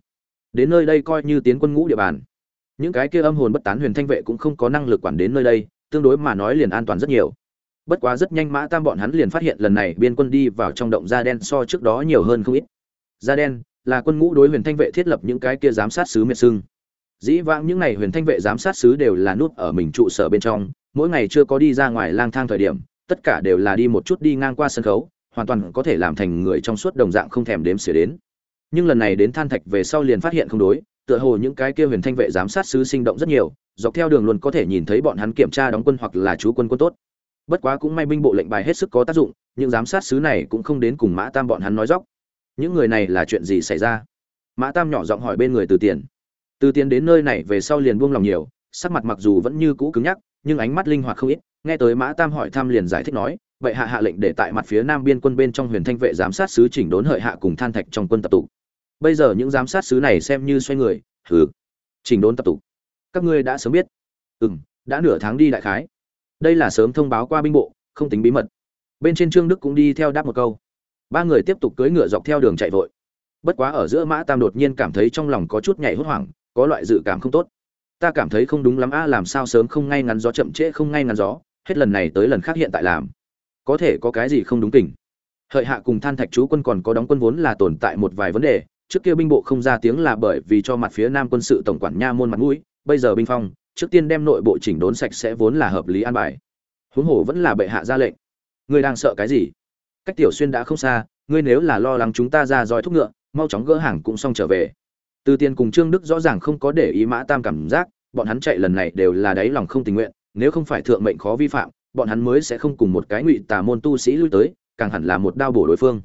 đến nơi đây coi như tiến quân ngũ địa bàn. Những cái kia âm hồn bất tán huyền thanh vệ cũng không có năng lực quản đến nơi đây, tương đối mà nói liền an toàn rất nhiều. Bất quá rất nhanh mã tam bọn hắn liền phát hiện lần này biên quân đi vào trong động da đen so trước đó nhiều hơn không ít. Da đen là quân ngũ đối huyền thanh vệ thiết lập những cái kia giám sát sứ miệt sưng dĩ vãng những ngày huyền thanh vệ giám sát sứ đều là nút ở mình trụ sở bên trong, mỗi ngày chưa có đi ra ngoài lang thang thời điểm, tất cả đều là đi một chút đi ngang qua sân khấu, hoàn toàn có thể làm thành người trong suốt đồng dạng không thèm đếm xỉa đến. Nhưng lần này đến than thạch về sau liền phát hiện không đối, tựa hồ những cái kia huyền thanh vệ giám sát sứ sinh động rất nhiều, dọc theo đường luôn có thể nhìn thấy bọn hắn kiểm tra đóng quân hoặc là chú quân quân tốt. Bất quá cũng may binh bộ lệnh bài hết sức có tác dụng, những giám sát sứ này cũng không đến cùng mã tam bọn hắn nói dóc những người này là chuyện gì xảy ra? Mã tam nhỏ giọng hỏi bên người từ tiền từ tiến đến nơi này về sau liền buông lòng nhiều, sắc mặt mặc dù vẫn như cũ cứng nhắc, nhưng ánh mắt linh hoạt không ít, nghe tới mã tam hỏi thăm liền giải thích nói, vậy hạ hạ lệnh để tại mặt phía nam biên quân bên trong huyền thanh vệ giám sát sứ chỉnh đốn hợi hạ cùng than thạch trong quân tập tụ. Bây giờ những giám sát sứ này xem như xoay người, hừ, chỉnh đốn tập tụ. Các ngươi đã sớm biết. Ừ đã nửa tháng đi đại khái. Đây là sớm thông báo qua binh bộ, không tính bí mật. Bên trên trương đức cũng đi theo đáp một câu. Ba người tiếp tục cưỡi ngựa dọc theo đường chạy vội. Bất quá ở giữa mã tam đột nhiên cảm thấy trong lòng có chút nhảy hốt hoảng có loại dự cảm không tốt. Ta cảm thấy không đúng lắm a làm sao sớm không ngay ngắn gió, chậm trễ không ngay ngắn gió, hết lần này tới lần khác hiện tại làm. Có thể có cái gì không đúng tình hợi hạ cùng than thạch chú quân còn có đóng quân vốn là tồn tại một vài vấn đề, trước kia binh bộ không ra tiếng là bởi vì cho mặt phía nam quân sự tổng quản nha môn mặt mũi, bây giờ binh phong, trước tiên đem nội bộ chỉnh đốn sạch sẽ vốn là hợp lý an bài. Huống hồ vẫn là bệ hạ ra lệnh. Ngươi đang sợ cái gì? Cách tiểu xuyên đã không xa, ngươi nếu là lo lắng chúng ta ra roi thúc ngựa, mau chóng gỡ hàng cũng xong trở về từ tiền cùng trương đức rõ ràng không có để ý mã tam cảm giác, bọn hắn chạy lần này đều là đáy lòng không tình nguyện, nếu không phải thượng mệnh khó vi phạm, bọn hắn mới sẽ không cùng một cái ngụy tà môn tu sĩ lui tới, càng hẳn là một đao bổ đối phương.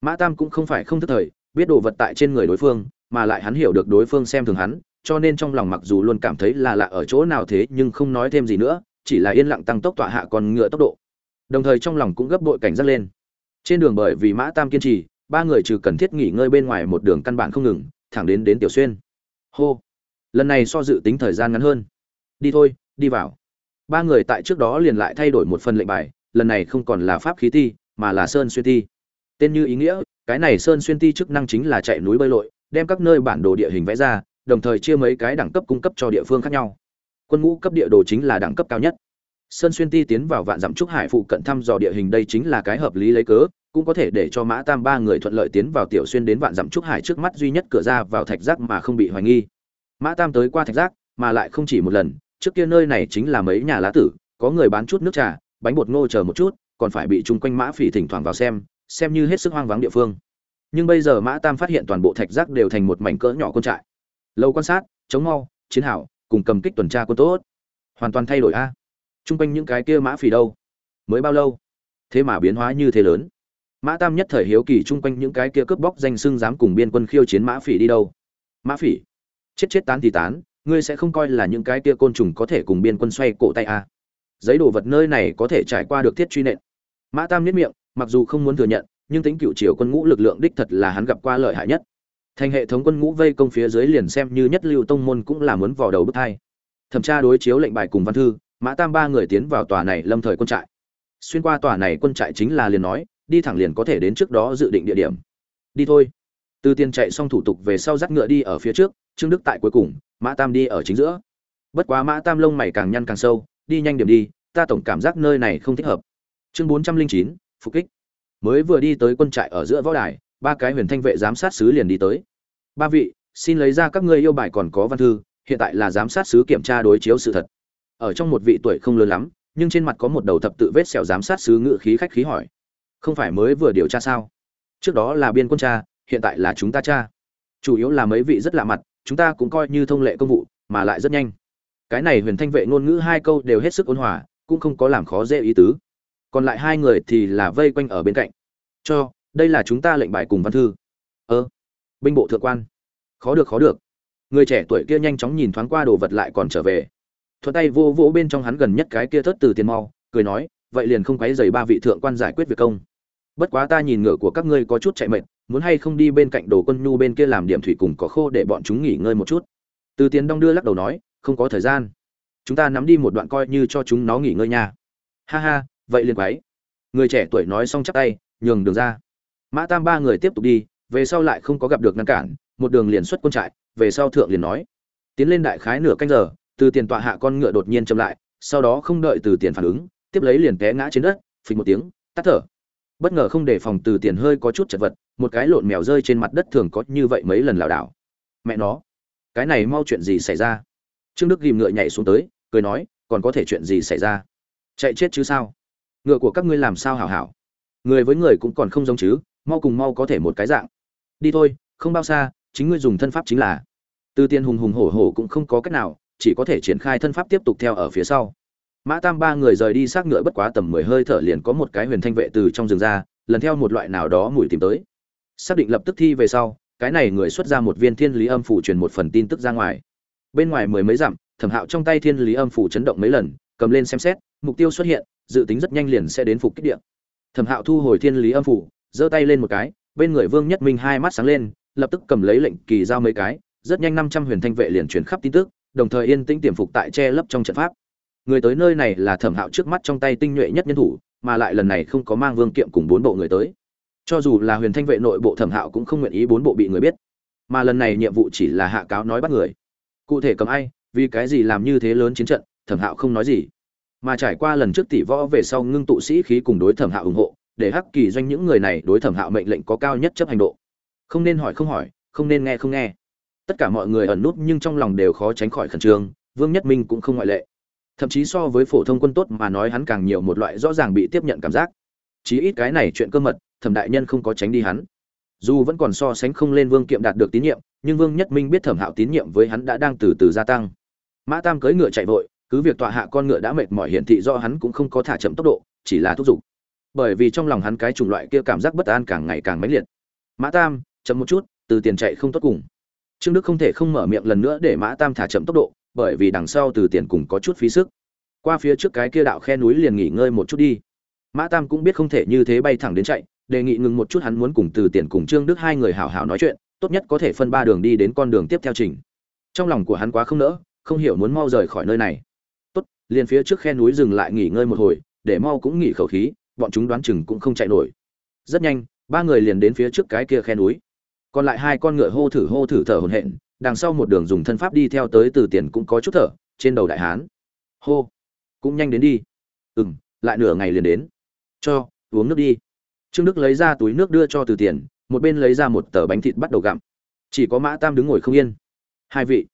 Mã tam cũng không phải không thức thời, biết đồ vật tại trên người đối phương, mà lại hắn hiểu được đối phương xem thường hắn, cho nên trong lòng mặc dù luôn cảm thấy là lạ ở chỗ nào thế nhưng không nói thêm gì nữa, chỉ là yên lặng tăng tốc tọa hạ còn ngựa tốc độ. Đồng thời trong lòng cũng gấp bội cảnh giác lên. Trên đường bởi vì mã tam kiên trì, ba người trừ cần thiết nghỉ ngơi bên ngoài một đường căn bản không ngừng thẳng đến đến tiểu xuyên. Hô. Lần này so dự tính thời gian ngắn hơn. Đi thôi, đi vào. Ba người tại trước đó liền lại thay đổi một phần lệnh bài, lần này không còn là pháp khí ti, mà là sơn xuyên ti. Tên như ý nghĩa, cái này sơn xuyên ti chức năng chính là chạy núi bơi lội, đem các nơi bản đồ địa hình vẽ ra, đồng thời chia mấy cái đẳng cấp cung cấp cho địa phương khác nhau. Quân ngũ cấp địa đồ chính là đẳng cấp cao nhất. Sơn xuyên ti tiến vào vạn dặm trúc hải phụ cận thăm dò địa hình đây chính là cái hợp lý lấy cớ cũng có thể để cho mã tam ba người thuận lợi tiến vào tiểu xuyên đến vạn dặm trúc hải trước mắt, duy nhất cửa ra vào thạch giác mà không bị hoài nghi. Mã tam tới qua thạch giác, mà lại không chỉ một lần, trước kia nơi này chính là mấy nhà lá tử, có người bán chút nước trà, bánh bột ngô chờ một chút, còn phải bị chung quanh mã phỉ thỉnh thoảng vào xem xem như hết sức hoang vắng địa phương. Nhưng bây giờ mã tam phát hiện toàn bộ thạch giác đều thành một mảnh cỡ nhỏ quân trại. Lâu quan sát, chống mau, chiến hảo cùng cầm kích tuần tra quân tốt. Hoàn toàn thay đổi a. Chung quanh những cái kia mã phỉ đâu? Mới bao lâu? Thế mà biến hóa như thế lớn mã tam nhất thời hiếu kỳ chung quanh những cái kia cướp bóc danh sưng dám cùng biên quân khiêu chiến mã phỉ đi đâu. Mã phỉ, chết chết tán thì tán, ngươi sẽ không coi là những cái kia côn trùng có thể cùng biên quân xoay cổ tay a giấy đồ vật nơi này có thể trải qua được thiết truy nện. Mã tam nhất miệng, mặc dù không muốn thừa nhận, nhưng tính cựu triều quân ngũ lực lượng đích thật là hắn gặp qua lợi hại nhất. Thành hệ thống quân ngũ vây công phía dưới liền xem như nhất lưu tông môn cũng là muốn vào đầu bức thai. Thẩm tra đối chiếu lệnh bài cùng văn thư, mã tam ba người tiến vào tòa này lâm thời quân trại. Xuyên qua tòa này quân trại chính là liền nói đi thẳng liền có thể đến trước đó dự định địa điểm. Đi thôi. Từ tiền chạy xong thủ tục về sau dắt ngựa đi ở phía trước, trương đức tại cuối cùng, mã tam đi ở chính giữa. Bất quá mã tam lông mày càng nhăn càng sâu, đi nhanh điểm đi, ta tổng cảm giác nơi này không thích hợp. Chương bốn trăm linh chín, phục kích. Mới vừa đi tới quân trại ở giữa võ đài, ba cái huyền thanh vệ giám sát sứ liền đi tới. Ba vị, xin lấy ra các ngươi yêu bài còn có văn thư, hiện tại là giám sát sứ kiểm tra đối chiếu sự thật. Ở trong một vị tuổi không lớn lắm, nhưng trên mặt có một đầu thập tự vết sẹo giám sát sứ ngự khí khách khí hỏi không phải mới vừa điều tra sao? Trước đó là biên quân cha, hiện tại là chúng ta cha. Chủ yếu là mấy vị rất lạ mặt, chúng ta cũng coi như thông lệ công vụ, mà lại rất nhanh. Cái này huyền thanh vệ ngôn ngữ hai câu đều hết sức ôn hòa, cũng không có làm khó dễ ý tứ. Còn lại hai người thì là vây quanh ở bên cạnh. Cho, đây là chúng ta lệnh bài cùng văn thư. Ơ, binh bộ thượng quan. Khó được khó được. Người trẻ tuổi kia nhanh chóng nhìn thoáng qua đồ vật lại còn trở về. Thuận tay vô vỗ bên trong hắn gần nhất cái kia thất từ tiền mau, cười nói, vậy liền không quấy dày ba vị thượng quan giải quyết việc công bất quá ta nhìn ngựa của các ngươi có chút chạy mệt, muốn hay không đi bên cạnh đồ quân nhu bên kia làm điểm thủy cùng có khô để bọn chúng nghỉ ngơi một chút. Từ tiến đong đưa lắc đầu nói, không có thời gian. Chúng ta nắm đi một đoạn coi như cho chúng nó nghỉ ngơi nha. Ha ha, vậy liền quấy. Người trẻ tuổi nói xong chắp tay, nhường đường ra. Mã tam ba người tiếp tục đi, về sau lại không có gặp được ngăn cản, một đường liền xuất quân trại, về sau thượng liền nói. Tiến lên đại khái nửa canh giờ, từ tiền tọa hạ con ngựa đột nhiên chậm lại, sau đó không đợi từ tiền phản ứng, tiếp lấy liền té ngã trên đất, phình một tiếng, tắt thở bất ngờ không để phòng từ tiền hơi có chút chật vật, một cái lộn mèo rơi trên mặt đất thường có như vậy mấy lần lảo đảo. Mẹ nó, cái này mau chuyện gì xảy ra? Trương đức ghìm ngựa nhảy xuống tới, cười nói, còn có thể chuyện gì xảy ra? Chạy chết chứ sao? Ngựa của các ngươi làm sao hảo hảo? Người với người cũng còn không giống chứ, mau cùng mau có thể một cái dạng. Đi thôi, không bao xa, chính ngươi dùng thân pháp chính là. Từ tiền hùng hùng hổ hổ cũng không có cách nào, chỉ có thể triển khai thân pháp tiếp tục theo ở phía sau mã tam ba người rời đi xác ngựa bất quá tầm mười hơi thở liền có một cái huyền thanh vệ từ trong rừng ra, lần theo một loại nào đó mùi tìm tới. Xác định lập tức thi về sau, cái này người xuất ra một viên thiên lý âm phủ truyền một phần tin tức ra ngoài. Bên ngoài mười mấy dặm, thẩm hạo trong tay thiên lý âm phủ chấn động mấy lần, cầm lên xem xét, mục tiêu xuất hiện, dự tính rất nhanh liền sẽ đến phục kích địa. Thẩm hạo thu hồi thiên lý âm phủ, giơ tay lên một cái, bên người vương nhất minh hai mắt sáng lên, lập tức cầm lấy lệnh kỳ giao mấy cái, rất nhanh năm trăm huyền thanh vệ liền truyền khắp tin tức, đồng thời yên tĩnh tiềm phục tại che lấp trong trận pháp người tới nơi này là thẩm hạo trước mắt trong tay tinh nhuệ nhất nhân thủ, mà lại lần này không có mang vương kiệm cùng bốn bộ người tới. Cho dù là huyền thanh vệ nội bộ thẩm hạo cũng không nguyện ý bốn bộ bị người biết. Mà lần này nhiệm vụ chỉ là hạ cáo nói bắt người. Cụ thể cầm ai, vì cái gì làm như thế lớn chiến trận, thẩm hạo không nói gì. Mà trải qua lần trước tỷ võ về sau ngưng tụ sĩ khí cùng đối thẩm hạo ủng hộ, để hắc kỳ doanh những người này đối thẩm hạo mệnh lệnh có cao nhất chấp hành độ. Không nên hỏi không hỏi, không nên nghe không nghe. Tất cả mọi người ẩn nút nhưng trong lòng đều khó tránh khỏi khẩn trương, vương nhất minh cũng không ngoại lệ thậm chí so với phổ thông quân tốt mà nói hắn càng nhiều một loại rõ ràng bị tiếp nhận cảm giác. Chí ít cái này chuyện cơ mật, thẩm đại nhân không có tránh đi hắn. Dù vẫn còn so sánh không lên vương kiệm đạt được tín nhiệm, nhưng vương nhất minh biết thẩm hạo tín nhiệm với hắn đã đang từ từ gia tăng. Mã tam cưỡi ngựa chạy vội, cứ việc tọa hạ con ngựa đã mệt mỏi hiển thị do hắn cũng không có thả chậm tốc độ, chỉ là thúc giục. Bởi vì trong lòng hắn cái chủng loại kia cảm giác bất an càng ngày càng mãnh liệt. Mã tam, chậm một chút, từ tiền chạy không tốt cùng. Trương đức không thể không mở miệng lần nữa để mã tam thả chậm tốc độ bởi vì đằng sau từ tiền cùng có chút phí sức. Qua phía trước cái kia đạo khe núi liền nghỉ ngơi một chút đi. Mã tam cũng biết không thể như thế bay thẳng đến chạy, đề nghị ngừng một chút hắn muốn cùng từ tiền cùng trương đức hai người hảo hảo nói chuyện, tốt nhất có thể phân ba đường đi đến con đường tiếp theo trình. Trong lòng của hắn quá không nỡ, không hiểu muốn mau rời khỏi nơi này. Tốt, liền phía trước khe núi dừng lại nghỉ ngơi một hồi, để mau cũng nghỉ khẩu khí, bọn chúng đoán chừng cũng không chạy nổi. Rất nhanh, ba người liền đến phía trước cái kia khe núi. Còn lại hai con ngựa hô thử hô thử thở hổn hển đằng sau một đường dùng thân pháp đi theo tới từ tiền cũng có chút thở, trên đầu đại hán. Hô, cũng nhanh đến đi. Ừ m lại nửa ngày liền đến. Cho, uống nước đi. Trương đức lấy ra túi nước đưa cho từ tiền, một bên lấy ra một tờ bánh thịt bắt đầu gặm. Chỉ có mã tam đứng ngồi không yên. Hai vị,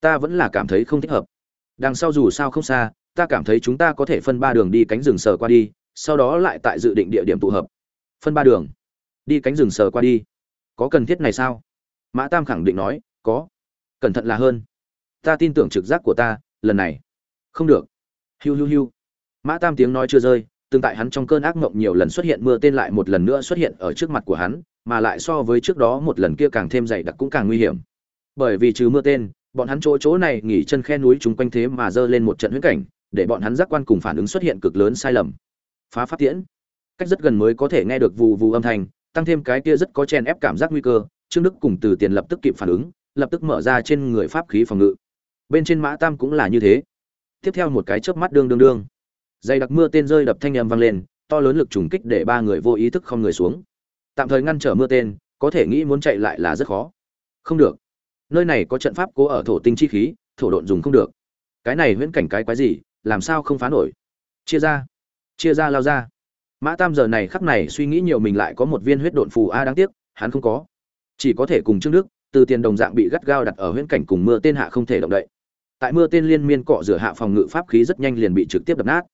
ta vẫn là cảm thấy không thích hợp. Đằng sau dù sao không xa, ta cảm thấy chúng ta có thể phân ba đường đi cánh rừng sờ qua đi, sau đó lại tại dự định địa điểm tụ hợp. Phân ba đường. Đi cánh rừng sờ qua đi. Có cần thiết này sao? Mã tam khẳng định nói có. Cẩn thận là hơn. Ta tin tưởng trực giác của ta, lần này. Không được. Hiu hiu hiu. Mã tam tiếng nói chưa rơi, tương tại hắn trong cơn ác mộng nhiều lần xuất hiện mưa tên lại một lần nữa xuất hiện ở trước mặt của hắn, mà lại so với trước đó một lần kia càng thêm dày đặc cũng càng nguy hiểm. Bởi vì trừ mưa tên, bọn hắn chỗ chỗ này nghỉ chân khe núi chúng quanh thế mà dơ lên một trận huyết cảnh, để bọn hắn giác quan cùng phản ứng xuất hiện cực lớn sai lầm. Phá pháp tiễn. Cách rất gần mới có thể nghe được vù vù âm thanh, tăng thêm cái kia rất có chen ép cảm giác nguy cơ, trương đức cùng từ tiền lập tức kịp phản ứng lập tức mở ra trên người pháp khí phòng ngự. Bên trên mã tam cũng là như thế. Tiếp theo một cái chớp mắt đương đương đương. Dày đặc mưa tên rơi đập thanh âm vang lên, to lớn lực trùng kích để ba người vô ý thức không người xuống. Tạm thời ngăn trở mưa tên, có thể nghĩ muốn chạy lại là rất khó. Không được. Nơi này có trận pháp cố ở thổ tinh chi khí, thổ độn dùng không được. Cái này huyễn cảnh cái quái gì, làm sao không phá nổi? Chia ra. Chia ra lao ra. Mã tam giờ này khắc này suy nghĩ nhiều mình lại có một viên huyết độn phù a đáng tiếc, hắn không có. Chỉ có thể cùng trương đức từ tiền đồng dạng bị gắt gao đặt ở huyễn cảnh cùng mưa tên hạ không thể động đậy. Tại mưa tên liên miên cọ rửa hạ phòng ngự pháp khí rất nhanh liền bị trực tiếp đập nát.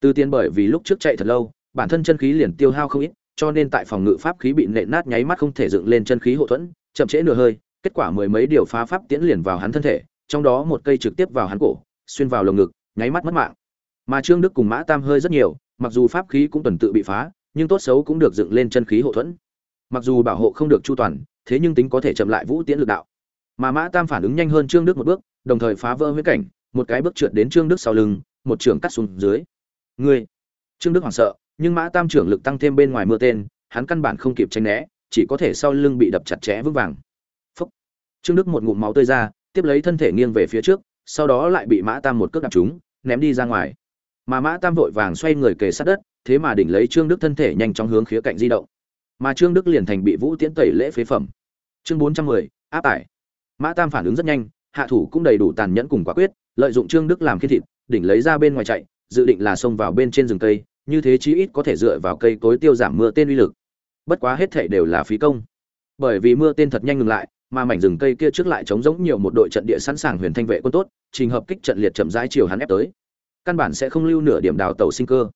Từ tiền bởi vì lúc trước chạy thật lâu, bản thân chân khí liền tiêu hao không ít, cho nên tại phòng ngự pháp khí bị nện nát nháy mắt không thể dựng lên chân khí hậu thuẫn, chậm trễ nửa hơi, kết quả mười mấy điều phá pháp tiễn liền vào hắn thân thể, trong đó một cây trực tiếp vào hắn cổ, xuyên vào lồng ngực, nháy mắt mất mạng. Mà trương đức cùng mã tam hơi rất nhiều, mặc dù pháp khí cũng tuần tự bị phá, nhưng tốt xấu cũng được dựng lên chân khí hộ thuẫn. Mặc dù bảo hộ không được chu toàn thế nhưng tính có thể chậm lại vũ tiễn lực đạo. Mà mã tam phản ứng nhanh hơn trương đức một bước đồng thời phá vỡ huyết cảnh một cái bước trượt đến trương đức sau lưng một trường cắt xuống dưới. Người, trương đức hoảng sợ nhưng mã tam trưởng lực tăng thêm bên ngoài mưa tên hắn căn bản không kịp tránh né chỉ có thể sau lưng bị đập chặt chẽ vững vàng. Phúc! Trương đức một ngụm máu tươi ra tiếp lấy thân thể nghiêng về phía trước sau đó lại bị mã tam một cước đạp trúng ném đi ra ngoài. Mà mã tam vội vàng xoay người kề sát đất thế mà đỉnh lấy trương đức thân thể nhanh chóng hướng khía cạnh di động mà trương đức liền thành bị vũ tiễn tẩy lễ phế phẩm. Chương bốn trăm mười, áp tải. Mã tam phản ứng rất nhanh, hạ thủ cũng đầy đủ tàn nhẫn cùng quả quyết, lợi dụng trương đức làm khi thịt, đỉnh lấy ra bên ngoài chạy, dự định là xông vào bên trên rừng cây, như thế chí ít có thể dựa vào cây cối tiêu giảm mưa tên uy lực. Bất quá hết thể đều là phí công. Bởi vì mưa tên thật nhanh ngừng lại, mà mảnh rừng cây kia trước lại trống rỗng nhiều một đội trận địa sẵn sàng huyền thanh vệ quân tốt, trình hợp kích trận liệt chậm rãi chiều hắn ép tới. Căn bản sẽ không lưu nửa điểm đào tàu sinh cơ.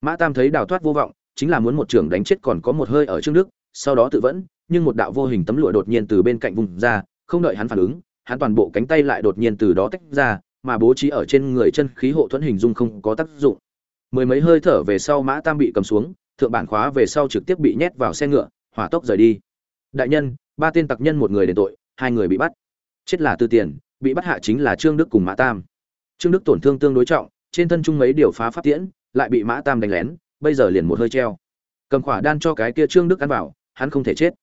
Mã tam thấy đào thoát vô vọng chính là muốn một trưởng đánh chết còn có một hơi ở trước nước sau đó tự vẫn, nhưng một đạo vô hình tấm lụa đột nhiên từ bên cạnh vùng ra, không đợi hắn phản ứng, hắn toàn bộ cánh tay lại đột nhiên từ đó tách ra, mà bố trí ở trên người chân khí hộ thuẫn hình dung không có tác dụng. Mười mấy hơi thở về sau mã tam bị cầm xuống, thượng bản khóa về sau trực tiếp bị nhét vào xe ngựa, hỏa tốc rời đi. Đại nhân, ba tên tặc nhân một người đền tội, hai người bị bắt. Chết là tư tiền, bị bắt hạ chính là trương đức cùng mã tam. Trương đức tổn thương tương đối trọng, trên thân trung mấy điều phá pháp tiễn, lại bị mã tam đánh lén bây giờ liền một hơi treo. Cầm khỏa đan cho cái kia trương đức ăn vào, hắn không thể chết.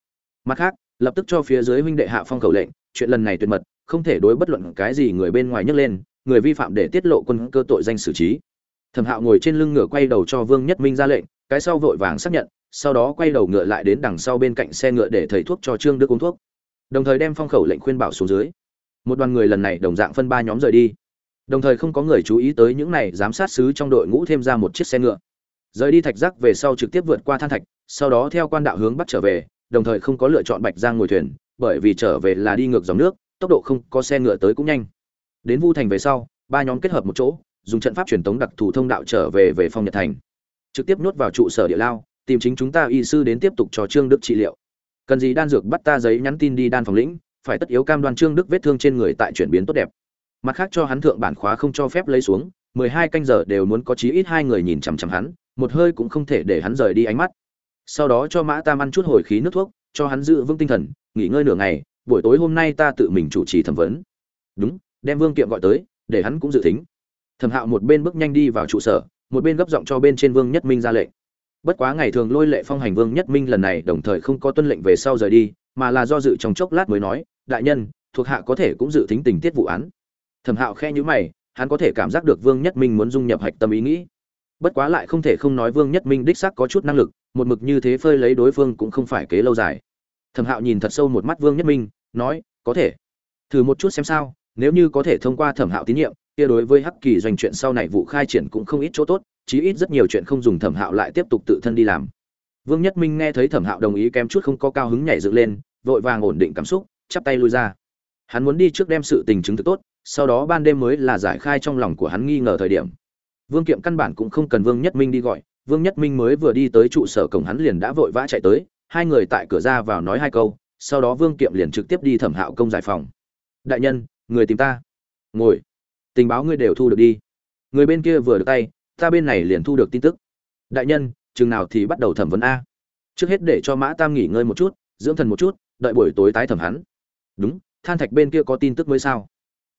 Mặt khác, lập tức cho phía dưới huynh đệ hạ phong khẩu lệnh, chuyện lần này tuyệt mật, không thể đối bất luận cái gì người bên ngoài nhấc lên, người vi phạm để tiết lộ quân cơ tội danh xử trí. Thẩm hạo ngồi trên lưng ngựa quay đầu cho vương nhất minh ra lệnh, cái sau vội vàng xác nhận, sau đó quay đầu ngựa lại đến đằng sau bên cạnh xe ngựa để thầy thuốc cho trương đức uống thuốc. Đồng thời đem phong khẩu lệnh khuyên bảo xuống dưới. Một đoàn người lần này đồng dạng phân ba nhóm rời đi. Đồng thời không có người chú ý tới những này giám sát sứ trong đội ngũ thêm ra một chiếc xe ngựa rời đi thạch giác về sau trực tiếp vượt qua than thạch, sau đó theo quan đạo hướng bắt trở về, đồng thời không có lựa chọn bạch giang ngồi thuyền, bởi vì trở về là đi ngược dòng nước, tốc độ không có xe ngựa tới cũng nhanh. Đến vu thành về sau, ba nhóm kết hợp một chỗ, dùng trận pháp truyền tống đặc thù thông đạo trở về về phong nhật thành. Trực tiếp nhốt vào trụ sở địa lao, tìm chính chúng ta y sư đến tiếp tục cho trương đức trị liệu. Cần gì đan dược bắt ta giấy nhắn tin đi đan phòng lĩnh, phải tất yếu cam đoan trương đức vết thương trên người tại chuyển biến tốt đẹp. Mặt khác cho hắn thượng bản khóa không cho phép lấy xuống, mười hai canh giờ đều muốn có chí ít hai người nhìn chằm chằm hắn một hơi cũng không thể để hắn rời đi ánh mắt. Sau đó cho mã tam ăn chút hồi khí nước thuốc, cho hắn giữ vững tinh thần, nghỉ ngơi nửa ngày, buổi tối hôm nay ta tự mình chủ trì thẩm vấn. Đúng, đem vương kiệm gọi tới, để hắn cũng dự tính. Thẩm hạo một bên bước nhanh đi vào trụ sở, một bên gấp giọng cho bên trên vương nhất minh ra lệnh. Bất quá ngày thường lôi lệ phong hành vương nhất minh lần này đồng thời không có tuân lệnh về sau rời đi, mà là do dự trong chốc lát mới nói, đại nhân, thuộc hạ có thể cũng dự tính tình tiết vụ án. Thẩm hạo khe nhữ mày, hắn có thể cảm giác được vương nhất minh muốn dung nhập hạch tâm ý nghĩ bất quá lại không thể không nói vương nhất minh đích xác có chút năng lực, một mực như thế phơi lấy đối phương cũng không phải kế lâu dài. Thẩm hạo nhìn thật sâu một mắt vương nhất minh, nói, có thể. Thử một chút xem sao, nếu như có thể thông qua thẩm hạo tín nhiệm, kia đối với hắc kỳ doanh chuyện sau này vụ khai triển cũng không ít chỗ tốt, chí ít rất nhiều chuyện không dùng thẩm hạo lại tiếp tục tự thân đi làm. Vương nhất minh nghe thấy thẩm hạo đồng ý kém chút không có cao hứng nhảy dựng lên, vội vàng ổn định cảm xúc, chắp tay lui ra. Hắn muốn đi trước đem sự tình chứng thực tốt, sau đó ban đêm mới là giải khai trong lòng của hắn nghi ngờ thời điểm vương kiệm căn bản cũng không cần vương nhất minh đi gọi, vương nhất minh mới vừa đi tới trụ sở cổng hắn liền đã vội vã chạy tới, hai người tại cửa ra vào nói hai câu, sau đó vương kiệm liền trực tiếp đi thẩm hạo công giải phòng. Đại nhân, người tìm ta. Ngồi, tình báo ngươi đều thu được đi. Người bên kia vừa được tay, ta bên này liền thu được tin tức. Đại nhân, chừng nào thì bắt đầu thẩm vấn a? Trước hết để cho mã tam nghỉ ngơi một chút, dưỡng thần một chút, đợi buổi tối tái thẩm hắn. Đúng, than thạch bên kia có tin tức mới sao?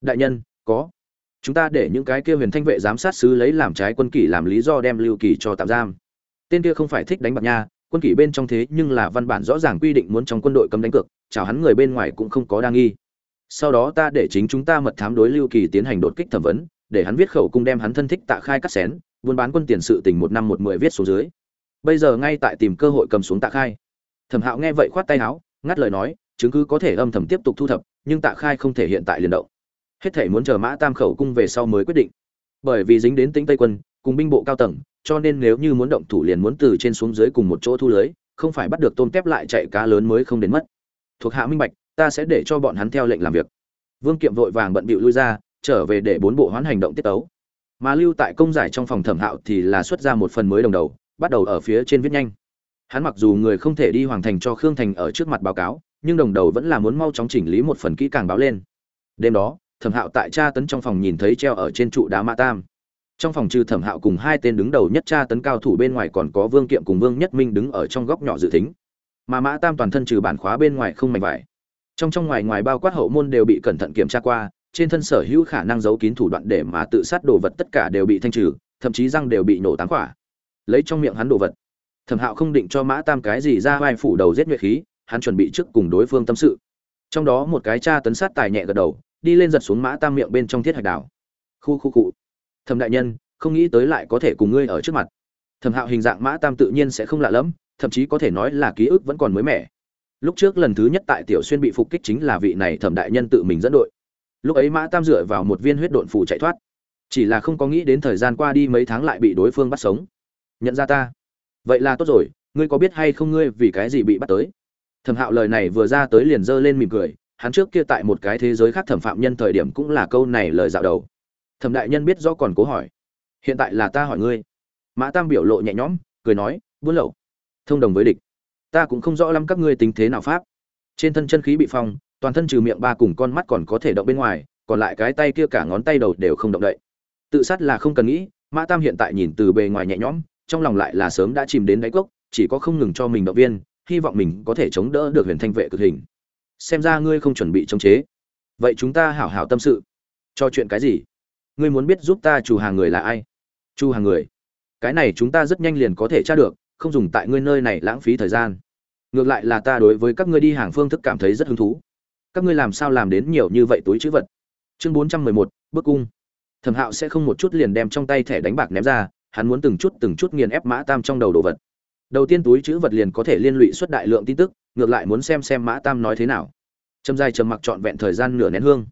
Đại nhân, có chúng ta để những cái kia huyền thanh vệ giám sát sứ lấy làm trái quân kỷ làm lý do đem lưu kỳ cho tạm giam. Tên kia không phải thích đánh bạc nha, quân kỷ bên trong thế nhưng là văn bản rõ ràng quy định muốn trong quân đội cấm đánh cược, chào hắn người bên ngoài cũng không có đa nghi. Sau đó ta để chính chúng ta mật thám đối lưu kỳ tiến hành đột kích thẩm vấn, để hắn viết khẩu cung đem hắn thân thích tạ khai cắt xén, buôn bán quân tiền sự tình một năm một mười viết xuống dưới. Bây giờ ngay tại tìm cơ hội cầm xuống tạ khai. Thẩm hạo nghe vậy khoát tay áo, ngắt lời nói, chứng cứ có thể âm thầm tiếp tục thu thập, nhưng tạ khai không thể hiện tại liền động hết thể muốn chờ mã tam khẩu cung về sau mới quyết định. Bởi vì dính đến tính tây quân, cùng binh bộ cao tầng, cho nên nếu như muốn động thủ liền muốn từ trên xuống dưới cùng một chỗ thu lưới, không phải bắt được tôm tép lại chạy cá lớn mới không đến mất. Thuộc hạ minh bạch, ta sẽ để cho bọn hắn theo lệnh làm việc. Vương kiệm vội vàng bận bịu lui ra, trở về để bốn bộ hoán hành động tiết tấu. Mà lưu tại công giải trong phòng thẩm hạo thì là xuất ra một phần mới đồng đầu, bắt đầu ở phía trên viết nhanh. Hắn mặc dù người không thể đi hoàng thành cho khương thành ở trước mặt báo cáo, nhưng đồng đầu vẫn là muốn mau chóng chỉnh lý một phần kỹ càng báo lên. Đêm đó thẩm hạo tại tra tấn trong phòng nhìn thấy treo ở trên trụ đá mã tam. Trong phòng trừ thẩm hạo cùng hai tên đứng đầu nhất tra tấn cao thủ bên ngoài còn có vương kiệm cùng vương nhất minh đứng ở trong góc nhỏ dự tính. Mà mã tam toàn thân trừ bản khóa bên ngoài không mảnh vải. Trong trong ngoài ngoài bao quát hậu môn đều bị cẩn thận kiểm tra qua, trên thân sở hữu khả năng giấu kín thủ đoạn để mà tự sát đồ vật tất cả đều bị thanh trừ, thậm chí răng đều bị nổ tán quả lấy trong miệng hắn đồ vật. Thẩm hạo không định cho mã tam cái gì ra vai phủ đầu giết nhuệ khí, hắn chuẩn bị trước cùng đối phương tâm sự. Trong đó một cái cha tấn sát tài nhẹ gật đầu đi lên giật xuống mã tam miệng bên trong thiết hạch đảo. Khu khu cụ thẩm đại nhân, không nghĩ tới lại có thể cùng ngươi ở trước mặt. Thẩm hạo hình dạng mã tam tự nhiên sẽ không lạ lẫm, thậm chí có thể nói là ký ức vẫn còn mới mẻ. Lúc trước lần thứ nhất tại tiểu xuyên bị phục kích chính là vị này thẩm đại nhân tự mình dẫn đội. Lúc ấy mã tam dựa vào một viên huyết độn phủ chạy thoát. Chỉ là không có nghĩ đến thời gian qua đi mấy tháng lại bị đối phương bắt sống. Nhận ra ta. Vậy là tốt rồi, ngươi có biết hay không ngươi vì cái gì bị bắt tới? Thẩm hạo lời này vừa ra tới liền giơ lên mỉm cười hắn trước kia tại một cái thế giới khác thẩm phạm nhân thời điểm cũng là câu này lời dạo đầu. Thẩm đại nhân biết do còn cố hỏi. Hiện tại là ta hỏi ngươi. Mã tam biểu lộ nhẹ nhõm, cười nói, buôn lậu. Thông đồng với địch. Ta cũng không rõ lắm các ngươi tính thế nào pháp. Trên thân chân khí bị phong, toàn thân trừ miệng ba cùng con mắt còn có thể động bên ngoài, còn lại cái tay kia cả ngón tay đầu đều không động đậy. Tự sát là không cần nghĩ, mã tam hiện tại nhìn từ bề ngoài nhẹ nhõm, trong lòng lại là sớm đã chìm đến đáy cốc, chỉ có không ngừng cho mình động viên, hy vọng mình có thể chống đỡ được huyền thanh vệ cực hình xem ra ngươi không chuẩn bị chống chế. Vậy chúng ta hảo hảo tâm sự. Cho chuyện cái gì? Ngươi muốn biết giúp ta chủ hàng người là ai? Chu hàng người? Cái này chúng ta rất nhanh liền có thể tra được, không dùng tại ngươi nơi này lãng phí thời gian. Ngược lại là ta đối với các ngươi đi hàng phương thức cảm thấy rất hứng thú. Các ngươi làm sao làm đến nhiều như vậy túi chữ vật? Chương bốn trăm mười một bước cung. Thẩm hạo sẽ không một chút liền đem trong tay thẻ đánh bạc ném ra, hắn muốn từng chút từng chút nghiền ép mã tam trong đầu đồ vật. Đầu tiên túi chữ vật liền có thể liên lụy xuất đại lượng tin tức ngược lại muốn xem xem mã tam nói thế nào. Trầm dài trầm mặc trọn vẹn thời gian nửa nén hương.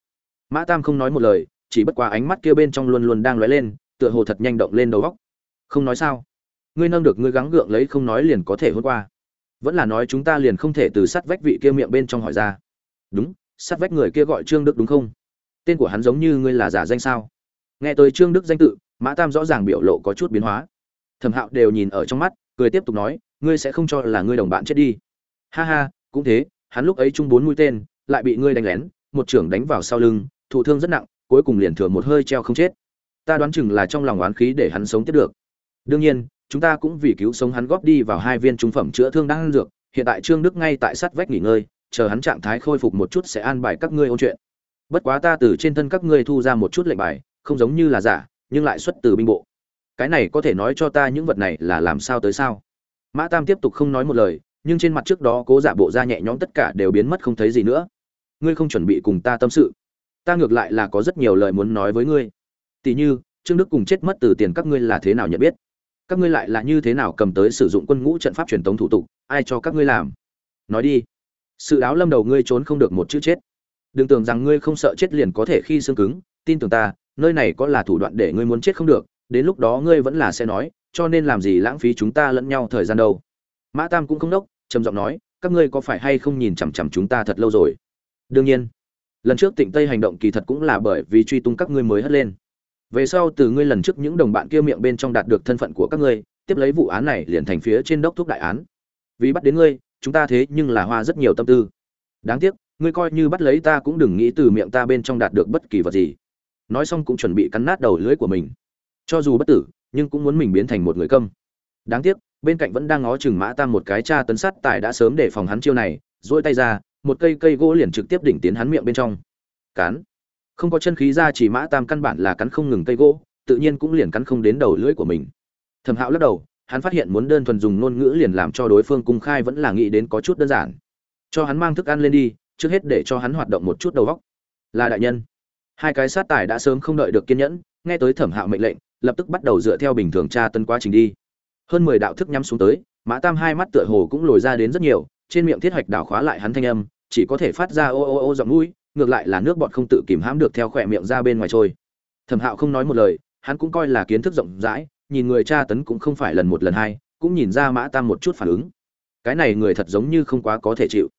Mã tam không nói một lời, chỉ bất quá ánh mắt kia bên trong luôn luôn đang lóe lên, tựa hồ thật nhanh động lên đầu góc không nói sao? Ngươi nâng được ngươi gắng gượng lấy không nói liền có thể hôn qua. Vẫn là nói chúng ta liền không thể từ sát vách vị kia miệng bên trong hỏi ra. Đúng, sát vách người kia gọi trương đức đúng không? Tên của hắn giống như ngươi là giả danh sao? Nghe tới trương đức danh tự, mã tam rõ ràng biểu lộ có chút biến hóa. Thẩm hạo đều nhìn ở trong mắt, cười tiếp tục nói, ngươi sẽ không cho là ngươi đồng bạn chết đi ha ha, cũng thế, hắn lúc ấy chung bốn mũi tên, lại bị ngươi đánh lén, một trưởng đánh vào sau lưng, thụ thương rất nặng, cuối cùng liền thừa một hơi treo không chết. Ta đoán chừng là trong lòng oán khí để hắn sống tiếp được. Đương nhiên, chúng ta cũng vì cứu sống hắn góp đi vào hai viên trung phẩm chữa thương đang ăn dược, hiện tại trương đức ngay tại sát vách nghỉ ngơi, chờ hắn trạng thái khôi phục một chút sẽ an bài các ngươi ôn chuyện. Bất quá ta từ trên thân các ngươi thu ra một chút lệnh bài, không giống như là giả, nhưng lại xuất từ binh bộ. Cái này có thể nói cho ta những vật này là làm sao tới sao? Mã tam tiếp tục không nói một lời nhưng trên mặt trước đó cố giả bộ ra nhẹ nhõm tất cả đều biến mất không thấy gì nữa. Ngươi không chuẩn bị cùng ta tâm sự. Ta ngược lại là có rất nhiều lời muốn nói với ngươi. Tỷ như, trương đức cùng chết mất từ tiền các ngươi là thế nào nhận biết? Các ngươi lại là như thế nào cầm tới sử dụng quân ngũ trận pháp truyền thống thủ tục? Ai cho các ngươi làm? Nói đi. Sự đáo lâm đầu ngươi trốn không được một chữ chết. Đừng tưởng rằng ngươi không sợ chết liền có thể khi xương cứng. Tin tưởng ta, nơi này có là thủ đoạn để ngươi muốn chết không được. Đến lúc đó ngươi vẫn là sẽ nói, cho nên làm gì lãng phí chúng ta lẫn nhau thời gian đâu. Mã tam cũng không đốc trầm giọng nói, các ngươi có phải hay không nhìn chằm chằm chúng ta thật lâu rồi? Đương nhiên. Lần trước tịnh tây hành động kỳ thật cũng là bởi vì truy tung các ngươi mới hất lên. Về sau từ ngươi lần trước những đồng bạn kia miệng bên trong đạt được thân phận của các ngươi, tiếp lấy vụ án này liền thành phía trên đốc thúc đại án. Vì bắt đến ngươi, chúng ta thế nhưng là hoa rất nhiều tâm tư. Đáng tiếc, ngươi coi như bắt lấy ta cũng đừng nghĩ từ miệng ta bên trong đạt được bất kỳ vật gì. Nói xong cũng chuẩn bị cắn nát đầu lưỡi của mình. Cho dù bất tử, nhưng cũng muốn mình biến thành một người câm. Đáng tiếc bên cạnh vẫn đang ngó chừng mã tam một cái cha tấn sắt tài đã sớm để phòng hắn chiêu này dỗi tay ra, một cây cây gỗ liền trực tiếp đỉnh tiến hắn miệng bên trong. Cắn. Không có chân khí ra chỉ mã tam căn bản là cắn không ngừng cây gỗ, tự nhiên cũng liền cắn không đến đầu lưỡi của mình. Thẩm hạo lắc đầu, hắn phát hiện muốn đơn thuần dùng ngôn ngữ liền làm cho đối phương cung khai vẫn là nghĩ đến có chút đơn giản. Cho hắn mang thức ăn lên đi, trước hết để cho hắn hoạt động một chút đầu óc. Là đại nhân. Hai cái sát tài đã sớm không đợi được kiên nhẫn, nghe tới thẩm hạo mệnh lệnh, lập tức bắt đầu dựa theo bình thường tra tân quá trình đi hơn mười đạo thức nhắm xuống tới, mã tam hai mắt tựa hồ cũng lồi ra đến rất nhiều, trên miệng thiết hoạch đảo khóa lại hắn thanh âm, chỉ có thể phát ra ô ô ô giọng mũi, ngược lại là nước bọt không tự kìm hãm được theo khỏe miệng ra bên ngoài trôi. Thẩm hạo không nói một lời, hắn cũng coi là kiến thức rộng rãi, nhìn người tra tấn cũng không phải lần một lần hai, cũng nhìn ra mã tam một chút phản ứng. Cái này người thật giống như không quá có thể chịu.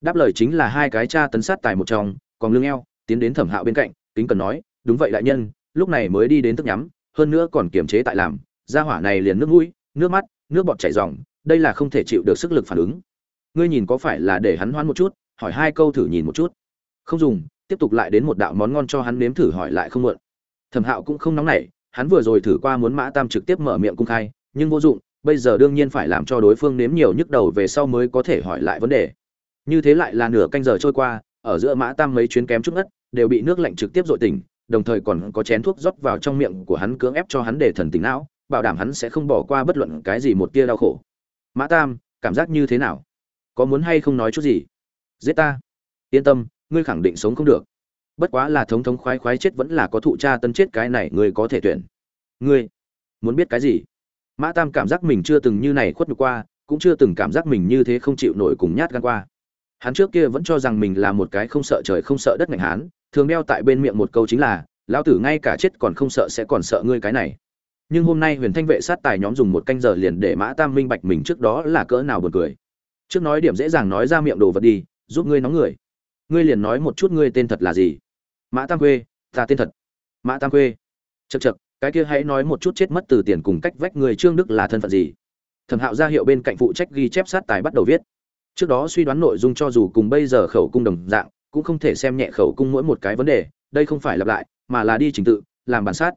Đáp lời chính là hai cái tra tấn sát tài một trong, còn lưng eo, tiến đến thẩm hạo bên cạnh, kính cần nói, đúng vậy đại nhân, lúc này mới đi đến thức nhắm, hơn nữa còn kiềm chế tại làm ra hỏa này liền nước mũi nước mắt, nước bọt chảy ròng, đây là không thể chịu được sức lực phản ứng. Ngươi nhìn có phải là để hắn hoán một chút, hỏi hai câu thử nhìn một chút. Không dùng, tiếp tục lại đến một đạo món ngon cho hắn nếm thử hỏi lại không muộn. Thẩm hạo cũng không nóng nảy, hắn vừa rồi thử qua muốn mã tam trực tiếp mở miệng cung khai, nhưng vô dụng, bây giờ đương nhiên phải làm cho đối phương nếm nhiều nhức đầu về sau mới có thể hỏi lại vấn đề. Như thế lại là nửa canh giờ trôi qua, ở giữa mã tam mấy chuyến kém chút ngất, đều bị nước lạnh trực tiếp dội tỉnh, đồng thời còn có chén thuốc rót vào trong miệng của hắn cưỡng ép cho hắn để thần tỉnh não bảo đảm hắn sẽ không bỏ qua bất luận cái gì một tia đau khổ. Mã tam, cảm giác như thế nào? Có muốn hay không nói chút gì? Giết ta. Yên tâm, ngươi khẳng định sống không được. Bất quá là thống thống khoái khoái chết vẫn là có thụ cha tân chết cái này ngươi có thể tuyển. Ngươi muốn biết cái gì? Mã tam cảm giác mình chưa từng như này khuất nhục qua, cũng chưa từng cảm giác mình như thế không chịu nổi cùng nhát gan qua. Hắn trước kia vẫn cho rằng mình là một cái không sợ trời không sợ đất ngành hán, thường đeo tại bên miệng một câu chính là, lão tử ngay cả chết còn không sợ sẽ còn sợ ngươi cái này nhưng hôm nay huyền thanh vệ sát tài nhóm dùng một canh giờ liền để mã tam minh bạch mình trước đó là cỡ nào buồn cười. Trước nói điểm dễ dàng nói ra miệng đồ vật đi, giúp ngươi nóng người. Ngươi liền nói một chút ngươi tên thật là gì. Mã tam quê ta tên thật. Mã tam quê chật chật cái kia hãy nói một chút chết mất từ tiền cùng cách vách người trương đức là thân phận gì. Thẩm hạo ra hiệu bên cạnh phụ trách ghi chép sát tài bắt đầu viết. Trước đó suy đoán nội dung cho dù cùng bây giờ khẩu cung đồng dạng, cũng không thể xem nhẹ khẩu cung mỗi một cái vấn đề, đây không phải lặp lại, mà là đi trình tự, làm bản sát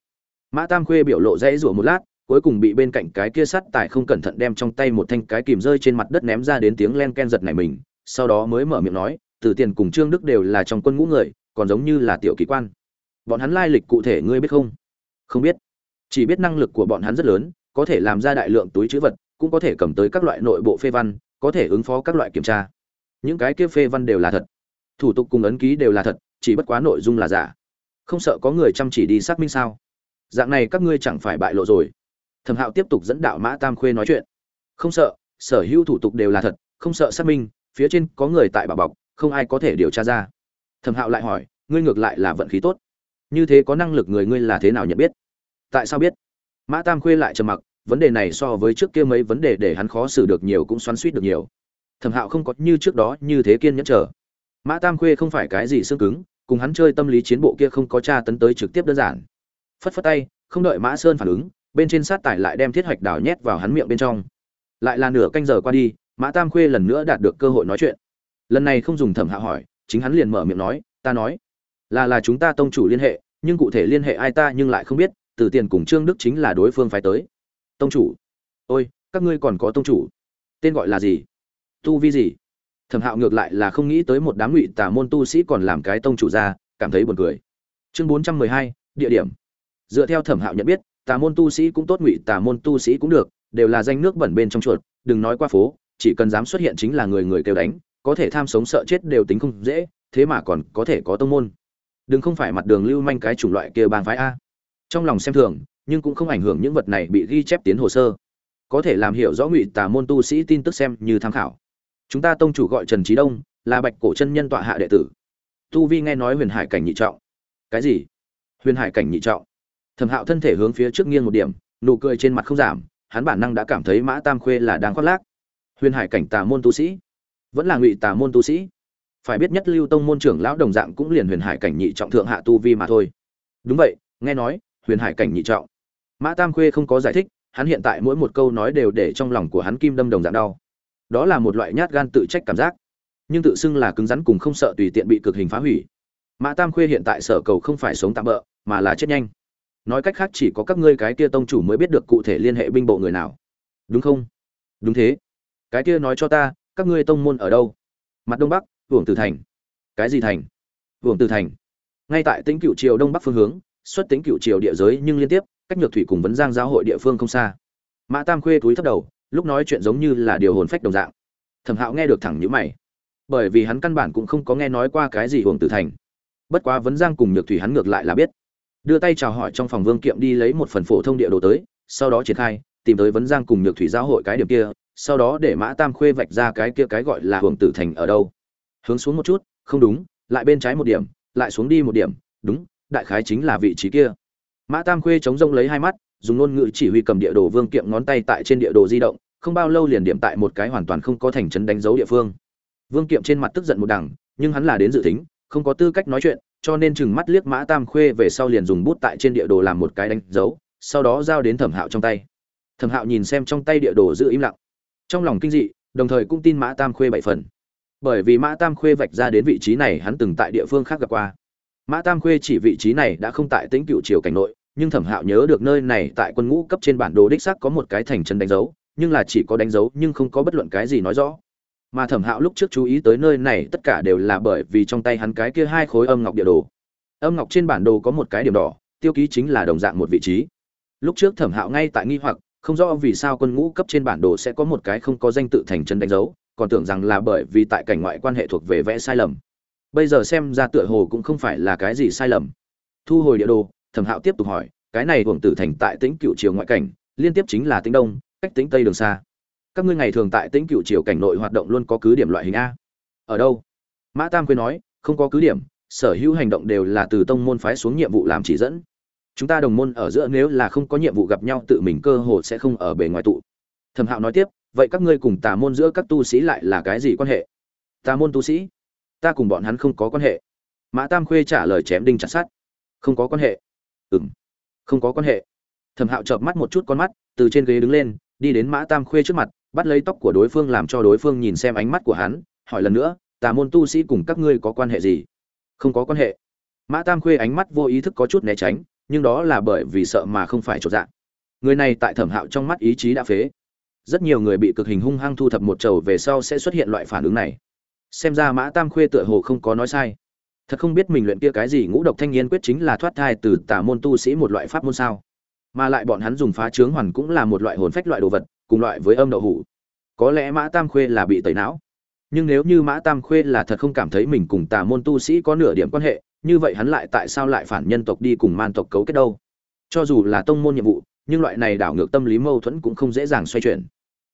mã tam khuê biểu lộ dãy rủa một lát, cuối cùng bị bên cạnh cái kia sắt tài không cẩn thận đem trong tay một thanh cái kìm rơi trên mặt đất ném ra đến tiếng len ken giật này mình, sau đó mới mở miệng nói, từ tiền cùng trương đức đều là trong quân ngũ người, còn giống như là tiểu kỳ quan. Bọn hắn lai lịch cụ thể ngươi biết không? Không biết. Chỉ biết năng lực của bọn hắn rất lớn, có thể làm ra đại lượng túi chữ vật, cũng có thể cầm tới các loại nội bộ phê văn, có thể ứng phó các loại kiểm tra. Những cái kia phê văn đều là thật. Thủ tục cùng ấn ký đều là thật, chỉ bất quá nội dung là giả. Không sợ có người chăm chỉ đi xác minh sao? Dạng này các ngươi chẳng phải bại lộ rồi. Thẩm hạo tiếp tục dẫn đạo mã tam khuê nói chuyện. Không sợ, sở hữu thủ tục đều là thật, không sợ xác minh, phía trên có người tại bảo bọc, không ai có thể điều tra ra. Thẩm hạo lại hỏi, ngươi ngược lại là vận khí tốt. Như thế có năng lực người ngươi là thế nào nhận biết? Tại sao biết? Mã tam khuê lại trầm mặc, vấn đề này so với trước kia mấy vấn đề để hắn khó xử được nhiều cũng xoắn suýt được nhiều. Thẩm hạo không có như trước đó như thế kiên nhẫn chờ. Mã tam khuê không phải cái gì xương cứng, cùng hắn chơi tâm lý chiến bộ kia không có tra tấn tới trực tiếp đơn giản phất phất tay, không đợi mã sơn phản ứng, bên trên sát tải lại đem thiết hoạch đào nhét vào hắn miệng bên trong. Lại là nửa canh giờ qua đi, mã tam khuê lần nữa đạt được cơ hội nói chuyện. Lần này không dùng thẩm hạ hỏi, chính hắn liền mở miệng nói, ta nói, là là chúng ta tông chủ liên hệ, nhưng cụ thể liên hệ ai ta nhưng lại không biết, từ tiền cùng trương đức chính là đối phương phải tới. Tông chủ? Ôi, các ngươi còn có tông chủ? Tên gọi là gì? Tu vi gì? Thẩm hạo ngược lại là không nghĩ tới một đám ngụy tà môn tu sĩ còn làm cái tông chủ ra, cảm thấy buồn cười. Chương bốn trăm mười hai, địa điểm dựa theo thẩm hạo nhận biết, tà môn tu sĩ cũng tốt ngụy, tà môn tu sĩ cũng được, đều là danh nước bẩn bên trong chuột, đừng nói qua phố, chỉ cần dám xuất hiện chính là người người kêu đánh, có thể tham sống sợ chết đều tính không dễ, thế mà còn có thể có tông môn. Đừng không phải mặt đường lưu manh cái chủng loại kia bang phái a. Trong lòng xem thường, nhưng cũng không ảnh hưởng những vật này bị ghi chép tiến hồ sơ. Có thể làm hiểu rõ ngụy, tà môn tu sĩ tin tức xem như tham khảo. Chúng ta tông chủ gọi trần trí đông, là bạch cổ chân nhân tọa hạ đệ tử. Tu vi nghe nói huyền hải cảnh nhị trọng. Cái gì? Huyền hải cảnh nhị trọng? Thẩm hạo thân thể hướng phía trước nghiêng một điểm, nụ cười trên mặt không giảm, hắn bản năng đã cảm thấy mã tam khuê là đang khoác lác. Huyền hải cảnh tà môn tu sĩ, vẫn là ngụy tà môn tu sĩ. Phải biết nhất lưu tông môn trưởng lão đồng dạng cũng liền huyền hải cảnh nhị trọng thượng hạ tu vi mà thôi. Đúng vậy, nghe nói, huyền hải cảnh nhị trọng. Mã tam khuê không có giải thích, hắn hiện tại mỗi một câu nói đều để trong lòng của hắn kim đâm đồng dạng đau. Đó là một loại nhát gan tự trách cảm giác. Nhưng tự xưng là cứng rắn cùng không sợ tùy tiện bị cực hình phá hủy. Mã tam khuê hiện tại sở cầu không phải sống tạm bỡ mà là chết nhanh nói cách khác chỉ có các ngươi cái kia tông chủ mới biết được cụ thể liên hệ binh bộ người nào. Đúng không? Đúng thế. Cái kia nói cho ta, các ngươi tông môn ở đâu? Mặt đông bắc, hưởng từ thành. Cái gì thành? Hưởng từ thành. Ngay tại tính cựu triều đông bắc phương hướng, xuất tính cựu triều địa giới nhưng liên tiếp, cách nhược thủy cùng vấn giang giáo hội địa phương không xa. Mã tam khuê túi thấp đầu, lúc nói chuyện giống như là điều hồn phách đồng dạng. Thẩm hạo nghe được thẳng nhữ mày. Bởi vì hắn căn bản cũng không có nghe nói qua cái gì hưởng từ thành. Bất quá vấn giang cùng nhược thủy hắn ngược lại là biết đưa tay chào hỏi trong phòng vương kiệm đi lấy một phần phổ thông địa đồ tới, sau đó triển khai, tìm tới vấn giang cùng nhược thủy giáo hội cái điểm kia, sau đó để mã tam khuê vạch ra cái kia cái gọi là hưởng tử thành ở đâu. Hướng xuống một chút, không đúng, lại bên trái một điểm, lại xuống đi một điểm, đúng, đại khái chính là vị trí kia. Mã tam khuê chống rông lấy hai mắt, dùng ngôn ngữ chỉ huy cầm địa đồ vương kiệm ngón tay tại trên địa đồ di động, không bao lâu liền điểm tại một cái hoàn toàn không có thành trấn đánh dấu địa phương. Vương kiệm trên mặt tức giận một đằng, nhưng hắn là đến dự tính, không có tư cách nói chuyện cho nên chừng mắt liếc mã tam khuê về sau liền dùng bút tại trên địa đồ làm một cái đánh dấu, sau đó giao đến thẩm hạo trong tay. Thẩm hạo nhìn xem trong tay địa đồ giữ im lặng. Trong lòng kinh dị, đồng thời cũng tin mã tam khuê bảy phần. Bởi vì mã tam khuê vạch ra đến vị trí này hắn từng tại địa phương khác gặp qua. Mã tam khuê chỉ vị trí này đã không tại tính cựu triều cảnh nội, nhưng thẩm hạo nhớ được nơi này tại quân ngũ cấp trên bản đồ đích xác có một cái thành trấn đánh dấu, nhưng là chỉ có đánh dấu nhưng không có bất luận cái gì nói rõ mà thẩm hạo lúc trước chú ý tới nơi này tất cả đều là bởi vì trong tay hắn cái kia hai khối âm ngọc địa đồ. Âm ngọc trên bản đồ có một cái điểm đỏ, tiêu ký chính là đồng dạng một vị trí. Lúc trước thẩm hạo ngay tại nghi hoặc, không rõ vì sao quân ngũ cấp trên bản đồ sẽ có một cái không có danh tự thành chân đánh dấu, còn tưởng rằng là bởi vì tại cảnh ngoại quan hệ thuộc về vẽ sai lầm. Bây giờ xem ra tựa hồ cũng không phải là cái gì sai lầm. Thu hồi địa đồ, thẩm hạo tiếp tục hỏi, cái này hưởng tử thành tại tĩnh cựu triều ngoại cảnh, liên tiếp chính là tĩnh đông, cách tĩnh tây đường xa các ngươi ngày thường tại tĩnh cựu triều cảnh nội hoạt động luôn có cứ điểm loại hình a. Ở đâu? Mã tam quê nói, không có cứ điểm, sở hữu hành động đều là từ tông môn phái xuống nhiệm vụ làm chỉ dẫn. Chúng ta đồng môn ở giữa nếu là không có nhiệm vụ gặp nhau tự mình cơ hồ sẽ không ở bề ngoài tụ. Thẩm hạo nói tiếp, vậy các ngươi cùng tà môn giữa các tu sĩ lại là cái gì quan hệ? Tà môn tu sĩ? Ta cùng bọn hắn không có quan hệ. Mã tam khuê trả lời chém đinh chặt sát không có quan hệ. Ừ m không có quan hệ. Thẩm hạo chợp mắt một chút con mắt, từ trên ghế đứng lên, đi đến mã tam khuê trước mặt bắt lấy tóc của đối phương làm cho đối phương nhìn xem ánh mắt của hắn, hỏi lần nữa, tà môn tu sĩ cùng các ngươi có quan hệ gì? Không có quan hệ. Mã tam khuê ánh mắt vô ý thức có chút né tránh, nhưng đó là bởi vì sợ mà không phải trột dạ người này tại thẩm hạo trong mắt ý chí đã phế. Rất nhiều người bị cực hình hung hăng thu thập một trầu về sau sẽ xuất hiện loại phản ứng này. Xem ra mã tam khuê tựa hồ không có nói sai. Thật không biết mình luyện kia cái gì ngũ độc thanh niên quyết chính là thoát thai từ tả môn tu sĩ một loại pháp môn sao? Mà lại bọn hắn dùng phá trướng hoàn cũng là một loại hồn phách loại đồ vật cùng loại với âm đậu hủ. Có lẽ mã tam khuê là bị tẩy não. Nhưng nếu như mã tam khuê là thật không cảm thấy mình cùng tà môn tu sĩ có nửa điểm quan hệ, như vậy hắn lại tại sao lại phản nhân tộc đi cùng man tộc cấu kết đâu? Cho dù là tông môn nhiệm vụ, nhưng loại này đảo ngược tâm lý mâu thuẫn cũng không dễ dàng xoay chuyển.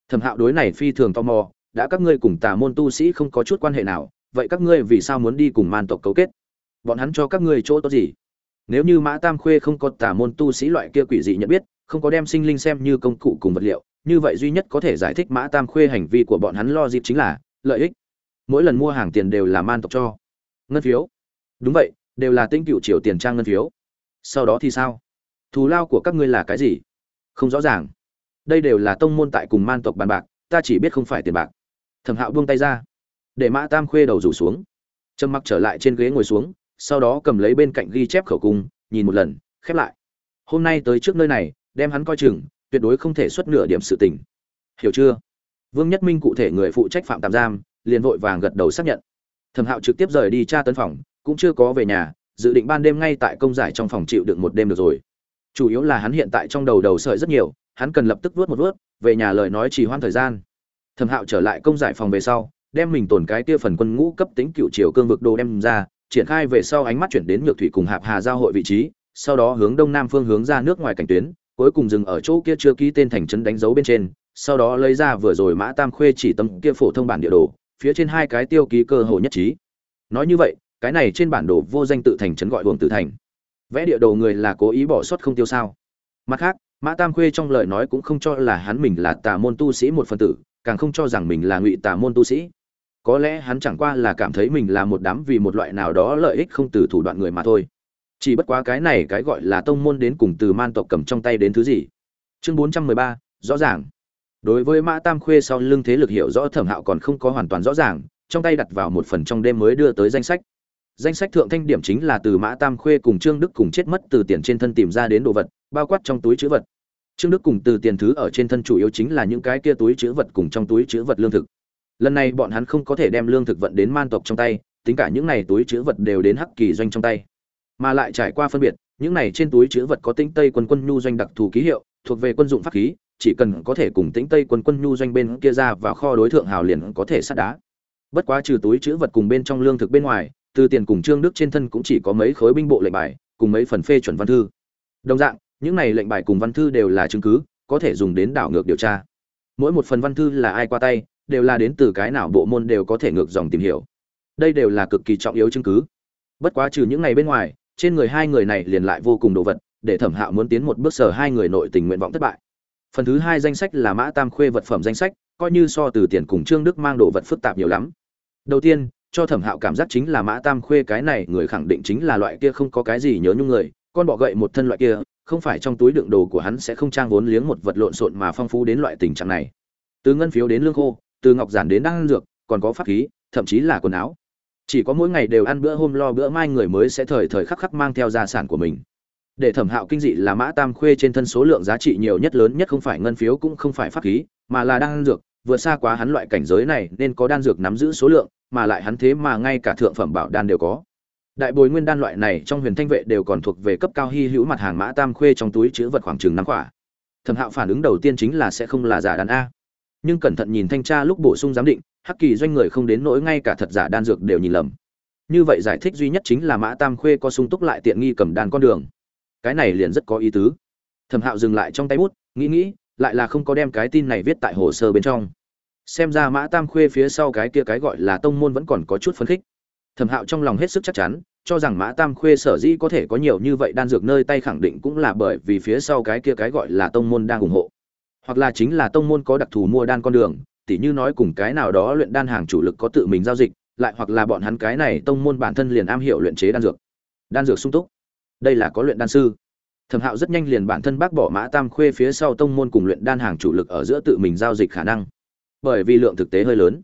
Thẩm hạo đối này phi thường tò mò, đã các ngươi cùng tà môn tu sĩ không có chút quan hệ nào, vậy các ngươi vì sao muốn đi cùng man tộc cấu kết? Bọn hắn cho các ngươi chỗ tốt gì? Nếu như mã tam khuê không có tà môn tu sĩ loại kia quỷ dị nhận biết, không có đem sinh linh xem như công cụ cùng vật liệu như vậy duy nhất có thể giải thích mã tam khuê hành vi của bọn hắn lo dịp chính là lợi ích. Mỗi lần mua hàng tiền đều là man tộc cho. Ngân phiếu. Đúng vậy, đều là tinh cựu triều tiền trang ngân phiếu. Sau đó thì sao? Thù lao của các ngươi là cái gì? Không rõ ràng. Đây đều là tông môn tại cùng man tộc bàn bạc, ta chỉ biết không phải tiền bạc. Thẩm hạo buông tay ra. Để mã tam khuê đầu rủ xuống. Trầm mặc trở lại trên ghế ngồi xuống, sau đó cầm lấy bên cạnh ghi chép khẩu cung, nhìn một lần, khép lại. Hôm nay tới trước nơi này, đem hắn coi chừng tuyệt đối không thể xuất nửa điểm sự tình. Hiểu chưa? Vương nhất minh cụ thể người phụ trách phạm tạm giam, liền vội vàng gật đầu xác nhận. Thẩm hạo trực tiếp rời đi tra tấn phòng, cũng chưa có về nhà, dự định ban đêm ngay tại công giải trong phòng chịu đựng một đêm được rồi. Chủ yếu là hắn hiện tại trong đầu đầu sợi rất nhiều, hắn cần lập tức vuốt một vuốt về nhà lời nói chỉ hoãn thời gian. Thẩm hạo trở lại công giải phòng về sau, đem mình tổn cái kia phần quân ngũ cấp tính cựu triều cương vực đồ đem ra, triển khai về sau ánh mắt chuyển đến nhược thủy cùng hạp hà giao hội vị trí, sau đó hướng đông nam phương hướng ra nước ngoài cảnh tuyến cuối cùng dừng ở chỗ kia chưa ký tên thành trấn đánh dấu bên trên, sau đó lấy ra vừa rồi mã tam khuê chỉ tấm kia phổ thông bản địa đồ, phía trên hai cái tiêu ký cơ hồ nhất trí. Nói như vậy, cái này trên bản đồ vô danh tự thành trấn gọi huồng tử thành. Vẽ địa đồ người là cố ý bỏ sót không tiêu sao? Mặt khác, mã tam khuê trong lời nói cũng không cho là hắn mình là tà môn tu sĩ một phần tử, càng không cho rằng mình là ngụy tà môn tu sĩ. Có lẽ hắn chẳng qua là cảm thấy mình là một đám vì một loại nào đó lợi ích không từ thủ đoạn người mà thôi chỉ bất quá cái này cái gọi là tông môn đến cùng từ man tộc cầm trong tay đến thứ gì? Chương bốn trăm mười ba, rõ ràng. Đối với mã tam khuê sau lưng thế lực hiểu rõ thẩm hạo còn không có hoàn toàn rõ ràng, trong tay đặt vào một phần trong đêm mới đưa tới danh sách. Danh sách thượng thanh điểm chính là từ mã tam khuê cùng trương đức cùng chết mất từ tiền trên thân tìm ra đến đồ vật, bao quát trong túi chữ vật. Trương đức cùng từ tiền thứ ở trên thân chủ yếu chính là những cái kia túi chữ vật cùng trong túi chữ vật lương thực. Lần này bọn hắn không có thể đem lương thực vận đến man tộc trong tay, tính cả những này túi chữ vật đều đến hắc kỳ doanh trong tay mà lại trải qua phân biệt, những này trên túi chữ vật có tĩnh tây quân quân nhu doanh đặc thù ký hiệu, thuộc về quân dụng pháp khí, chỉ cần có thể cùng tĩnh tây quân quân nhu doanh bên kia ra vào kho đối thượng hào liền có thể sát đá. Bất quá trừ túi chữ vật cùng bên trong lương thực bên ngoài, từ tiền cùng trương đức trên thân cũng chỉ có mấy khối binh bộ lệnh bài, cùng mấy phần phê chuẩn văn thư. Đồng dạng, những này lệnh bài cùng văn thư đều là chứng cứ, có thể dùng đến đảo ngược điều tra. Mỗi một phần văn thư là ai qua tay, đều là đến từ cái nào bộ môn đều có thể ngược dòng tìm hiểu. Đây đều là cực kỳ trọng yếu chứng cứ. Bất quá trừ những này bên ngoài trên người hai người này liền lại vô cùng đồ vật, để thẩm hạo muốn tiến một bước sở hai người nội tình nguyện vọng thất bại. Phần thứ hai danh sách là mã tam khuê vật phẩm danh sách, coi như so từ tiền cùng trương đức mang đồ vật phức tạp nhiều lắm. Đầu tiên, cho thẩm hạo cảm giác chính là mã tam khuê cái này người khẳng định chính là loại kia không có cái gì nhớ nhung người, con bọ gậy một thân loại kia, không phải trong túi đựng đồ của hắn sẽ không trang vốn liếng một vật lộn xộn mà phong phú đến loại tình trạng này. Từ ngân phiếu đến lương khô, từ ngọc giản đến đăng dược, còn có pháp khí, thậm chí là quần áo chỉ có mỗi ngày đều ăn bữa hôm lo bữa mai người mới sẽ thời thời khắc khắc mang theo gia sản của mình. Để thẩm hạo kinh dị là mã tam khuê trên thân số lượng giá trị nhiều nhất lớn nhất không phải ngân phiếu cũng không phải pháp khí, mà là đan dược. Vượt xa quá hắn loại cảnh giới này nên có đan dược nắm giữ số lượng, mà lại hắn thế mà ngay cả thượng phẩm bảo đan đều có. Đại bồi nguyên đan loại này trong huyền thanh vệ đều còn thuộc về cấp cao hy hữu mặt hàng mã tam khuê trong túi chứa vật khoảng chừng năm quả. Thẩm hạo phản ứng đầu tiên chính là sẽ không là giả đan a. Nhưng cẩn thận nhìn thanh tra lúc bổ sung giám định hắc kỳ doanh người không đến nỗi ngay cả thật giả đan dược đều nhìn lầm. Như vậy giải thích duy nhất chính là mã tam khuê có sung túc lại tiện nghi cầm đàn con đường. Cái này liền rất có ý tứ. Thẩm hạo dừng lại trong tay bút, nghĩ nghĩ, lại là không có đem cái tin này viết tại hồ sơ bên trong. Xem ra mã tam khuê phía sau cái kia cái gọi là tông môn vẫn còn có chút phấn khích. Thẩm hạo trong lòng hết sức chắc chắn, cho rằng mã tam khuê sở dĩ có thể có nhiều như vậy đan dược nơi tay khẳng định cũng là bởi vì phía sau cái kia cái gọi là tông môn đang ủng hộ. Hoặc là chính là tông môn có đặc thù mua đan con đường tỉ như nói cùng cái nào đó luyện đan hàng chủ lực có tự mình giao dịch, lại hoặc là bọn hắn cái này tông môn bản thân liền am hiểu luyện chế đan dược. Đan dược sung túc. Đây là có luyện đan sư. Thẩm hạo rất nhanh liền bản thân bác bỏ mã tam khuê phía sau tông môn cùng luyện đan hàng chủ lực ở giữa tự mình giao dịch khả năng. Bởi vì lượng thực tế hơi lớn.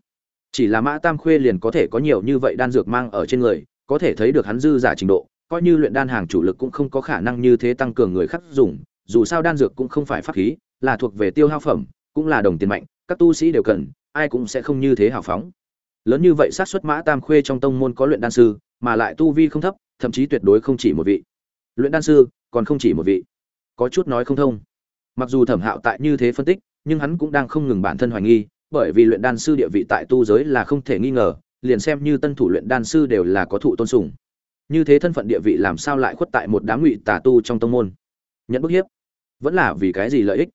Chỉ là mã tam khuê liền có thể có nhiều như vậy đan dược mang ở trên người, có thể thấy được hắn dư giả trình độ, coi như luyện đan hàng chủ lực cũng không có khả năng như thế tăng cường người khác dùng, dù sao đan dược cũng không phải pháp khí, là thuộc về tiêu hao phẩm cũng là đồng tiền mạnh, các tu sĩ đều cần, ai cũng sẽ không như thế hào phóng. Lớn như vậy xác suất mã tam khuê trong tông môn có luyện đan sư, mà lại tu vi không thấp, thậm chí tuyệt đối không chỉ một vị. Luyện đan sư, còn không chỉ một vị. Có chút nói không thông. Mặc dù thẩm hạo tại như thế phân tích, nhưng hắn cũng đang không ngừng bản thân hoài nghi, bởi vì luyện đan sư địa vị tại tu giới là không thể nghi ngờ, liền xem như tân thủ luyện đan sư đều là có thụ tôn sùng. Như thế thân phận địa vị làm sao lại khuất tại một đám ngụy tà tu trong tông môn? Nhận bức hiếp. Vẫn là vì cái gì lợi ích?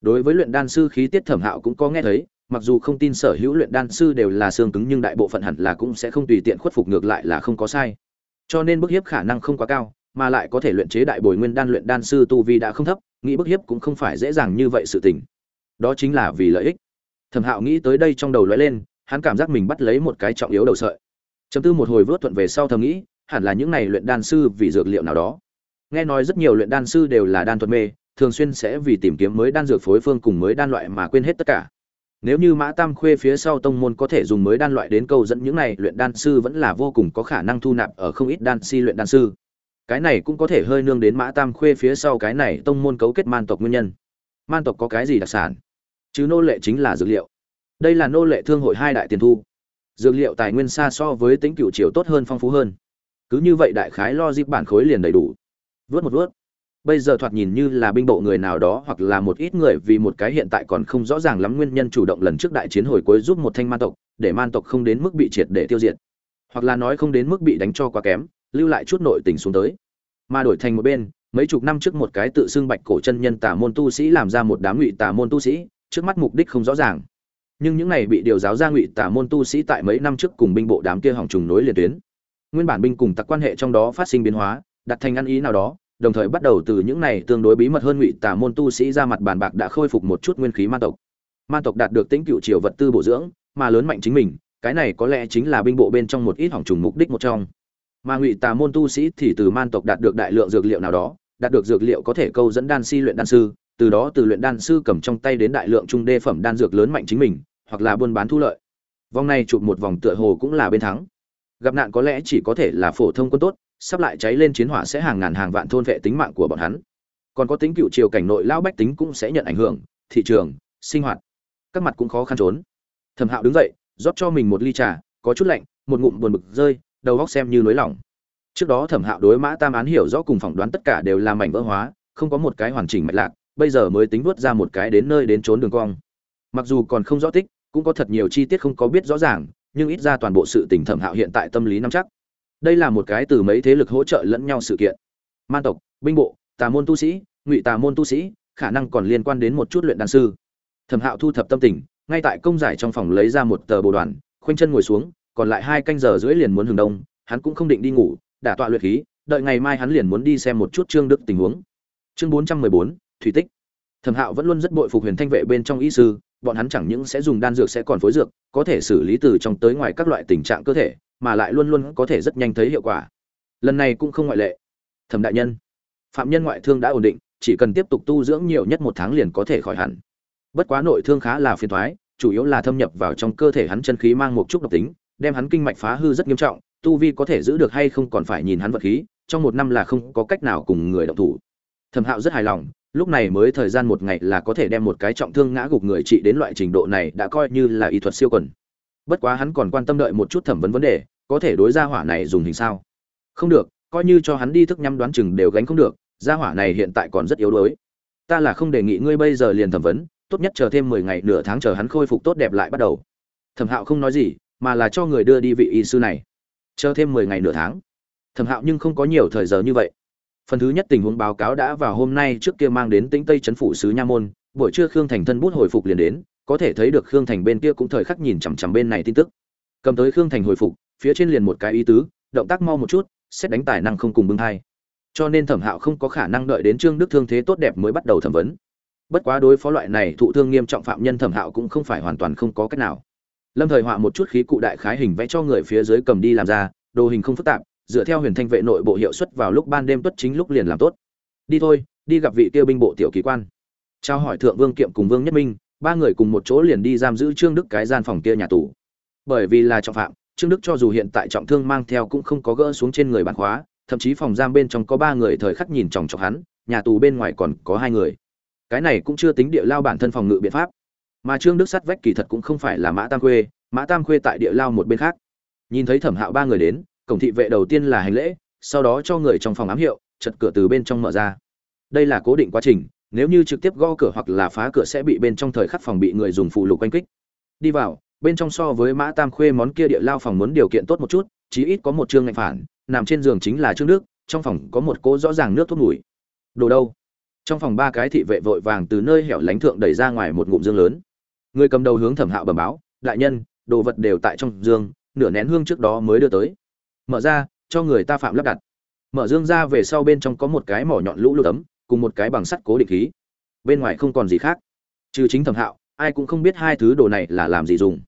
Đối với luyện đan sư khí tiết thẩm hạo cũng có nghe thấy, mặc dù không tin sở hữu luyện đan sư đều là xương cứng nhưng đại bộ phận hẳn là cũng sẽ không tùy tiện khuất phục ngược lại là không có sai. Cho nên bức hiếp khả năng không quá cao, mà lại có thể luyện chế đại bồi nguyên đan luyện đan sư tu vi đã không thấp, nghĩ bức hiếp cũng không phải dễ dàng như vậy sự tình. Đó chính là vì lợi ích. Thẩm hạo nghĩ tới đây trong đầu lóe lên, hắn cảm giác mình bắt lấy một cái trọng yếu đầu sợi. Chấm tư một hồi vớt thuận về sau thầm nghĩ, hẳn là những này luyện đan sư vì dược liệu nào đó. Nghe nói rất nhiều luyện đan sư đều là đan thuật mê thường xuyên sẽ vì tìm kiếm mới đan dược phối phương cùng mới đan loại mà quên hết tất cả nếu như Mã Tam Khuê phía sau tông môn có thể dùng mới đan loại đến câu dẫn những này, luyện đan sư vẫn là vô cùng có khả năng thu nạp ở không ít đan si luyện đan sư. Cái này cũng có thể hơi nương đến Mã Tam Khuê phía sau cái này tông môn cấu kết man tộc nguyên nhân. Man tộc có cái gì đặc sản? Chứ nô lệ chính là dược liệu. Đây là nô lệ thương hội hai đại tiền thu. Dược liệu tài nguyên xa so với tính cựu triều tốt hơn phong phú hơn. Cứ như vậy đại khái lo dịp bản khối liền đầy đủ. Vớt một vớt bây giờ thoạt nhìn như là binh bộ người nào đó hoặc là một ít người vì một cái hiện tại còn không rõ ràng lắm nguyên nhân chủ động lần trước đại chiến hồi cuối giúp một thanh man tộc, để man tộc không đến mức bị triệt để tiêu diệt. Hoặc là nói không đến mức bị đánh cho quá kém, lưu lại chút nội tình xuống tới. Mà đổi thành một bên, mấy chục năm trước một cái tự xưng bạch cổ chân nhân tả môn tu sĩ làm ra một đám ngụy tả môn tu sĩ, trước mắt mục đích không rõ ràng. Nhưng những này bị điều giáo ra ngụy tả môn tu sĩ tại mấy năm trước cùng binh bộ đám kia hỏng trùng nối liền tuyến. Nguyên bản binh cùng tặc quan hệ trong đó phát sinh biến hóa, đặt thành ăn ý nào đó đồng thời bắt đầu từ những này tương đối bí mật hơn ngụy tà môn tu sĩ ra mặt bàn bạc đã khôi phục một chút nguyên khí ma tộc. Ma tộc đạt được tính cựu triều vật tư bổ dưỡng, mà lớn mạnh chính mình, cái này có lẽ chính là binh bộ bên trong một ít hỏng trùng mục đích một trong. Mà ngụy tà môn tu sĩ thì từ man tộc đạt được đại lượng dược liệu nào đó, đạt được dược liệu có thể câu dẫn đan si luyện đan sư, từ đó từ luyện đan sư cầm trong tay đến đại lượng trung đê phẩm đan dược lớn mạnh chính mình, hoặc là buôn bán thu lợi. Vòng này chụp một vòng tựa hồ cũng là bên thắng. Gặp nạn có lẽ chỉ có thể là phổ thông quân tốt sắp lại cháy lên chiến hỏa sẽ hàng ngàn hàng vạn thôn vệ tính mạng của bọn hắn. Còn có tính cựu triều cảnh nội lao bách tính cũng sẽ nhận ảnh hưởng, thị trường, sinh hoạt. Các mặt cũng khó khăn trốn. Thẩm hạo đứng dậy, rót cho mình một ly trà, có chút lạnh, một ngụm buồn bực rơi, đầu góc xem như nới lỏng. Trước đó thẩm hạo đối mã tam án hiểu rõ cùng phỏng đoán tất cả đều là mảnh vỡ hóa, không có một cái hoàn chỉnh mạch lạc, bây giờ mới tính vớt ra một cái đến nơi đến trốn đường cong. Mặc dù còn không rõ tích, cũng có thật nhiều chi tiết không có biết rõ ràng, nhưng ít ra toàn bộ sự tình thẩm hạo hiện tại tâm lý nắm chắc đây là một cái từ mấy thế lực hỗ trợ lẫn nhau sự kiện. Man tộc, binh bộ, tà môn tu sĩ, ngụy tà môn tu sĩ, khả năng còn liên quan đến một chút luyện đan sư. Thẩm hạo thu thập tâm tình, ngay tại công giải trong phòng lấy ra một tờ bồ đoàn, khoanh chân ngồi xuống, còn lại hai canh giờ rưỡi liền muốn hừng đông, hắn cũng không định đi ngủ đả tọa luyện khí, đợi ngày mai hắn liền muốn đi xem một chút trương đức tình huống. Chương bốn trăm mười bốn, thủy tích. Thẩm hạo vẫn luôn rất bội phục huyền thanh vệ bên trong y sư, bọn hắn chẳng những sẽ dùng đan dược sẽ còn phối dược, có thể xử lý từ trong tới ngoài các loại tình trạng cơ thể mà lại luôn luôn có thể rất nhanh thấy hiệu quả. Lần này cũng không ngoại lệ. Thẩm đại nhân, phạm nhân ngoại thương đã ổn định, chỉ cần tiếp tục tu dưỡng nhiều nhất một tháng liền có thể khỏi hẳn. Bất quá nội thương khá là phiền thoái chủ yếu là thâm nhập vào trong cơ thể hắn chân khí mang một chút độc tính, đem hắn kinh mạch phá hư rất nghiêm trọng, tu vi có thể giữ được hay không còn phải nhìn hắn vật khí, trong một năm là không có cách nào cùng người động thủ. Thẩm hạo rất hài lòng, lúc này mới thời gian một ngày là có thể đem một cái trọng thương ngã gục người trị đến loại trình độ này đã coi như là y thuật siêu quần bất quá hắn còn quan tâm đợi một chút thẩm vấn vấn đề, có thể đối gia hỏa này dùng hình sao? Không được, coi như cho hắn đi thức nhắm đoán chừng đều gánh không được, gia hỏa này hiện tại còn rất yếu đuối. Ta là không đề nghị ngươi bây giờ liền thẩm vấn, tốt nhất chờ thêm mười ngày nửa tháng chờ hắn khôi phục tốt đẹp lại bắt đầu. Thẩm hạo không nói gì, mà là cho người đưa đi vị y sư này. Chờ thêm mười ngày nửa tháng. Thẩm hạo nhưng không có nhiều thời giờ như vậy. Phần thứ nhất tình huống báo cáo đã vào hôm nay trước kia mang đến tĩnh tây chấn phủ sứ nha môn, buổi trưa khương thành thân bút hồi phục liền đến có thể thấy được khương thành bên kia cũng thời khắc nhìn chằm chằm bên này tin tức. Cầm tới khương thành hồi phục, phía trên liền một cái ý tứ, động tác mau một chút, xét đánh tài năng không cùng bưng thai. Cho nên thẩm hạo không có khả năng đợi đến trương đức thương thế tốt đẹp mới bắt đầu thẩm vấn. Bất quá đối phó loại này thụ thương nghiêm trọng phạm nhân thẩm hạo cũng không phải hoàn toàn không có cách nào. Lâm thời họa một chút khí cụ đại khái hình vẽ cho người phía dưới cầm đi làm ra, đồ hình không phức tạp, dựa theo huyền thanh vệ nội bộ hiệu suất vào lúc ban đêm tuất chính lúc liền làm tốt. Đi thôi, đi gặp vị tiêu binh bộ tiểu kỳ quan. Trao hỏi thượng vương kiệm cùng vương nhất minh ba người cùng một chỗ liền đi giam giữ trương đức cái gian phòng kia nhà tù. Bởi vì là trọng phạm, trương đức cho dù hiện tại trọng thương mang theo cũng không có gỡ xuống trên người bản khóa, thậm chí phòng giam bên trong có ba người thời khắc nhìn chòng chọc hắn, nhà tù bên ngoài còn có hai người. Cái này cũng chưa tính địa lao bản thân phòng ngự biện pháp. Mà trương đức sắt vách kỳ thật cũng không phải là mã tam khuê, mã tam khuê tại địa lao một bên khác. Nhìn thấy thẩm hạo ba người đến, cổng thị vệ đầu tiên là hành lễ, sau đó cho người trong phòng ám hiệu, chật cửa từ bên trong mở ra. Đây là cố định quá trình nếu như trực tiếp gõ cửa hoặc là phá cửa sẽ bị bên trong thời khắc phòng bị người dùng phụ lục quanh kích. Đi vào, bên trong so với mã tam khuê món kia địa lao phòng muốn điều kiện tốt một chút, chí ít có một chương ngạnh phản, nằm trên giường chính là trương nước, trong phòng có một cỗ rõ ràng nước thuốc mùi. Đồ đâu? Trong phòng ba cái thị vệ vội vàng từ nơi hẻo lánh thượng đẩy ra ngoài một ngụm dương lớn. Người cầm đầu hướng thẩm hạo bẩm báo, đại nhân, đồ vật đều tại trong dương, nửa nén hương trước đó mới đưa tới. Mở ra, cho người ta phạm lắp đặt. Mở dương ra về sau bên trong có một cái mỏ nhọn lũ lụt ấm cùng một cái bằng sắt cố định khí. Bên ngoài không còn gì khác. Trừ chính thẩm hạo, ai cũng không biết hai thứ đồ này là làm gì dùng.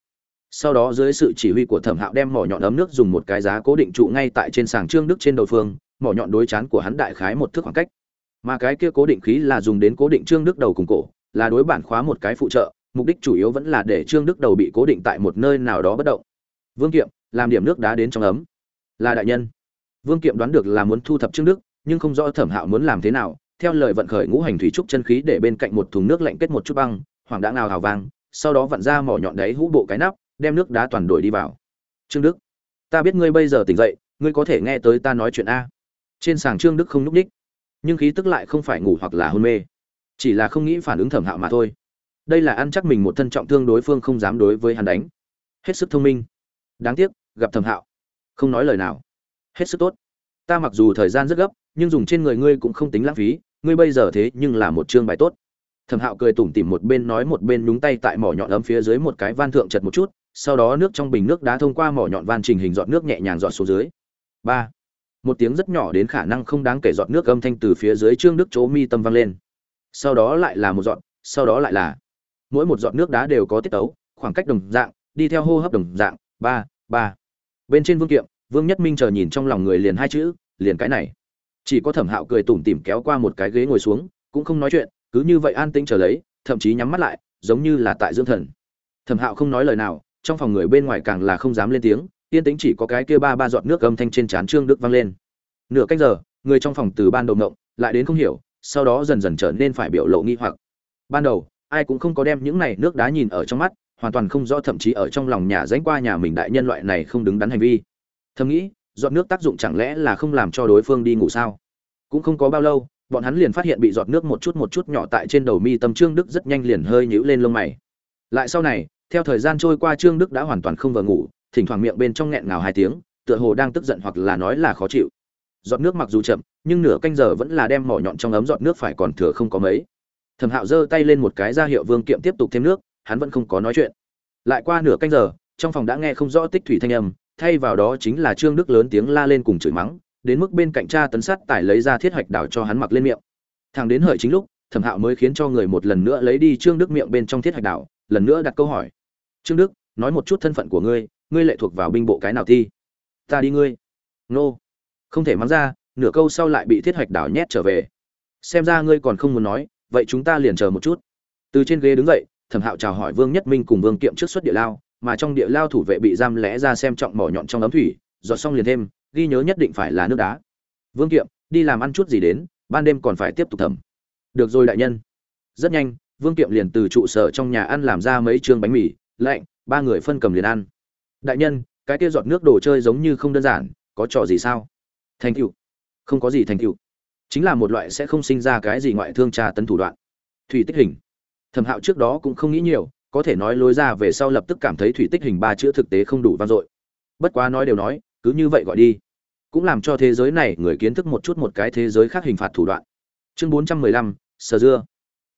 Sau đó dưới sự chỉ huy của thẩm hạo đem mỏ nhọn ấm nước dùng một cái giá cố định trụ ngay tại trên sàng trương đức trên đầu phương, mỏ nhọn đối chán của hắn đại khái một thước khoảng cách. Mà cái kia cố định khí là dùng đến cố định trương đức đầu cùng cổ, là đối bản khóa một cái phụ trợ, mục đích chủ yếu vẫn là để trương đức đầu bị cố định tại một nơi nào đó bất động. Vương kiệm, làm điểm nước đá đến trong ấm. Là đại nhân. Vương kiệm đoán được là muốn thu thập trương đức, nhưng không rõ thẩm hạo muốn làm thế nào theo lời vận khởi ngũ hành thủy trúc chân khí để bên cạnh một thùng nước lạnh kết một chút băng hoàng đã ngào hào vang, sau đó vặn ra mỏ nhọn đấy hũ bộ cái nắp, đem nước đá toàn đổi đi vào. Trương đức, ta biết ngươi bây giờ tỉnh dậy, ngươi có thể nghe tới ta nói chuyện a. Trên sàng trương đức không núp ních, nhưng khí tức lại không phải ngủ hoặc là hôn mê, chỉ là không nghĩ phản ứng thẩm hạo mà thôi. Đây là ăn chắc mình một thân trọng thương đối phương không dám đối với hắn đánh. Hết sức thông minh. Đáng tiếc, gặp thẩm hạo. Không nói lời nào. Hết sức tốt. Ta mặc dù thời gian rất gấp, nhưng dùng trên người ngươi cũng không tính lãng phí ngươi bây giờ thế nhưng là một chương bài tốt. Thẩm hạo cười tủm tỉm một bên nói một bên nhúng tay tại mỏ nhọn ấm phía dưới một cái van thượng chật một chút, sau đó nước trong bình nước đá thông qua mỏ nhọn van trình hình giọt nước nhẹ nhàng giọt xuống dưới. Ba. Một tiếng rất nhỏ đến khả năng không đáng kể giọt nước âm thanh từ phía dưới trương đức chỗ mi tâm vang lên. Sau đó lại là một giọt, sau đó lại là mỗi một giọt nước đá đều có tiết tấu, khoảng cách đồng dạng, đi theo hô hấp đồng dạng. Ba ba. Bên trên vương kiệm, vương nhất minh chờ nhìn trong lòng người liền hai chữ, liền cái này chỉ có thẩm hạo cười tủm tỉm kéo qua một cái ghế ngồi xuống, cũng không nói chuyện, cứ như vậy an tĩnh chờ lấy, thậm chí nhắm mắt lại, giống như là tại dương thần. Thẩm hạo không nói lời nào, trong phòng người bên ngoài càng là không dám lên tiếng, yên tĩnh chỉ có cái kia ba ba giọt nước âm thanh trên trán trương đức vang lên. Nửa cách giờ, người trong phòng từ ban đầu ngộng, lại đến không hiểu, sau đó dần dần trở nên phải biểu lộ nghi hoặc. Ban đầu, ai cũng không có đem những này nước đá nhìn ở trong mắt, hoàn toàn không rõ thậm chí ở trong lòng nhà dánh qua nhà mình đại nhân loại này không đứng đắn hành vi. Thầm nghĩ giọt nước tác dụng chẳng lẽ là không làm cho đối phương đi ngủ sao? Cũng không có bao lâu, bọn hắn liền phát hiện bị giọt nước một chút một chút nhỏ tại trên đầu mi tâm trương đức rất nhanh liền hơi nhíu lên lông mày. Lại sau này, theo thời gian trôi qua trương đức đã hoàn toàn không vừa ngủ, thỉnh thoảng miệng bên trong nghẹn ngào hai tiếng, tựa hồ đang tức giận hoặc là nói là khó chịu. Giọt nước mặc dù chậm, nhưng nửa canh giờ vẫn là đem mỏ nhọn trong ấm giọt nước phải còn thừa không có mấy. Thẩm hạo giơ tay lên một cái ra hiệu vương kiệm tiếp tục thêm nước, hắn vẫn không có nói chuyện. Lại qua nửa canh giờ, trong phòng đã nghe không rõ tích thủy thanh âm thay vào đó chính là trương đức lớn tiếng la lên cùng chửi mắng, đến mức bên cạnh cha tấn sắt tải lấy ra thiết hạch đảo cho hắn mặc lên miệng. Thằng đến hợi chính lúc, thẩm hạo mới khiến cho người một lần nữa lấy đi trương đức miệng bên trong thiết hạch đảo, lần nữa đặt câu hỏi. Trương đức, nói một chút thân phận của ngươi ngươi lệ thuộc vào binh bộ cái nào thi? Ta đi ngươi. Nô. Không thể mắng ra, nửa câu sau lại bị thiết hạch đảo nhét trở về. Xem ra ngươi còn không muốn nói, vậy chúng ta liền chờ một chút. Từ trên ghế đứng dậy, thẩm hạo chào hỏi vương nhất minh cùng vương kiệm trước xuất địa lao mà trong địa lao thủ vệ bị giam lẽ ra xem trọng mỏ nhọn trong ấm thủy, giọt xong liền thêm, ghi nhớ nhất định phải là nước đá. Vương kiệm, đi làm ăn chút gì đến, ban đêm còn phải tiếp tục thẩm. Được rồi đại nhân. Rất nhanh, vương kiệm liền từ trụ sở trong nhà ăn làm ra mấy chương bánh mì, lạnh, ba người phân cầm liền ăn. Đại nhân, cái kia giọt nước đồ chơi giống như không đơn giản, có trò gì sao? Thành cựu không có gì thành cựu chính là một loại sẽ không sinh ra cái gì ngoại thương trà tấn thủ đoạn. Thủy tích hình. Thẩm hạo trước đó cũng không nghĩ nhiều có thể nói lối ra về sau lập tức cảm thấy thủy tích hình ba chữ thực tế không đủ vang dội. Bất quá nói đều nói, cứ như vậy gọi đi. Cũng làm cho thế giới này người kiến thức một chút một cái thế giới khác hình phạt thủ đoạn. Chương bốn trăm mười lăm sờ dưa.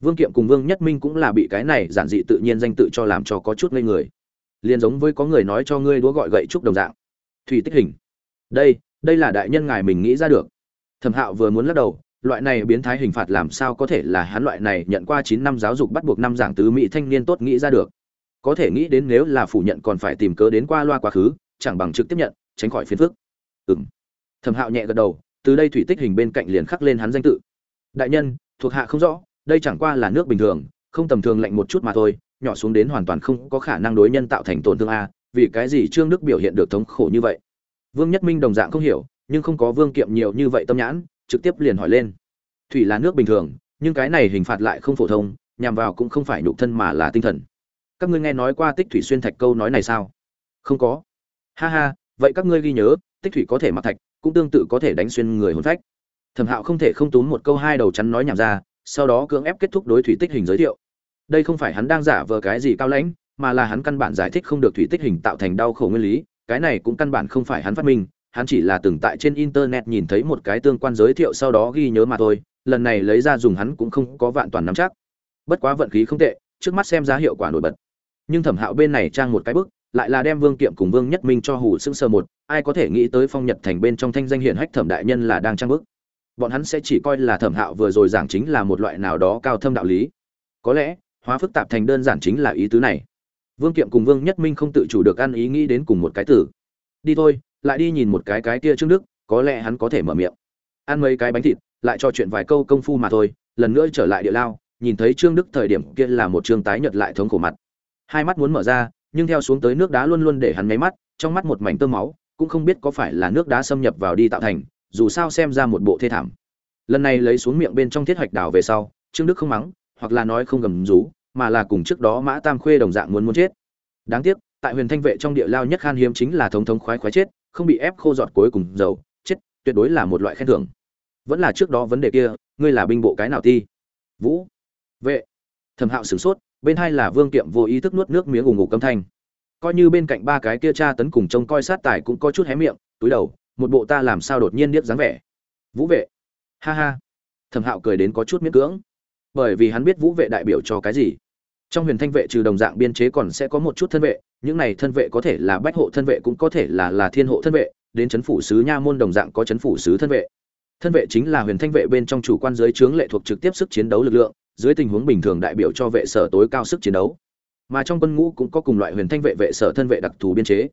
Vương kiệm cùng vương nhất minh cũng là bị cái này giản dị tự nhiên danh tự cho làm cho có chút ngây người. Liền giống với có người nói cho ngươi đúa gọi gậy trúc đồng dạng. Thủy tích hình. Đây đây là đại nhân ngài mình nghĩ ra được. Thẩm hạo vừa muốn lắc đầu loại này biến thái hình phạt làm sao có thể là hắn loại này nhận qua chín năm giáo dục bắt buộc năm giảng tứ mỹ thanh niên tốt nghĩ ra được? Có thể nghĩ đến nếu là phủ nhận còn phải tìm cớ đến qua loa quá khứ, chẳng bằng trực tiếp nhận, tránh khỏi phiền phức. Ừm. Thẩm hạo nhẹ gật đầu, từ đây thủy tích hình bên cạnh liền khắc lên hắn danh tự. Đại nhân, thuộc hạ không rõ, đây chẳng qua là nước bình thường, không tầm thường lạnh một chút mà thôi, nhỏ xuống đến hoàn toàn không có khả năng đối nhân tạo thành tổn thương a, vì cái gì trương đức biểu hiện được thống khổ như vậy? Vương nhất minh đồng dạng không hiểu, nhưng không có vương kiệm nhiều như vậy tâm nhãn trực tiếp liền hỏi lên. Thủy là nước bình thường, nhưng cái này hình phạt lại không phổ thông, nhằm vào cũng không phải nhục thân mà là tinh thần. Các ngươi nghe nói qua tích thủy xuyên thạch câu nói này sao? Không có. Ha ha, vậy các ngươi ghi nhớ, tích thủy có thể mặc thạch, cũng tương tự có thể đánh xuyên người hồn phách. Thẩm hạo không thể không túm một câu hai đầu chắn nói nhảm ra, sau đó cưỡng ép kết thúc đối thủy tích hình giới thiệu. Đây không phải hắn đang giả vờ cái gì cao lãnh, mà là hắn căn bản giải thích không được thủy tích hình tạo thành đau khổ nguyên lý, cái này cũng căn bản không phải hắn phát minh hắn chỉ là từng tại trên internet nhìn thấy một cái tương quan giới thiệu sau đó ghi nhớ mà thôi, lần này lấy ra dùng hắn cũng không có vạn toàn nắm chắc. Bất quá vận khí không tệ, trước mắt xem ra hiệu quả nổi bật. Nhưng thẩm hạo bên này trang một cái bức, lại là đem vương kiệm cùng vương nhất minh cho hủ sững sờ một, ai có thể nghĩ tới phong nhật thành bên trong thanh danh hiển hách thẩm đại nhân là đang trang bức. Bọn hắn sẽ chỉ coi là thẩm hạo vừa rồi giảng chính là một loại nào đó cao thâm đạo lý. Có lẽ, hóa phức tạp thành đơn giản chính là ý tứ này. Vương kiệm cùng vương nhất minh không tự chủ được ăn ý nghĩ đến cùng một cái tử đi thôi lại đi nhìn một cái cái kia trước đức, có lẽ hắn có thể mở miệng. Ăn mấy cái bánh thịt, lại cho chuyện vài câu công phu mà thôi, lần nữa trở lại địa lao, nhìn thấy trương đức thời điểm kia là một trương tái nhợt lại thống khổ mặt. Hai mắt muốn mở ra, nhưng theo xuống tới nước đá luôn luôn để hắn nháy mắt, trong mắt một mảnh tơ máu, cũng không biết có phải là nước đá xâm nhập vào đi tạo thành, dù sao xem ra một bộ thê thảm. Lần này lấy xuống miệng bên trong thiết hạch đào về sau, trương đức không mắng, hoặc là nói không gầm rú, mà là cùng trước đó mã tam khuê đồng dạng muốn muốn chết. Đáng tiếc, tại huyền thanh vệ trong địa lao nhất khan hiếm chính là thống thống khoái khoái chết không bị ép khô giọt cuối cùng dầu, chết, tuyệt đối là một loại khen thưởng. Vẫn là trước đó vấn đề kia, ngươi là binh bộ cái nào thi? Vũ. Vệ. Thẩm hạo sửng sốt, bên hai là vương kiệm vô ý thức nuốt nước miếng ủng ngủ câm thanh. Coi như bên cạnh ba cái kia cha tấn cùng trông coi sát tài cũng có chút hé miệng, túi đầu, một bộ ta làm sao đột nhiên điếc dáng vẻ. Vũ vệ. Ha ha. Thẩm hạo cười đến có chút miễn cưỡng. Bởi vì hắn biết vũ vệ đại biểu cho cái gì trong huyền thanh vệ trừ đồng dạng biên chế còn sẽ có một chút thân vệ, những này thân vệ có thể là bách hộ thân vệ cũng có thể là là thiên hộ thân vệ, đến chấn phủ sứ nha môn đồng dạng có chấn phủ sứ thân vệ. Thân vệ chính là huyền thanh vệ bên trong chủ quan giới trướng lệ thuộc trực tiếp sức chiến đấu lực lượng, dưới tình huống bình thường đại biểu cho vệ sở tối cao sức chiến đấu. Mà trong quân ngũ cũng có cùng loại huyền thanh vệ vệ sở thân vệ đặc thù biên chế.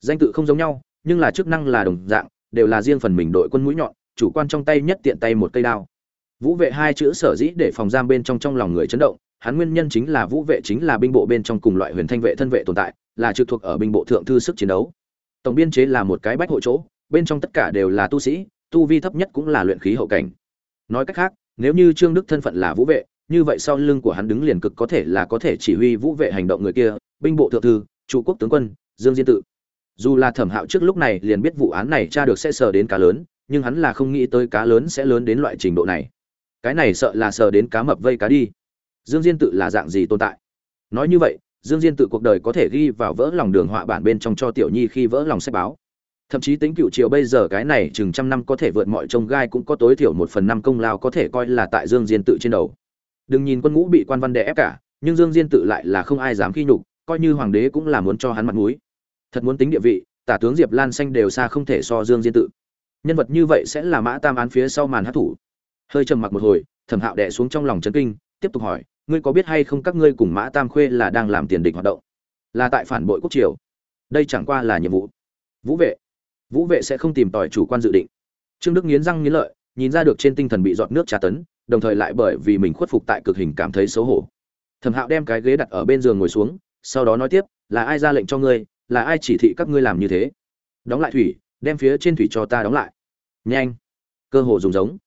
Danh tự không giống nhau, nhưng là chức năng là đồng dạng, đều là riêng phần mình đội quân mũi nhọn, chủ quan trong tay nhất tiện tay một cây đao. Vũ vệ hai chữ sở dĩ để phòng giam bên trong trong lòng người chấn động hắn nguyên nhân chính là vũ vệ chính là binh bộ bên trong cùng loại huyền thanh vệ thân vệ tồn tại, là trực thuộc ở binh bộ thượng thư sức chiến đấu. Tổng biên chế là một cái bách hội chỗ, bên trong tất cả đều là tu sĩ, tu vi thấp nhất cũng là luyện khí hậu cảnh. Nói cách khác, nếu như trương đức thân phận là vũ vệ, như vậy sau lưng của hắn đứng liền cực có thể là có thể chỉ huy vũ vệ hành động người kia, binh bộ thượng thư chủ quốc tướng quân, dương diên tự. Dù là thẩm hạo trước lúc này liền biết vụ án này tra được sẽ sờ đến cá lớn, nhưng hắn là không nghĩ tới cá lớn sẽ lớn đến loại trình độ này. Cái này sợ là sờ đến cá mập vây cá đi dương diên tự là dạng gì tồn tại? Nói như vậy, dương diên tự cuộc đời có thể ghi vào vỡ lòng đường họa bản bên trong cho tiểu nhi khi vỡ lòng sách báo. Thậm chí tính cựu triều bây giờ cái này chừng trăm năm có thể vượt mọi trông gai cũng có tối thiểu một phần năm công lao có thể coi là tại dương diên tự trên đầu. Đừng nhìn quân ngũ bị quan văn đè ép cả, nhưng dương diên tự lại là không ai dám khi nhục, coi như hoàng đế cũng là muốn cho hắn mặt mũi. Thật muốn tính địa vị, tả tướng diệp lan xanh đều xa không thể so dương diên tự. Nhân vật như vậy sẽ là mã tam án phía sau màn hát thủ. Hơi trầm mặc một hồi, thẩm hạo đẻ xuống trong lòng trấn kinh, tiếp tục hỏi ngươi có biết hay không các ngươi cùng mã tam khuê là đang làm tiền địch hoạt động? Là tại phản bội quốc triều. Đây chẳng qua là nhiệm vụ. Vũ vệ. Vũ vệ sẽ không tìm tòi chủ quan dự định. Trương đức nghiến răng nghiến lợi, nhìn ra được trên tinh thần bị giọt nước tra tấn, đồng thời lại bởi vì mình khuất phục tại cực hình cảm thấy xấu hổ. Thẩm hạo đem cái ghế đặt ở bên giường ngồi xuống, sau đó nói tiếp, là ai ra lệnh cho ngươi? Là ai chỉ thị các ngươi làm như thế? Đóng lại thủy, đem phía trên thủy cho ta đóng lại. Nhanh. Cơ hồ dùng giống.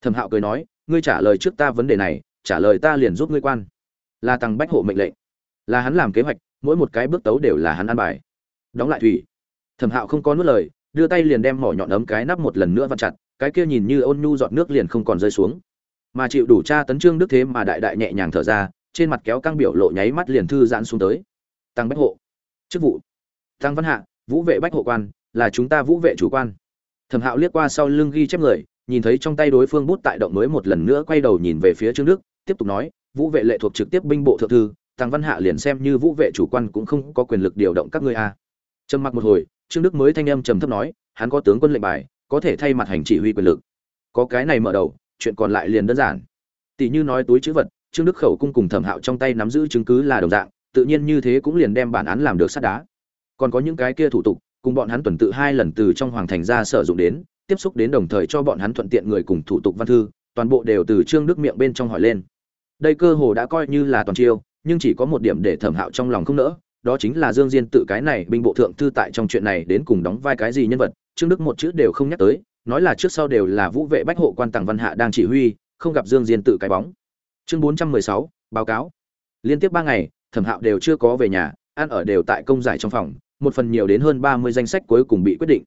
Thẩm hạo cười nói, ngươi trả lời trước ta vấn đề này trả lời ta liền giúp ngươi quan. Là tăng bách hộ mệnh lệnh. Là hắn làm kế hoạch, mỗi một cái bước tấu đều là hắn ăn bài. Đóng lại thủy. Thẩm hạo không có nuốt lời, đưa tay liền đem mỏ nhọn ấm cái nắp một lần nữa vặn chặt, cái kia nhìn như ôn nhu giọt nước liền không còn rơi xuống. Mà chịu đủ tra tấn trương đức thế mà đại đại nhẹ nhàng thở ra, trên mặt kéo căng biểu lộ nháy mắt liền thư giãn xuống tới. Tăng bách hộ. Chức vụ. Tăng văn hạ, vũ vệ bách hộ quan, là chúng ta vũ vệ chủ quan. Thẩm hạo liếc qua sau lưng ghi chép người, nhìn thấy trong tay đối phương bút tại động mới một lần nữa quay đầu nhìn về phía trương đức tiếp tục nói, vũ vệ lệ thuộc trực tiếp binh bộ thượng thư tăng văn hạ liền xem như vũ vệ chủ quan cũng không có quyền lực điều động các ngươi a. Trầm mặc một hồi, trương đức mới thanh âm trầm thấp nói, hắn có tướng quân lệnh bài, có thể thay mặt hành chỉ huy quyền lực. Có cái này mở đầu, chuyện còn lại liền đơn giản. Tỷ như nói túi chữ vật, trương đức khẩu cung cùng thẩm hạo trong tay nắm giữ chứng cứ là đồng dạng, tự nhiên như thế cũng liền đem bản án làm được sát đá. Còn có những cái kia thủ tục, cùng bọn hắn tuần tự hai lần từ trong hoàng thành ra sử dụng đến, tiếp xúc đến đồng thời cho bọn hắn thuận tiện người cùng thủ tục văn thư toàn bộ đều từ trương đức miệng bên trong hỏi lên. Đây cơ hồ đã coi như là toàn chiêu, nhưng chỉ có một điểm để thẩm hạo trong lòng không nỡ, đó chính là dương diên tự cái này binh bộ thượng thư tại trong chuyện này đến cùng đóng vai cái gì nhân vật, trương đức một chữ đều không nhắc tới, nói là trước sau đều là vũ vệ bách hộ quan tàng văn hạ đang chỉ huy, không gặp dương diên tự cái bóng. Chương bốn trăm mười sáu, báo cáo. Liên tiếp ba ngày, thẩm hạo đều chưa có về nhà, ăn ở đều tại công giải trong phòng, một phần nhiều đến hơn ba mươi danh sách cuối cùng bị quyết định.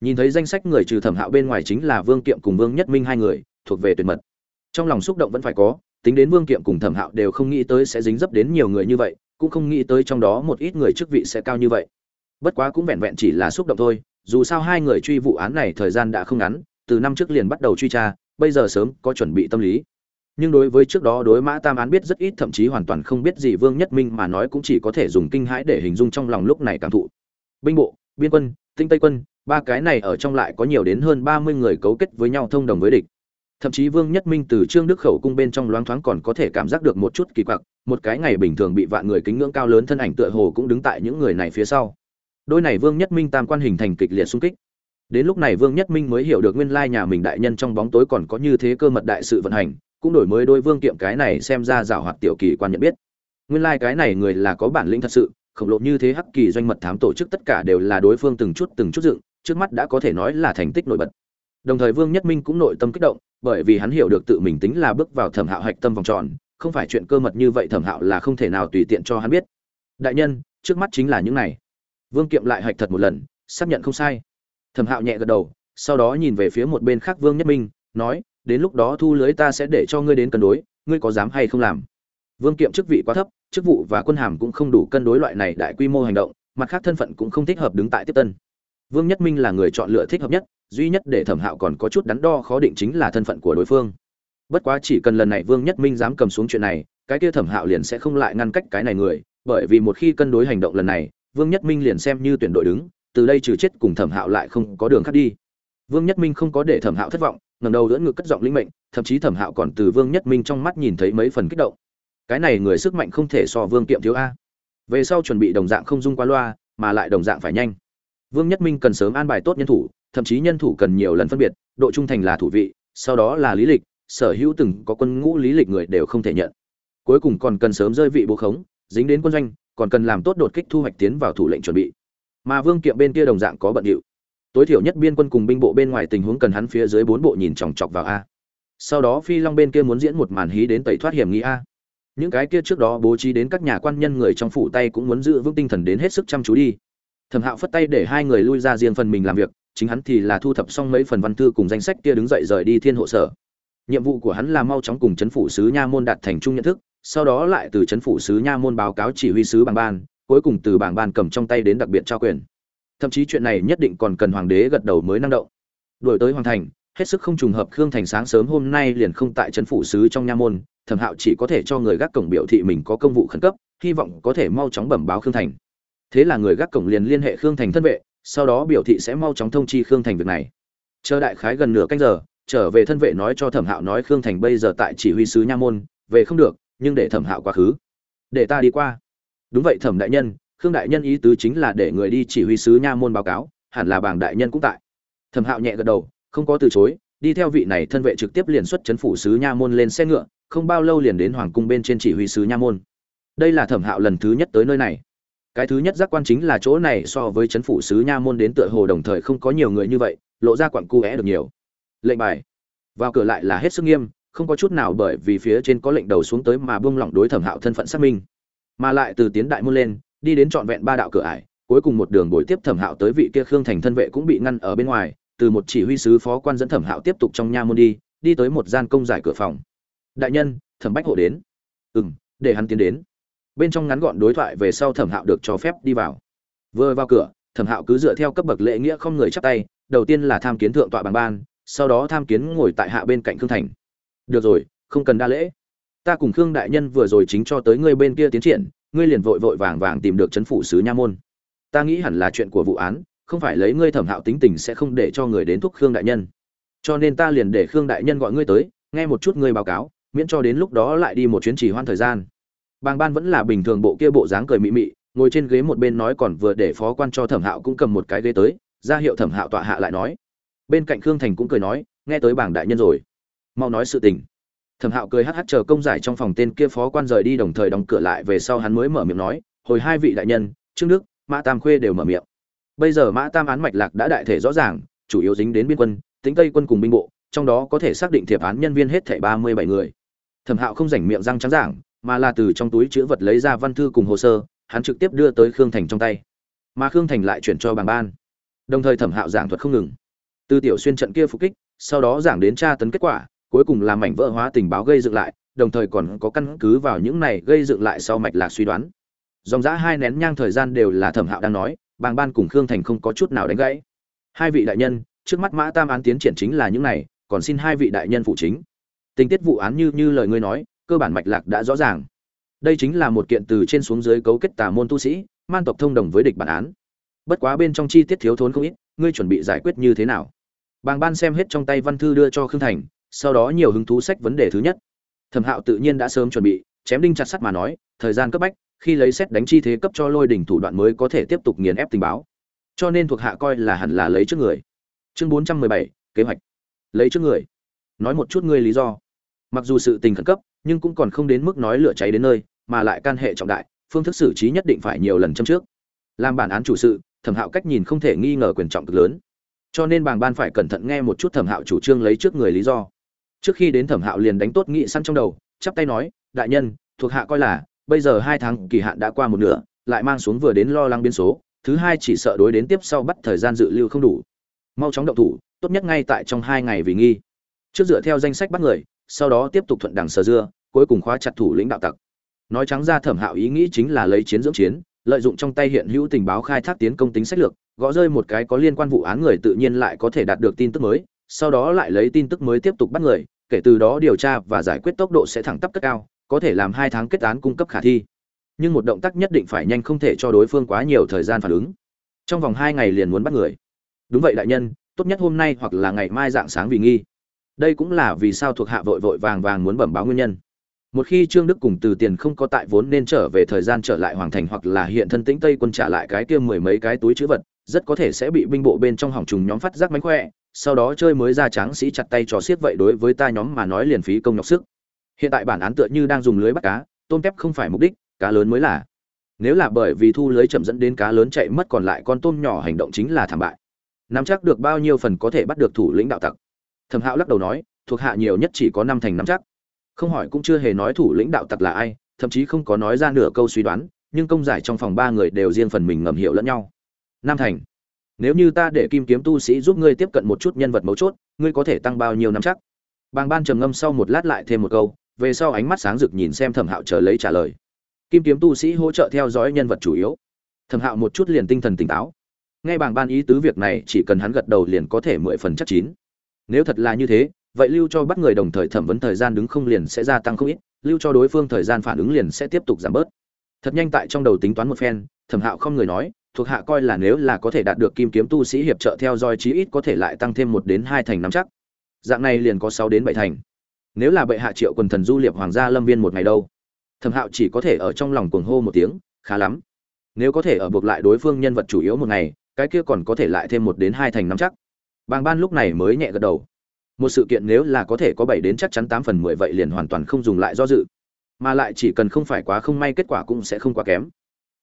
Nhìn thấy danh sách người trừ thẩm hạo bên ngoài chính là vương kiệm cùng vương nhất minh hai người thuộc về tuyệt mật. Trong lòng xúc động vẫn phải có, tính đến vương kiệm cùng thẩm hạo đều không nghĩ tới sẽ dính dấp đến nhiều người như vậy, cũng không nghĩ tới trong đó một ít người chức vị sẽ cao như vậy. Bất quá cũng vẹn vẹn chỉ là xúc động thôi, dù sao hai người truy vụ án này thời gian đã không ngắn, từ năm trước liền bắt đầu truy tra, bây giờ sớm có chuẩn bị tâm lý. Nhưng đối với trước đó đối mã tam án biết rất ít, thậm chí hoàn toàn không biết gì vương nhất minh mà nói cũng chỉ có thể dùng kinh hãi để hình dung trong lòng lúc này cảm thụ. Binh bộ, biên quân, tinh tây quân, ba cái này ở trong lại có nhiều đến hơn ba mươi người cấu kết với nhau thông đồng với địch thậm chí vương nhất minh từ trương đức khẩu cung bên trong loáng thoáng còn có thể cảm giác được một chút kỳ quặc, một cái ngày bình thường bị vạn người kính ngưỡng cao lớn thân ảnh tựa hồ cũng đứng tại những người này phía sau. Đôi này vương nhất minh tam quan hình thành kịch liệt xung kích. Đến lúc này vương nhất minh mới hiểu được nguyên lai nhà mình đại nhân trong bóng tối còn có như thế cơ mật đại sự vận hành, cũng đổi mới đôi vương kiệm cái này xem ra rào hoạt tiểu kỳ quan nhận biết. Nguyên lai cái này người là có bản lĩnh thật sự, khổng lồ như thế hắc kỳ doanh mật thám tổ chức tất cả đều là đối phương từng chút từng chút dựng, trước mắt đã có thể nói là thành tích nổi bật. Đồng thời vương nhất minh cũng nội tâm kích động bởi vì hắn hiểu được tự mình tính là bước vào thẩm hạo hạch tâm vòng tròn, không phải chuyện cơ mật như vậy thẩm hạo là không thể nào tùy tiện cho hắn biết. Đại nhân, trước mắt chính là những này. Vương kiệm lại hạch thật một lần, xác nhận không sai. Thẩm hạo nhẹ gật đầu, sau đó nhìn về phía một bên khác vương nhất minh, nói, đến lúc đó thu lưới ta sẽ để cho ngươi đến cân đối, ngươi có dám hay không làm? Vương kiệm chức vị quá thấp, chức vụ và quân hàm cũng không đủ cân đối loại này đại quy mô hành động, mặt khác thân phận cũng không thích hợp đứng tại tiếp tân. Vương nhất minh là người chọn lựa thích hợp nhất duy nhất để thẩm hạo còn có chút đắn đo khó định chính là thân phận của đối phương. Bất quá chỉ cần lần này vương nhất minh dám cầm xuống chuyện này, cái kia thẩm hạo liền sẽ không lại ngăn cách cái này người, bởi vì một khi cân đối hành động lần này, vương nhất minh liền xem như tuyển đội đứng, từ đây trừ chết cùng thẩm hạo lại không có đường khác đi. Vương nhất minh không có để thẩm hạo thất vọng ngầm đầu đỡ ngực cất giọng linh mệnh, thậm chí thẩm hạo còn từ vương nhất minh trong mắt nhìn thấy mấy phần kích động. Cái này người sức mạnh không thể so vương kiệm thiếu a. Về sau chuẩn bị đồng dạng không dung qua loa, mà lại đồng dạng phải nhanh. Vương nhất minh cần sớm an bài tốt nhân thủ thậm chí nhân thủ cần nhiều lần phân biệt, độ trung thành là thủ vị, sau đó là lý lịch, sở hữu từng có quân ngũ lý lịch người đều không thể nhận. Cuối cùng còn cần sớm rơi vị bố khống, dính đến quân doanh, còn cần làm tốt đột kích thu hoạch tiến vào thủ lệnh chuẩn bị. Mà vương kiệm bên kia đồng dạng có bận rộn. tối thiểu nhất biên quân cùng binh bộ bên ngoài tình huống cần hắn phía dưới bốn bộ nhìn chòng chọc vào a. Sau đó phi long bên kia muốn diễn một màn hí đến tẩy thoát hiểm nghi a. Những cái kia trước đó bố trí đến các nhà quan nhân người trong phủ tay cũng muốn giữ vững tinh thần đến hết sức chăm chú đi. Thẩm hạo phất tay để hai người lui ra riêng phần mình làm việc chính hắn thì là thu thập xong mấy phần văn thư cùng danh sách kia đứng dậy rời đi thiên hộ sở. Nhiệm vụ của hắn là mau chóng cùng chấn phủ sứ nha môn đạt thành chung nhận thức, sau đó lại từ chấn phủ sứ nha môn báo cáo chỉ huy sứ bảng ban, cuối cùng từ bảng ban cầm trong tay đến đặc biệt trao quyền. Thậm chí chuyện này nhất định còn cần hoàng đế gật đầu mới năng động. Đổi tới hoàng thành, hết sức không trùng hợp khương thành sáng sớm hôm nay liền không tại trấn phủ sứ trong nha môn, thẩm hạo chỉ có thể cho người gác cổng biểu thị mình có công vụ khẩn cấp, hy vọng có thể mau chóng bẩm báo khương thành. Thế là người gác cổng liền liên hệ khương thành thân vệ sau đó biểu thị sẽ mau chóng thông chi khương thành việc này. Chờ đại khái gần nửa canh giờ, trở về thân vệ nói cho thẩm hạo nói khương thành bây giờ tại chỉ huy sứ nha môn, về không được, nhưng để thẩm hạo quá khứ. Để ta đi qua. Đúng vậy thẩm đại nhân, khương đại nhân ý tứ chính là để người đi chỉ huy sứ nha môn báo cáo, hẳn là bảng đại nhân cũng tại. Thẩm hạo nhẹ gật đầu, không có từ chối, đi theo vị này thân vệ trực tiếp liền xuất chấn phủ sứ nha môn lên xe ngựa, không bao lâu liền đến hoàng cung bên trên chỉ huy sứ nha môn. Đây là thẩm hạo lần thứ nhất tới nơi này cái thứ nhất giác quan chính là chỗ này so với chấn phủ sứ nha môn đến tựa hồ đồng thời không có nhiều người như vậy, lộ ra quặng cu é được nhiều. Lệnh bài. Vào cửa lại là hết sức nghiêm, không có chút nào bởi vì phía trên có lệnh đầu xuống tới mà buông lỏng đối thẩm hạo thân phận xác minh. Mà lại từ tiến đại môn lên, đi đến trọn vẹn ba đạo cửa ải, cuối cùng một đường bồi tiếp thẩm hạo tới vị kia khương thành thân vệ cũng bị ngăn ở bên ngoài, từ một chỉ huy sứ phó quan dẫn thẩm hạo tiếp tục trong nha môn đi đi tới một gian công giải cửa phòng. Đại nhân, thẩm bách hộ đến. Ừ m để hắn tiến đến bên trong ngắn gọn đối thoại về sau thẩm hạo được cho phép đi vào. Vừa vào cửa, thẩm hạo cứ dựa theo cấp bậc lễ nghĩa không người chắp tay, đầu tiên là tham kiến thượng tọa bằng ban, sau đó tham kiến ngồi tại hạ bên cạnh khương thành. Được rồi, không cần đa lễ. Ta cùng khương đại nhân vừa rồi chính cho tới ngươi bên kia tiến triển, ngươi liền vội vội vàng vàng tìm được chấn phủ sứ nha môn. Ta nghĩ hẳn là chuyện của vụ án, không phải lấy ngươi thẩm hạo tính tình sẽ không để cho người đến thúc khương đại nhân. Cho nên ta liền để khương đại nhân gọi ngươi tới, nghe một chút ngươi báo cáo, miễn cho đến lúc đó lại đi một chuyến trì hoãn thời gian bàng ban vẫn là bình thường bộ kia bộ dáng cười mị mị, ngồi trên ghế một bên nói còn vừa để phó quan cho thẩm hạo cũng cầm một cái ghế tới, ra hiệu thẩm hạo tọa hạ lại nói. Bên cạnh khương thành cũng cười nói, nghe tới bảng đại nhân rồi. Mau nói sự tình. Thẩm hạo cười hắc hắc chờ công giải trong phòng tên kia phó quan rời đi đồng thời đóng cửa lại về sau hắn mới mở miệng nói, hồi hai vị đại nhân, trương đức, mã tam khuê đều mở miệng. Bây giờ mã tam án mạch lạc đã đại thể rõ ràng, chủ yếu dính đến biên quân, tính tây quân cùng binh bộ, trong đó có thể xác định thiệp án nhân viên hết thảy ba mươi bảy người. Thẩm hạo không rảnh miệng răng trắng giảng mà là từ trong túi chữ vật lấy ra văn thư cùng hồ sơ, hắn trực tiếp đưa tới khương thành trong tay. Mà khương thành lại chuyển cho bàng ban. Đồng thời thẩm hạo giảng thuật không ngừng. Từ tiểu xuyên trận kia phục kích, sau đó giảng đến tra tấn kết quả, cuối cùng làm mảnh vỡ hóa tình báo gây dựng lại, đồng thời còn có căn cứ vào những này gây dựng lại sau mạch lạc suy đoán. Dòng giã hai nén nhang thời gian đều là thẩm hạo đang nói bàng ban cùng khương thành không có chút nào đánh gãy. Hai vị đại nhân, trước mắt mã tam án tiến triển chính là những này, còn xin hai vị đại nhân phụ chính. Tình tiết vụ án như như lời ngươi nói cơ bản mạch lạc đã rõ ràng. Đây chính là một kiện từ trên xuống dưới cấu kết tà môn tu sĩ, man tộc thông đồng với địch bản án. Bất quá bên trong chi tiết thiếu thốn không ít, ngươi chuẩn bị giải quyết như thế nào? Bàng ban xem hết trong tay văn thư đưa cho khương thành, sau đó nhiều hứng thú sách vấn đề thứ nhất. Thẩm hạo tự nhiên đã sớm chuẩn bị, chém đinh chặt sắt mà nói, thời gian cấp bách, khi lấy xét đánh chi thế cấp cho lôi đỉnh thủ đoạn mới có thể tiếp tục nghiền ép tình báo. Cho nên thuộc hạ coi là hẳn là lấy trước người. Chương bốn trăm mười bảy, kế hoạch. Lấy trước người. Nói một chút ngươi lý do. Mặc dù sự tình khẩn cấp nhưng cũng còn không đến mức nói lửa cháy đến nơi, mà lại can hệ trọng đại, phương thức xử trí nhất định phải nhiều lần châm trước. Làm bản án chủ sự, thẩm hạo cách nhìn không thể nghi ngờ quyền trọng cực lớn. Cho nên bàng ban phải cẩn thận nghe một chút thẩm hạo chủ trương lấy trước người lý do. Trước khi đến thẩm hạo liền đánh tốt nghị săn trong đầu, chắp tay nói, đại nhân, thuộc hạ coi là, bây giờ hai tháng kỳ hạn đã qua một nửa, lại mang xuống vừa đến lo lắng biến số, thứ hai chỉ sợ đối đến tiếp sau bắt thời gian dự lưu không đủ. Mau chóng động thủ, tốt nhất ngay tại trong hai ngày vì nghi. Trước dựa theo danh sách bắt người sau đó tiếp tục thuận đằng sở dưa, cuối cùng khóa chặt thủ lĩnh đạo tặc. Nói trắng ra thẩm hạo ý nghĩ chính là lấy chiến dưỡng chiến, lợi dụng trong tay hiện hữu tình báo khai thác tiến công tính sách lược, gõ rơi một cái có liên quan vụ án người tự nhiên lại có thể đạt được tin tức mới, sau đó lại lấy tin tức mới tiếp tục bắt người, kể từ đó điều tra và giải quyết tốc độ sẽ thẳng tắp cất cao, có thể làm hai tháng kết án cung cấp khả thi. Nhưng một động tác nhất định phải nhanh không thể cho đối phương quá nhiều thời gian phản ứng. Trong vòng hai ngày liền muốn bắt người. Đúng vậy đại nhân, tốt nhất hôm nay hoặc là ngày mai dạng sáng vì nghi đây cũng là vì sao thuộc hạ vội vội vàng vàng muốn bẩm báo nguyên nhân. Một khi trương đức cùng từ tiền không có tại vốn nên trở về thời gian trở lại hoàng thành hoặc là hiện thân tĩnh tây quân trả lại cái kia mười mấy cái túi chữ vật, rất có thể sẽ bị binh bộ bên trong hỏng trùng nhóm phát giác mánh khỏe, sau đó chơi mới ra tráng sĩ chặt tay trò xiết vậy đối với ta nhóm mà nói liền phí công nhọc sức. Hiện tại bản án tựa như đang dùng lưới bắt cá, tôm tép không phải mục đích, cá lớn mới là. Nếu là bởi vì thu lưới chậm dẫn đến cá lớn chạy mất còn lại con tôm nhỏ hành động chính là thảm bại. Nắm chắc được bao nhiêu phần có thể bắt được thủ lĩnh đạo tặc thẩm hạo lắc đầu nói, thuộc hạ nhiều nhất chỉ có năm thành nắm chắc. Không hỏi cũng chưa hề nói thủ lĩnh đạo tặc là ai, thậm chí không có nói ra nửa câu suy đoán, nhưng công giải trong phòng ba người đều riêng phần mình ngầm hiểu lẫn nhau. Nam thành. Nếu như ta để kim kiếm tu sĩ giúp ngươi tiếp cận một chút nhân vật mấu chốt, ngươi có thể tăng bao nhiêu năm chắc? Bàng ban trầm ngâm sau một lát lại thêm một câu, về sau ánh mắt sáng rực nhìn xem thẩm hạo chờ lấy trả lời. Kim kiếm tu sĩ hỗ trợ theo dõi nhân vật chủ yếu. Thẩm hạo một chút liền tinh thần tỉnh táo. Ngay bàng ban ý tứ việc này, chỉ cần hắn gật đầu liền có thể mười phần chắc chín nếu thật là như thế, vậy lưu cho bắt người đồng thời thẩm vấn thời gian đứng không liền sẽ gia tăng không ít, lưu cho đối phương thời gian phản ứng liền sẽ tiếp tục giảm bớt. Thật nhanh tại trong đầu tính toán một phen, thẩm hạo không người nói, thuộc hạ coi là nếu là có thể đạt được kim kiếm tu sĩ hiệp trợ theo dõi chí ít có thể lại tăng thêm một đến hai thành năm chắc. Dạng này liền có sáu đến bảy thành. Nếu là bệ hạ triệu quần thần du liệp hoàng gia lâm viên một ngày đâu? Thẩm hạo chỉ có thể ở trong lòng cuồng hô một tiếng, khá lắm. Nếu có thể ở buộc lại đối phương nhân vật chủ yếu một ngày, cái kia còn có thể lại thêm một đến hai thành năm chắc bàng ban lúc này mới nhẹ gật đầu. Một sự kiện nếu là có thể có bảy đến chắc chắn tám phần mười vậy liền hoàn toàn không dùng lại do dự. Mà lại chỉ cần không phải quá không may kết quả cũng sẽ không quá kém.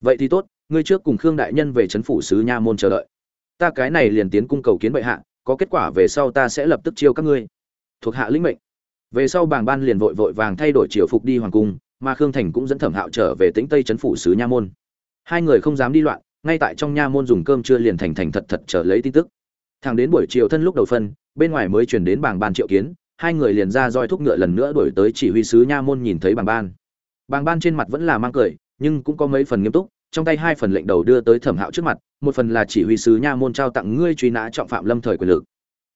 Vậy thì tốt, ngươi trước cùng khương đại nhân về trấn phủ sứ nha môn chờ đợi. Ta cái này liền tiến cung cầu kiến bệ hạ, có kết quả về sau ta sẽ lập tức chiêu các ngươi. Thuộc hạ lĩnh mệnh. Về sau bàng ban liền vội vội vàng thay đổi triều phục đi hoàng cung, mà khương thành cũng dẫn thẩm hạo trở về tĩnh tây trấn phủ sứ nha môn. Hai người không dám đi loạn, ngay tại trong nha môn dùng cơm trưa liền thành thành thật thật trở lấy tin tức thẳng đến buổi chiều thân lúc đầu phân, bên ngoài mới chuyển đến bảng ban triệu kiến, hai người liền ra roi thúc ngựa lần nữa đổi tới chỉ huy sứ nha môn nhìn thấy bảng ban. Bảng ban trên mặt vẫn là mang cười, nhưng cũng có mấy phần nghiêm túc, trong tay hai phần lệnh đầu đưa tới thẩm hạo trước mặt, một phần là chỉ huy sứ nha môn trao tặng ngươi truy nã trọng phạm lâm thời quyền lực.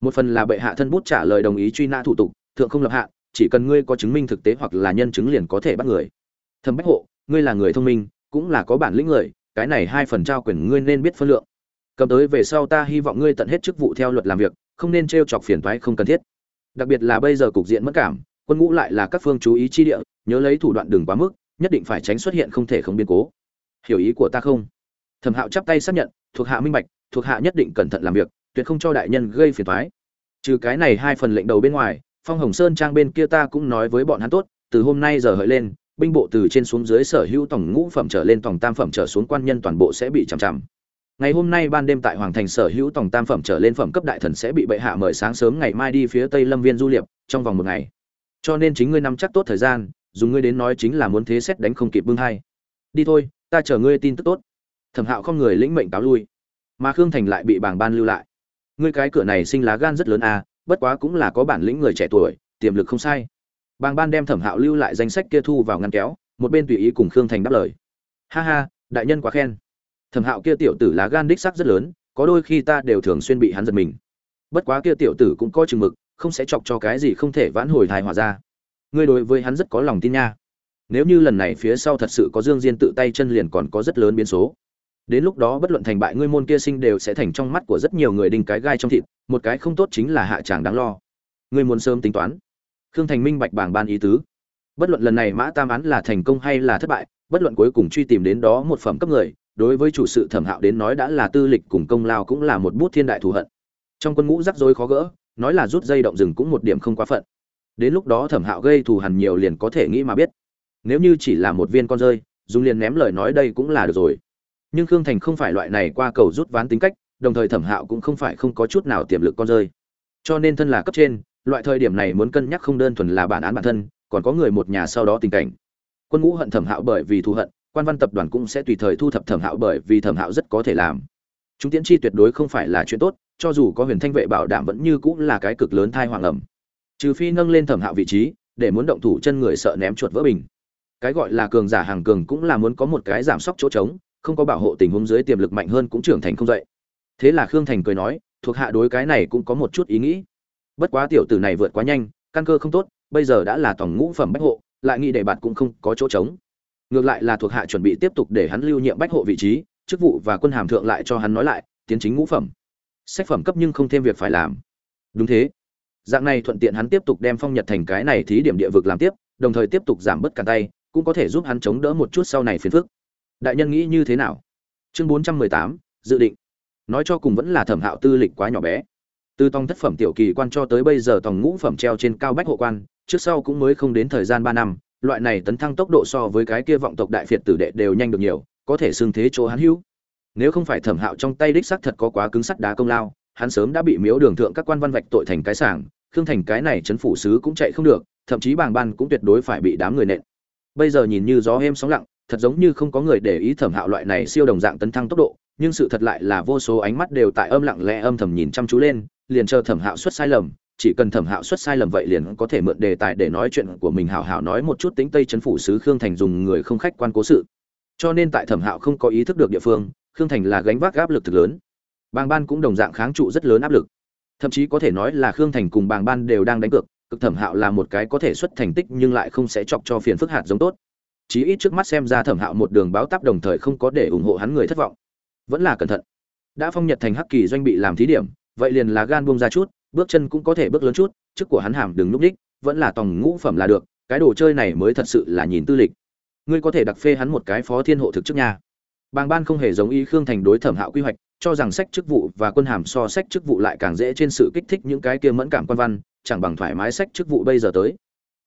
Một phần là bệ hạ thân bút trả lời đồng ý truy nã thủ tục, thượng không lập hạ, chỉ cần ngươi có chứng minh thực tế hoặc là nhân chứng liền có thể bắt người. Thẩm bách hộ, ngươi là người thông minh, cũng là có bản lĩnh người, cái này hai phần trao quyền ngươi nên biết phân lượng cầm tới về sau ta hy vọng ngươi tận hết chức vụ theo luật làm việc, không nên t r e o chọc phiền thoái không cần thiết. Đặc biệt là bây giờ cục diện mất cảm, quân ngũ lại là các phương chú ý chi địa, nhớ lấy thủ đoạn đừng quá mức, nhất định phải tránh xuất hiện không thể không biến cố. Hiểu ý của ta không? Thẩm hạo chắp tay xác nhận, thuộc hạ minh bạch, thuộc hạ nhất định cẩn thận làm việc, tuyệt không cho đại nhân gây phiền thoái trừ cái này hai phần lệnh đầu bên ngoài, phong hồng sơn trang bên kia ta cũng nói với bọn hắn tốt, từ hôm nay giờ hợi lên, binh bộ từ trên xuống dưới sở hữu tổng ngũ phẩm trở lên, tổng tam phẩm trở xuống quan nhân toàn bộ sẽ bị chằm chằm ngày hôm nay ban đêm tại hoàng thành sở hữu tổng tam phẩm trở lên phẩm cấp đại thần sẽ bị bệ hạ mời sáng sớm ngày mai đi phía tây lâm viên du liệp, trong vòng một ngày. Cho nên chính ngươi nắm chắc tốt thời gian dùng ngươi đến nói chính là muốn thế xét đánh không kịp bưng hai. Đi thôi, ta chờ ngươi tin tức tốt. Thẩm hạo không người lĩnh mệnh cáo lui. Mà khương thành lại bị bảng ban lưu lại. Ngươi cái cửa này sinh lá gan rất lớn à bất quá cũng là có bản lĩnh người trẻ tuổi, tiềm lực không sai. Bàng ban đem thẩm hạo lưu lại danh sách kia thu vào ngăn kéo, một bên tùy ý cùng khương thành đáp lời. Ha ha, đại nhân quá khen thẩm hạo kia tiểu tử lá gan đích sắc rất lớn, có đôi khi ta đều thường xuyên bị hắn giật mình. Bất quá kia tiểu tử cũng có chừng mực, không sẽ chọc cho cái gì không thể vãn hồi thai hòa ra. Ngươi đối với hắn rất có lòng tin nha. Nếu như lần này phía sau thật sự có dương diên tự tay chân liền còn có rất lớn biến số. Đến lúc đó bất luận thành bại ngươi môn kia sinh đều sẽ thành trong mắt của rất nhiều người đinh cái gai trong thịt, một cái không tốt chính là hạ tràng đáng lo. Ngươi muốn sớm tính toán. Khương thành minh bạch bảng ban ý tứ. Bất luận lần này mã tam án là thành công hay là thất bại, bất luận cuối cùng truy tìm đến đó một phẩm cấp người đối với chủ sự thẩm hạo đến nói đã là tư lịch cùng công lao cũng là một bút thiên đại thù hận. Trong quân ngũ rắc rối khó gỡ, nói là rút dây động rừng cũng một điểm không quá phận. Đến lúc đó thẩm hạo gây thù hằn nhiều liền có thể nghĩ mà biết. Nếu như chỉ là một viên con rơi, dùng liền ném lời nói đây cũng là được rồi. Nhưng khương thành không phải loại này qua cầu rút ván tính cách, đồng thời thẩm hạo cũng không phải không có chút nào tiềm lực con rơi. Cho nên thân là cấp trên, loại thời điểm này muốn cân nhắc không đơn thuần là bản án bản thân, còn có người một nhà sau đó tình cảnh. Quân ngũ hận thẩm hạo bởi vì thù hận quan văn tập đoàn cũng sẽ tùy thời thu thập thẩm hạo bởi vì thẩm hạo rất có thể làm. Chúng tiễn chi tuyệt đối không phải là chuyện tốt, cho dù có huyền thanh vệ bảo đảm vẫn như cũng là cái cực lớn thai hoàng ẩm. Trừ phi nâng lên thẩm hạo vị trí, để muốn động thủ chân người sợ ném chuột vỡ bình. Cái gọi là cường giả hàng cường cũng là muốn có một cái giảm sốc chỗ trống, không có bảo hộ tình huống dưới tiềm lực mạnh hơn cũng trưởng thành không dậy. Thế là khương thành cười nói, thuộc hạ đối cái này cũng có một chút ý nghĩ. Bất quá tiểu tử này vượt quá nhanh, căn cơ không tốt, bây giờ đã là tổng ngũ phẩm bách hộ, lại nghĩ để bạn cũng không có chỗ trống ngược lại là thuộc hạ chuẩn bị tiếp tục để hắn lưu nhiệm bách hộ vị trí, chức vụ và quân hàm thượng lại cho hắn nói lại, tiến chính ngũ phẩm. Sách phẩm cấp nhưng không thêm việc phải làm. Đúng thế. Dạng này thuận tiện hắn tiếp tục đem phong nhật thành cái này thí điểm địa vực làm tiếp, đồng thời tiếp tục giảm bớt cả tay, cũng có thể giúp hắn chống đỡ một chút sau này phiền phức. Đại nhân nghĩ như thế nào? Chương bốn trăm mười tám, dự định. Nói cho cùng vẫn là thẩm hạo tư lịch quá nhỏ bé. Từ tòng thất phẩm tiểu kỳ quan cho tới bây giờ tòng ngũ phẩm treo trên cao bách hộ quan, trước sau cũng mới không đến thời gian ba năm loại này tấn thăng tốc độ so với cái kia vọng tộc đại phiệt tử đệ đều nhanh được nhiều, có thể xưng thế chỗ hắn hữu. Nếu không phải thẩm hạo trong tay đích sắc thật có quá cứng sắt đá công lao, hắn sớm đã bị miếu đường thượng các quan văn vạch tội thành cái sảng, khương thành cái này chấn phủ sứ cũng chạy không được, thậm chí bàng ban cũng tuyệt đối phải bị đám người nện. Bây giờ nhìn như gió êm sóng lặng, thật giống như không có người để ý thẩm hạo loại này siêu đồng dạng tấn thăng tốc độ, nhưng sự thật lại là vô số ánh mắt đều tại âm lặng lẽ âm thầm nhìn chăm chú lên, liền chờ thẩm hạo xuất sai lầm chỉ cần thẩm hạo xuất sai lầm vậy liền có thể mượn đề tài để nói chuyện của mình hảo hảo nói một chút tính tây chấn phủ sứ khương thành dùng người không khách quan cố sự. Cho nên tại thẩm hạo không có ý thức được địa phương, khương thành là gánh vác áp lực thực lớn. Bàng ban cũng đồng dạng kháng trụ rất lớn áp lực. Thậm chí có thể nói là khương thành cùng bàng ban đều đang đánh cược, cực thẩm hạo là một cái có thể xuất thành tích nhưng lại không sẽ chọc cho phiền phức hạt giống tốt. Chí ít trước mắt xem ra thẩm hạo một đường báo tắp đồng thời không có để ủng hộ hắn người thất vọng. Vẫn là cẩn thận. Đã phong nhật thành hắc kỳ doanh bị làm thí điểm, vậy liền là gan buông ra chút bước chân cũng có thể bước lớn chút, chức của hắn hàm đừng núp đích, vẫn là tòng ngũ phẩm là được, cái đồ chơi này mới thật sự là nhìn tư lịch. Ngươi có thể đặc phê hắn một cái phó thiên hộ thực chức nha. Bàng ban không hề giống y khương thành đối thẩm hạo quy hoạch, cho rằng sách chức vụ và quân hàm so sách chức vụ lại càng dễ trên sự kích thích những cái kia mẫn cảm quan văn, chẳng bằng thoải mái sách chức vụ bây giờ tới.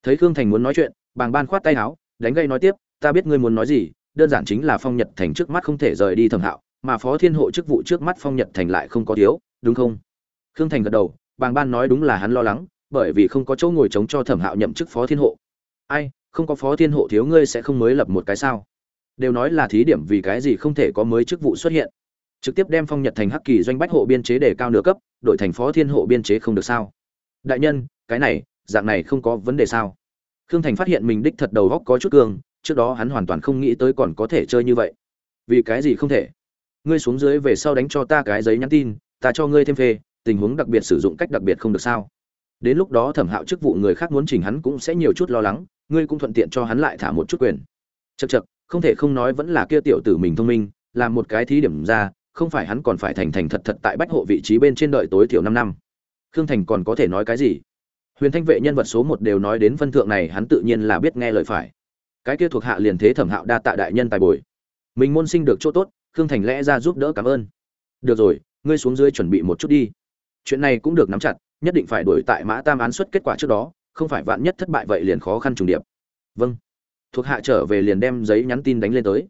Thấy khương thành muốn nói chuyện, bàng ban khoát tay áo, đánh gây nói tiếp, ta biết ngươi muốn nói gì, đơn giản chính là phong nhật thành trước mắt không thể rời đi thẩm hạo, mà phó thiên hộ chức vụ trước mắt phong nhật thành lại không có thiếu, đúng không? Khương thành gật đầu bàng ban nói đúng là hắn lo lắng bởi vì không có chỗ ngồi trống cho thẩm hạo nhậm chức phó thiên hộ. Ai không có phó thiên hộ thiếu ngươi sẽ không mới lập một cái sao? Đều nói là thí điểm vì cái gì không thể có mới chức vụ xuất hiện. Trực tiếp đem phong nhật thành hắc kỳ doanh bách hộ biên chế để cao nửa cấp đội thành phó thiên hộ biên chế không được sao? Đại nhân cái này dạng này không có vấn đề sao? Khương thành phát hiện mình đích thật đầu góc có chút cường, trước đó hắn hoàn toàn không nghĩ tới còn có thể chơi như vậy. Vì cái gì không thể? Ngươi xuống dưới về sau đánh cho ta cái giấy nhắn tin ta cho ngươi thêm phê tình huống đặc biệt sử dụng cách đặc biệt không được sao? Đến lúc đó thẩm hạo chức vụ người khác muốn chỉnh hắn cũng sẽ nhiều chút lo lắng, ngươi cũng thuận tiện cho hắn lại thả một chút quyền. Chật chật không thể không nói vẫn là kia tiểu tử mình thông minh, làm một cái thí điểm ra, không phải hắn còn phải thành thành thật thật tại bách hộ vị trí bên trên đợi tối thiểu năm năm. Khương thành còn có thể nói cái gì? Huyền thanh vệ nhân vật số một đều nói đến phân thượng này, hắn tự nhiên là biết nghe lời phải. Cái kia thuộc hạ liền thế thẩm hạo đa tạ đại nhân tài bồi. Mình môn sinh được chỗ tốt, khương thành lẽ ra giúp đỡ cảm ơn. Được rồi, ngươi xuống dưới chuẩn bị một chút đi chuyện này cũng được nắm chặt, nhất định phải đuổi tại mã tam án xuất kết quả trước đó, không phải vạn nhất thất bại vậy liền khó khăn trùng điệp. Vâng. Thuộc hạ trở về liền đem giấy nhắn tin đánh lên tới.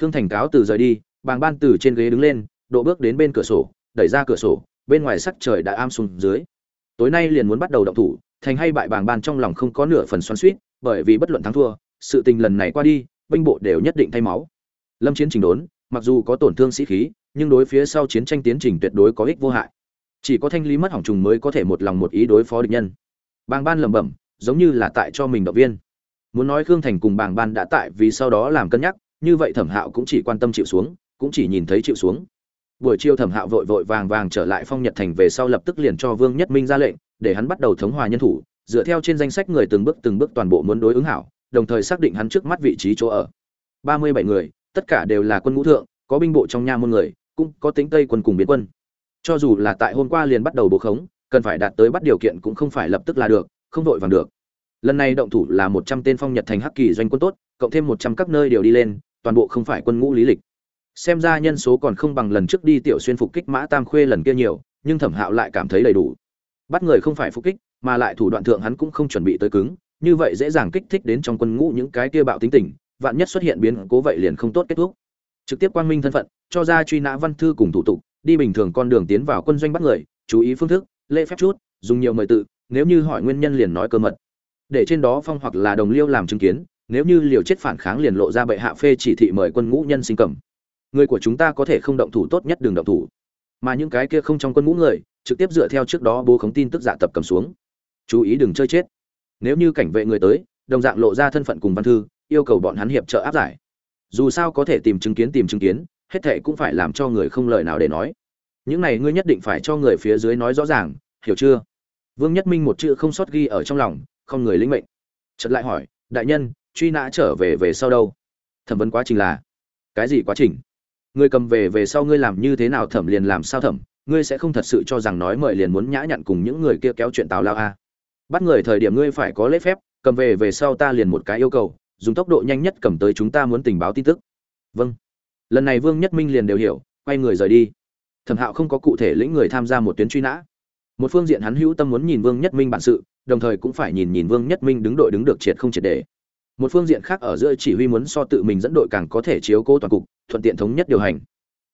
Khương thành cáo từ rời đi, bàng ban từ trên ghế đứng lên, độ bước đến bên cửa sổ, đẩy ra cửa sổ, bên ngoài sắc trời đã am xuống dưới. Tối nay liền muốn bắt đầu động thủ, thành hay bại bàng ban trong lòng không có nửa phần xoắn suýt bởi vì bất luận thắng thua, sự tình lần này qua đi, binh bộ đều nhất định thay máu. Lâm chiến trình đốn, mặc dù có tổn thương sĩ khí, nhưng đối phía sau chiến tranh tiến trình tuyệt đối có ích vô hại chỉ có thanh lý mất hỏng trùng mới có thể một lòng một ý đối phó địch nhân. Bàng ban lẩm bẩm, giống như là tại cho mình động viên. Muốn nói khương thành cùng bàng ban đã tại vì sau đó làm cân nhắc, như vậy thẩm hạo cũng chỉ quan tâm chịu xuống, cũng chỉ nhìn thấy chịu xuống. Buổi chiều thẩm hạo vội vội vàng vàng trở lại phong nhật thành về sau lập tức liền cho vương nhất minh ra lệnh, để hắn bắt đầu thống hòa nhân thủ, dựa theo trên danh sách người từng bước từng bước toàn bộ muốn đối ứng hảo, đồng thời xác định hắn trước mắt vị trí chỗ ở. Ba mươi bảy người, tất cả đều là quân ngũ thượng, có binh bộ trong nha môn người, cũng có tính tây quân cùng biến quân cho dù là tại hôm qua liền bắt đầu bố khống, cần phải đạt tới bắt điều kiện cũng không phải lập tức là được, không vội vàng được. Lần này động thủ là một trăm tên phong nhật thành hắc kỳ doanh quân tốt, cộng thêm một trăm các nơi đều đi lên, toàn bộ không phải quân ngũ lý lịch. Xem ra nhân số còn không bằng lần trước đi tiểu xuyên phục kích mã tam khuê lần kia nhiều, nhưng thẩm hạo lại cảm thấy đầy đủ. Bắt người không phải phục kích, mà lại thủ đoạn thượng hắn cũng không chuẩn bị tới cứng, như vậy dễ dàng kích thích đến trong quân ngũ những cái kia bạo tính tình, vạn nhất xuất hiện biến cố vậy liền không tốt kết thúc. Trực tiếp quang minh thân phận, cho ra truy nã văn thư cùng thủ tục đi bình thường con đường tiến vào quân doanh bắt người, chú ý phương thức, lễ phép chút, dùng nhiều mời tự, nếu như hỏi nguyên nhân liền nói cơ mật. Để trên đó phong hoặc là đồng liêu làm chứng kiến, nếu như liều chết phản kháng liền lộ ra bệ hạ phê chỉ thị mời quân ngũ nhân sinh cầm. Người của chúng ta có thể không động thủ tốt nhất đường động thủ. Mà những cái kia không trong quân ngũ người, trực tiếp dựa theo trước đó bố khống tin tức dạ tập cầm xuống. Chú ý đừng chơi chết. Nếu như cảnh vệ người tới, đồng dạng lộ ra thân phận cùng văn thư, yêu cầu bọn hắn hiệp trợ áp giải. Dù sao có thể tìm chứng kiến tìm chứng kiến hết thệ cũng phải làm cho người không lời nào để nói. Những này ngươi nhất định phải cho người phía dưới nói rõ ràng, hiểu chưa? Vương nhất minh một chữ không sót ghi ở trong lòng, không người lĩnh mệnh. Chợt lại hỏi, đại nhân, truy nã trở về về sau đâu? Thẩm vấn quá trình là, cái gì quá trình? Ngươi cầm về về sau ngươi làm như thế nào thẩm liền làm sao thẩm? Ngươi sẽ không thật sự cho rằng nói mời liền muốn nhã nhặn cùng những người kia kéo chuyện tào lao a à. bắt người thời điểm ngươi phải có lễ phép, cầm về về sau ta liền một cái yêu cầu, dùng tốc độ nhanh nhất cầm tới chúng ta muốn tình báo tin tức. Vâng lần này vương nhất minh liền đều hiểu, quay người rời đi. Thẩm hạo không có cụ thể lĩnh người tham gia một tuyến truy nã. Một phương diện hắn hữu tâm muốn nhìn vương nhất minh bản sự, đồng thời cũng phải nhìn nhìn vương nhất minh đứng đội đứng được triệt không triệt để. Một phương diện khác ở giữa chỉ huy muốn so tự mình dẫn đội càng có thể chiếu cố toàn cục, thuận tiện thống nhất điều hành.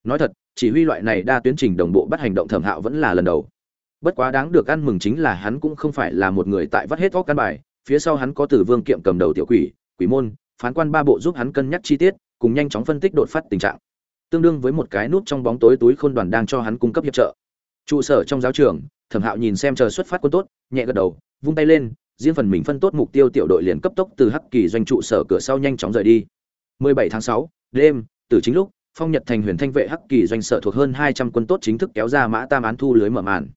Nói thật, chỉ huy loại này đa tuyến trình đồng bộ bắt hành động thẩm hạo vẫn là lần đầu. Bất quá đáng được ăn mừng chính là hắn cũng không phải là một người tại vắt hết góc căn bài, phía sau hắn có tử vương kiệm cầm đầu tiểu quỷ quỷ môn, phán quan ba bộ giúp hắn cân nhắc chi tiết cùng nhanh chóng phân tích đột phát tình trạng tương đương với một cái nút trong bóng tối túi khôn đoàn đang cho hắn cung cấp hiệp trợ. Trụ sở trong giáo trường thẩm hạo nhìn xem chờ xuất phát quân tốt nhẹ gật đầu vung tay lên riêng phần mình phân tốt mục tiêu tiểu đội liền cấp tốc từ hắc kỳ doanh trụ sở cửa sau nhanh chóng rời đi. 17 tháng 6, đêm từ chính lúc phong nhật thành huyền thanh vệ hắc kỳ doanh sở thuộc hơn 200 quân tốt chính thức kéo ra mã tam án thu lưới mở màn.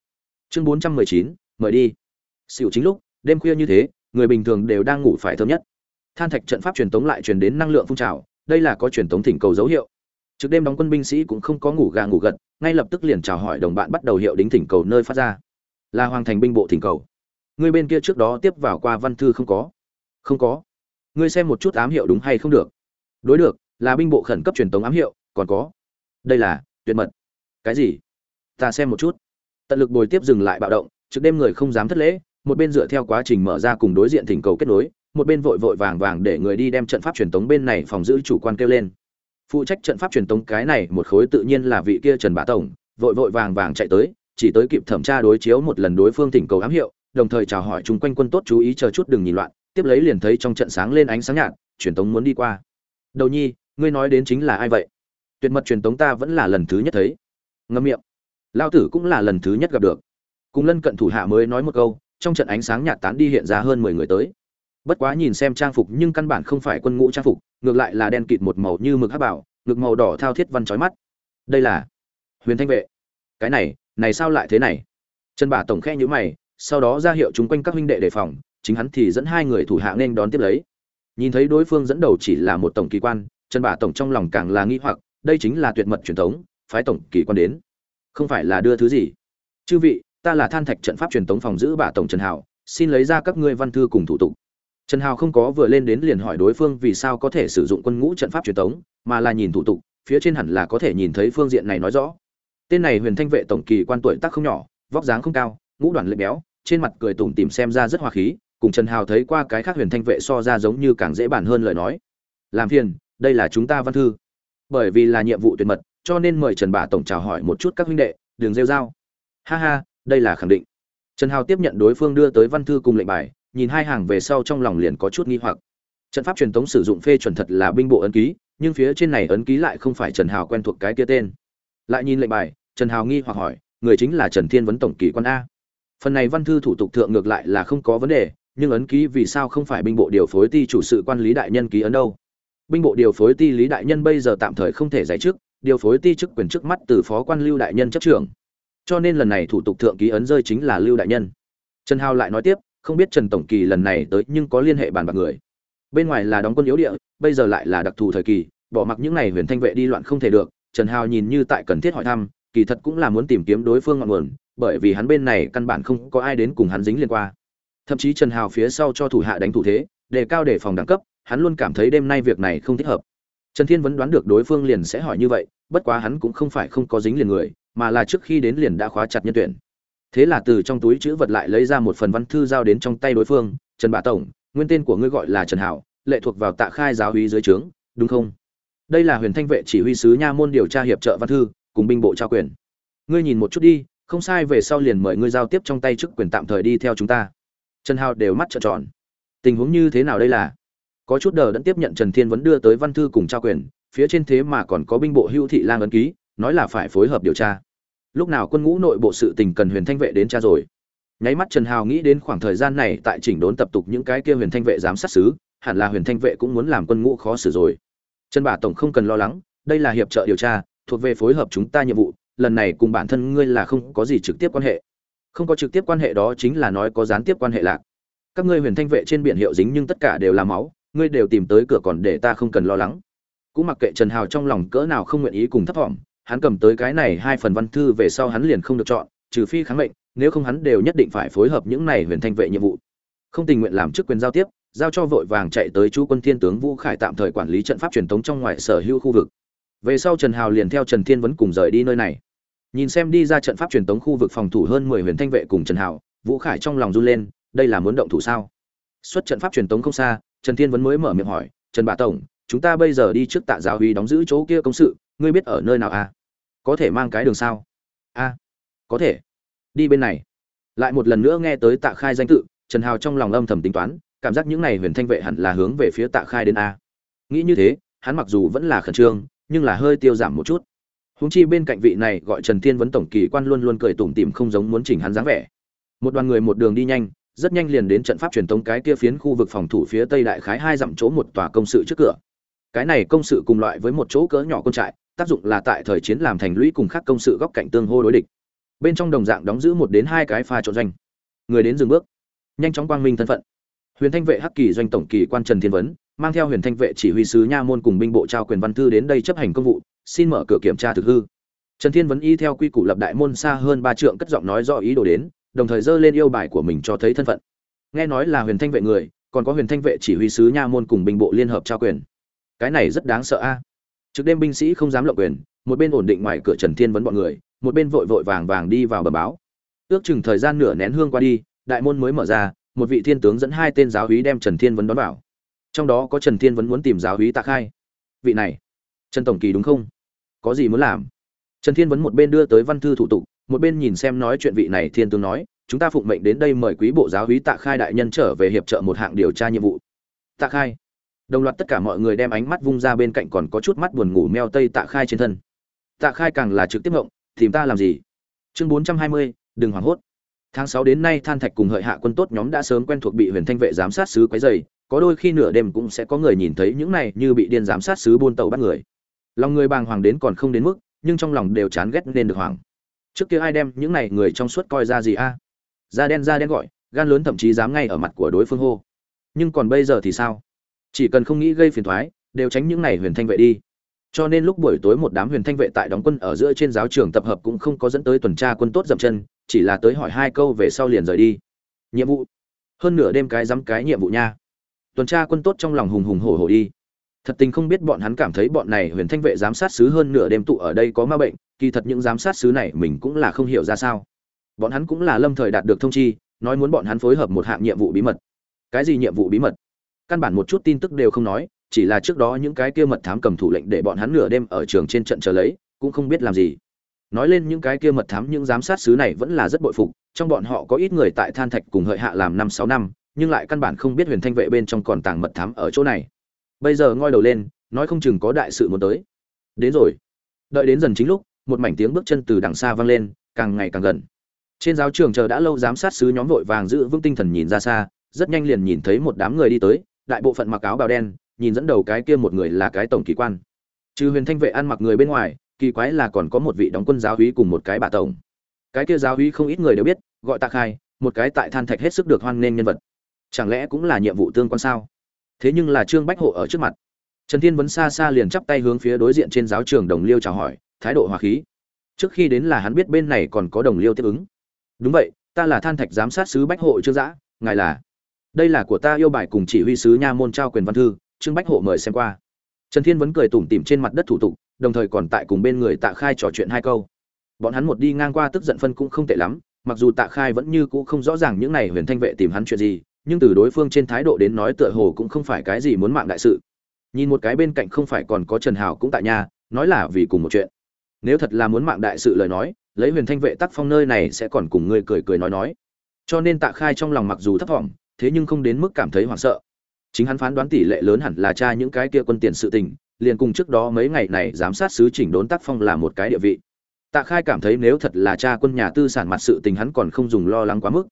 Chương 419, mời đi. Xỉu chính lúc đêm khuya như thế người bình thường đều đang ngủ phải thơm nhất. Than thạch trận pháp truyền tống lại truyền đến năng lượng phun trào đây là có truyền thống thỉnh cầu dấu hiệu. Trước đêm đóng quân binh sĩ cũng không có ngủ gà ngủ gật, ngay lập tức liền chào hỏi đồng bạn bắt đầu hiệu đính thỉnh cầu nơi phát ra. Là hoàng thành binh bộ thỉnh cầu. Người bên kia trước đó tiếp vào qua văn thư không có? Không có. Ngươi xem một chút ám hiệu đúng hay không được? Đối được, là binh bộ khẩn cấp truyền tống ám hiệu, còn có. Đây là, tuyệt mật. Cái gì? Ta xem một chút. Tận lực bồi tiếp dừng lại bạo động trước đêm người không dám thất lễ, một bên dựa theo quá trình mở ra cùng đối diện thỉnh cầu kết nối một bên vội vội vàng vàng để người đi đem trận pháp truyền tống bên này phòng giữ chủ quan kêu lên. Phụ trách trận pháp truyền tống cái này một khối tự nhiên là vị kia trần bá tổng, vội vội vàng vàng chạy tới, chỉ tới kịp thẩm tra đối chiếu một lần đối phương thỉnh cầu ám hiệu, đồng thời chào hỏi chung quanh quân tốt chú ý chờ chút đừng nhìn loạn, tiếp lấy liền thấy trong trận sáng lên ánh sáng nhạt, truyền tống muốn đi qua. Đầu nhi, ngươi nói đến chính là ai vậy? Tuyệt mật truyền tống ta vẫn là lần thứ nhất thấy. Ngâm miệng. Lao tử cũng là lần thứ nhất gặp được. Cùng lân cận thủ hạ mới nói một câu, trong trận ánh sáng nhạt tán đi hiện ra hơn mười người tới bất quá nhìn xem trang phục nhưng căn bản không phải quân ngũ trang phục, ngược lại là đen kịt một màu như mực hắc bảo, ngực màu đỏ thao thiết văn chói mắt. Đây là huyền thanh vệ. Cái này này sao lại thế này? Trần bà tổng khe nhữ mày, sau đó ra hiệu chúng quanh các huynh đệ đề phòng, chính hắn thì dẫn hai người thủ hạ nên đón tiếp lấy. Nhìn thấy đối phương dẫn đầu chỉ là một tổng kỳ quan, trần bà tổng trong lòng càng là nghi hoặc, đây chính là tuyệt mật truyền thống, phái tổng kỳ quan đến. Không phải là đưa thứ gì? Chư vị, ta là than thạch trận pháp truyền thống phòng giữ bà tổng trần hảo, xin lấy ra các ngươi văn thư cùng thủ tục trần hào không có vừa lên đến liền hỏi đối phương vì sao có thể sử dụng quân ngũ trận pháp truyền tống, mà là nhìn thủ tục, phía trên hẳn là có thể nhìn thấy phương diện này nói rõ. Tên này huyền thanh vệ tổng kỳ quan tuổi tác không nhỏ, vóc dáng không cao, ngũ đoàn lệ béo, trên mặt cười tủm tỉm xem ra rất hòa khí, cùng trần hào thấy qua cái khác huyền thanh vệ so ra giống như càng dễ bản hơn lời nói. Làm phiền, đây là chúng ta văn thư. Bởi vì là nhiệm vụ tuyệt mật, cho nên mời trần bà tổng chào hỏi một chút các huynh đệ đường rêu dao ha ha, đây là khẳng định. Trần hào tiếp nhận đối phương đưa tới văn thư cùng lệnh bài nhìn hai hàng về sau trong lòng liền có chút nghi hoặc. Trận pháp truyền thống sử dụng phê chuẩn thật là binh bộ ấn ký, nhưng phía trên này ấn ký lại không phải trần hào quen thuộc cái kia tên. Lại nhìn lệnh bài, trần hào nghi hoặc hỏi, người chính là trần thiên vấn tổng kỳ quan a. Phần này văn thư thủ tục thượng ngược lại là không có vấn đề, nhưng ấn ký vì sao không phải binh bộ điều phối ti chủ sự quan lý đại nhân ký ấn đâu? Binh bộ điều phối ti lý đại nhân bây giờ tạm thời không thể giải chức, điều phối ti chức quyền trước mắt từ phó quan lưu đại nhân chấp trưởng. Cho nên lần này thủ tục thượng ký ấn rơi chính là lưu đại nhân. Trần hào lại nói tiếp không biết trần tổng kỳ lần này tới nhưng có liên hệ bàn bạc người. Bên ngoài là đóng quân yếu địa, bây giờ lại là đặc thù thời kỳ, bỏ mặc những n à y huyền thanh vệ đi loạn không thể được, trần hào nhìn như tại cần thiết hỏi thăm, kỳ thật cũng là muốn tìm kiếm đối phương ngọn nguồn, bởi vì hắn bên này căn bản không có ai đến cùng hắn dính liên qua. thậm chí trần hào phía sau cho thủ hạ đánh thủ thế, đề cao đề phòng đẳng cấp, hắn luôn cảm thấy đêm nay việc này không thích hợp. Trần thiên vẫn đoán được đối phương liền sẽ hỏi như vậy, bất quá hắn cũng không phải không có dính liền người, mà là trước khi đến liền đã khóa chặt nhân tuyển thế là từ trong túi chữ vật lại lấy ra một phần văn thư giao đến trong tay đối phương, trần bạ tổng, nguyên tên của ngươi gọi là trần hảo, lệ thuộc vào tạ khai giáo hí dưới trướng, đúng không? Đây là huyền thanh vệ chỉ huy sứ nha môn điều tra hiệp trợ văn thư, cùng binh bộ trao quyền. Ngươi nhìn một chút đi, không sai, về sau liền mời ngươi giao tiếp trong tay chức quyền tạm thời đi theo chúng ta. Trần hào đều mắt trợn tròn. Tình huống như thế nào đây là? Có chút đờ đẫn tiếp nhận trần thiên vẫn đưa tới văn thư cùng trao quyền, phía trên thế mà còn có binh bộ hữu thị lang ấn ký, nói là phải phối hợp điều tra lúc nào quân ngũ nội bộ sự tình cần huyền thanh vệ đến tra rồi. Nháy mắt trần hào nghĩ đến khoảng thời gian này tại chỉnh đốn tập tục những cái kia huyền thanh vệ giám sát xứ, hẳn là huyền thanh vệ cũng muốn làm quân ngũ khó xử rồi. Trần bà tổng không cần lo lắng, đây là hiệp trợ điều tra, thuộc về phối hợp chúng ta nhiệm vụ, lần này cùng bản thân ngươi là không có gì trực tiếp quan hệ. Không có trực tiếp quan hệ đó chính là nói có gián tiếp quan hệ lạc. Các ngươi huyền thanh vệ trên biển hiệu dính nhưng tất cả đều là máu, ngươi đều tìm tới cửa còn để ta không cần lo lắng. Cũng mặc kệ trần hào trong lòng cỡ nào không nguyện ý cùng thấp thỏm hắn cầm tới cái này hai phần văn thư về sau hắn liền không được chọn, trừ phi kháng mệnh, nếu không hắn đều nhất định phải phối hợp những này huyền thanh vệ nhiệm vụ. Không tình nguyện làm chức quyền giao tiếp, giao cho vội vàng chạy tới chú quân thiên tướng vũ khải tạm thời quản lý trận pháp truyền thống trong ngoài sở hữu khu vực. Về sau trần hào liền theo trần thiên vấn cùng rời đi nơi này. Nhìn xem đi ra trận pháp truyền thống khu vực phòng thủ hơn mười huyền thanh vệ cùng trần hào, vũ khải trong lòng run lên, đây là muốn động thủ sao? Xuất trận pháp truyền thống không xa, trần thiên vấn mới mở miệng hỏi, trần bà tổng, chúng ta bây giờ đi trước tạ giáo huy đóng giữ chỗ kia công sự ngươi biết ở nơi nào à? có thể mang cái đường sao? A à, có thể. Đi bên này. Lại một lần nữa nghe tới tạ khai danh tự trần hào trong lòng âm thầm tính toán cảm giác những này huyền thanh vệ hẳn là hướng về phía tạ khai đến a. Nghĩ như thế hắn mặc dù vẫn là khẩn trương nhưng là hơi tiêu giảm một chút. Húng chi bên cạnh vị này gọi trần thiên vấn tổng kỳ quan luôn luôn cười tủm tỉm không giống muốn chỉnh hắn dáng vẻ. Một đoàn người một đường đi nhanh rất nhanh liền đến trận pháp truyền tống cái kia phiến khu vực phòng thủ phía tây đại khái hai dặm chỗ một tòa công sự trước cửa. Cái này công sự cùng loại với một chỗ cỡ nhỏ quân trại tác dụng là tại thời chiến làm thành lũy cùng các công sự góc cạnh tương hô đối địch. Bên trong đồng dạng đóng giữ một đến hai cái pha trộn doanh. Người đến dừng bước. Nhanh chóng quang minh thân phận. Huyền thanh vệ hắc kỳ doanh tổng kỳ quan trần thiên vấn, mang theo huyền thanh vệ chỉ huy sứ nha môn cùng binh bộ trao quyền văn thư đến đây chấp hành công vụ, xin mở cửa kiểm tra thực hư. Trần thiên vấn y theo quy củ lập đại môn xa hơn ba trượng cất giọng nói do ý đồ đến, đồng thời dơ lên yêu bài của mình cho thấy thân phận. Nghe nói là huyền thanh vệ người, còn có huyền thanh vệ chỉ huy sứ nha môn cùng binh bộ liên hợp trao quyền. Cái này rất đáng sợ a. Trực đêm binh sĩ không dám lộng quyền, một bên ổn định ngoài cửa Trần Thiên vấn bọn người, một bên vội vội vàng vàng đi vào bờ báo. Ước chừng thời gian nửa nén hương qua đi, đại môn mới mở ra, một vị thiên tướng dẫn hai tên giáo úy đem Trần Thiên vấn đón vào. Trong đó có Trần Thiên vấn muốn tìm giáo úy Tạ Khai. Vị này, Trần tổng kỳ đúng không? Có gì muốn làm? Trần Thiên vấn một bên đưa tới văn thư thủ tục, một bên nhìn xem nói chuyện vị này thiên tướng nói, chúng ta phụng mệnh đến đây mời quý bộ giáo úy tạ khai đại nhân trở về hiệp trợ một hạng điều tra nhiệm vụ tạ khai đồng loạt tất cả mọi người đem ánh mắt vung ra bên cạnh còn có chút mắt buồn ngủ meo tây tạ khai trên thân. Tạ khai càng là trực tiếp ngộng, tìm ta làm gì? Chương bốn trăm hai mươi, đừng hoảng hốt. Tháng sáu đến nay than thạch cùng hợi hạ quân tốt nhóm đã sớm quen thuộc bị huyền thanh vệ giám sát sứ quấy dày có đôi khi nửa đêm cũng sẽ có người nhìn thấy những này như bị điên giám sát sứ buôn tàu bắt người. Lòng người bàng hoàng đến còn không đến mức, nhưng trong lòng đều chán ghét nên được hoàng trước kia ai đem những này người trong suốt coi ra gì a? Da đen da đen gọi, gan lớn thậm chí dám ngay ở mặt của đối phương hô. Nhưng còn bây giờ thì sao? Chỉ cần không nghĩ gây phiền thoái, đều tránh những này huyền thanh vệ đi. Cho nên lúc buổi tối một đám huyền thanh vệ tại đóng quân ở giữa trên giáo trường tập hợp cũng không có dẫn tới tuần tra quân tốt dậm chân, chỉ là tới hỏi hai câu về sau liền rời đi. Nhiệm vụ. Hơn nửa đêm cái dám cái nhiệm vụ nha. Tuần tra quân tốt trong lòng hùng hùng hổ hổ đi. Thật tình không biết bọn hắn cảm thấy bọn này huyền thanh vệ giám sát sứ hơn nửa đêm tụ ở đây có ma bệnh, kỳ thật những giám sát sứ này mình cũng là không hiểu ra sao. Bọn hắn cũng là lâm thời đạt được thông chi, nói muốn bọn hắn phối hợp một hạng nhiệm vụ bí mật. Cái gì nhiệm vụ bí mật? Căn bản một chút tin tức đều không nói, chỉ là trước đó những cái kia mật thám cầm thủ lệnh để bọn hắn nửa đêm ở trường trên trận chờ lấy, cũng không biết làm gì. Nói lên những cái kia mật thám, những giám sát sứ này vẫn là rất bội phục, trong bọn họ có ít người tại than thạch cùng hợi hạ làm năm sáu năm, nhưng lại căn bản không biết huyền thanh vệ bên trong còn tàng mật thám ở chỗ này. Bây giờ ngoi đầu lên, nói không chừng có đại sự muốn tới. Đến rồi. Đợi đến dần chính lúc, một mảnh tiếng bước chân từ đằng xa vang lên, càng ngày càng gần. Trên giáo trường chờ đã lâu giám sát sứ nhóm vội vàng giữ vững tinh thần nhìn ra xa, rất nhanh liền nhìn thấy một đám người đi tới đại bộ phận mặc áo bào đen, nhìn dẫn đầu cái kia một người là cái tổng kỳ quan. Trừ huyền thanh vệ ăn mặc người bên ngoài, kỳ quái là còn có một vị đóng quân giáo hí cùng một cái bà tổng. Cái kia giáo hí không ít người đều biết, gọi tạ khai, một cái tại than thạch hết sức được hoan nghênh nhân vật. Chẳng lẽ cũng là nhiệm vụ tương quan sao? Thế nhưng là trương bách hộ ở trước mặt. Trần thiên vấn xa xa liền chắp tay hướng phía đối diện trên giáo trường đồng liêu chào hỏi, thái độ hòa khí. Trước khi đến là hắn biết bên này còn có đồng liêu tiếp ứng. Đúng vậy, ta là than thạch giám sát sứ bách hộ trương giã, ngài là? Đây là của ta yêu bài cùng chỉ huy sứ nha môn trao quyền văn thư, trương bách hộ mời xem qua. Trần thiên vẫn cười tủm tỉm trên mặt đất thủ tục, đồng thời còn tại cùng bên người tạ khai trò chuyện hai câu. Bọn hắn một đi ngang qua tức giận phân cũng không tệ lắm, mặc dù tạ khai vẫn như cũ không rõ ràng những này huyền thanh vệ tìm hắn chuyện gì, nhưng từ đối phương trên thái độ đến nói tựa hồ cũng không phải cái gì muốn mạng đại sự. Nhìn một cái bên cạnh không phải còn có trần hào cũng tại nhà, nói là vì cùng một chuyện. Nếu thật là muốn mạng đại sự lời nói, lấy huyền thanh vệ tác phong nơi này sẽ còn cùng người cười cười nói nói. Cho nên tạ khai trong lòng mặc dù thấp thỏm thế nhưng không đến mức cảm thấy hoảng sợ. Chính hắn phán đoán tỷ lệ lớn hẳn là tra những cái kia quân tiền sự tình, liền cùng trước đó mấy ngày này giám sát sứ chỉnh đốn tác phong là một cái địa vị. Tạ khai cảm thấy nếu thật là cha quân nhà tư sản mặt sự tình hắn còn không dùng lo lắng quá mức.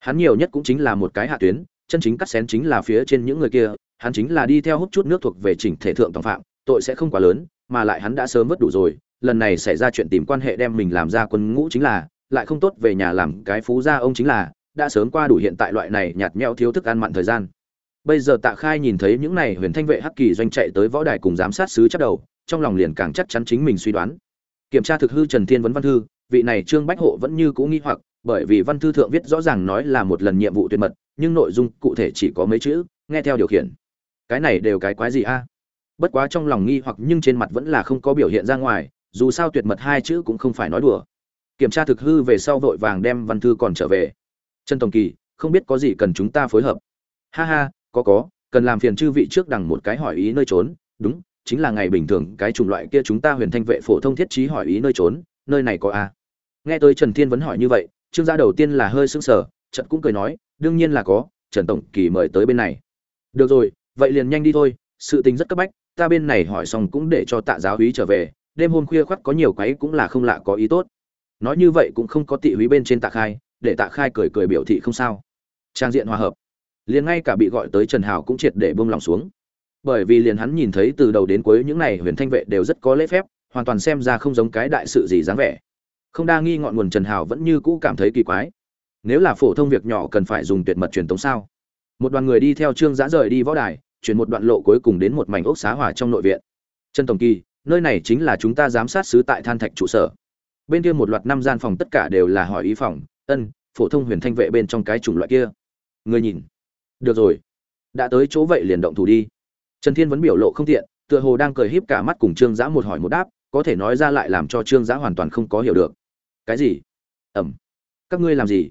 Hắn nhiều nhất cũng chính là một cái hạ tuyến, chân chính cắt xén chính là phía trên những người kia, hắn chính là đi theo hút chút nước thuộc về chỉnh thể thượng tòng phạm, tội sẽ không quá lớn, mà lại hắn đã sớm mất đủ rồi, lần này xảy ra chuyện tìm quan hệ đem mình làm ra quân ngũ chính là, lại không tốt về nhà làm cái phú gia ông chính là đã sớm qua đủ hiện tại loại này nhạt nhẽo thiếu thức ăn mặn thời gian. Bây giờ tạ khai nhìn thấy những này huyền thanh vệ hắc kỳ doanh chạy tới võ đài cùng giám sát sứ chắc đầu, trong lòng liền càng chắc chắn chính mình suy đoán. Kiểm tra thực hư trần thiên vấn văn thư, vị này trương bách hộ vẫn như cũ nghi hoặc, bởi vì văn thư thượng viết rõ ràng nói là một lần nhiệm vụ tuyệt mật, nhưng nội dung cụ thể chỉ có mấy chữ, nghe theo điều khiển. Cái này đều cái quái gì a? Bất quá trong lòng nghi hoặc nhưng trên mặt vẫn là không có biểu hiện ra ngoài, dù sao tuyệt mật hai chữ cũng không phải nói đùa. Kiểm tra thực hư về sau vội vàng đem văn thư còn trở về trần tổng kỳ, không biết có gì cần chúng ta phối hợp? Ha ha, có có, cần làm phiền chư vị trước đằng một cái hỏi ý nơi trốn. Đúng, chính là ngày bình thường, cái chủng loại kia chúng ta huyền thanh vệ phổ thông thiết trí hỏi ý nơi trốn, nơi này có a? Nghe tới trần thiên vấn hỏi như vậy, trương gia đầu tiên là hơi sững sờ trận cũng cười nói, đương nhiên là có, trần tổng kỳ mời tới bên này. Được rồi, vậy liền nhanh đi thôi, sự tình rất cấp bách, ta bên này hỏi xong cũng để cho tạ giáo húy trở về, đêm hôm khuya khoắt có nhiều quấy cũng là không lạ có ý tốt. Nói như vậy cũng không có tị húy bên trên tạ khai để tạ khai cười cười biểu thị không sao. Trang diện hòa hợp. Liền ngay cả bị gọi tới trần hào cũng triệt để buông lòng xuống. Bởi vì liền hắn nhìn thấy từ đầu đến cuối những này huyền thanh vệ đều rất có lễ phép, hoàn toàn xem ra không giống cái đại sự gì dáng vẻ. Không đa nghi ngọn nguồn trần hào vẫn như cũ cảm thấy kỳ quái. Nếu là phổ thông việc nhỏ cần phải dùng tuyệt mật truyền tống sao? Một đoàn người đi theo trương giã rời đi võ đài, chuyển một đoạn lộ cuối cùng đến một mảnh ốc xá hỏa trong nội viện. Trần tổng kỳ, nơi này chính là chúng ta giám sát sứ tại than thạch trụ sở. Bên kia một loạt năm gian phòng tất cả đều là hỏi ý phòng ân phổ thông huyền thanh vệ bên trong cái chủng loại kia. Người nhìn. Được rồi. Đã tới chỗ vậy liền động thủ đi. Trần thiên vẫn biểu lộ không thiện, tựa hồ đang cười híp cả mắt cùng trương giã một hỏi một đáp có thể nói ra lại làm cho trương giã hoàn toàn không có hiểu được. Cái gì? Ẩm. Các ngươi làm gì?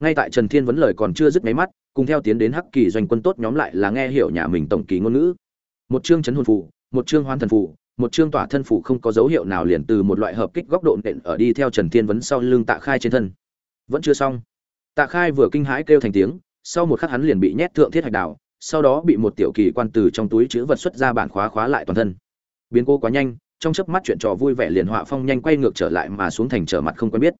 Ngay tại trần thiên vấn lời còn chưa dứt máy mắt cùng theo tiến đến hắc kỳ doanh quân tốt nhóm lại là nghe hiểu nhà mình tổng kỳ ngôn ngữ. Một chương chấn hồn phụ một chương hoan thần phụ một chương tỏa thân phụ không có dấu hiệu nào liền từ một loại hợp kích góc độ nện ở đi theo trần thiên vấn sau lưng tạ khai trên thân vẫn chưa xong. Tạ khai vừa kinh hãi kêu thành tiếng, sau một khắc hắn liền bị nhét thượng thiết hạch đảo, sau đó bị một tiểu kỳ quan từ trong túi chữ vật xuất ra bản khóa khóa lại toàn thân. Biến cô quá nhanh, trong chớp mắt chuyện trò vui vẻ liền họa phong nhanh quay ngược trở lại mà xuống thành trở mặt không quen biết.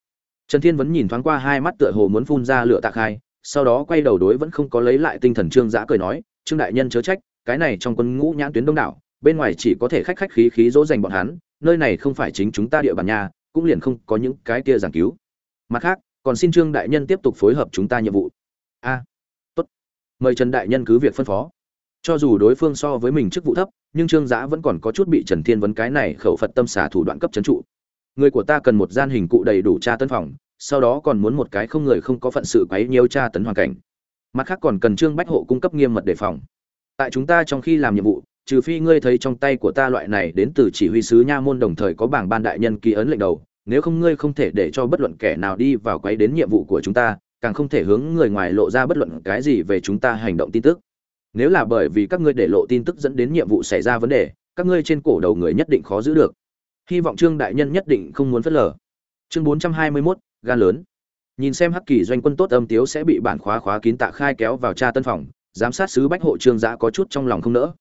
Trần thiên vẫn nhìn thoáng qua hai mắt tựa hồ muốn phun ra lửa tạ khai, sau đó quay đầu đối vẫn không có lấy lại tinh thần trương giã cười nói, trương đại nhân chớ trách, cái này trong quân ngũ nhãn tuyến đông đảo, bên ngoài chỉ có thể khách khách khí khí dỗ dành bọn hắn, nơi này không phải chính chúng ta địa bàn nhà, cũng liền không có những cái kia giảng cứu. Mặt khác còn xin trương đại nhân tiếp tục phối hợp chúng ta nhiệm vụ. A, tốt. Mời trần đại nhân cứ việc phân phó. Cho dù đối phương so với mình chức vụ thấp, nhưng trương giã vẫn còn có chút bị trần thiên vấn cái này khẩu phật tâm xả thủ đoạn cấp trấn trụ. Người của ta cần một gian hình cụ đầy đủ tra tân phòng, sau đó còn muốn một cái không người không có phận sự quấy nhiều tra tấn hoàn cảnh. Mặt khác còn cần trương bách hộ cung cấp nghiêm mật đề phòng. Tại chúng ta trong khi làm nhiệm vụ, trừ phi ngươi thấy trong tay của ta loại này đến từ chỉ huy sứ nha môn đồng thời có bảng ban đại nhân ký ấn lệnh đầu nếu không ngươi không thể để cho bất luận kẻ nào đi vào quấy đến nhiệm vụ của chúng ta càng không thể hướng người ngoài lộ ra bất luận cái gì về chúng ta hành động tin tức. Nếu là bởi vì các ngươi để lộ tin tức dẫn đến nhiệm vụ xảy ra vấn đề các ngươi trên cổ đầu người nhất định khó giữ được. Hy vọng trương đại nhân nhất định không muốn phớt lờ. Chương bốn trăm hai mươi 421, gan lớn. Nhìn xem hắc kỳ doanh quân tốt âm tiếu sẽ bị bản khóa khóa kín tạ khai kéo vào tra tân phòng giám sát sứ bách hộ trương giã có chút trong lòng không nỡ.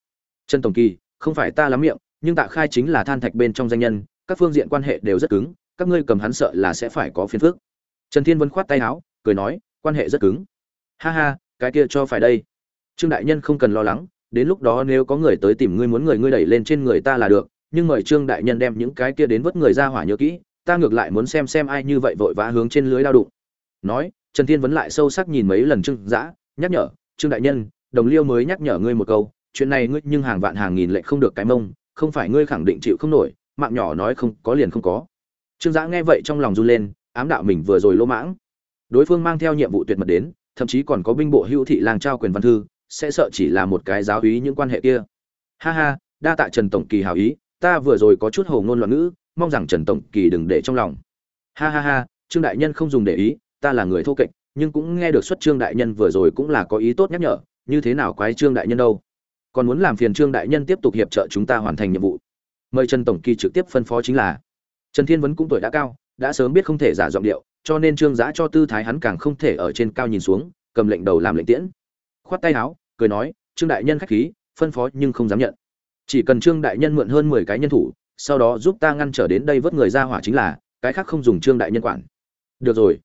Trần tổng kỳ không phải ta lắm miệng nhưng tạ khai chính là than thạch bên trong danh nhân các phương diện quan hệ đều rất cứng các ngươi cầm hắn sợ là sẽ phải có phiền phức. Trần thiên vân khoát tay áo, cười nói, quan hệ rất cứng. Ha ha, cái kia cho phải đây. Trương đại nhân không cần lo lắng, đến lúc đó nếu có người tới tìm ngươi muốn người ngươi đẩy lên trên người ta là được, nhưng mời trương đại nhân đem những cái kia đến vớt người ra hỏa nhớ kỹ, ta ngược lại muốn xem xem ai như vậy vội vã hướng trên lưới lao đụng. Nói, trần thiên vấn lại sâu sắc nhìn mấy lần trương dã, nhắc nhở, trương đại nhân, đồng liêu mới nhắc nhở ngươi một câu, chuyện này ngươi nhưng hàng vạn hàng nghìn lệ không được cái mông, không phải ngươi khẳng định chịu không nổi, mạng nhỏ nói không có liền không có trương dã nghe vậy trong lòng run lên, ám đạo mình vừa rồi lỗ mãng. Đối phương mang theo nhiệm vụ tuyệt mật đến, thậm chí còn có binh bộ hữu thị lang trao quyền văn thư, sẽ sợ chỉ là một cái giáo ý những quan hệ kia. Ha ha, đa tạ trần tổng kỳ hào ý, ta vừa rồi có chút hồ ngôn loạn ngữ, mong rằng trần tổng kỳ đừng để trong lòng. Ha ha ha, trương đại nhân không dùng để ý, ta là người thô kệch, nhưng cũng nghe được xuất trương đại nhân vừa rồi cũng là có ý tốt nhắc nhở, như thế nào quái trương đại nhân đâu? Còn muốn làm phiền trương đại nhân tiếp tục hiệp trợ chúng ta hoàn thành nhiệm vụ. Mời trần tổng kỳ trực tiếp phân phó chính là trần thiên vấn cũng tuổi đã cao, đã sớm biết không thể giả giọng điệu, cho nên trương giã cho tư thái hắn càng không thể ở trên cao nhìn xuống, cầm lệnh đầu làm lệnh tiễn. Khoát tay áo, cười nói, trương đại nhân khách khí, phân phó nhưng không dám nhận. Chỉ cần trương đại nhân mượn hơn mười cái nhân thủ, sau đó giúp ta ngăn trở đến đây vớt người ra hỏa chính là, cái khác không dùng trương đại nhân quản. Được rồi.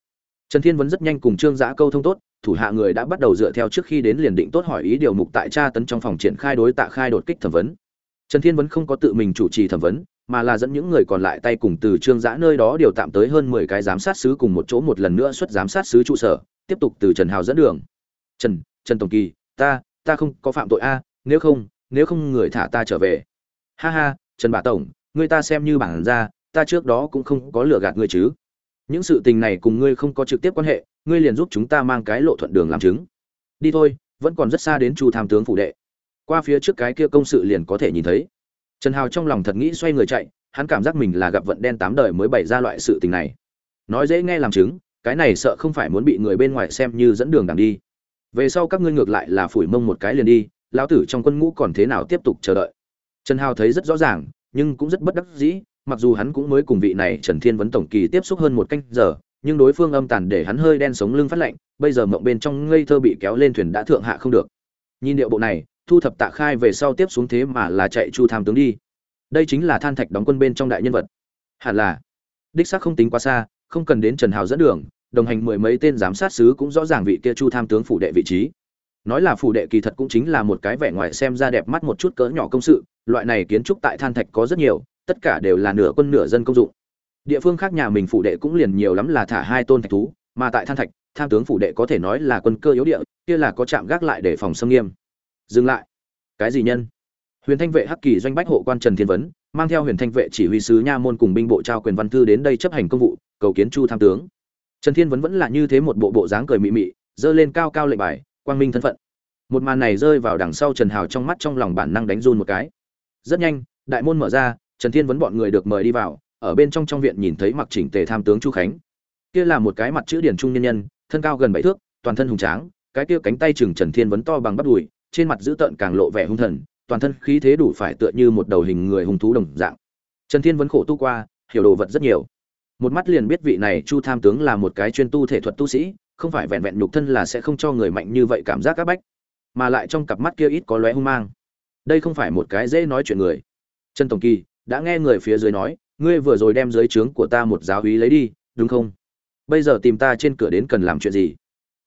Trần thiên Vấn rất nhanh cùng trương giã câu thông tốt, thủ hạ người đã bắt đầu dựa theo trước khi đến liền định tốt hỏi ý điều mục tại tra tấn trong phòng triển khai đối tạ khai đột kích thẩm vấn. Trần thiên Vấn không có tự mình chủ trì thẩm vấn mà là dẫn những người còn lại tay cùng từ trương giã nơi đó điều tạm tới hơn mười cái giám sát sứ cùng một chỗ một lần nữa xuất giám sát sứ trụ sở, tiếp tục từ trần hào dẫn đường. Trần trần tổng kỳ, ta ta không có phạm tội a, nếu không nếu không người thả ta trở về. Ha ha, trần bà tổng, người ta xem như bản ra ta trước đó cũng không có lừa gạt ngươi chứ. Những sự tình này cùng ngươi không có trực tiếp quan hệ, ngươi liền giúp chúng ta mang cái lộ thuận đường làm chứng. Đi thôi, vẫn còn rất xa đến chu tham tướng phủ đệ. Qua phía trước cái kia công sự liền có thể nhìn thấy trần hào trong lòng thật nghĩ xoay người chạy, hắn cảm giác mình là gặp vận đen tám đời mới bày ra loại sự tình này. Nói dễ nghe làm chứng, cái này sợ không phải muốn bị người bên ngoài xem như dẫn đường đằng đi. Về sau các ngươi ngược lại là phủi mông một cái liền đi, lão tử trong quân ngũ còn thế nào tiếp tục chờ đợi? Trần hào thấy rất rõ ràng, nhưng cũng rất bất đắc dĩ, mặc dù hắn cũng mới cùng vị này trần thiên vấn tổng kỳ tiếp xúc hơn một canh giờ, nhưng đối phương âm tàn để hắn hơi đen sống lưng phát lạnh, bây giờ mộng bên trong ngây thơ bị kéo lên thuyền đã thượng hạ không được. Nhìn điệu bộ này thu thập tạ khai về sau tiếp xuống thế mà là chạy chu tham tướng đi. Đây chính là than thạch đóng quân bên trong đại nhân vật. Hẳn là, đích xác không tính quá xa, không cần đến trần hào dẫn đường, đồng hành mười mấy tên giám sát sứ cũng rõ ràng vị kia chu tham tướng phủ đệ vị trí. Nói là phủ đệ kỳ thật cũng chính là một cái vẻ ngoài xem ra đẹp mắt một chút cỡ nhỏ công sự, loại này kiến trúc tại than thạch có rất nhiều, tất cả đều là nửa quân nửa dân công dụng. Địa phương khác nhà mình phủ đệ cũng liền nhiều lắm là thả hai tôn thạch thú, mà tại than thạch, tham tướng phủ đệ có thể nói là quân cơ yếu địa, kia là có chạm gác lại để phòng xâm nghiêm dừng lại. Cái gì nhân? Huyền thanh vệ hắc kỳ doanh bách hộ quan trần thiên vấn, mang theo huyền thanh vệ chỉ huy sứ nha môn cùng binh bộ trao quyền văn thư đến đây chấp hành công vụ, cầu kiến chu tham tướng. Trần thiên vấn vẫn là như thế một bộ bộ dáng cười mị mị dơ lên cao cao lệnh bài, quang minh thân phận. Một màn này rơi vào đằng sau trần hào trong mắt trong lòng bản năng đánh run một cái. Rất nhanh, đại môn mở ra, trần thiên vấn bọn người được mời đi vào, ở bên trong trong viện nhìn thấy mặc chỉnh tề tham tướng chu khánh. Kia là một cái mặt chữ điển trung nhân nhân, thân cao gần bảy thước, toàn thân hùng tráng, cái kia cánh tay chừng trần thiên vấn to bằng bắp đùi trên mặt dữ tợn càng lộ vẻ hung thần, toàn thân khí thế đủ phải tựa như một đầu hình người hung thú đồng dạng. Trần thiên vẫn khổ tu qua, hiểu đồ vật rất nhiều. Một mắt liền biết vị này chu tham tướng là một cái chuyên tu thể thuật tu sĩ, không phải vẹn vẹn nhục thân là sẽ không cho người mạnh như vậy cảm giác các bách, mà lại trong cặp mắt kia ít có lóe hung mang. Đây không phải một cái dễ nói chuyện người. Trần tổng kỳ, đã nghe người phía dưới nói, ngươi vừa rồi đem dưới trướng của ta một giáo úy lấy đi, đúng không? Bây giờ tìm ta trên cửa đến cần làm chuyện gì?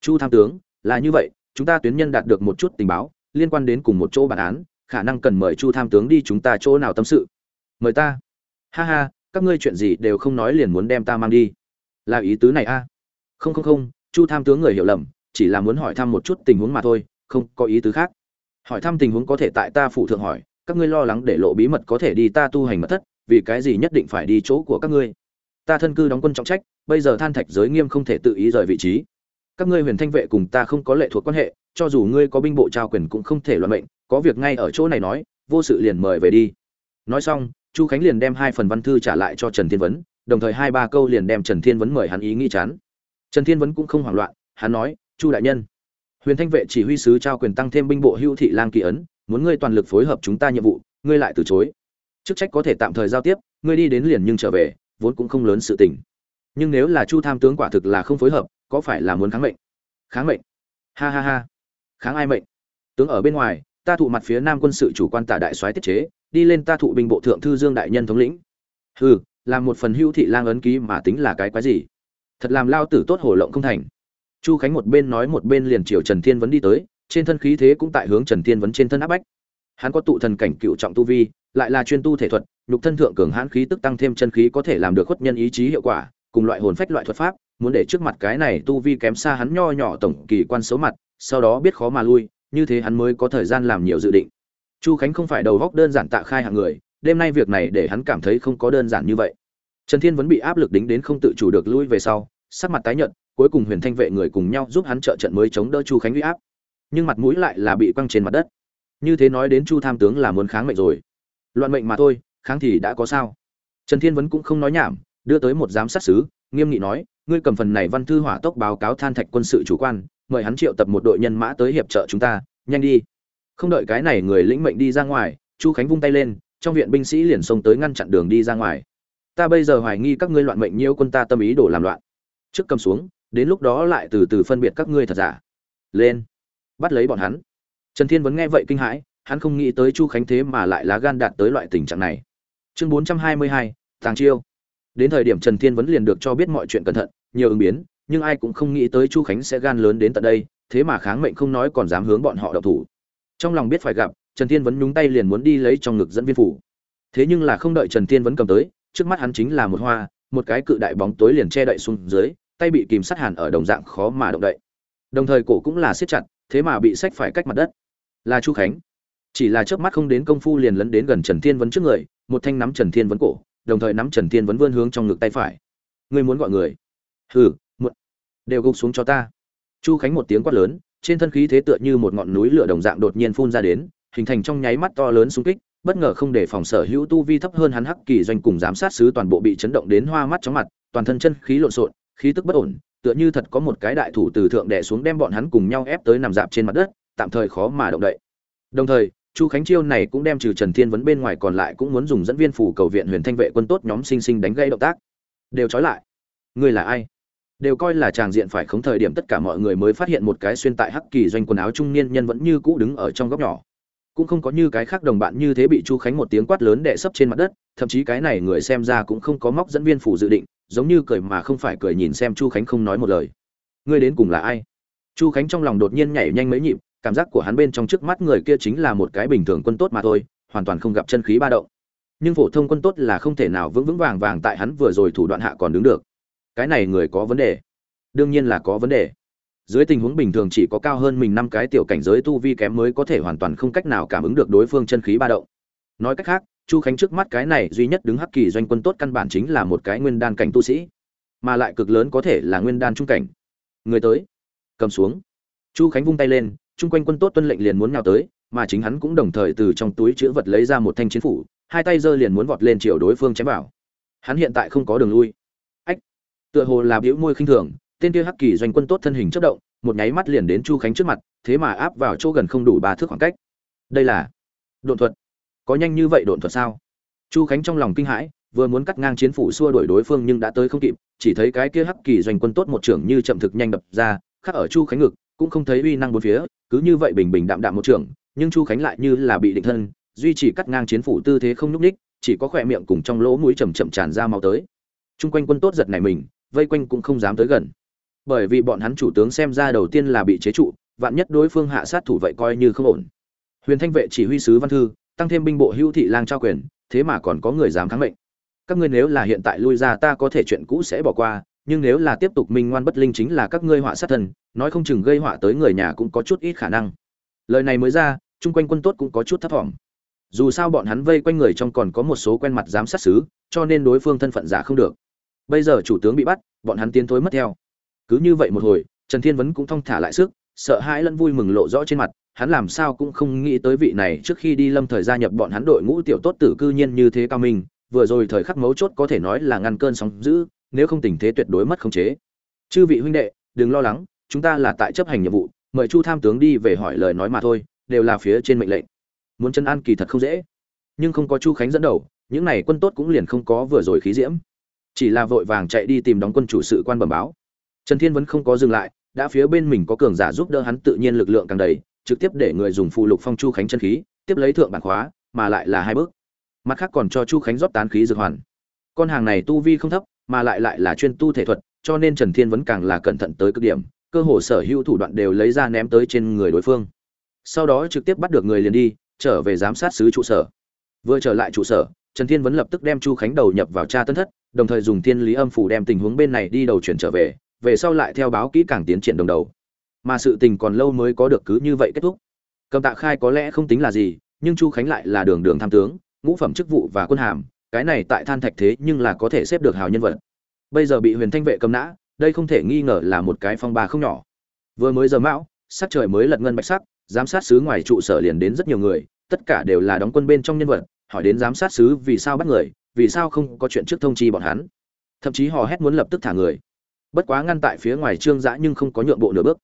Chu tham tướng, là như vậy chúng ta tuyến nhân đạt được một chút tình báo, liên quan đến cùng một chỗ bản án, khả năng cần mời chu tham tướng đi chúng ta chỗ nào tâm sự. Mời ta. Ha ha, các ngươi chuyện gì đều không nói liền muốn đem ta mang đi. Là ý tứ này a. Không không không, chu tham tướng người hiểu lầm, chỉ là muốn hỏi thăm một chút tình huống mà thôi, không có ý tứ khác. Hỏi thăm tình huống có thể tại ta phụ thượng hỏi, các ngươi lo lắng để lộ bí mật có thể đi ta tu hành mật thất, vì cái gì nhất định phải đi chỗ của các ngươi? Ta thân cư đóng quân trọng trách, bây giờ than thạch giới nghiêm không thể tự ý rời vị trí các ngươi huyền thanh vệ cùng ta không có lệ thuộc quan hệ, cho dù ngươi có binh bộ trao quyền cũng không thể luận mệnh, có việc ngay ở chỗ này nói, vô sự liền mời về đi. Nói xong, chu khánh liền đem hai phần văn thư trả lại cho trần thiên vấn, đồng thời hai ba câu liền đem trần thiên vấn mời hắn ý nghĩ chán. Trần thiên vấn cũng không hoảng loạn, hắn nói, chu đại nhân, huyền thanh vệ chỉ huy sứ trao quyền tăng thêm binh bộ hưu thị lang kỳ ấn, muốn ngươi toàn lực phối hợp chúng ta nhiệm vụ, ngươi lại từ chối. Chức trách có thể tạm thời giao tiếp, ngươi đi đến liền nhưng trở về, vốn cũng không lớn sự tình. Nhưng nếu là chu tham tướng quả thực là không phối hợp có phải là muốn kháng mệnh? Kháng mệnh? Ha ha ha. Kháng ai mệnh? Tướng ở bên ngoài, ta thụ mặt phía nam quân sự chủ quan tả đại soái tiết chế, đi lên ta thụ binh bộ thượng thư dương đại nhân thống lĩnh. Hừ, làm một phần hưu thị lang ấn ký mà tính là cái quái gì? Thật làm lao tử tốt hổ lộng không thành. Chu khánh một bên nói một bên liền chiều trần thiên vấn đi tới, trên thân khí thế cũng tại hướng trần thiên vấn trên thân áp bách. Hắn có tụ thần cảnh cựu trọng tu vi, lại là chuyên tu thể thuật, nhục thân thượng cường hãn khí tức tăng thêm chân khí có thể làm được khuất nhân ý chí hiệu quả, cùng loại hồn phách loại thuật pháp muốn để trước mặt cái này tu vi kém xa hắn nho nhỏ tổng kỳ quan xấu mặt, sau đó biết khó mà lui, như thế hắn mới có thời gian làm nhiều dự định. Chu khánh không phải đầu góc đơn giản tạ khai hạng người, đêm nay việc này để hắn cảm thấy không có đơn giản như vậy. Trần thiên vẫn bị áp lực đính đến không tự chủ được lui về sau, sắc mặt tái nhợt, cuối cùng huyền thanh vệ người cùng nhau giúp hắn trợ trận mới chống đỡ chu khánh uy áp. Nhưng mặt mũi lại là bị quăng trên mặt đất. Như thế nói đến chu tham tướng là muốn kháng mệnh rồi. Loạn mệnh mà thôi, kháng thì đã có sao? Trần thiên vẫn cũng không nói nhảm, đưa tới một giám sát sứ, nghiêm nghị nói ngươi cầm phần này văn thư hỏa tốc báo cáo than thạch quân sự chủ quan, mời hắn triệu tập một đội nhân mã tới hiệp trợ chúng ta, nhanh đi. Không đợi cái này người lĩnh mệnh đi ra ngoài, chu khánh vung tay lên, trong viện binh sĩ liền xông tới ngăn chặn đường đi ra ngoài. Ta bây giờ hoài nghi các ngươi loạn mệnh nhiêu quân ta tâm ý đổ làm loạn. Trước cầm xuống, đến lúc đó lại từ từ phân biệt các ngươi thật giả. Lên, bắt lấy bọn hắn. Trần thiên vẫn nghe vậy kinh hãi, hắn không nghĩ tới chu khánh thế mà lại lá gan đạt tới loại tình trạng này. Chương bốn trăm hai mươi hai, tàng chiêu. Đến thời điểm trần thiên vẫn liền được cho biết mọi chuyện cẩn thận nhiều ứng biến, nhưng ai cũng không nghĩ tới chu khánh sẽ gan lớn đến tận đây, thế mà kháng mệnh không nói còn dám hướng bọn họ đậu thủ. Trong lòng biết phải gặp, trần thiên vẫn nhúng tay liền muốn đi lấy trong ngực dẫn viên phủ. Thế nhưng là không đợi trần thiên vẫn cầm tới, trước mắt hắn chính là một hoa, một cái cự đại bóng tối liền che đậy xuống dưới, tay bị kìm sát hàn ở đồng dạng khó mà động đậy. Đồng thời cổ cũng là siết chặt, thế mà bị sách phải cách mặt đất. Là chu khánh. Chỉ là trước mắt không đến công phu liền lấn đến gần trần thiên vấn trước người, một thanh nắm trần thiên vấn cổ, đồng thời nắm trần thiên vấn vươn hướng trong ngực tay phải. Ngươi muốn gọi người hừ, muộn. Đều gục xuống cho ta. Chu khánh một tiếng quát lớn, trên thân khí thế tựa như một ngọn núi lửa đồng dạng đột nhiên phun ra đến, hình thành trong nháy mắt to lớn xung kích, bất ngờ không để phòng sở hữu tu vi thấp hơn hắn hắc kỳ doanh cùng giám sát sứ toàn bộ bị chấn động đến hoa mắt chóng mặt, toàn thân chân khí lộn xộn, khí tức bất ổn, tựa như thật có một cái đại thủ từ thượng đè xuống đem bọn hắn cùng nhau ép tới nằm dạp trên mặt đất, tạm thời khó mà động đậy. Đồng thời, chu khánh chiêu này cũng đem trừ trần thiên vấn bên ngoài còn lại cũng muốn dùng dẫn viên phủ cầu viện huyền thanh vệ quân tốt nhóm sinh sinh đánh gây động tác. Đều trói lại. Ngươi là ai? Đều coi là tràng diện phải khống thời điểm tất cả mọi người mới phát hiện một cái xuyên tại hắc kỳ doanh quần áo trung niên nhân vẫn như cũ đứng ở trong góc nhỏ. Cũng không có như cái khác đồng bạn như thế bị chu khánh một tiếng quát lớn đè sấp trên mặt đất, thậm chí cái này người xem ra cũng không có móc dẫn viên phủ dự định, giống như cười mà không phải cười nhìn xem chu khánh không nói một lời. Ngươi đến cùng là ai? Chu khánh trong lòng đột nhiên nhảy nhanh mấy nhịp, cảm giác của hắn bên trong trước mắt người kia chính là một cái bình thường quân tốt mà thôi, hoàn toàn không gặp chân khí ba động. Nhưng phổ thông quân tốt là không thể nào vững vững vàng vàng tại hắn vừa rồi thủ đoạn hạ còn đứng được cái này người có vấn đề. Đương nhiên là có vấn đề. Dưới tình huống bình thường chỉ có cao hơn mình năm cái tiểu cảnh giới tu vi kém mới có thể hoàn toàn không cách nào cảm ứng được đối phương chân khí ba động. Nói cách khác, chu khánh trước mắt cái này duy nhất đứng hắc kỳ doanh quân tốt căn bản chính là một cái nguyên đan cảnh tu sĩ, mà lại cực lớn có thể là nguyên đan trung cảnh. Người tới, cầm xuống. Chu khánh vung tay lên, chung quanh quân tốt tuân lệnh liền muốn nhào tới, mà chính hắn cũng đồng thời từ trong túi chữ vật lấy ra một thanh chiến phủ, hai tay giơ liền muốn vọt lên chiều đối phương chém vào. Hắn hiện tại không có đường lui tựa hồ là bĩu môi khinh thường, tên kia hắc kỳ doanh quân tốt thân hình chất động, một nháy mắt liền đến chu khánh trước mặt, thế mà áp vào chỗ gần không đủ ba thước khoảng cách. Đây là đột thuật. Có nhanh như vậy đột thuật sao? Chu khánh trong lòng kinh hãi, vừa muốn cắt ngang chiến phủ xua đuổi đối phương nhưng đã tới không kịp, chỉ thấy cái kia hắc kỳ doanh quân tốt một trưởng như chậm thực nhanh đập ra, khắc ở chu khánh ngực, cũng không thấy uy năng bốn phía, cứ như vậy bình bình đạm đạm một trưởng, nhưng chu khánh lại như là bị định thân, duy trì cắt ngang chiến phủ tư thế không nhúc ních chỉ có khỏe miệng cùng trong lỗ mũi chầm chậm tràn ra máu tới. Chung quanh quân tốt giật này mình vây quanh cũng không dám tới gần. Bởi vì bọn hắn chủ tướng xem ra đầu tiên là bị chế trụ, vạn nhất đối phương hạ sát thủ vậy coi như không ổn. Huyền thanh vệ chỉ huy sứ văn thư, tăng thêm binh bộ hữu thị lang trao quyền, thế mà còn có người dám kháng mệnh. Các ngươi nếu là hiện tại lui ra ta có thể chuyện cũ sẽ bỏ qua, nhưng nếu là tiếp tục minh ngoan bất linh chính là các ngươi họa sát thần, nói không chừng gây họa tới người nhà cũng có chút ít khả năng. Lời này mới ra, chung quanh quân tốt cũng có chút thấp thỏm. Dù sao bọn hắn vây quanh người trong còn có một số quen mặt giám sát xứ cho nên đối phương thân phận giả không được bây giờ chủ tướng bị bắt, bọn hắn tiến thối mất theo. Cứ như vậy một hồi, trần thiên vấn cũng thong thả lại sức, sợ hãi lẫn vui mừng lộ rõ trên mặt, hắn làm sao cũng không nghĩ tới vị này trước khi đi lâm thời gia nhập bọn hắn đội ngũ tiểu tốt tử cư nhiên như thế cao minh, vừa rồi thời khắc mấu chốt có thể nói là ngăn cơn sóng dữ, nếu không tình thế tuyệt đối mất khống chế. Chư vị huynh đệ, đừng lo lắng, chúng ta là tại chấp hành nhiệm vụ, mời chu tham tướng đi về hỏi lời nói mà thôi, đều là phía trên mệnh lệnh. Muốn chân an kỳ thật không dễ, nhưng không có chu khánh dẫn đầu, những này quân tốt cũng liền không có vừa rồi khí diễm chỉ là vội vàng chạy đi tìm đóng quân chủ sự quan bẩm báo. Trần thiên vẫn không có dừng lại, đã phía bên mình có cường giả giúp đỡ hắn tự nhiên lực lượng càng đầy, trực tiếp để người dùng phụ lục phong chu khánh chân khí, tiếp lấy thượng bản khóa, mà lại là hai bước. Mặt khác còn cho chu khánh rót tán khí dược hoàn. Con hàng này tu vi không thấp, mà lại lại là chuyên tu thể thuật, cho nên trần thiên vẫn càng là cẩn thận tới cực điểm, cơ hồ sở hữu thủ đoạn đều lấy ra ném tới trên người đối phương. Sau đó trực tiếp bắt được người liền đi, trở về giám sát sứ trụ sở. Vừa trở lại trụ sở, trần thiên vẫn lập tức đem chu khánh đầu nhập vào tra tân thất đồng thời dùng thiên lý âm phủ đem tình huống bên này đi đầu chuyển trở về về sau lại theo báo kỹ càng tiến triển đồng đầu. Mà sự tình còn lâu mới có được cứ như vậy kết thúc. Cầm tạ khai có lẽ không tính là gì, nhưng chu khánh lại là đường đường tham tướng, ngũ phẩm chức vụ và quân hàm, cái này tại than thạch thế nhưng là có thể xếp được hào nhân vật. Bây giờ bị huyền thanh vệ cầm nã, đây không thể nghi ngờ là một cái phong ba không nhỏ. Vừa mới giờ mão, sắc trời mới lật ngân bạch sắc, giám sát sứ ngoài trụ sở liền đến rất nhiều người, tất cả đều là đóng quân bên trong nhân vật, hỏi đến giám sát sứ vì sao bắt người vì sao không có chuyện trước thông chi bọn hắn? Thậm chí hò hét muốn lập tức thả người. Bất quá ngăn tại phía ngoài trương dã nhưng không có nhượng bộ nửa bước.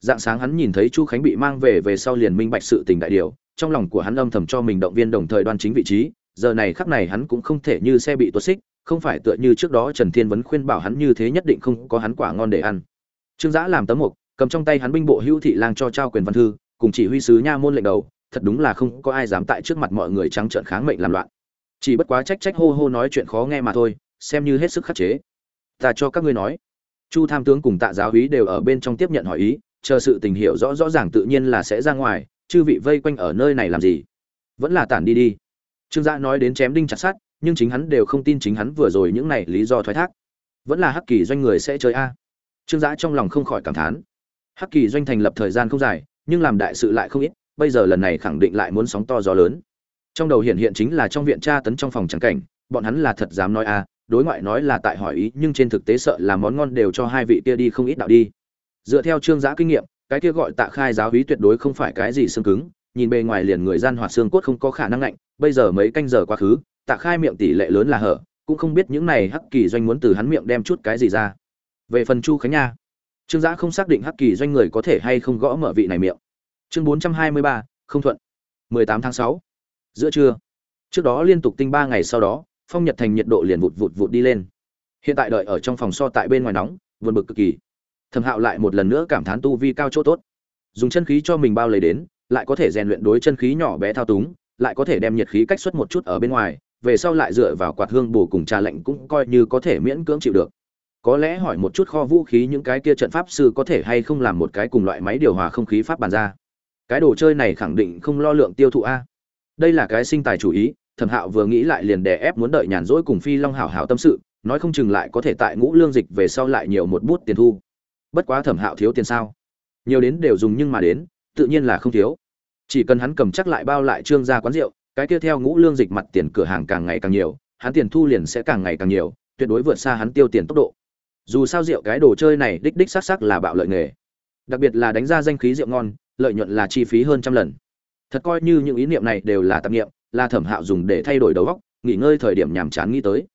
Dạng sáng hắn nhìn thấy chu khánh bị mang về về sau liền minh bạch sự tình đại điều, trong lòng của hắn âm thầm cho mình động viên đồng thời đoan chính vị trí, giờ này khắc này hắn cũng không thể như xe bị tuột xích, không phải tựa như trước đó trần thiên vấn khuyên bảo hắn như thế nhất định không có hắn quả ngon để ăn. Trương giã làm tấm mục, cầm trong tay hắn binh bộ hữu thị lang cho trao quyền văn thư, cùng chỉ huy sứ nha môn lệnh đầu, thật đúng là không có ai dám tại trước mặt mọi người trắng trợn kháng mệnh làm loạn chỉ bất quá trách trách hô hô nói chuyện khó nghe mà thôi, xem như hết sức khắc chế. Ta cho các ngươi nói. Chu tham tướng cùng tạ giáo úy đều ở bên trong tiếp nhận hỏi ý, chờ sự tình hiểu rõ rõ ràng tự nhiên là sẽ ra ngoài, chư vị vây quanh ở nơi này làm gì? Vẫn là tản đi đi. Trương gia nói đến chém đinh chặt sát nhưng chính hắn đều không tin chính hắn vừa rồi những này lý do thoái thác. Vẫn là hắc kỳ doanh người sẽ chơi a. Trương gia trong lòng không khỏi cảm thán. Hắc kỳ doanh thành lập thời gian không dài, nhưng làm đại sự lại không ít, bây giờ lần này khẳng định lại muốn sóng to gió lớn trong đầu hiện hiện chính là trong viện tra tấn trong phòng trắng cảnh, bọn hắn là thật dám nói a đối ngoại nói là tại hỏi ý, nhưng trên thực tế sợ là món ngon đều cho hai vị kia đi không ít đạo đi. Dựa theo trương giã kinh nghiệm, cái kia gọi tạ khai giáo hí tuyệt đối không phải cái gì xương cứng, nhìn bề ngoài liền người gian hoạt xương cốt không có khả năng lạnh bây giờ mấy canh giờ quá khứ, tạ khai miệng tỷ lệ lớn là hở, cũng không biết những này hắc kỳ doanh muốn từ hắn miệng đem chút cái gì ra. Về phần chu khánh nha, trương giã không xác định hắc kỳ doanh người có thể hay không gõ mở vị này miệng. Chương bốn trăm hai mươi ba, không thuận. mười tám tháng sáu giữa trưa. Trước đó liên tục tinh ba ngày sau đó, phong nhật thành nhiệt độ liền vụt vụt vụt đi lên. Hiện tại đợi ở trong phòng so tại bên ngoài nóng vượt bực cực kỳ. Thẩm hạo lại một lần nữa cảm thán tu vi cao chỗ tốt. Dùng chân khí cho mình bao lấy đến, lại có thể rèn luyện đối chân khí nhỏ bé thao túng, lại có thể đem nhiệt khí cách xuất một chút ở bên ngoài, về sau lại dựa vào quạt hương bù cùng trà lạnh cũng coi như có thể miễn cưỡng chịu được. Có lẽ hỏi một chút kho vũ khí những cái kia trận pháp sư có thể hay không làm một cái cùng loại máy điều hòa không khí pháp bàn ra. Cái đồ chơi này khẳng định không lo lượng tiêu thụ a đây là cái sinh tài chủ ý, thẩm hạo vừa nghĩ lại liền đè ép muốn đợi nhàn rỗi cùng phi long hảo hảo tâm sự, nói không chừng lại có thể tại ngũ lương dịch về sau lại nhiều một bút tiền thu. Bất quá thẩm hạo thiếu tiền sao? Nhiều đến đều dùng nhưng mà đến, tự nhiên là không thiếu. Chỉ cần hắn cầm chắc lại bao lại trương ra quán rượu, cái kia theo ngũ lương dịch mặt tiền cửa hàng càng ngày càng nhiều, hắn tiền thu liền sẽ càng ngày càng nhiều, tuyệt đối vượt xa hắn tiêu tiền tốc độ. Dù sao rượu cái đồ chơi này đích đích s á c s á c là bạo lợi nghề. Đặc biệt là đánh ra danh khí rượu ngon, lợi nhuận là chi phí hơn trăm lần thật coi như những ý niệm này đều là tạp niệm là thẩm hạo dùng để thay đổi đầu óc, nghỉ ngơi thời điểm nhàm chán nghĩ tới.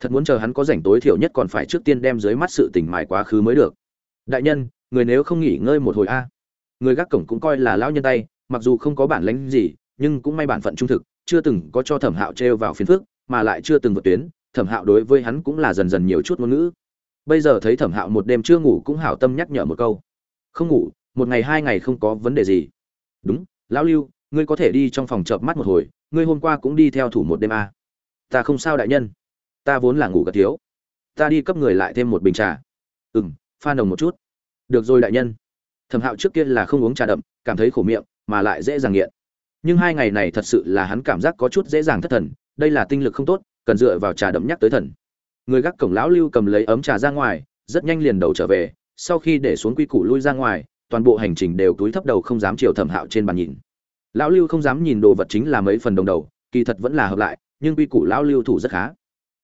Thật muốn chờ hắn có rảnh tối thiểu nhất còn phải trước tiên đem dưới mắt sự tỉnh mài quá khứ mới được. Đại nhân, người nếu không nghỉ ngơi một hồi a. Người gác cổng cũng coi là lão nhân tay, mặc dù không có bản lãnh gì, nhưng cũng may bản phận trung thực, chưa từng có cho thẩm hạo trêu vào phiến phước mà lại chưa từng vượt tuyến, thẩm hạo đối với hắn cũng là dần dần nhiều chút ngôn ngữ. Bây giờ thấy thẩm hạo một đêm chưa ngủ cũng hảo tâm nhắc nhở một câu. Không ngủ, một ngày hai ngày không có vấn đề gì. Đúng, lão lưu ngươi có thể đi trong phòng chợp mắt một hồi, ngươi hôm qua cũng đi theo thủ một đêm à. ta không sao đại nhân. Ta vốn là ngủ gật thiếu. Ta đi cấp người lại thêm một bình trà. Ừ m pha nồng một chút. Được rồi đại nhân. Thẩm hạo trước kia là không uống trà đậm, cảm thấy khổ miệng, mà lại dễ dàng nghiện. Nhưng hai ngày này thật sự là hắn cảm giác có chút dễ dàng thất thần, đây là tinh lực không tốt, cần dựa vào trà đậm nhắc tới thần. Người gác cổng lão lưu cầm lấy ấm trà ra ngoài, rất nhanh liền đầu trở về, sau khi để xuống quy củ lui ra ngoài, toàn bộ hành trình đều túi thấp đầu không dám chiều thẩm hạo trên bàn nhìn lão lưu không dám nhìn đồ vật chính là mấy phần đồng đầu, kỳ thật vẫn là hợp lại, nhưng quy củ lão lưu thủ rất khá.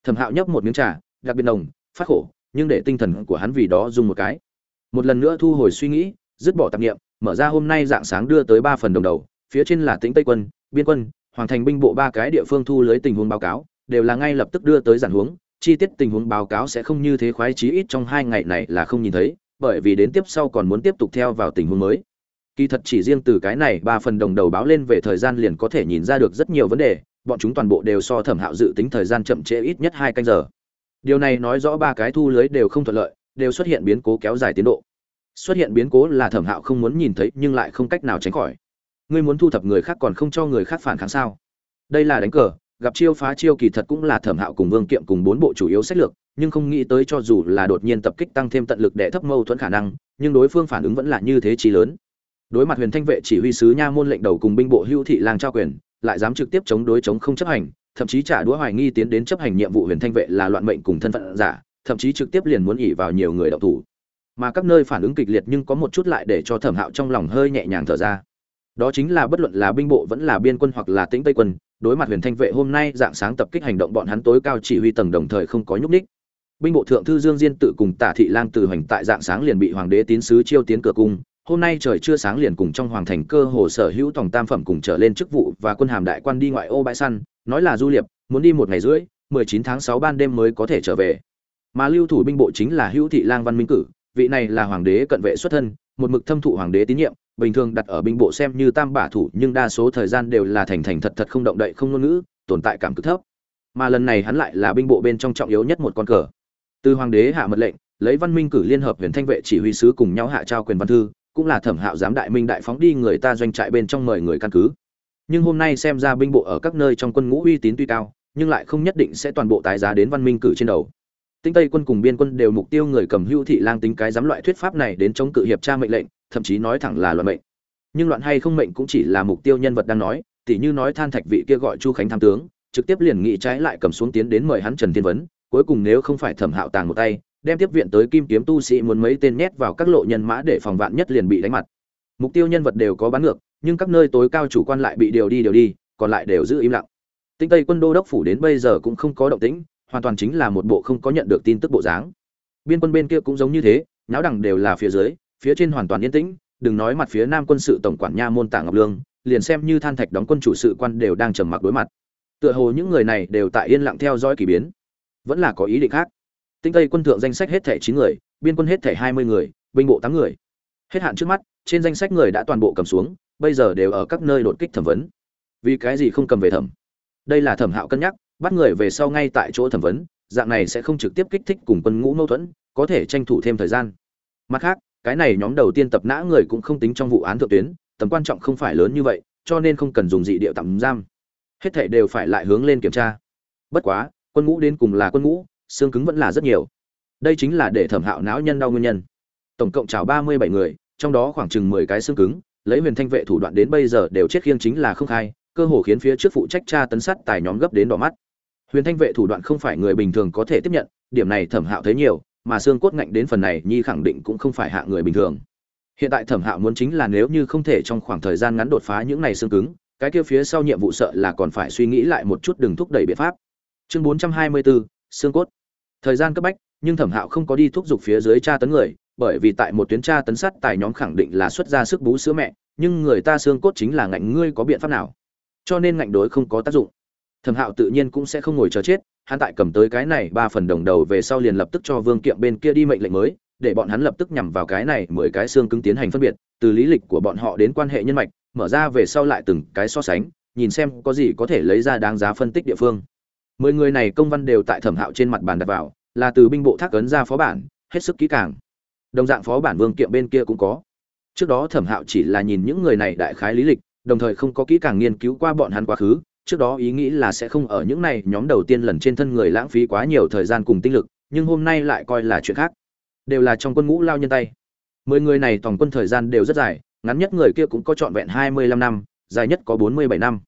Thẩm hạo nhấp một miếng trà, đặc biệt nồng, phát khổ, nhưng để tinh thần của hắn vì đó dùng một cái. Một lần nữa thu hồi suy nghĩ, dứt bỏ tạp nghiệm mở ra hôm nay dạng sáng đưa tới ba phần đồng đầu, phía trên là tĩnh tây quân, biên quân, hoàng thành binh bộ ba cái địa phương thu lưới tình huống báo cáo, đều là ngay lập tức đưa tới giản huống, chi tiết tình huống báo cáo sẽ không như thế khoái chí ít trong hai ngày này là không nhìn thấy, bởi vì đến tiếp sau còn muốn tiếp tục theo vào tình huống mới kỳ thật chỉ riêng từ cái này ba phần đồng đầu báo lên về thời gian liền có thể nhìn ra được rất nhiều vấn đề, bọn chúng toàn bộ đều so thẩm hạo dự tính thời gian chậm trễ ít nhất hai canh giờ. Điều này nói rõ ba cái thu lưới đều không thuận lợi, đều xuất hiện biến cố kéo dài tiến độ. Xuất hiện biến cố là thẩm hạo không muốn nhìn thấy nhưng lại không cách nào tránh khỏi. Ngươi muốn thu thập người khác còn không cho người khác phản kháng sao? Đây là đánh cờ, gặp chiêu phá chiêu kỳ thật cũng là thẩm hạo cùng vương kiệm cùng bốn bộ chủ yếu sách lược, nhưng không nghĩ tới cho dù là đột nhiên tập kích tăng thêm tận lực để thấp mâu thuẫn khả năng, nhưng đối phương phản ứng vẫn là như thế trí lớn đối mặt huyền thanh vệ chỉ huy sứ nha môn lệnh đầu cùng binh bộ hưu thị lang trao quyền, lại dám trực tiếp chống đối chống không chấp hành, thậm chí trả đũa hoài nghi tiến đến chấp hành nhiệm vụ huyền thanh vệ là loạn mệnh cùng thân phận giả, thậm chí trực tiếp liền muốn ỉ vào nhiều người đạo thủ. Mà các nơi phản ứng kịch liệt nhưng có một chút lại để cho thẩm hạo trong lòng hơi nhẹ nhàng thở ra. Đó chính là bất luận là binh bộ vẫn là biên quân hoặc là tĩnh tây quân, đối mặt huyền thanh vệ hôm nay dạng sáng tập kích hành động bọn hắn tối cao chỉ huy tầng đồng thời không có nhúc ních binh bộ thượng thư dương diên tự cùng tả thị lang từ hoành tại dạng sáng liền bị hoàng đế tín sứ chiêu tiến cửa cung hôm nay trời chưa sáng liền cùng trong hoàng thành cơ hồ sở hữu tổng tam phẩm cùng trở lên chức vụ và quân hàm đại quan đi ngoại ô bãi săn, nói là du liệp, muốn đi một ngày rưỡi, mười chín tháng sáu ban đêm mới có thể trở về. Mà lưu thủ binh bộ chính là hữu thị lang văn minh cử, vị này là hoàng đế cận vệ xuất thân, một mực thâm thụ hoàng đế tín nhiệm, bình thường đặt ở binh bộ xem như tam bả thủ, nhưng đa số thời gian đều là thành thành thật thật không động đậy, không ngôn ngữ, tồn tại cảm cực thấp. Mà lần này hắn lại là binh bộ bên trong trọng yếu nhất một con cờ. Từ hoàng đế hạ mật lệnh, lấy văn minh cử liên hợp huyền thanh vệ chỉ huy sứ cùng nhau hạ trao quyền văn thư cũng là thẩm hạo giám đại minh đại phóng đi người ta doanh trại bên trong mời người căn cứ. Nhưng hôm nay xem ra binh bộ ở các nơi trong quân ngũ uy tín tuy cao, nhưng lại không nhất định sẽ toàn bộ tái giá đến văn minh cử trên đầu. Tinh tây quân cùng biên quân đều mục tiêu người cầm hưu thị lang tính cái giám loại thuyết pháp này đến chống cự hiệp tra mệnh lệnh, thậm chí nói thẳng là loạn mệnh. Nhưng loạn hay không mệnh cũng chỉ là mục tiêu nhân vật đang nói, tỉ như nói than thạch vị kia gọi chu khánh tham tướng, trực tiếp liền nghị trái lại cầm xuống tiến đến mời hắn trần thiên vấn, cuối cùng nếu không phải thẩm hạo tàng một tay đem tiếp viện tới kim kiếm tu sĩ muốn mấy tên nhét vào các lộ nhân mã để phòng vạn nhất liền bị đánh mặt. Mục tiêu nhân vật đều có bán ngược, nhưng các nơi tối cao chủ quan lại bị điều đi điều đi, còn lại đều giữ im lặng. Tinh tây quân đô đốc phủ đến bây giờ cũng không có động tĩnh, hoàn toàn chính là một bộ không có nhận được tin tức bộ dáng. Biên quân bên kia cũng giống như thế, nháo đẳng đều là phía dưới, phía trên hoàn toàn yên tĩnh, đừng nói mặt phía nam quân sự tổng quản nha môn tạ ngọc lương, liền xem như than thạch đóng quân chủ sự quan đều đang trầm mặc đối mặt. Tựa hồ những người này đều tại yên lặng theo dõi kỳ biến. Vẫn là có ý định khác tinh tây quân thượng danh sách hết thẻ chín người, biên quân hết thẻ hai mươi người, binh bộ tám người. Hết hạn trước mắt, trên danh sách người đã toàn bộ cầm xuống, bây giờ đều ở các nơi đột kích thẩm vấn. Vì cái gì không cầm về thẩm? Đây là thẩm hạo cân nhắc, bắt người về sau ngay tại chỗ thẩm vấn, dạng này sẽ không trực tiếp kích thích cùng quân ngũ mâu thuẫn, có thể tranh thủ thêm thời gian. Mặt khác, cái này nhóm đầu tiên tập nã người cũng không tính trong vụ án thượng tuyến, tầm quan trọng không phải lớn như vậy, cho nên không cần dùng dị điệu tạm giam. Hết thảy đều phải lại hướng lên kiểm tra. Bất quá, quân ngũ đến cùng là quân ngũ xương cứng vẫn là rất nhiều. Đây chính là để thẩm hạo não nhân đau nguyên nhân. Tổng cộng chào ba mươi bảy người, trong đó khoảng chừng mười cái xương cứng, lấy huyền thanh vệ thủ đoạn đến bây giờ đều chết khiêng chính là không khai, cơ hồ khiến phía trước phụ trách tra tấn sát tài nhóm gấp đến đỏ mắt. Huyền thanh vệ thủ đoạn không phải người bình thường có thể tiếp nhận, điểm này thẩm hạo thấy nhiều, mà xương cốt ngạnh đến phần này, nhi khẳng định cũng không phải hạ người bình thường. Hiện tại thẩm hạo muốn chính là nếu như không thể trong khoảng thời gian ngắn đột phá những này xương cứng, cái kia phía sau nhiệm vụ sợ là còn phải suy nghĩ lại một chút đừng thúc đẩy biện pháp. Chương bốn trăm hai mươi bốn xương cốt thời gian cấp bách, nhưng thẩm hạo không có đi thúc giục phía dưới tra tấn người, bởi vì tại một tuyến tra tấn sát tài nhóm khẳng định là xuất ra sức bú sữa mẹ, nhưng người ta xương cốt chính là ngạnh ngươi có biện pháp nào. Cho nên ngạnh đối không có tác dụng. Thẩm hạo tự nhiên cũng sẽ không ngồi chờ chết, hắn tại cầm tới cái này ba phần đồng đầu về sau liền lập tức cho vương kiệm bên kia đi mệnh lệnh mới, để bọn hắn lập tức nhằm vào cái này mười cái xương cứng tiến hành phân biệt, từ lý lịch của bọn họ đến quan hệ nhân mạch, mở ra về sau lại từng cái so sánh, nhìn xem có gì có thể lấy ra đáng giá phân tích địa phương mười người này công văn đều tại thẩm hạo trên mặt bàn đặt vào, là từ binh bộ thác ấn ra phó bản, hết sức kỹ càng. Đồng dạng phó bản vương kiệm bên kia cũng có. Trước đó thẩm hạo chỉ là nhìn những người này đại khái lý lịch, đồng thời không có kỹ càng nghiên cứu qua bọn hắn quá khứ, trước đó ý nghĩ là sẽ không ở những này nhóm đầu tiên lần trên thân người lãng phí quá nhiều thời gian cùng tinh lực, nhưng hôm nay lại coi là chuyện khác. Đều là trong quân ngũ lao nhân tay. Mười người này toàn quân thời gian đều rất dài, ngắn nhất người kia cũng có trọn vẹn hai mươi lăm năm, dài nhất có bốn mươi bảy năm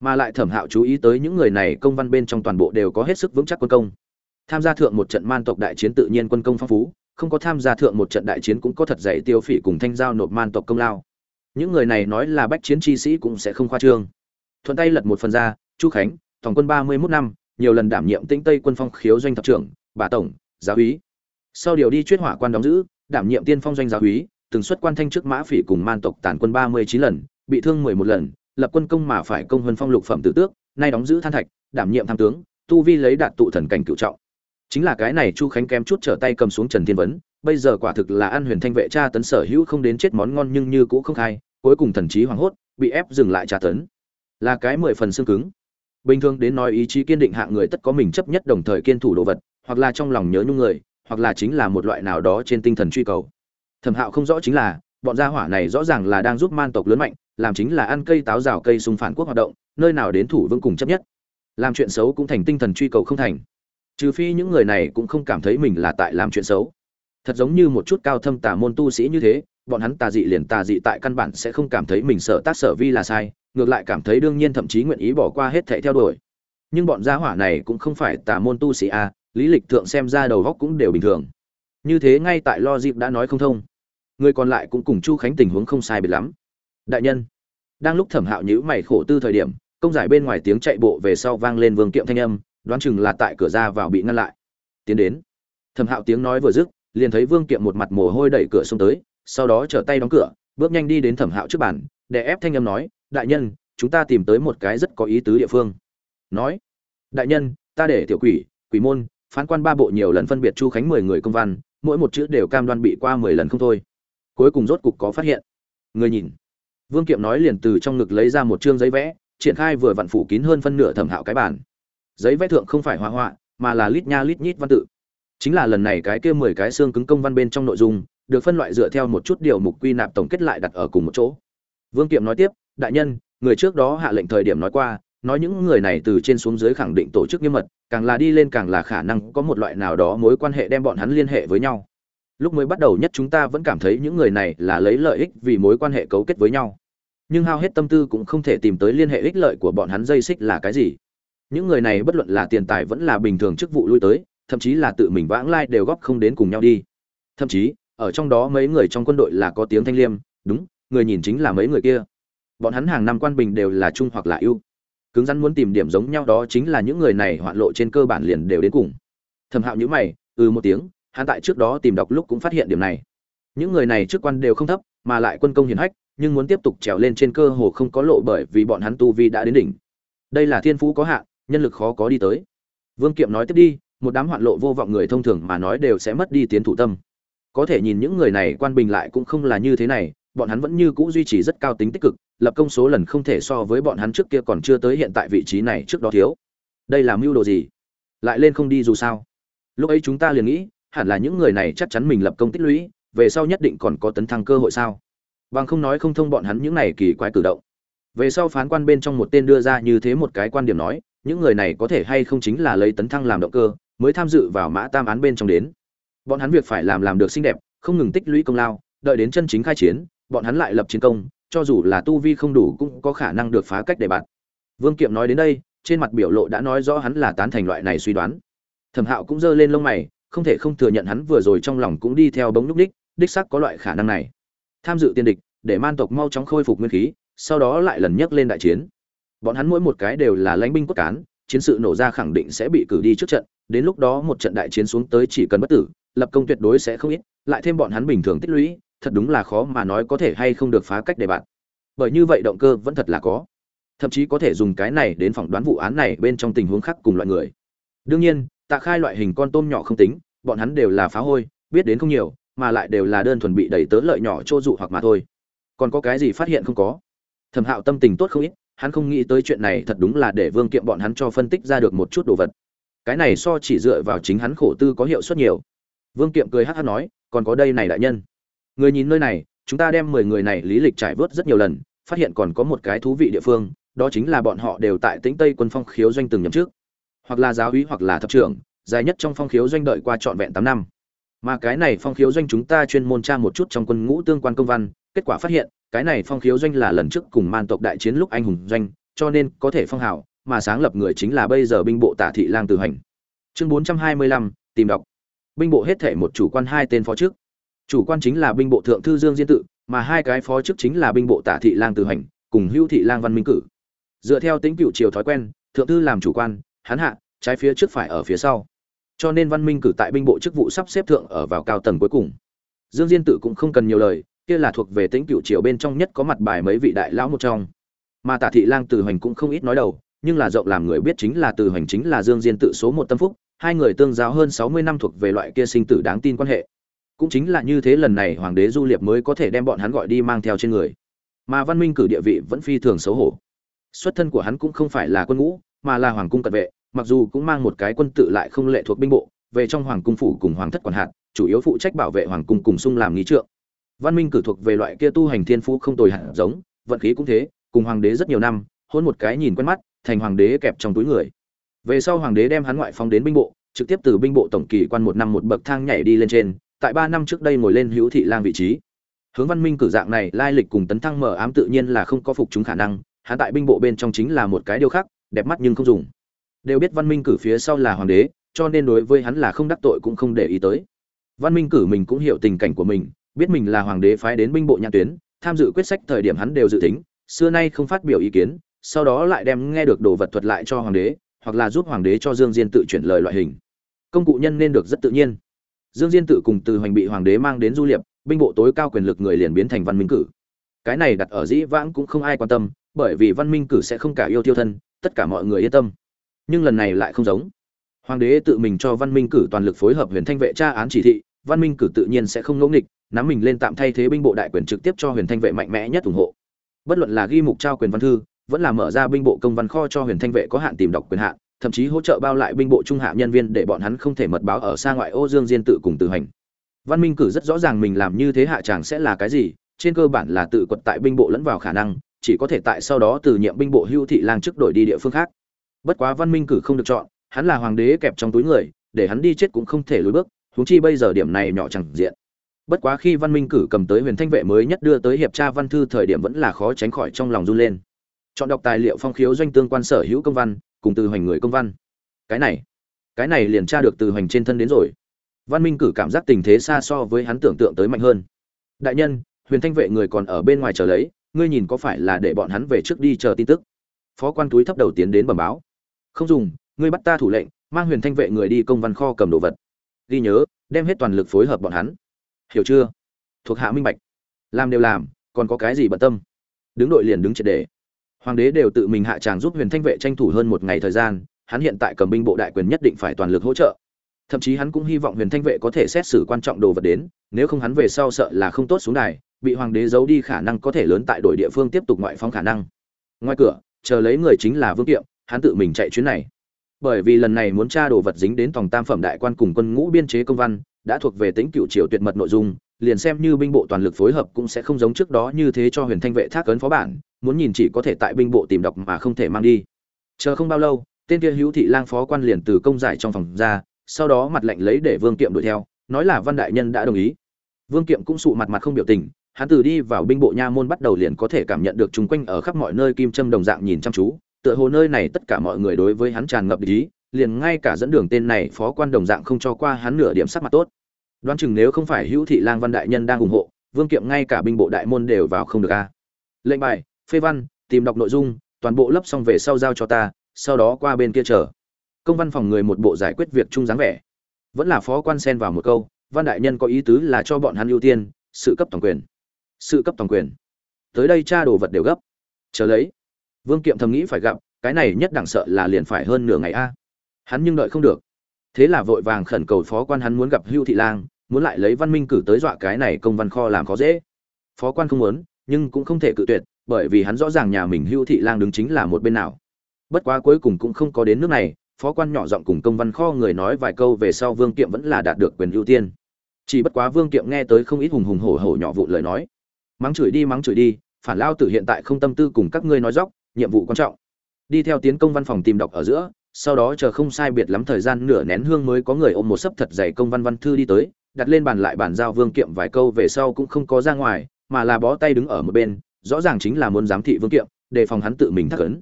mà lại thẩm hạo chú ý tới những người này công văn bên trong toàn bộ đều có hết sức vững chắc quân công. Tham gia thượng một trận man tộc đại chiến tự nhiên quân công phong phú, không có tham gia thượng một trận đại chiến cũng có thật dạy tiêu phỉ cùng thanh giao nộp man tộc công lao. Những người này nói là bách chiến chi sĩ cũng sẽ không khoa trương. Thuận tay lật một phần ra, chu khánh, tổng quân ba mươi mốt năm, nhiều lần đảm nhiệm tĩnh tây quân phong khiếu doanh thập trưởng, bà tổng, giáo úy. Sau điều đi chuyết hỏa quan đóng giữ, đảm nhiệm tiên phong doanh giáo úy, từng xuất quan thanh trước mã phỉ cùng man tộc tàn quân ba mươi chín lần, bị thương mười một lần lập quân công mà phải công hơn phong lục phẩm tử tước, nay đóng giữ than thạch, đảm nhiệm tham tướng, tu vi lấy đạt tụ thần cảnh cựu trọng. Chính là cái này chu khánh kém chút trở tay cầm xuống trần thiên vấn, bây giờ quả thực là an huyền thanh vệ cha tấn sở hữu không đến chết món ngon nhưng như cũ không khai, cuối cùng thần trí hoảng hốt, bị ép dừng lại tra tấn. Là cái mười phần xương cứng. Bình thường đến nói ý chí kiên định hạng người tất có mình chấp nhất đồng thời kiên thủ đồ vật, hoặc là trong lòng nhớ nhung người, hoặc là chính là một loại nào đó trên tinh thần truy cầu. Thẩm hạo không rõ chính là, bọn gia hỏa này rõ ràng là đang giúp man tộc lớn mạnh làm chính là ăn cây táo rào cây xung phản quốc hoạt động, nơi nào đến thủ vương cùng chấp nhất. Làm chuyện xấu cũng thành tinh thần truy cầu không thành. Trừ phi những người này cũng không cảm thấy mình là tại làm chuyện xấu. Thật giống như một chút cao thâm tà môn tu sĩ như thế, bọn hắn tà dị liền tà dị tại căn bản sẽ không cảm thấy mình sợ tác sở vi là sai, ngược lại cảm thấy đương nhiên thậm chí nguyện ý bỏ qua hết thảy theo đuổi. Nhưng bọn gia hỏa này cũng không phải tà môn tu sĩ a, lý lịch thượng xem ra đầu góc cũng đều bình thường. Như thế ngay tại lo dịp đã nói không thông. Người còn lại cũng cùng chu khánh tình huống không sai biệt lắm đại nhân. Đang lúc thẩm hạo nhữ mày khổ tư thời điểm, công giải bên ngoài tiếng chạy bộ về sau vang lên vương kiệm thanh âm, đoán chừng là tại cửa ra vào bị ngăn lại. Tiến đến. Thẩm hạo tiếng nói vừa dứt, liền thấy vương kiệm một mặt mồ hôi đẩy cửa xông tới, sau đó trở tay đóng cửa, bước nhanh đi đến thẩm hạo trước bàn, để ép thanh âm nói, đại nhân, chúng ta tìm tới một cái rất có ý tứ địa phương. Nói, đại nhân, ta để tiểu quỷ quỷ môn, phán quan ba bộ nhiều lần phân biệt chu khánh mười người công văn, mỗi một chữ đều cam đoan bị qua mười lần không thôi. Cuối cùng rốt cục có phát hiện. Người nhìn vương kiệm nói liền từ trong ngực lấy ra một chương giấy vẽ, triển khai vừa vặn phủ kín hơn phân nửa thẩm hạo cái bản giấy vẽ thượng không phải hoa họa, mà là lít nha lít nhít văn tự. Chính là lần này cái kia mười cái xương cứng công văn bên trong nội dung, được phân loại dựa theo một chút điều mục quy nạp tổng kết lại đặt ở cùng một chỗ. Vương kiệm nói tiếp, đại nhân, người trước đó hạ lệnh thời điểm nói qua, nói những người này từ trên xuống dưới khẳng định tổ chức nghiêm mật, càng là đi lên càng là khả năng có một loại nào đó mối quan hệ đem bọn hắn liên hệ với nhau lúc mới bắt đầu nhất chúng ta vẫn cảm thấy những người này là lấy lợi ích vì mối quan hệ cấu kết với nhau. Nhưng hao hết tâm tư cũng không thể tìm tới liên hệ ích lợi của bọn hắn dây xích là cái gì. Những người này bất luận là tiền tài vẫn là bình thường chức vụ lui tới, thậm chí là tự mình vãng lai đều góp không đến cùng nhau đi. Thậm chí, ở trong đó mấy người trong quân đội là có tiếng thanh liêm, đúng, người nhìn chính là mấy người kia. Bọn hắn hàng năm quan bình đều là trung hoặc là ưu. Cứng rắn muốn tìm điểm giống nhau đó chính là những người này hoạn lộ trên cơ bản liền đều đến cùng. Thẩm hạo nhữ mày ừ một tiếng hắn tại trước đó tìm đọc lúc cũng phát hiện điểm này. Những người này trước quan đều không thấp, mà lại quân công hiển hách, nhưng muốn tiếp tục trèo lên trên cơ hồ không có lộ bởi vì bọn hắn tu vi đã đến đỉnh. Đây là thiên phú có hạn, nhân lực khó có đi tới. Vương kiệm nói tiếp đi, một đám hoạn lộ vô vọng người thông thường mà nói đều sẽ mất đi tiến thủ tâm. Có thể nhìn những người này quan bình lại cũng không là như thế này, bọn hắn vẫn như cũ duy trì rất cao tính tích cực, lập công số lần không thể so với bọn hắn trước kia còn chưa tới hiện tại vị trí này trước đó thiếu. Đây là mưu đồ gì? Lại lên không đi dù sao. Lúc ấy chúng ta liền nghĩ hẳn là những người này chắc chắn mình lập công tích lũy, về sau nhất định còn có tấn thăng cơ hội sao? Bằng không nói không thông bọn hắn những này kỳ quái cử động. Về sau phán quan bên trong một tên đưa ra như thế một cái quan điểm nói, những người này có thể hay không chính là lấy tấn thăng làm động cơ, mới tham dự vào mã tam án bên trong đến. Bọn hắn việc phải làm làm được xinh đẹp, không ngừng tích lũy công lao, đợi đến chân chính khai chiến, bọn hắn lại lập chiến công, cho dù là tu vi không đủ cũng có khả năng được phá cách để bạn. Vương kiệm nói đến đây, trên mặt biểu lộ đã nói rõ hắn là tán thành loại này suy đoán. Thẩm hạo cũng giơ lên lông mày không thể không thừa nhận hắn vừa rồi trong lòng cũng đi theo bóng lúc đích đích xác có loại khả năng này. Tham dự tiên địch, để man tộc mau chóng khôi phục nguyên khí, sau đó lại lần nhấc lên đại chiến. Bọn hắn mỗi một cái đều là lãnh binh cốt cán, chiến sự nổ ra khẳng định sẽ bị cử đi trước trận, đến lúc đó một trận đại chiến xuống tới chỉ cần bất tử, lập công tuyệt đối sẽ không ít, lại thêm bọn hắn bình thường tích lũy, thật đúng là khó mà nói có thể hay không được phá cách để bạn. Bởi như vậy động cơ vẫn thật là có. Thậm chí có thể dùng cái này đến phỏng đoán vụ án này bên trong tình huống khác cùng loại người. Đương nhiên, tạ khai loại hình con tôm nhỏ không tính bọn hắn đều là phá hôi, biết đến không nhiều, mà lại đều là đơn thuần bị đẩy tớ lợi nhỏ trô dụ hoặc mà thôi. Còn có cái gì phát hiện không có? Thẩm hạo tâm tình tốt không ít, hắn không nghĩ tới chuyện này thật đúng là để vương kiệm bọn hắn cho phân tích ra được một chút đồ vật. Cái này so chỉ dựa vào chính hắn khổ tư có hiệu suất nhiều. Vương kiệm cười hát hát nói, còn có đây này đại nhân. Người nhìn nơi này, chúng ta đem mười người này lý lịch trải vớt rất nhiều lần, phát hiện còn có một cái thú vị địa phương, đó chính là bọn họ đều tại tĩnh tây quân phong khiếu doanh từng nhậm trước hoặc là giáo úy hoặc là thập trưởng dài nhất trong phong khiếu doanh đợi qua trọn vẹn tám năm. Mà cái này phong khiếu doanh chúng ta chuyên môn tra một chút trong quân ngũ tương quan công văn, kết quả phát hiện, cái này phong khiếu doanh là lần trước cùng man tộc đại chiến lúc anh hùng doanh, cho nên có thể phong hào, mà sáng lập người chính là bây giờ binh bộ tả thị lang từ hành. Chương bốn trăm hai mươi lăm, tìm đọc. Binh bộ hết thể một chủ quan hai tên phó chức chủ quan chính là binh bộ thượng thư dương diên tự, mà hai cái phó chức chính là binh bộ tả thị lang từ hành, cùng hữu thị lang văn minh cử. Dựa theo tính cựu triều thói quen, thượng thư làm chủ quan, hắn hạ, trái phía trước phải ở phía sau cho nên văn minh cử tại binh bộ chức vụ sắp xếp thượng ở vào cao tầng cuối cùng. Dương diên tự cũng không cần nhiều lời, kia là thuộc về tính cựu triều bên trong nhất có mặt bài mấy vị đại lão một trong. Mà tả thị lang từ hành cũng không ít nói đầu, nhưng là rộng làm người biết chính là từ hành chính là dương diên tự số một tâm phúc, hai người tương giáo hơn sáu mươi năm thuộc về loại kia sinh tử đáng tin quan hệ. Cũng chính là như thế lần này hoàng đế du liệp mới có thể đem bọn hắn gọi đi mang theo trên người. Mà văn minh cử địa vị vẫn phi thường xấu hổ. Xuất thân của hắn cũng không phải là quân ngũ, mà là hoàng cung cận vệ mặc dù cũng mang một cái quân tự lại không lệ thuộc binh bộ, về trong hoàng cung phủ cùng hoàng thất quản hạt, chủ yếu phụ trách bảo vệ hoàng cung cùng sung làm lý trượng. Văn minh cử thuộc về loại kia tu hành thiên phú không tồi hạt giống, vận khí cũng thế, cùng hoàng đế rất nhiều năm, hôn một cái nhìn quen mắt, thành hoàng đế kẹp trong túi người. Về sau hoàng đế đem hắn ngoại phóng đến binh bộ, trực tiếp từ binh bộ tổng kỳ quan một năm một bậc thang nhảy đi lên trên, tại ba năm trước đây ngồi lên hữu thị lang vị trí. Hướng văn minh cử dạng này, lai lịch cùng tấn thăng mở ám tự nhiên là không có phục chúng khả năng, hắn tại binh bộ bên trong chính là một cái điều khác đẹp mắt nhưng không dùng đều biết văn minh cử phía sau là hoàng đế, cho nên đối với hắn là không đắc tội cũng không để ý tới. Văn minh cử mình cũng hiểu tình cảnh của mình, biết mình là hoàng đế phái đến binh bộ nhãn tuyến, tham dự quyết sách thời điểm hắn đều dự tính, xưa nay không phát biểu ý kiến, sau đó lại đem nghe được đồ vật thuật lại cho hoàng đế, hoặc là giúp hoàng đế cho dương diên tự chuyển lời loại hình. Công cụ nhân nên được rất tự nhiên. Dương diên tự cùng từ hoành bị hoàng đế mang đến du liệp, binh bộ tối cao quyền lực người liền biến thành văn minh cử. Cái này đặt ở dĩ vãng cũng không ai quan tâm, bởi vì văn minh cử sẽ không cả yêu tiêu thân, tất cả mọi người yên tâm nhưng lần này lại không giống. Hoàng đế tự mình cho văn minh cử toàn lực phối hợp huyền thanh vệ tra án chỉ thị, văn minh cử tự nhiên sẽ không ngẫu nghịch, nắm mình lên tạm thay thế binh bộ đại quyền trực tiếp cho huyền thanh vệ mạnh mẽ nhất ủng hộ. Bất luận là ghi mục trao quyền văn thư, vẫn là mở ra binh bộ công văn kho cho huyền thanh vệ có hạn tìm đọc quyền hạn, thậm chí hỗ trợ bao lại binh bộ trung hạ nhân viên để bọn hắn không thể mật báo ở xa ngoại ô dương diên tự cùng tự hành. Văn minh cử rất rõ ràng mình làm như thế hạ tràng sẽ là cái gì, trên cơ bản là tự quật tại binh bộ lẫn vào khả năng, chỉ có thể tại sau đó từ nhiệm binh bộ hưu thị lang chức đổi đi địa phương khác bất quá văn minh cử không được chọn, hắn là hoàng đế kẹp trong túi người, để hắn đi chết cũng không thể lùi bước, huống chi bây giờ điểm này nhỏ chẳng diện. Bất quá khi văn minh cử cầm tới huyền thanh vệ mới nhất đưa tới hiệp tra văn thư thời điểm vẫn là khó tránh khỏi trong lòng run lên. Chọn đọc tài liệu phong khiếu doanh tương quan sở hữu công văn, cùng từ hoành người công văn. Cái này cái này liền tra được từ hoành trên thân đến rồi. Văn minh cử cảm giác tình thế xa so với hắn tưởng tượng tới mạnh hơn. Đại nhân, huyền thanh vệ người còn ở bên ngoài chờ lấy, ngươi nhìn có phải là để bọn hắn về trước đi chờ tin tức? Phó quan túi thấp đầu tiến đến bẩm báo không dùng, ngươi bắt ta thủ lệnh, mang huyền thanh vệ người đi công văn kho cầm đồ vật. Ghi nhớ, đem hết toàn lực phối hợp bọn hắn. Hiểu chưa? Thuộc hạ minh bạch. Làm đều làm, còn có cái gì bận tâm? Đứng đội liền đứng triệt đề hoàng đế đều tự mình hạ tràng giúp huyền thanh vệ tranh thủ hơn một ngày thời gian, hắn hiện tại cầm binh bộ đại quyền nhất định phải toàn lực hỗ trợ. Thậm chí hắn cũng hy vọng huyền thanh vệ có thể xét xử quan trọng đồ vật đến, nếu không hắn về sau sợ là không tốt xuống đài, bị hoàng đế giấu đi khả năng có thể lớn tại đội địa phương tiếp tục ngoại phóng khả năng. Ngoài cửa, chờ lấy người chính là vương kiệm hắn tự mình chạy chuyến này. Bởi vì lần này muốn tra đồ vật dính đến tòng tam phẩm đại quan cùng quân ngũ biên chế công văn, đã thuộc về tính cựu triều tuyệt mật nội dung, liền xem như binh bộ toàn lực phối hợp cũng sẽ không giống trước đó như thế cho huyền thanh vệ thác ấn phó bản, muốn nhìn chỉ có thể tại binh bộ tìm đọc mà không thể mang đi. Chờ không bao lâu, tên kia hữu thị lang phó quan liền từ công giải trong phòng ra, sau đó mặt lạnh lấy để vương kiệm đuổi theo, nói là văn đại nhân đã đồng ý. Vương kiệm cũng sụ mặt mặt không biểu tình, hắn từ đi vào binh bộ nha môn bắt đầu liền có thể cảm nhận được chúng quanh ở khắp mọi nơi kim châm đồng dạng nhìn chăm chú tựa hồ nơi này tất cả mọi người đối với hắn tràn ngập ý, liền ngay cả dẫn đường tên này phó quan đồng dạng không cho qua hắn nửa điểm sắc mặt tốt. Đoán chừng nếu không phải hữu thị lang văn đại nhân đang ủng hộ, vương kiệm ngay cả binh bộ đại môn đều vào không được a. Lệnh bài, phê văn, tìm đọc nội dung, toàn bộ lấp xong về sau giao cho ta, sau đó qua bên kia chờ. Công văn phòng người một bộ giải quyết việc chung dáng vẻ. Vẫn là phó quan xen vào một câu, văn đại nhân có ý tứ là cho bọn hắn ưu tiên, sự cấp toàn quyền. Sự cấp toàn quyền. Tới đây tra đồ vật đều gấp. Chờ lấy vương kiệm thầm nghĩ phải gặp, cái này nhất đẳng sợ là liền phải hơn nửa ngày a. Hắn nhưng đợi không được. Thế là vội vàng khẩn cầu phó quan hắn muốn gặp hưu thị lang, muốn lại lấy văn minh cử tới dọa cái này công văn kho làm khó dễ. Phó quan không muốn, nhưng cũng không thể cự tuyệt, bởi vì hắn rõ ràng nhà mình hưu thị lang đứng chính là một bên nào. Bất quá cuối cùng cũng không có đến nước này, phó quan nhỏ giọng cùng công văn kho người nói vài câu về sau vương kiệm vẫn là đạt được quyền ưu tiên. Chỉ bất quá vương kiệm nghe tới không ít hùng hùng hổ hổ nhỏ vụ lời nói. Mắng chửi đi, mắng chửi đi, phản lao tử hiện tại không tâm tư cùng các ngươi nói dóc nhiệm vụ quan trọng. Đi theo tiến công văn phòng tìm đọc ở giữa, sau đó chờ không sai biệt lắm thời gian nửa nén hương mới có người ôm một sấp thật dày công văn văn thư đi tới, đặt lên bàn lại bàn giao vương kiệm vài câu về sau cũng không có ra ngoài, mà là bó tay đứng ở một bên, rõ ràng chính là muốn giám thị vương kiệm, đề phòng hắn tự mình thắc ấn.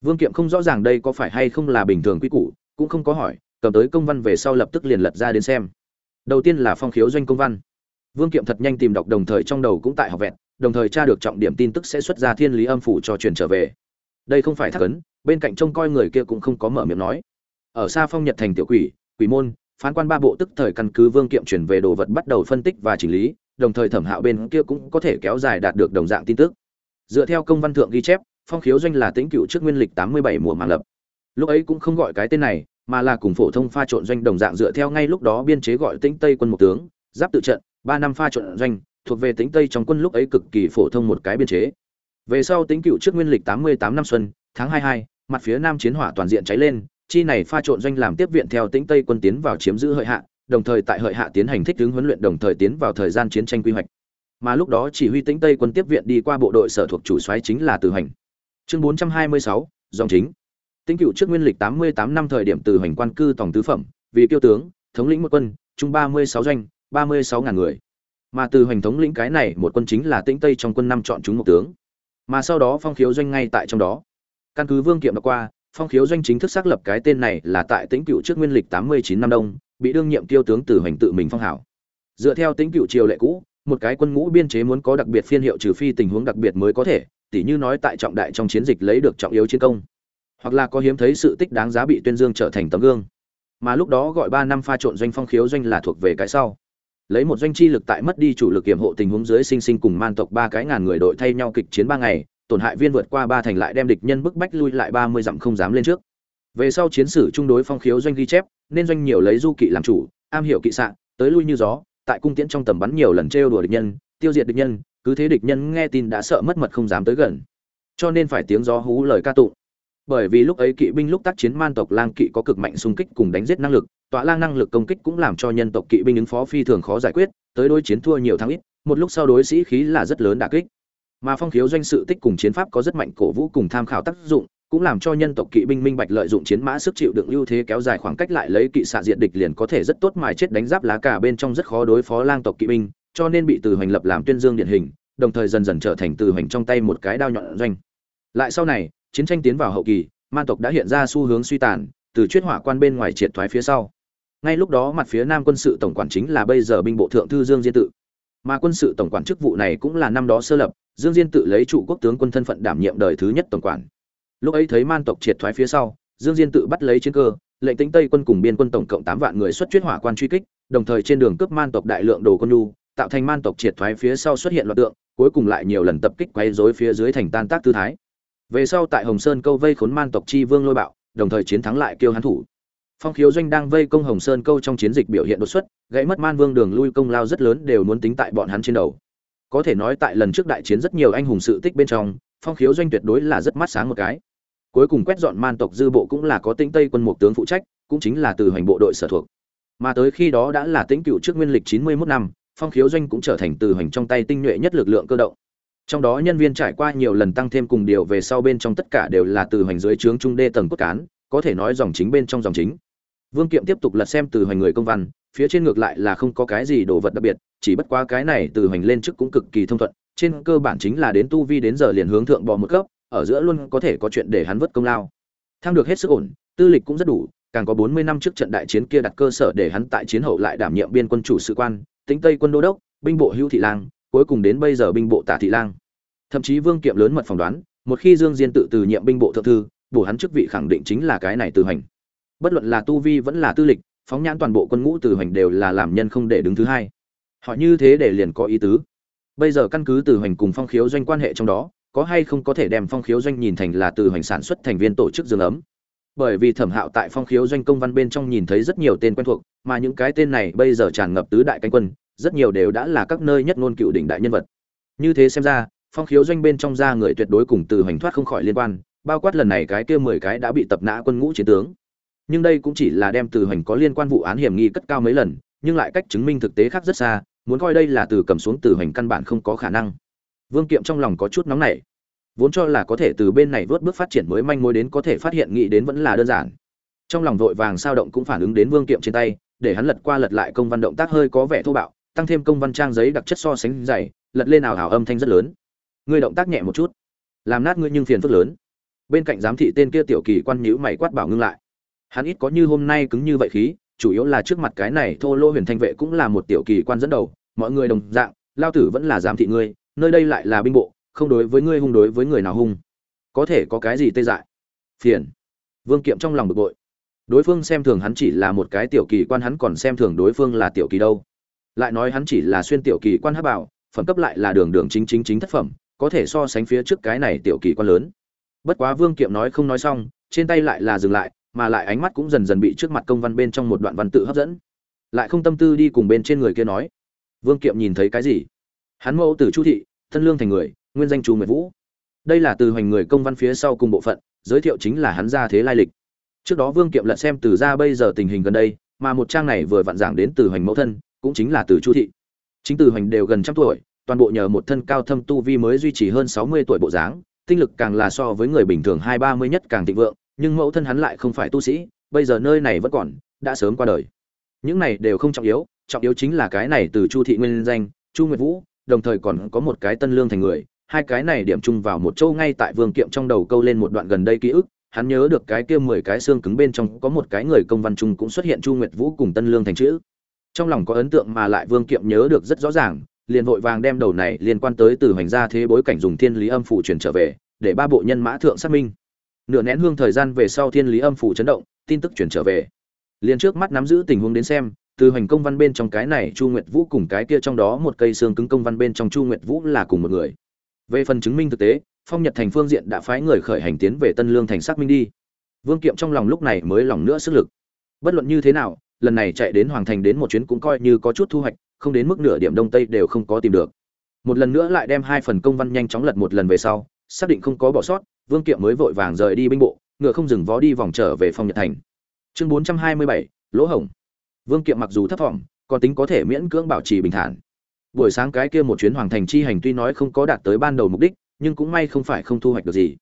Vương kiệm không rõ ràng đây có phải hay không là bình thường quy củ, cũng không có hỏi, cầm tới công văn về sau lập tức liền lật ra đến xem. Đầu tiên là phong khiếu doanh công văn. Vương kiệm thật nhanh tìm đọc, đồng thời trong đầu cũng tại học vẹn, đồng thời tra được trọng điểm tin tức sẽ xuất ra thiên lý âm phủ cho truyền trở về đây không phải thắc ấn, bên cạnh trông coi người kia cũng không có mở miệng nói. Ở xa phong nhật thành tiểu quỷ quỷ môn, phán quan ba bộ tức thời căn cứ vương kiệm chuyển về đồ vật bắt đầu phân tích và chỉnh lý, đồng thời thẩm hạo bên kia cũng có thể kéo dài đạt được đồng dạng tin tức. Dựa theo công văn thượng ghi chép, phong khiếu doanh là Tĩnh cựu trước nguyên lịch tám mươi bảy mùa màng lập. Lúc ấy cũng không gọi cái tên này, mà là cùng phổ thông pha trộn doanh đồng dạng dựa theo ngay lúc đó biên chế gọi tĩnh tây quân một tướng, giáp tự trận, ba năm pha trộn doanh, thuộc về Tĩnh tây trong quân lúc ấy cực kỳ phổ thông một cái biên chế về sau tính cựu trước nguyên lịch tám mươi tám năm xuân, tháng hai hai, mặt phía nam chiến hỏa toàn diện cháy lên, chi này pha trộn doanh làm tiếp viện theo tính tây quân tiến vào chiếm giữ hợi hạ, đồng thời tại hợi hạ tiến hành thích ứng huấn luyện đồng thời tiến vào thời gian chiến tranh quy hoạch. Mà lúc đó chỉ huy tính tây quân tiếp viện đi qua bộ đội sở thuộc chủ soái chính là từ hành chương bốn trăm hai mươi sáu, dòng chính. Tính cựu trước nguyên lịch tám mươi tám năm thời điểm từ hành quan cư tổng tứ phẩm, vì kiêu tướng, thống lĩnh một quân trung ba mươi sáu doanh, ba mươi sáu ngàn người. Mà từ hành thống lĩnh cái này một quân chính là tĩnh tây trong quân năm chọn chúng một tướng mà sau đó phong khiếu doanh ngay tại trong đó. Căn cứ vương kiệm đã qua, phong khiếu doanh chính thức xác lập cái tên này là tại tĩnh cựu trước nguyên lịch tám mươi chín năm đông, bị đương nhiệm tiêu tướng tử hoành tự mình phong hảo. Dựa theo tĩnh cựu triều lệ cũ, một cái quân ngũ biên chế muốn có đặc biệt phiên hiệu trừ phi tình huống đặc biệt mới có thể, tỉ như nói tại trọng đại trong chiến dịch lấy được trọng yếu chiến công, hoặc là có hiếm thấy sự tích đáng giá bị tuyên dương trở thành tấm gương. Mà lúc đó gọi ba năm pha trộn doanh phong khiếu doanh là thuộc về cái sau lấy một doanh chi lực tại mất đi chủ lực kiểm hộ tình huống dưới sinh sinh cùng man tộc ba cái ngàn người đội thay nhau kịch chiến ba ngày, tổn hại viên vượt qua ba thành lại đem địch nhân bức bách lui lại ba mươi dặm không dám lên trước. Về sau chiến sử chung đối phong khiếu doanh ghi chép, nên doanh nhiều lấy du kỵ làm chủ, am hiểu kỵ sạn tới lui như gió, tại cung tiễn trong tầm bắn nhiều lần trêu đùa địch nhân, tiêu diệt địch nhân, cứ thế địch nhân nghe tin đã sợ mất mật không dám tới gần. Cho nên phải tiếng gió hú lời ca tụng. Bởi vì lúc ấy kỵ binh lúc tác chiến man tộc lang kỵ có cực mạnh xung kích cùng đánh giết năng lực tọa lang năng lực công kích cũng làm cho nhân tộc kỵ binh ứng phó phi thường khó giải quyết, tới đối chiến thua nhiều thắng ít, một lúc sau đối sĩ khí là rất lớn đả kích. Mà phong khiếu doanh sự tích cùng chiến pháp có rất mạnh cổ vũ cùng tham khảo tác dụng, cũng làm cho nhân tộc kỵ binh minh bạch lợi dụng chiến mã sức chịu đựng ưu thế kéo dài khoảng cách lại lấy kỵ xạ diện địch liền có thể rất tốt mài chết đánh giáp lá cả bên trong rất khó đối phó lang tộc kỵ binh, cho nên bị từ hoành lập làm tuyên dương điển hình, đồng thời dần dần trở thành từ hoành trong tay một cái đao nhọn doanh. Lại sau này, chiến tranh tiến vào hậu kỳ man tộc đã hiện ra xu hướng suy tàn, từ chuyết hỏa quan bên ngoài triệt thoái phía sau ngay lúc đó mặt phía nam quân sự tổng quản chính là bây giờ binh bộ thượng thư dương diên tự. Mà quân sự tổng quản chức vụ này cũng là năm đó sơ lập, dương diên tự lấy trụ quốc tướng quân thân phận đảm nhiệm đời thứ nhất tổng quản. Lúc ấy thấy man tộc triệt thoái phía sau, dương diên tự bắt lấy chiến cơ, lệnh tính tây quân cùng biên quân tổng cộng tám vạn người xuất chuyết hỏa quan truy kích, đồng thời trên đường cướp man tộc đại lượng đồ quân nhu, tạo thành man tộc triệt thoái phía sau xuất hiện loạt tượng, cuối cùng lại nhiều lần tập kích quấy rối phía dưới thành tan tác tư thái. Về sau tại hồng sơn câu vây khốn man tộc chi vương lôi bạo, đồng thời chiến thắng lại kêu hán thủ phong khiếu doanh đang vây công hồng sơn câu trong chiến dịch biểu hiện đột xuất, gãy mất man vương đường lui công lao rất lớn đều muốn tính tại bọn hắn trên đầu. Có thể nói tại lần trước đại chiến rất nhiều anh hùng sự tích bên trong, phong khiếu doanh tuyệt đối là rất mắt sáng một cái. Cuối cùng quét dọn man tộc dư bộ cũng là có tĩnh tây quân mục tướng phụ trách, cũng chính là từ hoành bộ đội sở thuộc. Mà tới khi đó đã là tĩnh cựu trước nguyên lịch chín mươi 91 năm, phong khiếu doanh cũng trở thành từ hoành trong tay tinh nhuệ nhất lực lượng cơ động. Trong đó nhân viên trải qua nhiều lần tăng thêm cùng điều về sau bên trong tất cả đều là từ hoành dưới trướng trung đê tầng cốt cán, có thể nói dòng chính bên trong dòng chính vương kiệm tiếp tục lật xem từ hoành người công văn, phía trên ngược lại là không có cái gì đồ vật đặc biệt, chỉ bất quá cái này từ hoành lên trước cũng cực kỳ thông thuận, trên cơ bản chính là đến tu vi đến giờ liền hướng thượng bò một cấp, ở giữa luôn có thể có chuyện để hắn vất công lao. Tham được hết sức ổn, tư lịch cũng rất đủ, càng có bốn mươi năm trước trận đại chiến kia đặt cơ sở để hắn tại chiến hậu lại đảm nhiệm biên quân chủ sự quan, tính tây quân đô đốc, binh bộ hữu thị lang, cuối cùng đến bây giờ binh bộ tả thị lang. Thậm chí vương kiệm lớn mật phỏng đoán, một khi dương diên tự từ nhiệm binh bộ thượng thư, bổ hắn chức vị khẳng định chính là cái này từ hành bất luận là tu vi vẫn là tư lịch, phóng nhãn toàn bộ quân ngũ từ Hoành đều là làm nhân không để đứng thứ hai. Họ như thế để liền có ý tứ. Bây giờ căn cứ từ Hoành cùng phong khiếu doanh quan hệ trong đó, có hay không có thể đem phong khiếu doanh nhìn thành là từ Hoành sản xuất thành viên tổ chức dương ấm? Bởi vì thẩm hạo tại phong khiếu doanh công văn bên trong nhìn thấy rất nhiều tên quen thuộc, mà những cái tên này bây giờ tràn ngập tứ đại canh quân, rất nhiều đều đã là các nơi nhất ngôn cựu đỉnh đại nhân vật. Như thế xem ra, phong khiếu doanh bên trong ra người tuyệt đối cùng từ hoành thoát không khỏi liên quan, bao quát lần này cái kia mười cái đã bị tập nã quân ngũ chiến tướng nhưng đây cũng chỉ là đem từ hoành có liên quan vụ án hiểm nghi cất cao mấy lần, nhưng lại cách chứng minh thực tế khác rất xa, muốn coi đây là từ cầm xuống từ hoành căn bản không có khả năng. Vương kiệm trong lòng có chút nóng nảy, vốn cho là có thể từ bên này vớt bước phát triển mới manh mối đến có thể phát hiện nghĩ đến vẫn là đơn giản. Trong lòng vội vàng sao động cũng phản ứng đến vương kiệm trên tay, để hắn lật qua lật lại công văn động tác hơi có vẻ thô bạo, tăng thêm công văn trang giấy đặc chất so sánh dày, lật lên ảo hảo âm thanh rất lớn. Ngươi động tác nhẹ một chút, làm nát ngươi nhưng phiền phức lớn. Bên cạnh giám thị tên kia tiểu kỳ quan nhữ mày quát bảo ngưng lại hắn ít có như hôm nay cứng như vậy khí, chủ yếu là trước mặt cái này thô lô huyền thanh vệ cũng là một tiểu kỳ quan dẫn đầu, mọi người đồng dạng, lao tử vẫn là giám thị ngươi, nơi đây lại là binh bộ, không đối với ngươi hung đối với người nào hung. Có thể có cái gì tê dại? Phiền. Vương kiệm trong lòng bực bội. Đối phương xem thường hắn chỉ là một cái tiểu kỳ quan, hắn còn xem thường đối phương là tiểu kỳ đâu. Lại nói hắn chỉ là xuyên tiểu kỳ quan hát bảo, phẩm cấp lại là đường đường chính chính chính thất phẩm, có thể so sánh phía trước cái này tiểu kỳ quan lớn. Bất quá vương kiệm nói không nói xong, trên tay lại là dừng lại mà lại ánh mắt cũng dần dần bị trước mặt công văn bên trong một đoạn văn tự hấp dẫn. Lại không tâm tư đi cùng bên trên người kia nói, vương kiệm nhìn thấy cái gì? Hắn mẫu từ chu thị, thân lương thành người, nguyên danh chu nguyệt vũ. Đây là từ hoành người công văn phía sau cùng bộ phận, giới thiệu chính là hắn ra thế lai lịch. Trước đó vương kiệm lật xem từ ra bây giờ tình hình gần đây, mà một trang này vừa vặn giảng đến từ hoành mẫu thân, cũng chính là từ chu thị. Chính từ hoành đều gần trăm tuổi, toàn bộ nhờ một thân cao thâm tu vi mới duy trì hơn sáu mươi tuổi bộ dáng, tinh lực càng là so với người bình thường hai ba mươi nhất càng thịnh vượng nhưng mẫu thân hắn lại không phải tu sĩ, bây giờ nơi này vẫn còn, đã sớm qua đời. Những này đều không trọng yếu trọng yếu chính là cái này từ chu thị nguyên danh, chu nguyệt vũ, đồng thời còn có một cái tân lương thành người, hai cái này điểm chung vào một châu ngay tại vương kiệm trong đầu câu lên một đoạn gần đây ký ức, hắn nhớ được cái kia mười cái xương cứng bên trong có một cái người công văn trung cũng xuất hiện chu nguyệt vũ cùng tân lương thành chữ. Trong lòng có ấn tượng mà lại vương kiệm nhớ được rất rõ ràng, liền vội vàng đem đầu này liên quan tới từ hoành gia thế bối cảnh dùng thiên lý âm phụ truyền trở về, để ba bộ nhân mã thượng xác minh nửa nén hương thời gian về sau thiên lý âm phủ chấn động, tin tức chuyển trở về. Liền trước mắt nắm giữ tình huống đến xem, từ hành công văn bên trong cái này chu nguyệt vũ cùng cái kia trong đó một cây xương cứng công văn bên trong chu nguyệt vũ là cùng một người. Về phần chứng minh thực tế, phong nhật thành phương diện đã phái người khởi hành tiến về tân lương thành xác minh đi. Vương kiệm trong lòng lúc này mới lòng nữa sức lực. Bất luận như thế nào, lần này chạy đến hoàng thành đến một chuyến cũng coi như có chút thu hoạch, không đến mức nửa điểm đông tây đều không có tìm được. Một lần nữa lại đem hai phần công văn nhanh chóng lật một lần về sau, xác định không có bỏ sót vương kiệm mới vội vàng rời đi binh bộ ngựa không dừng vó đi vòng trở về phong nhật thành. Chương bốn trăm hai mươi bảy lỗ hổng. Vương kiệm mặc dù thấp vọng, còn tính có thể miễn cưỡng bảo trì bình thản. Buổi sáng cái kia một chuyến hoàng thành chi hành tuy nói không có đạt tới ban đầu mục đích nhưng cũng may không phải không thu hoạch được gì.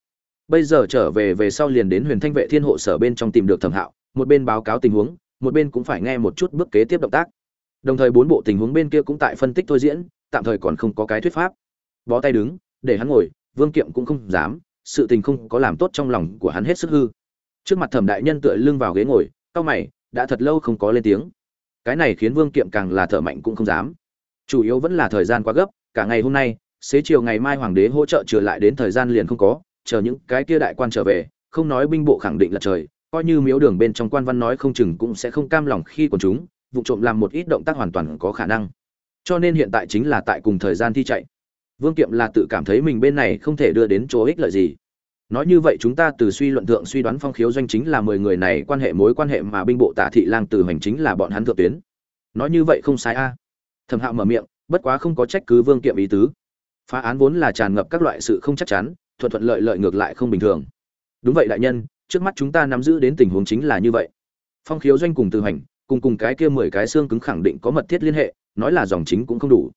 Bây giờ trở về về sau liền đến huyền thanh vệ thiên hộ sở bên trong tìm được thẩm hạo một bên báo cáo tình huống một bên cũng phải nghe một chút bước kế tiếp động tác. Đồng thời bốn bộ tình huống bên kia cũng tại phân tích thôi diễn tạm thời còn không có cái thuyết pháp. Bó tay đứng để hắn ngồi vương kiệm cũng không dám sự tình không có làm tốt trong lòng của hắn hết sức hư. Trước mặt thẩm đại nhân tựa lưng vào ghế ngồi cau mày, đã thật lâu không có lên tiếng. Cái này khiến vương kiệm càng là thở mạnh cũng không dám. Chủ yếu vẫn là thời gian quá gấp, cả ngày hôm nay, xế chiều ngày mai hoàng đế hỗ trợ trở lại đến thời gian liền không có, chờ những cái kia đại quan trở về, không nói binh bộ khẳng định là trời, coi như miếu đường bên trong quan văn nói không chừng cũng sẽ không cam lòng khi còn chúng, vụ trộm làm một ít động tác hoàn toàn có khả năng. Cho nên hiện tại chính là tại cùng thời gian thi chạy vương kiệm là tự cảm thấy mình bên này không thể đưa đến chỗ ích lợi gì. Nói như vậy chúng ta từ suy luận thượng suy đoán phong khiếu doanh chính là mười người này, quan hệ mối quan hệ mà binh bộ tả thị lang từ hành chính là bọn hắn thượng tuyến. Nói như vậy không sai a. Thẩm hạo mở miệng, bất quá không có trách cứ vương kiệm ý tứ. Phá án vốn là tràn ngập các loại sự không chắc chắn, thuận thuận lợi lợi ngược lại không bình thường. Đúng vậy đại nhân, trước mắt chúng ta nắm giữ đến tình huống chính là như vậy. Phong khiếu doanh cùng từ hành, cùng cùng cái kia mười cái xương cứng khẳng định có mật thiết liên hệ, nói là dòng chính cũng không đủ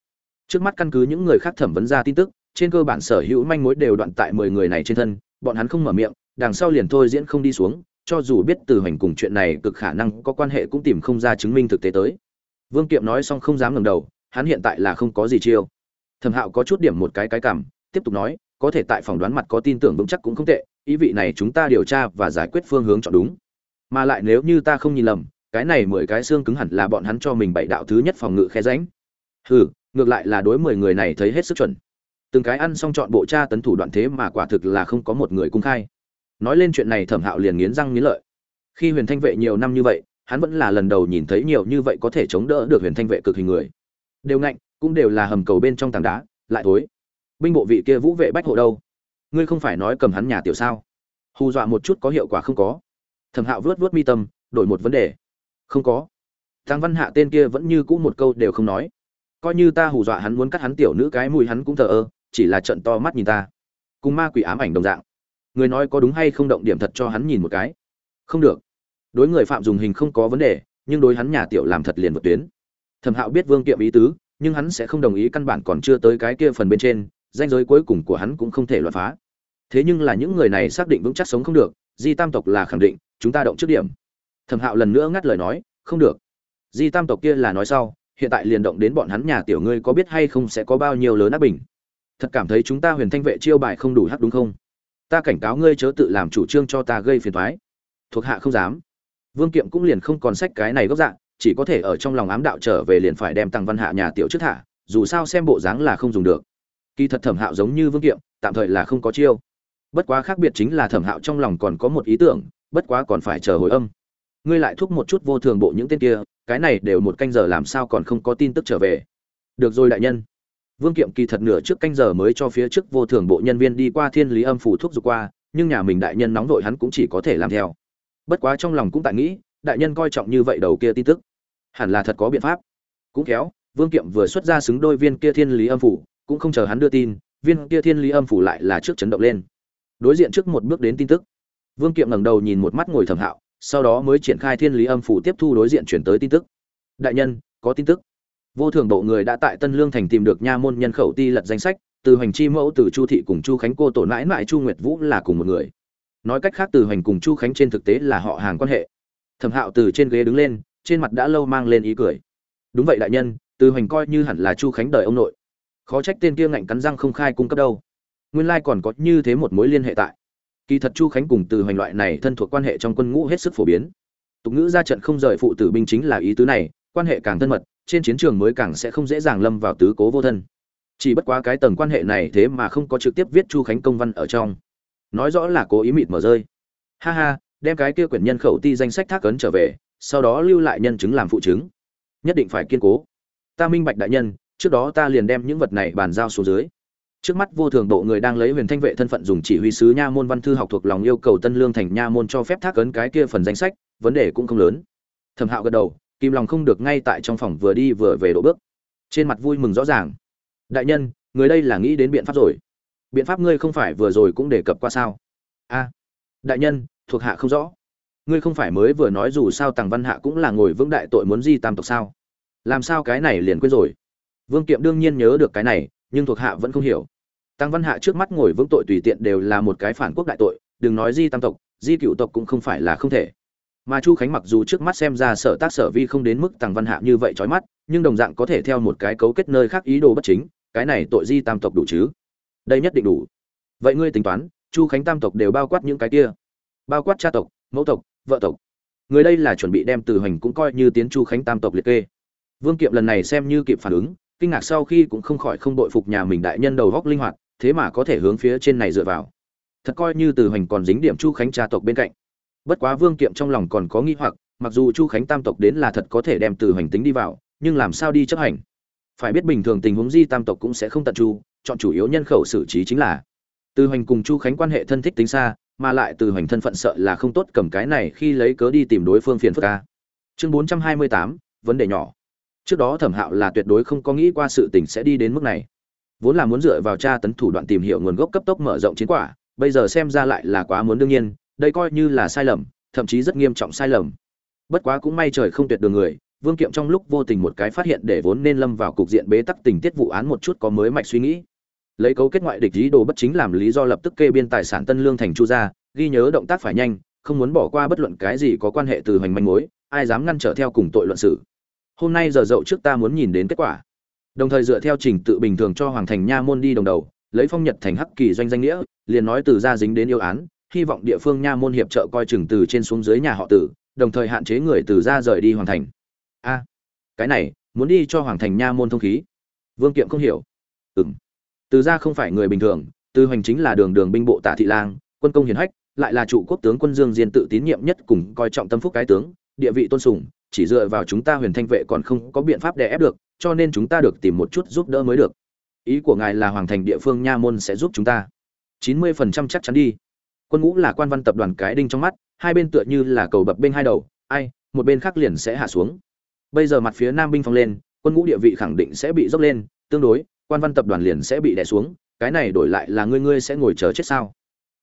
trước mắt căn cứ những người khác thẩm vấn ra tin tức, trên cơ bản sở hữu manh mối đều đoạn tại mười người này trên thân, bọn hắn không mở miệng, đằng sau liền thôi diễn không đi xuống, cho dù biết từ hành cùng chuyện này cực khả năng có quan hệ cũng tìm không ra chứng minh thực tế tới. Vương kiệm nói xong không dám ngẩng đầu, hắn hiện tại là không có gì chiêu. Thẩm hạo có chút điểm một cái cái cảm, tiếp tục nói, có thể tại phòng đoán mặt có tin tưởng vững chắc cũng không tệ, ý vị này chúng ta điều tra và giải quyết phương hướng chọn đúng. Mà lại nếu như ta không nhìn lầm, cái này mười cái xương cứng hẳn là bọn hắn cho mình bảy đạo thứ nhất phòng ngự khe ránh hừ ngược lại là đối mười người này thấy hết sức chuẩn. Từng cái ăn xong chọn bộ tra tấn thủ đoạn thế mà quả thực là không có một người cung khai. Nói lên chuyện này thẩm hạo liền nghiến răng nghiến lợi. Khi huyền thanh vệ nhiều năm như vậy, hắn vẫn là lần đầu nhìn thấy nhiều như vậy có thể chống đỡ được huyền thanh vệ cực hình người. Đều ngạnh, cũng đều là hầm cầu bên trong tảng đá, lại thối. Binh bộ vị kia vũ vệ bách hộ đâu? Ngươi không phải nói cầm hắn nhà tiểu sao? Hù dọa một chút có hiệu quả không có. Thẩm hạo vớt vớt mi tâm, đổi một vấn đề. Không có. Tăng văn hạ tên kia vẫn như cũ một câu đều không nói coi như ta hù dọa hắn muốn cắt hắn tiểu nữ cái mùi hắn cũng thờ ơ, chỉ là trận to mắt nhìn ta. Cùng ma quỷ ám ảnh đồng dạng. Người nói có đúng hay không động điểm thật cho hắn nhìn một cái. Không được. Đối người phạm dùng hình không có vấn đề, nhưng đối hắn nhà tiểu làm thật liền vượt tuyến. Thẩm hạo biết vương kiệm ý tứ, nhưng hắn sẽ không đồng ý căn bản còn chưa tới cái kia phần bên trên danh giới cuối cùng của hắn cũng không thể loạn phá. Thế nhưng là những người này xác định vững chắc sống không được, di tam tộc là khẳng định, chúng ta động trước điểm. Thẩm hạo lần nữa ngắt lời nói, không được. Di tam tộc kia là nói sau hiện tại liền động đến bọn hắn nhà tiểu ngươi có biết hay không sẽ có bao nhiêu lớn áp bình thật cảm thấy chúng ta huyền thanh vệ chiêu bài không đủ hắc đúng không? Ta cảnh cáo ngươi chớ tự làm chủ trương cho ta gây phiền thoái thuộc hạ không dám. Vương kiệm cũng liền không còn sách cái này gốc dạng chỉ có thể ở trong lòng ám đạo trở về liền phải đem tăng văn hạ nhà tiểu trước thả, dù sao xem bộ dáng là không dùng được. Kỳ thật thẩm hạo giống như vương kiệm, tạm thời là không có chiêu. Bất quá khác biệt chính là thẩm hạo trong lòng còn có một ý tưởng, bất quá còn phải chờ hồi âm. Ngươi lại thúc một chút vô thường bộ những tên kia cái này đều một canh giờ làm sao còn không có tin tức trở về. Được rồi đại nhân. Vương kiệm kỳ thật nửa trước canh giờ mới cho phía trước vô thường bộ nhân viên đi qua thiên lý âm phủ thuốc dục qua, nhưng nhà mình đại nhân nóng vội hắn cũng chỉ có thể làm theo. Bất quá trong lòng cũng tại nghĩ, đại nhân coi trọng như vậy đầu kia tin tức. Hẳn là thật có biện pháp. Cũng kéo vương kiệm vừa xuất ra xứng đôi viên kia thiên lý âm phủ, cũng không chờ hắn đưa tin, viên kia thiên lý âm phủ lại là trước chấn động lên. Đối diện trước một bước đến tin tức. Vương kiệm ngẩng đầu nhìn một mắt ngồi thẩm hạo sau đó mới triển khai thiên lý âm phủ tiếp thu đối diện chuyển tới tin tức. Đại nhân, có tin tức. Vô thường bộ người đã tại tân lương thành tìm được nha môn nhân khẩu ti lật danh sách, từ hoành chi mẫu, từ chu thị cùng chu khánh cô tổ mãi mãi chu nguyệt vũ là cùng một người. Nói cách khác, từ hoành cùng chu khánh trên thực tế là họ hàng quan hệ. Thẩm hạo từ trên ghế đứng lên, trên mặt đã lâu mang lên ý cười. Đúng vậy đại nhân, từ hoành coi như hẳn là chu khánh đời ông nội. Khó trách tên kia ngạnh cắn răng không khai cung cấp đâu. Nguyên lai còn có như thế một mối liên hệ tại kỳ thật chu khánh cùng từ hoành loại này thân thuộc quan hệ trong quân ngũ hết sức phổ biến. Tục ngữ ra trận không rời phụ tử binh chính là ý tứ này, quan hệ càng thân mật, trên chiến trường mới càng sẽ không dễ dàng lâm vào tứ cố vô thân. Chỉ bất quá cái tầng quan hệ này thế mà không có trực tiếp viết chu khánh công văn ở trong. Nói rõ là cố ý mịt mở rơi. Ha ha, đem cái kia quyển nhân khẩu ti danh sách thác ấn trở về, sau đó lưu lại nhân chứng làm phụ chứng. Nhất định phải kiên cố. Ta minh bạch đại nhân, trước đó ta liền đem những vật này bàn giao xuống dưới trước mắt vô thường độ người đang lấy huyền thanh vệ thân phận dùng chỉ huy sứ nha môn văn thư học thuộc lòng yêu cầu tân lương thành nha môn cho phép thác ấn cái kia phần danh sách, vấn đề cũng không lớn. Thẩm hạo gật đầu kim lòng không được ngay tại trong phòng vừa đi vừa về độ bước. Trên mặt vui mừng rõ ràng. Đại nhân, người đây là nghĩ đến biện pháp rồi. Biện pháp ngươi không phải vừa rồi cũng đề cập qua sao? A. Đại nhân, thuộc hạ không rõ. Ngươi không phải mới vừa nói dù sao tàng văn hạ cũng là ngồi vững đại tội muốn di tam tộc sao? Làm sao cái này liền quên rồi? Vương kiệm đương nhiên nhớ được cái này, nhưng thuộc hạ vẫn không hiểu tăng văn hạ trước mắt ngồi vững tội tùy tiện đều là một cái phản quốc đại tội, đừng nói di tam tộc, di cựu tộc cũng không phải là không thể. Mà chu khánh mặc dù trước mắt xem ra sở tác sở vi không đến mức tăng văn hạ như vậy trói mắt, nhưng đồng dạng có thể theo một cái cấu kết nơi khác ý đồ bất chính, cái này tội di tam tộc đủ chứ? Đây nhất định đủ. Vậy ngươi tính toán, chu khánh tam tộc đều bao quát những cái kia? Bao quát cha tộc, mẫu tộc, vợ tộc. Người đây là chuẩn bị đem từ hoành cũng coi như tiến chu khánh tam tộc liệt kê. Vương kiệm lần này xem như kịp phản ứng, kinh ngạc sau khi cũng không khỏi không đội phục nhà mình đại nhân đầu góc linh hoạt thế mà có thể hướng phía trên này dựa vào. Thật coi như từ hoành còn dính điểm chu khánh cha tộc bên cạnh. Bất quá vương kiệm trong lòng còn có nghi hoặc, mặc dù chu khánh tam tộc đến là thật có thể đem từ hoành tính đi vào, nhưng làm sao đi chấp hành? Phải biết bình thường tình huống di tam tộc cũng sẽ không tận chu, chọn chủ yếu nhân khẩu xử trí chính là từ hoành cùng chu khánh quan hệ thân thích tính xa, mà lại từ hoành thân phận sợ là không tốt cầm cái này khi lấy cớ đi tìm đối phương phiền phức ca. Chương bốn trăm hai mươi tám, vấn đề nhỏ. Trước đó thẩm hạo là tuyệt đối không có nghĩ qua sự tình sẽ đi đến mức này vốn là muốn dựa vào tra tấn thủ đoạn tìm hiểu nguồn gốc cấp tốc mở rộng chiến quả, bây giờ xem ra lại là quá muốn đương nhiên, đây coi như là sai lầm, thậm chí rất nghiêm trọng sai lầm. Bất quá cũng may trời không tuyệt đường người, vương kiệm trong lúc vô tình một cái phát hiện để vốn nên lâm vào cục diện bế tắc tình tiết vụ án một chút có mới mạch suy nghĩ. Lấy cấu kết ngoại địch ý đồ bất chính làm lý do lập tức kê biên tài sản tân lương thành chu gia ghi nhớ động tác phải nhanh, không muốn bỏ qua bất luận cái gì có quan hệ từ hoành manh mối, ai dám ngăn trở theo cùng tội luận xử. Hôm nay giờ dậu trước ta muốn nhìn đến kết quả đồng thời dựa theo trình tự bình thường cho hoàng thành nha môn đi đồng đầu, lấy phong nhật thành hắc kỳ doanh danh nghĩa, liền nói từ gia dính đến yêu án, hy vọng địa phương nha môn hiệp trợ coi chừng từ trên xuống dưới nhà họ tử, đồng thời hạn chế người từ gia rời đi hoàng thành. A, cái này, muốn đi cho hoàng thành nha môn thông khí. Vương kiệm không hiểu. Ừm. Từ gia không phải người bình thường, từ hoành chính là đường đường binh bộ tạ thị lang, quân công hiển hách, lại là trụ quốc tướng quân dương diên tự tín nhiệm nhất cùng coi trọng tâm phúc cái tướng, địa vị tôn sùng, chỉ dựa vào chúng ta huyền thanh vệ còn không có biện pháp để ép được cho nên chúng ta được tìm một chút giúp đỡ mới được. Ý của ngài là hoàng thành địa phương nha môn sẽ giúp chúng ta. Chín mươi phần trăm chắc chắn đi. Quân ngũ là quan văn tập đoàn cái đinh trong mắt, hai bên tựa như là cầu bập bên hai đầu, ai, một bên khác liền sẽ hạ xuống. Bây giờ mặt phía nam binh phong lên, quân ngũ địa vị khẳng định sẽ bị dốc lên, tương đối, quan văn tập đoàn liền sẽ bị đè xuống, cái này đổi lại là ngươi ngươi sẽ ngồi chờ chết sao?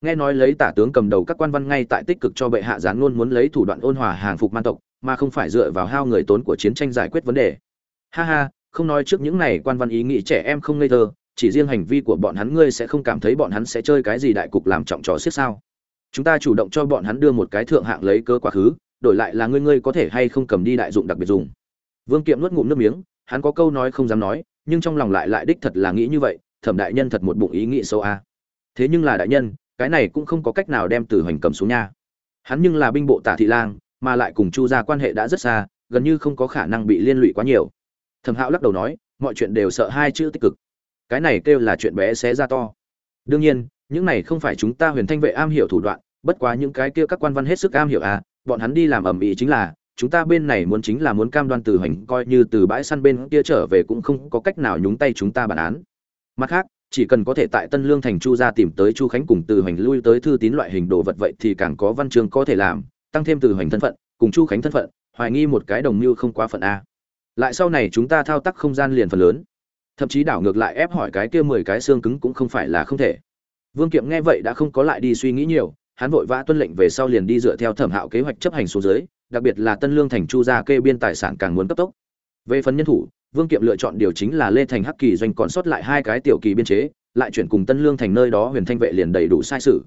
Nghe nói lấy tả tướng cầm đầu các quan văn ngay tại tích cực cho bệ hạ gián luôn muốn lấy thủ đoạn ôn hòa hàng phục man tộc, mà không phải dựa vào hao người tốn của chiến tranh giải quyết vấn đề ha ha, không nói trước những này quan văn ý nghĩ trẻ em không ngây thơ, chỉ riêng hành vi của bọn hắn ngươi sẽ không cảm thấy bọn hắn sẽ chơi cái gì đại cục làm trọng trò xiết sao. Chúng ta chủ động cho bọn hắn đưa một cái thượng hạng lấy cơ quá khứ, đổi lại là ngươi ngươi có thể hay không cầm đi đại dụng đặc biệt dùng. Vương kiệm nuốt ngụm nước miếng, hắn có câu nói không dám nói, nhưng trong lòng lại lại đích thật là nghĩ như vậy, thẩm đại nhân thật một bụng ý nghĩ sâu a. Thế nhưng là đại nhân, cái này cũng không có cách nào đem từ hoành cầm xuống nha. Hắn nhưng là binh bộ tả thị lang, mà lại cùng chu gia quan hệ đã rất xa, gần như không có khả năng bị liên lụy quá nhiều thẩm hạo lắc đầu nói, mọi chuyện đều sợ hai chữ tích cực. Cái này kêu là chuyện bé xé ra to. Đương nhiên, những này không phải chúng ta huyền thanh vệ am hiểu thủ đoạn, bất quá những cái kia các quan văn hết sức am hiểu à bọn hắn đi làm ẩm ĩ chính là, chúng ta bên này muốn chính là muốn cam đoan từ hành coi như từ bãi săn bên kia trở về cũng không có cách nào nhúng tay chúng ta bản án. Mặt khác, chỉ cần có thể tại tân lương thành chu ra tìm tới chu khánh cùng từ hành lui tới thư tín loại hình đồ vật vậy thì càng có văn chương có thể làm, tăng thêm từ hành thân phận, cùng chu khánh thân phận, hoài nghi một cái đồng mưu không quá phận a lại sau này chúng ta thao tác không gian liền phần lớn. Thậm chí đảo ngược lại ép hỏi cái kia mười cái xương cứng cũng không phải là không thể. Vương kiệm nghe vậy đã không có lại đi suy nghĩ nhiều, hắn vội vã tuân lệnh về sau liền đi dựa theo thẩm hạo kế hoạch chấp hành xuống dưới, đặc biệt là tân lương thành chu gia kê biên tài sản càng muốn cấp tốc. Về phần nhân thủ, vương kiệm lựa chọn điều chính là lê thành hắc kỳ doanh còn sót lại hai cái tiểu kỳ biên chế, lại chuyển cùng tân lương thành nơi đó huyền thanh vệ liền đầy đủ sai sự.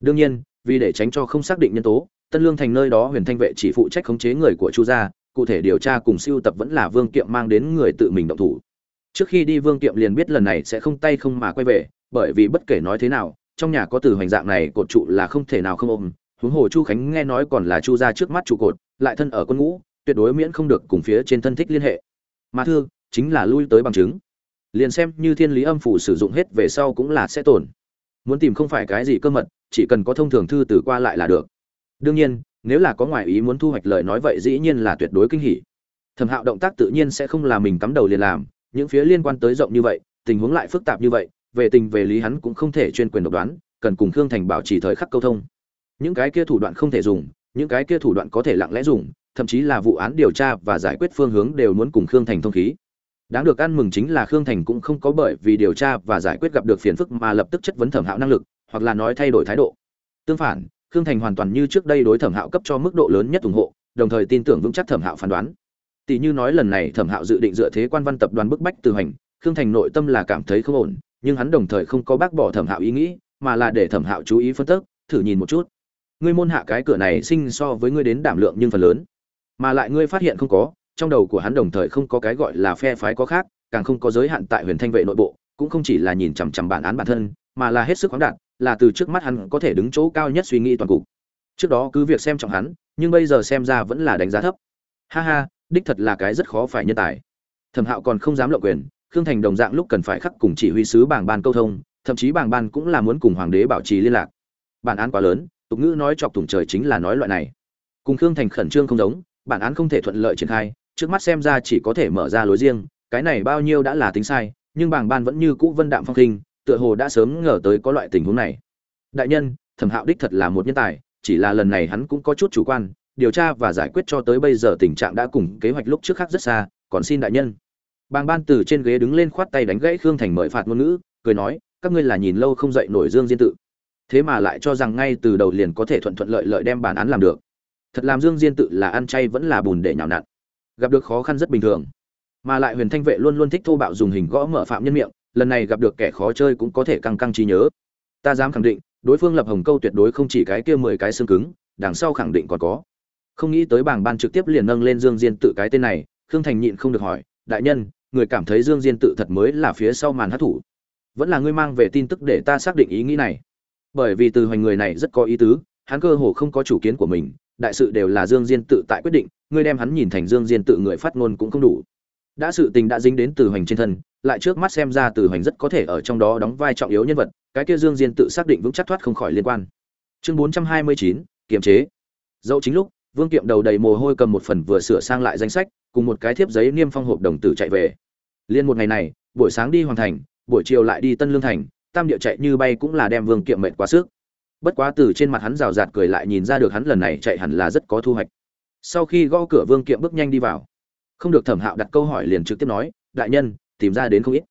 Đương nhiên, vì để tránh cho không xác định nhân tố, tân lương thành nơi đó huyền thanh vệ chỉ phụ trách khống chế người của chu gia cụ thể điều tra cùng siêu tập vẫn là vương kiệm mang đến người tự mình động thủ. Trước khi đi, vương kiệm liền biết lần này sẽ không tay không mà quay về, bởi vì bất kể nói thế nào, trong nhà có từ hoành dạng này, cột trụ là không thể nào không ôm. Huống hồ chu khánh nghe nói còn là chu gia trước mắt trụ cột, lại thân ở quân ngũ, tuyệt đối miễn không được cùng phía trên thân thích liên hệ. Mà thương chính là lui tới bằng chứng. Liền xem như thiên lý âm phủ sử dụng hết về sau cũng là sẽ tổn muốn tìm không phải cái gì cơ mật, chỉ cần có thông thường thư từ qua lại là được đương nhiên, nếu là có ngoại ý muốn thu hoạch lời nói vậy dĩ nhiên là tuyệt đối kinh hỉ. Thẩm hạo động tác tự nhiên sẽ không là mình cắm đầu liền làm, những phía liên quan tới rộng như vậy, tình huống lại phức tạp như vậy, về tình về lý hắn cũng không thể chuyên quyền độc đoán, cần cùng khương thành bảo trì thời khắc câu thông. Những cái kia thủ đoạn không thể dùng, những cái kia thủ đoạn có thể lặng lẽ dùng, thậm chí là vụ án điều tra và giải quyết phương hướng đều muốn cùng khương thành thông khí. Đáng được ăn mừng chính là khương thành cũng không có bởi vì điều tra và giải quyết gặp được phiền phức mà lập tức chất vấn thẩm hạo năng lực, hoặc là nói thay đổi thái độ. Tương phản khương thành hoàn toàn như trước đây đối thẩm hạo cấp cho mức độ lớn nhất ủng hộ, đồng thời tin tưởng vững chắc thẩm hạo phán đoán. Tỷ như nói lần này thẩm hạo dự định dựa thế quan văn tập đoàn bức bách từ hành, khương thành nội tâm là cảm thấy không ổn, nhưng hắn đồng thời không có bác bỏ thẩm hạo ý nghĩ, mà là để thẩm hạo chú ý phân tích, thử nhìn một chút. Ngươi môn hạ cái cửa này sinh so với ngươi đến đảm lượng nhưng phần lớn. Mà lại ngươi phát hiện không có, trong đầu của hắn đồng thời không có cái gọi là phe phái có khác, càng không có giới hạn tại huyền thanh vệ nội bộ, cũng không chỉ là nhìn chằm chằm bản án bản thân, mà là hết sức khoáng đạt là từ trước mắt hắn có thể đứng chỗ cao nhất suy nghĩ toàn cục. Trước đó cứ việc xem trọng hắn, nhưng bây giờ xem ra vẫn là đánh giá thấp. Ha ha, đích thật là cái rất khó phải nhân tài. Thẩm hạo còn không dám lộ quyền, khương thành đồng dạng lúc cần phải khắc cùng chỉ huy sứ bảng ban câu thông, thậm chí bảng ban cũng là muốn cùng hoàng đế bảo trì liên lạc. Bản án quá lớn, tục ngữ nói chọc thủng trời chính là nói loại này. Cùng khương thành khẩn trương không giống, bản án không thể thuận lợi triển khai, trước mắt xem ra chỉ có thể mở ra lối riêng, cái này bao nhiêu đã là tính sai, nhưng bảng ban vẫn như cũ vân đạm phong khinh tựa hồ đã sớm ngờ tới có loại tình huống này. Đại nhân, thẩm hạo đích thật là một nhân tài, chỉ là lần này hắn cũng có chút chủ quan, điều tra và giải quyết cho tới bây giờ tình trạng đã cùng kế hoạch lúc trước khác rất xa, còn xin đại nhân. Bàng ban từ trên ghế đứng lên khoát tay đánh gãy khương thành mời phạt ngôn ngữ, cười nói, các ngươi là nhìn lâu không dậy nổi dương diên tự. Thế mà lại cho rằng ngay từ đầu liền có thể thuận thuận lợi lợi đem bản án làm được. Thật làm dương diên tự là ăn chay vẫn là bùn để nhào nặn. Gặp được khó khăn rất bình thường. Mà lại huyền thanh vệ luôn luôn thích thô bạo dùng hình gõ mở phạm nhân miệng lần này gặp được kẻ khó chơi cũng có thể căng căng trí nhớ. Ta dám khẳng định, đối phương lập hồng câu tuyệt đối không chỉ cái kia mười cái xương cứng, đằng sau khẳng định còn có. Không nghĩ tới bảng ban trực tiếp liền nâng lên dương diên tự cái tên này, khương thành nhịn không được hỏi, đại nhân, người cảm thấy dương diên tự thật mới là phía sau màn hát thủ vẫn là ngươi mang về tin tức để ta xác định ý nghĩ này. Bởi vì từ hoành người này rất có ý tứ, hắn cơ hồ không có chủ kiến của mình, đại sự đều là dương diên tự tại quyết định, ngươi đem hắn nhìn thành dương diên tự người phát ngôn cũng không đủ đã sự tình đã dính đến từ hoành trên thân, lại trước mắt xem ra từ hoành rất có thể ở trong đó đóng vai trọng yếu nhân vật, cái kia dương diên tự xác định vững chắc thoát không khỏi liên quan. Chương bốn trăm hai mươi chín, kiềm chế. Dẫu chính lúc, vương kiệm đầu đầy mồ hôi cầm một phần vừa sửa sang lại danh sách, cùng một cái thiếp giấy niêm phong hộp đồng tử chạy về. Liên một ngày này, buổi sáng đi hoàn thành, buổi chiều lại đi tân lương thành, tam địa chạy như bay cũng là đem vương kiệm mệt quá sức. Bất quá từ trên mặt hắn rào rạt cười lại nhìn ra được hắn lần này chạy hẳn là rất có thu hoạch. Sau khi gõ cửa vương kiệm bước nhanh đi vào không được thẩm hạo đặt câu hỏi liền trực tiếp nói, đại nhân, tìm ra đến không ít.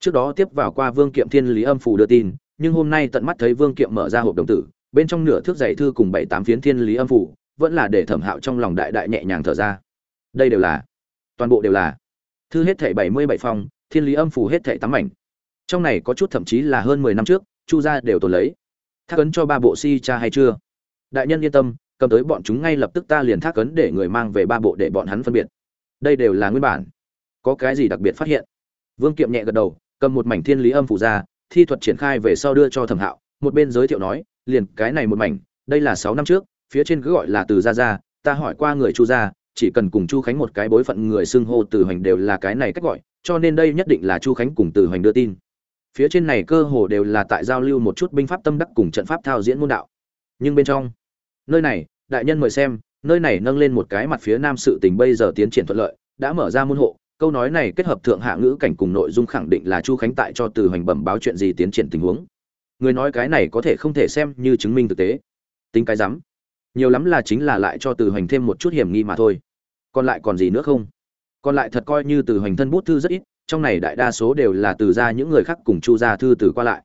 Trước đó tiếp vào qua vương kiệm thiên lý âm phủ đưa tin, nhưng hôm nay tận mắt thấy vương kiệm mở ra hộp đồng tử, bên trong nửa thước dày thư cùng bảy tám phiến thiên lý âm phủ vẫn là để thẩm hạo trong lòng đại đại nhẹ nhàng thở ra. Đây đều là, toàn bộ đều là, thư hết thảy bảy mươi bảy phong, thiên lý âm phủ hết thảy tám mảnh. Trong này có chút thậm chí là hơn mười năm trước, chu gia đều tồn lấy. Thác ấn cho ba bộ si cha hay chưa? Đại nhân yên tâm, cầm tới bọn chúng ngay lập tức ta liền thác ấn để người mang về ba bộ để bọn hắn phân biệt đây đều là nguyên bản. Có cái gì đặc biệt phát hiện? Vương kiệm nhẹ gật đầu, cầm một mảnh thiên lý âm phủ ra, thi thuật triển khai về sau đưa cho thẩm hạo, một bên giới thiệu nói, liền cái này một mảnh, đây là sáu năm trước, phía trên cứ gọi là từ gia gia, ta hỏi qua người chu gia, chỉ cần cùng chu khánh một cái bối phận người xưng hô từ hoành đều là cái này cách gọi, cho nên đây nhất định là chu khánh cùng từ hoành đưa tin. Phía trên này cơ hồ đều là tại giao lưu một chút binh pháp tâm đắc cùng trận pháp thao diễn môn đạo. Nhưng bên trong, nơi này, đại nhân mời xem nơi này nâng lên một cái mặt phía nam sự tình bây giờ tiến triển thuận lợi, đã mở ra môn hộ. Câu nói này kết hợp thượng hạ ngữ cảnh cùng nội dung khẳng định là chu khánh tại cho từ hoành bẩm báo chuyện gì tiến triển tình huống. Người nói cái này có thể không thể xem như chứng minh thực tế. Tính cái rắm. Nhiều lắm là chính là lại cho từ hoành thêm một chút hiểm nghi mà thôi. Còn lại còn gì nữa không? Còn lại thật coi như từ hoành thân bút thư rất ít, trong này đại đa số đều là từ ra những người khác cùng chu gia thư từ qua lại.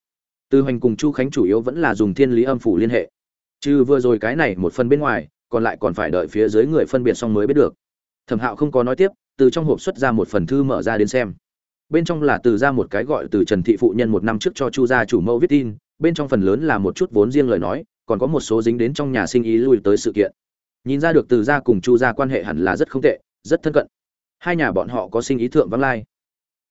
Từ hoành cùng chu khánh chủ yếu vẫn là dùng thiên lý âm phủ liên hệ. Trừ vừa rồi cái này một phần bên ngoài còn lại còn phải đợi phía dưới người phân biệt xong mới biết được. Thẩm hạo không có nói tiếp, từ trong hộp xuất ra một phần thư mở ra đến xem. Bên trong là từ ra một cái gọi từ trần thị phụ nhân một năm trước cho chu gia chủ mẫu viết tin, bên trong phần lớn là một chút vốn riêng lời nói, còn có một số dính đến trong nhà sinh ý lui tới sự kiện. Nhìn ra được từ gia cùng chu gia quan hệ hẳn là rất không tệ, rất thân cận. Hai nhà bọn họ có sinh ý thượng vắng lai.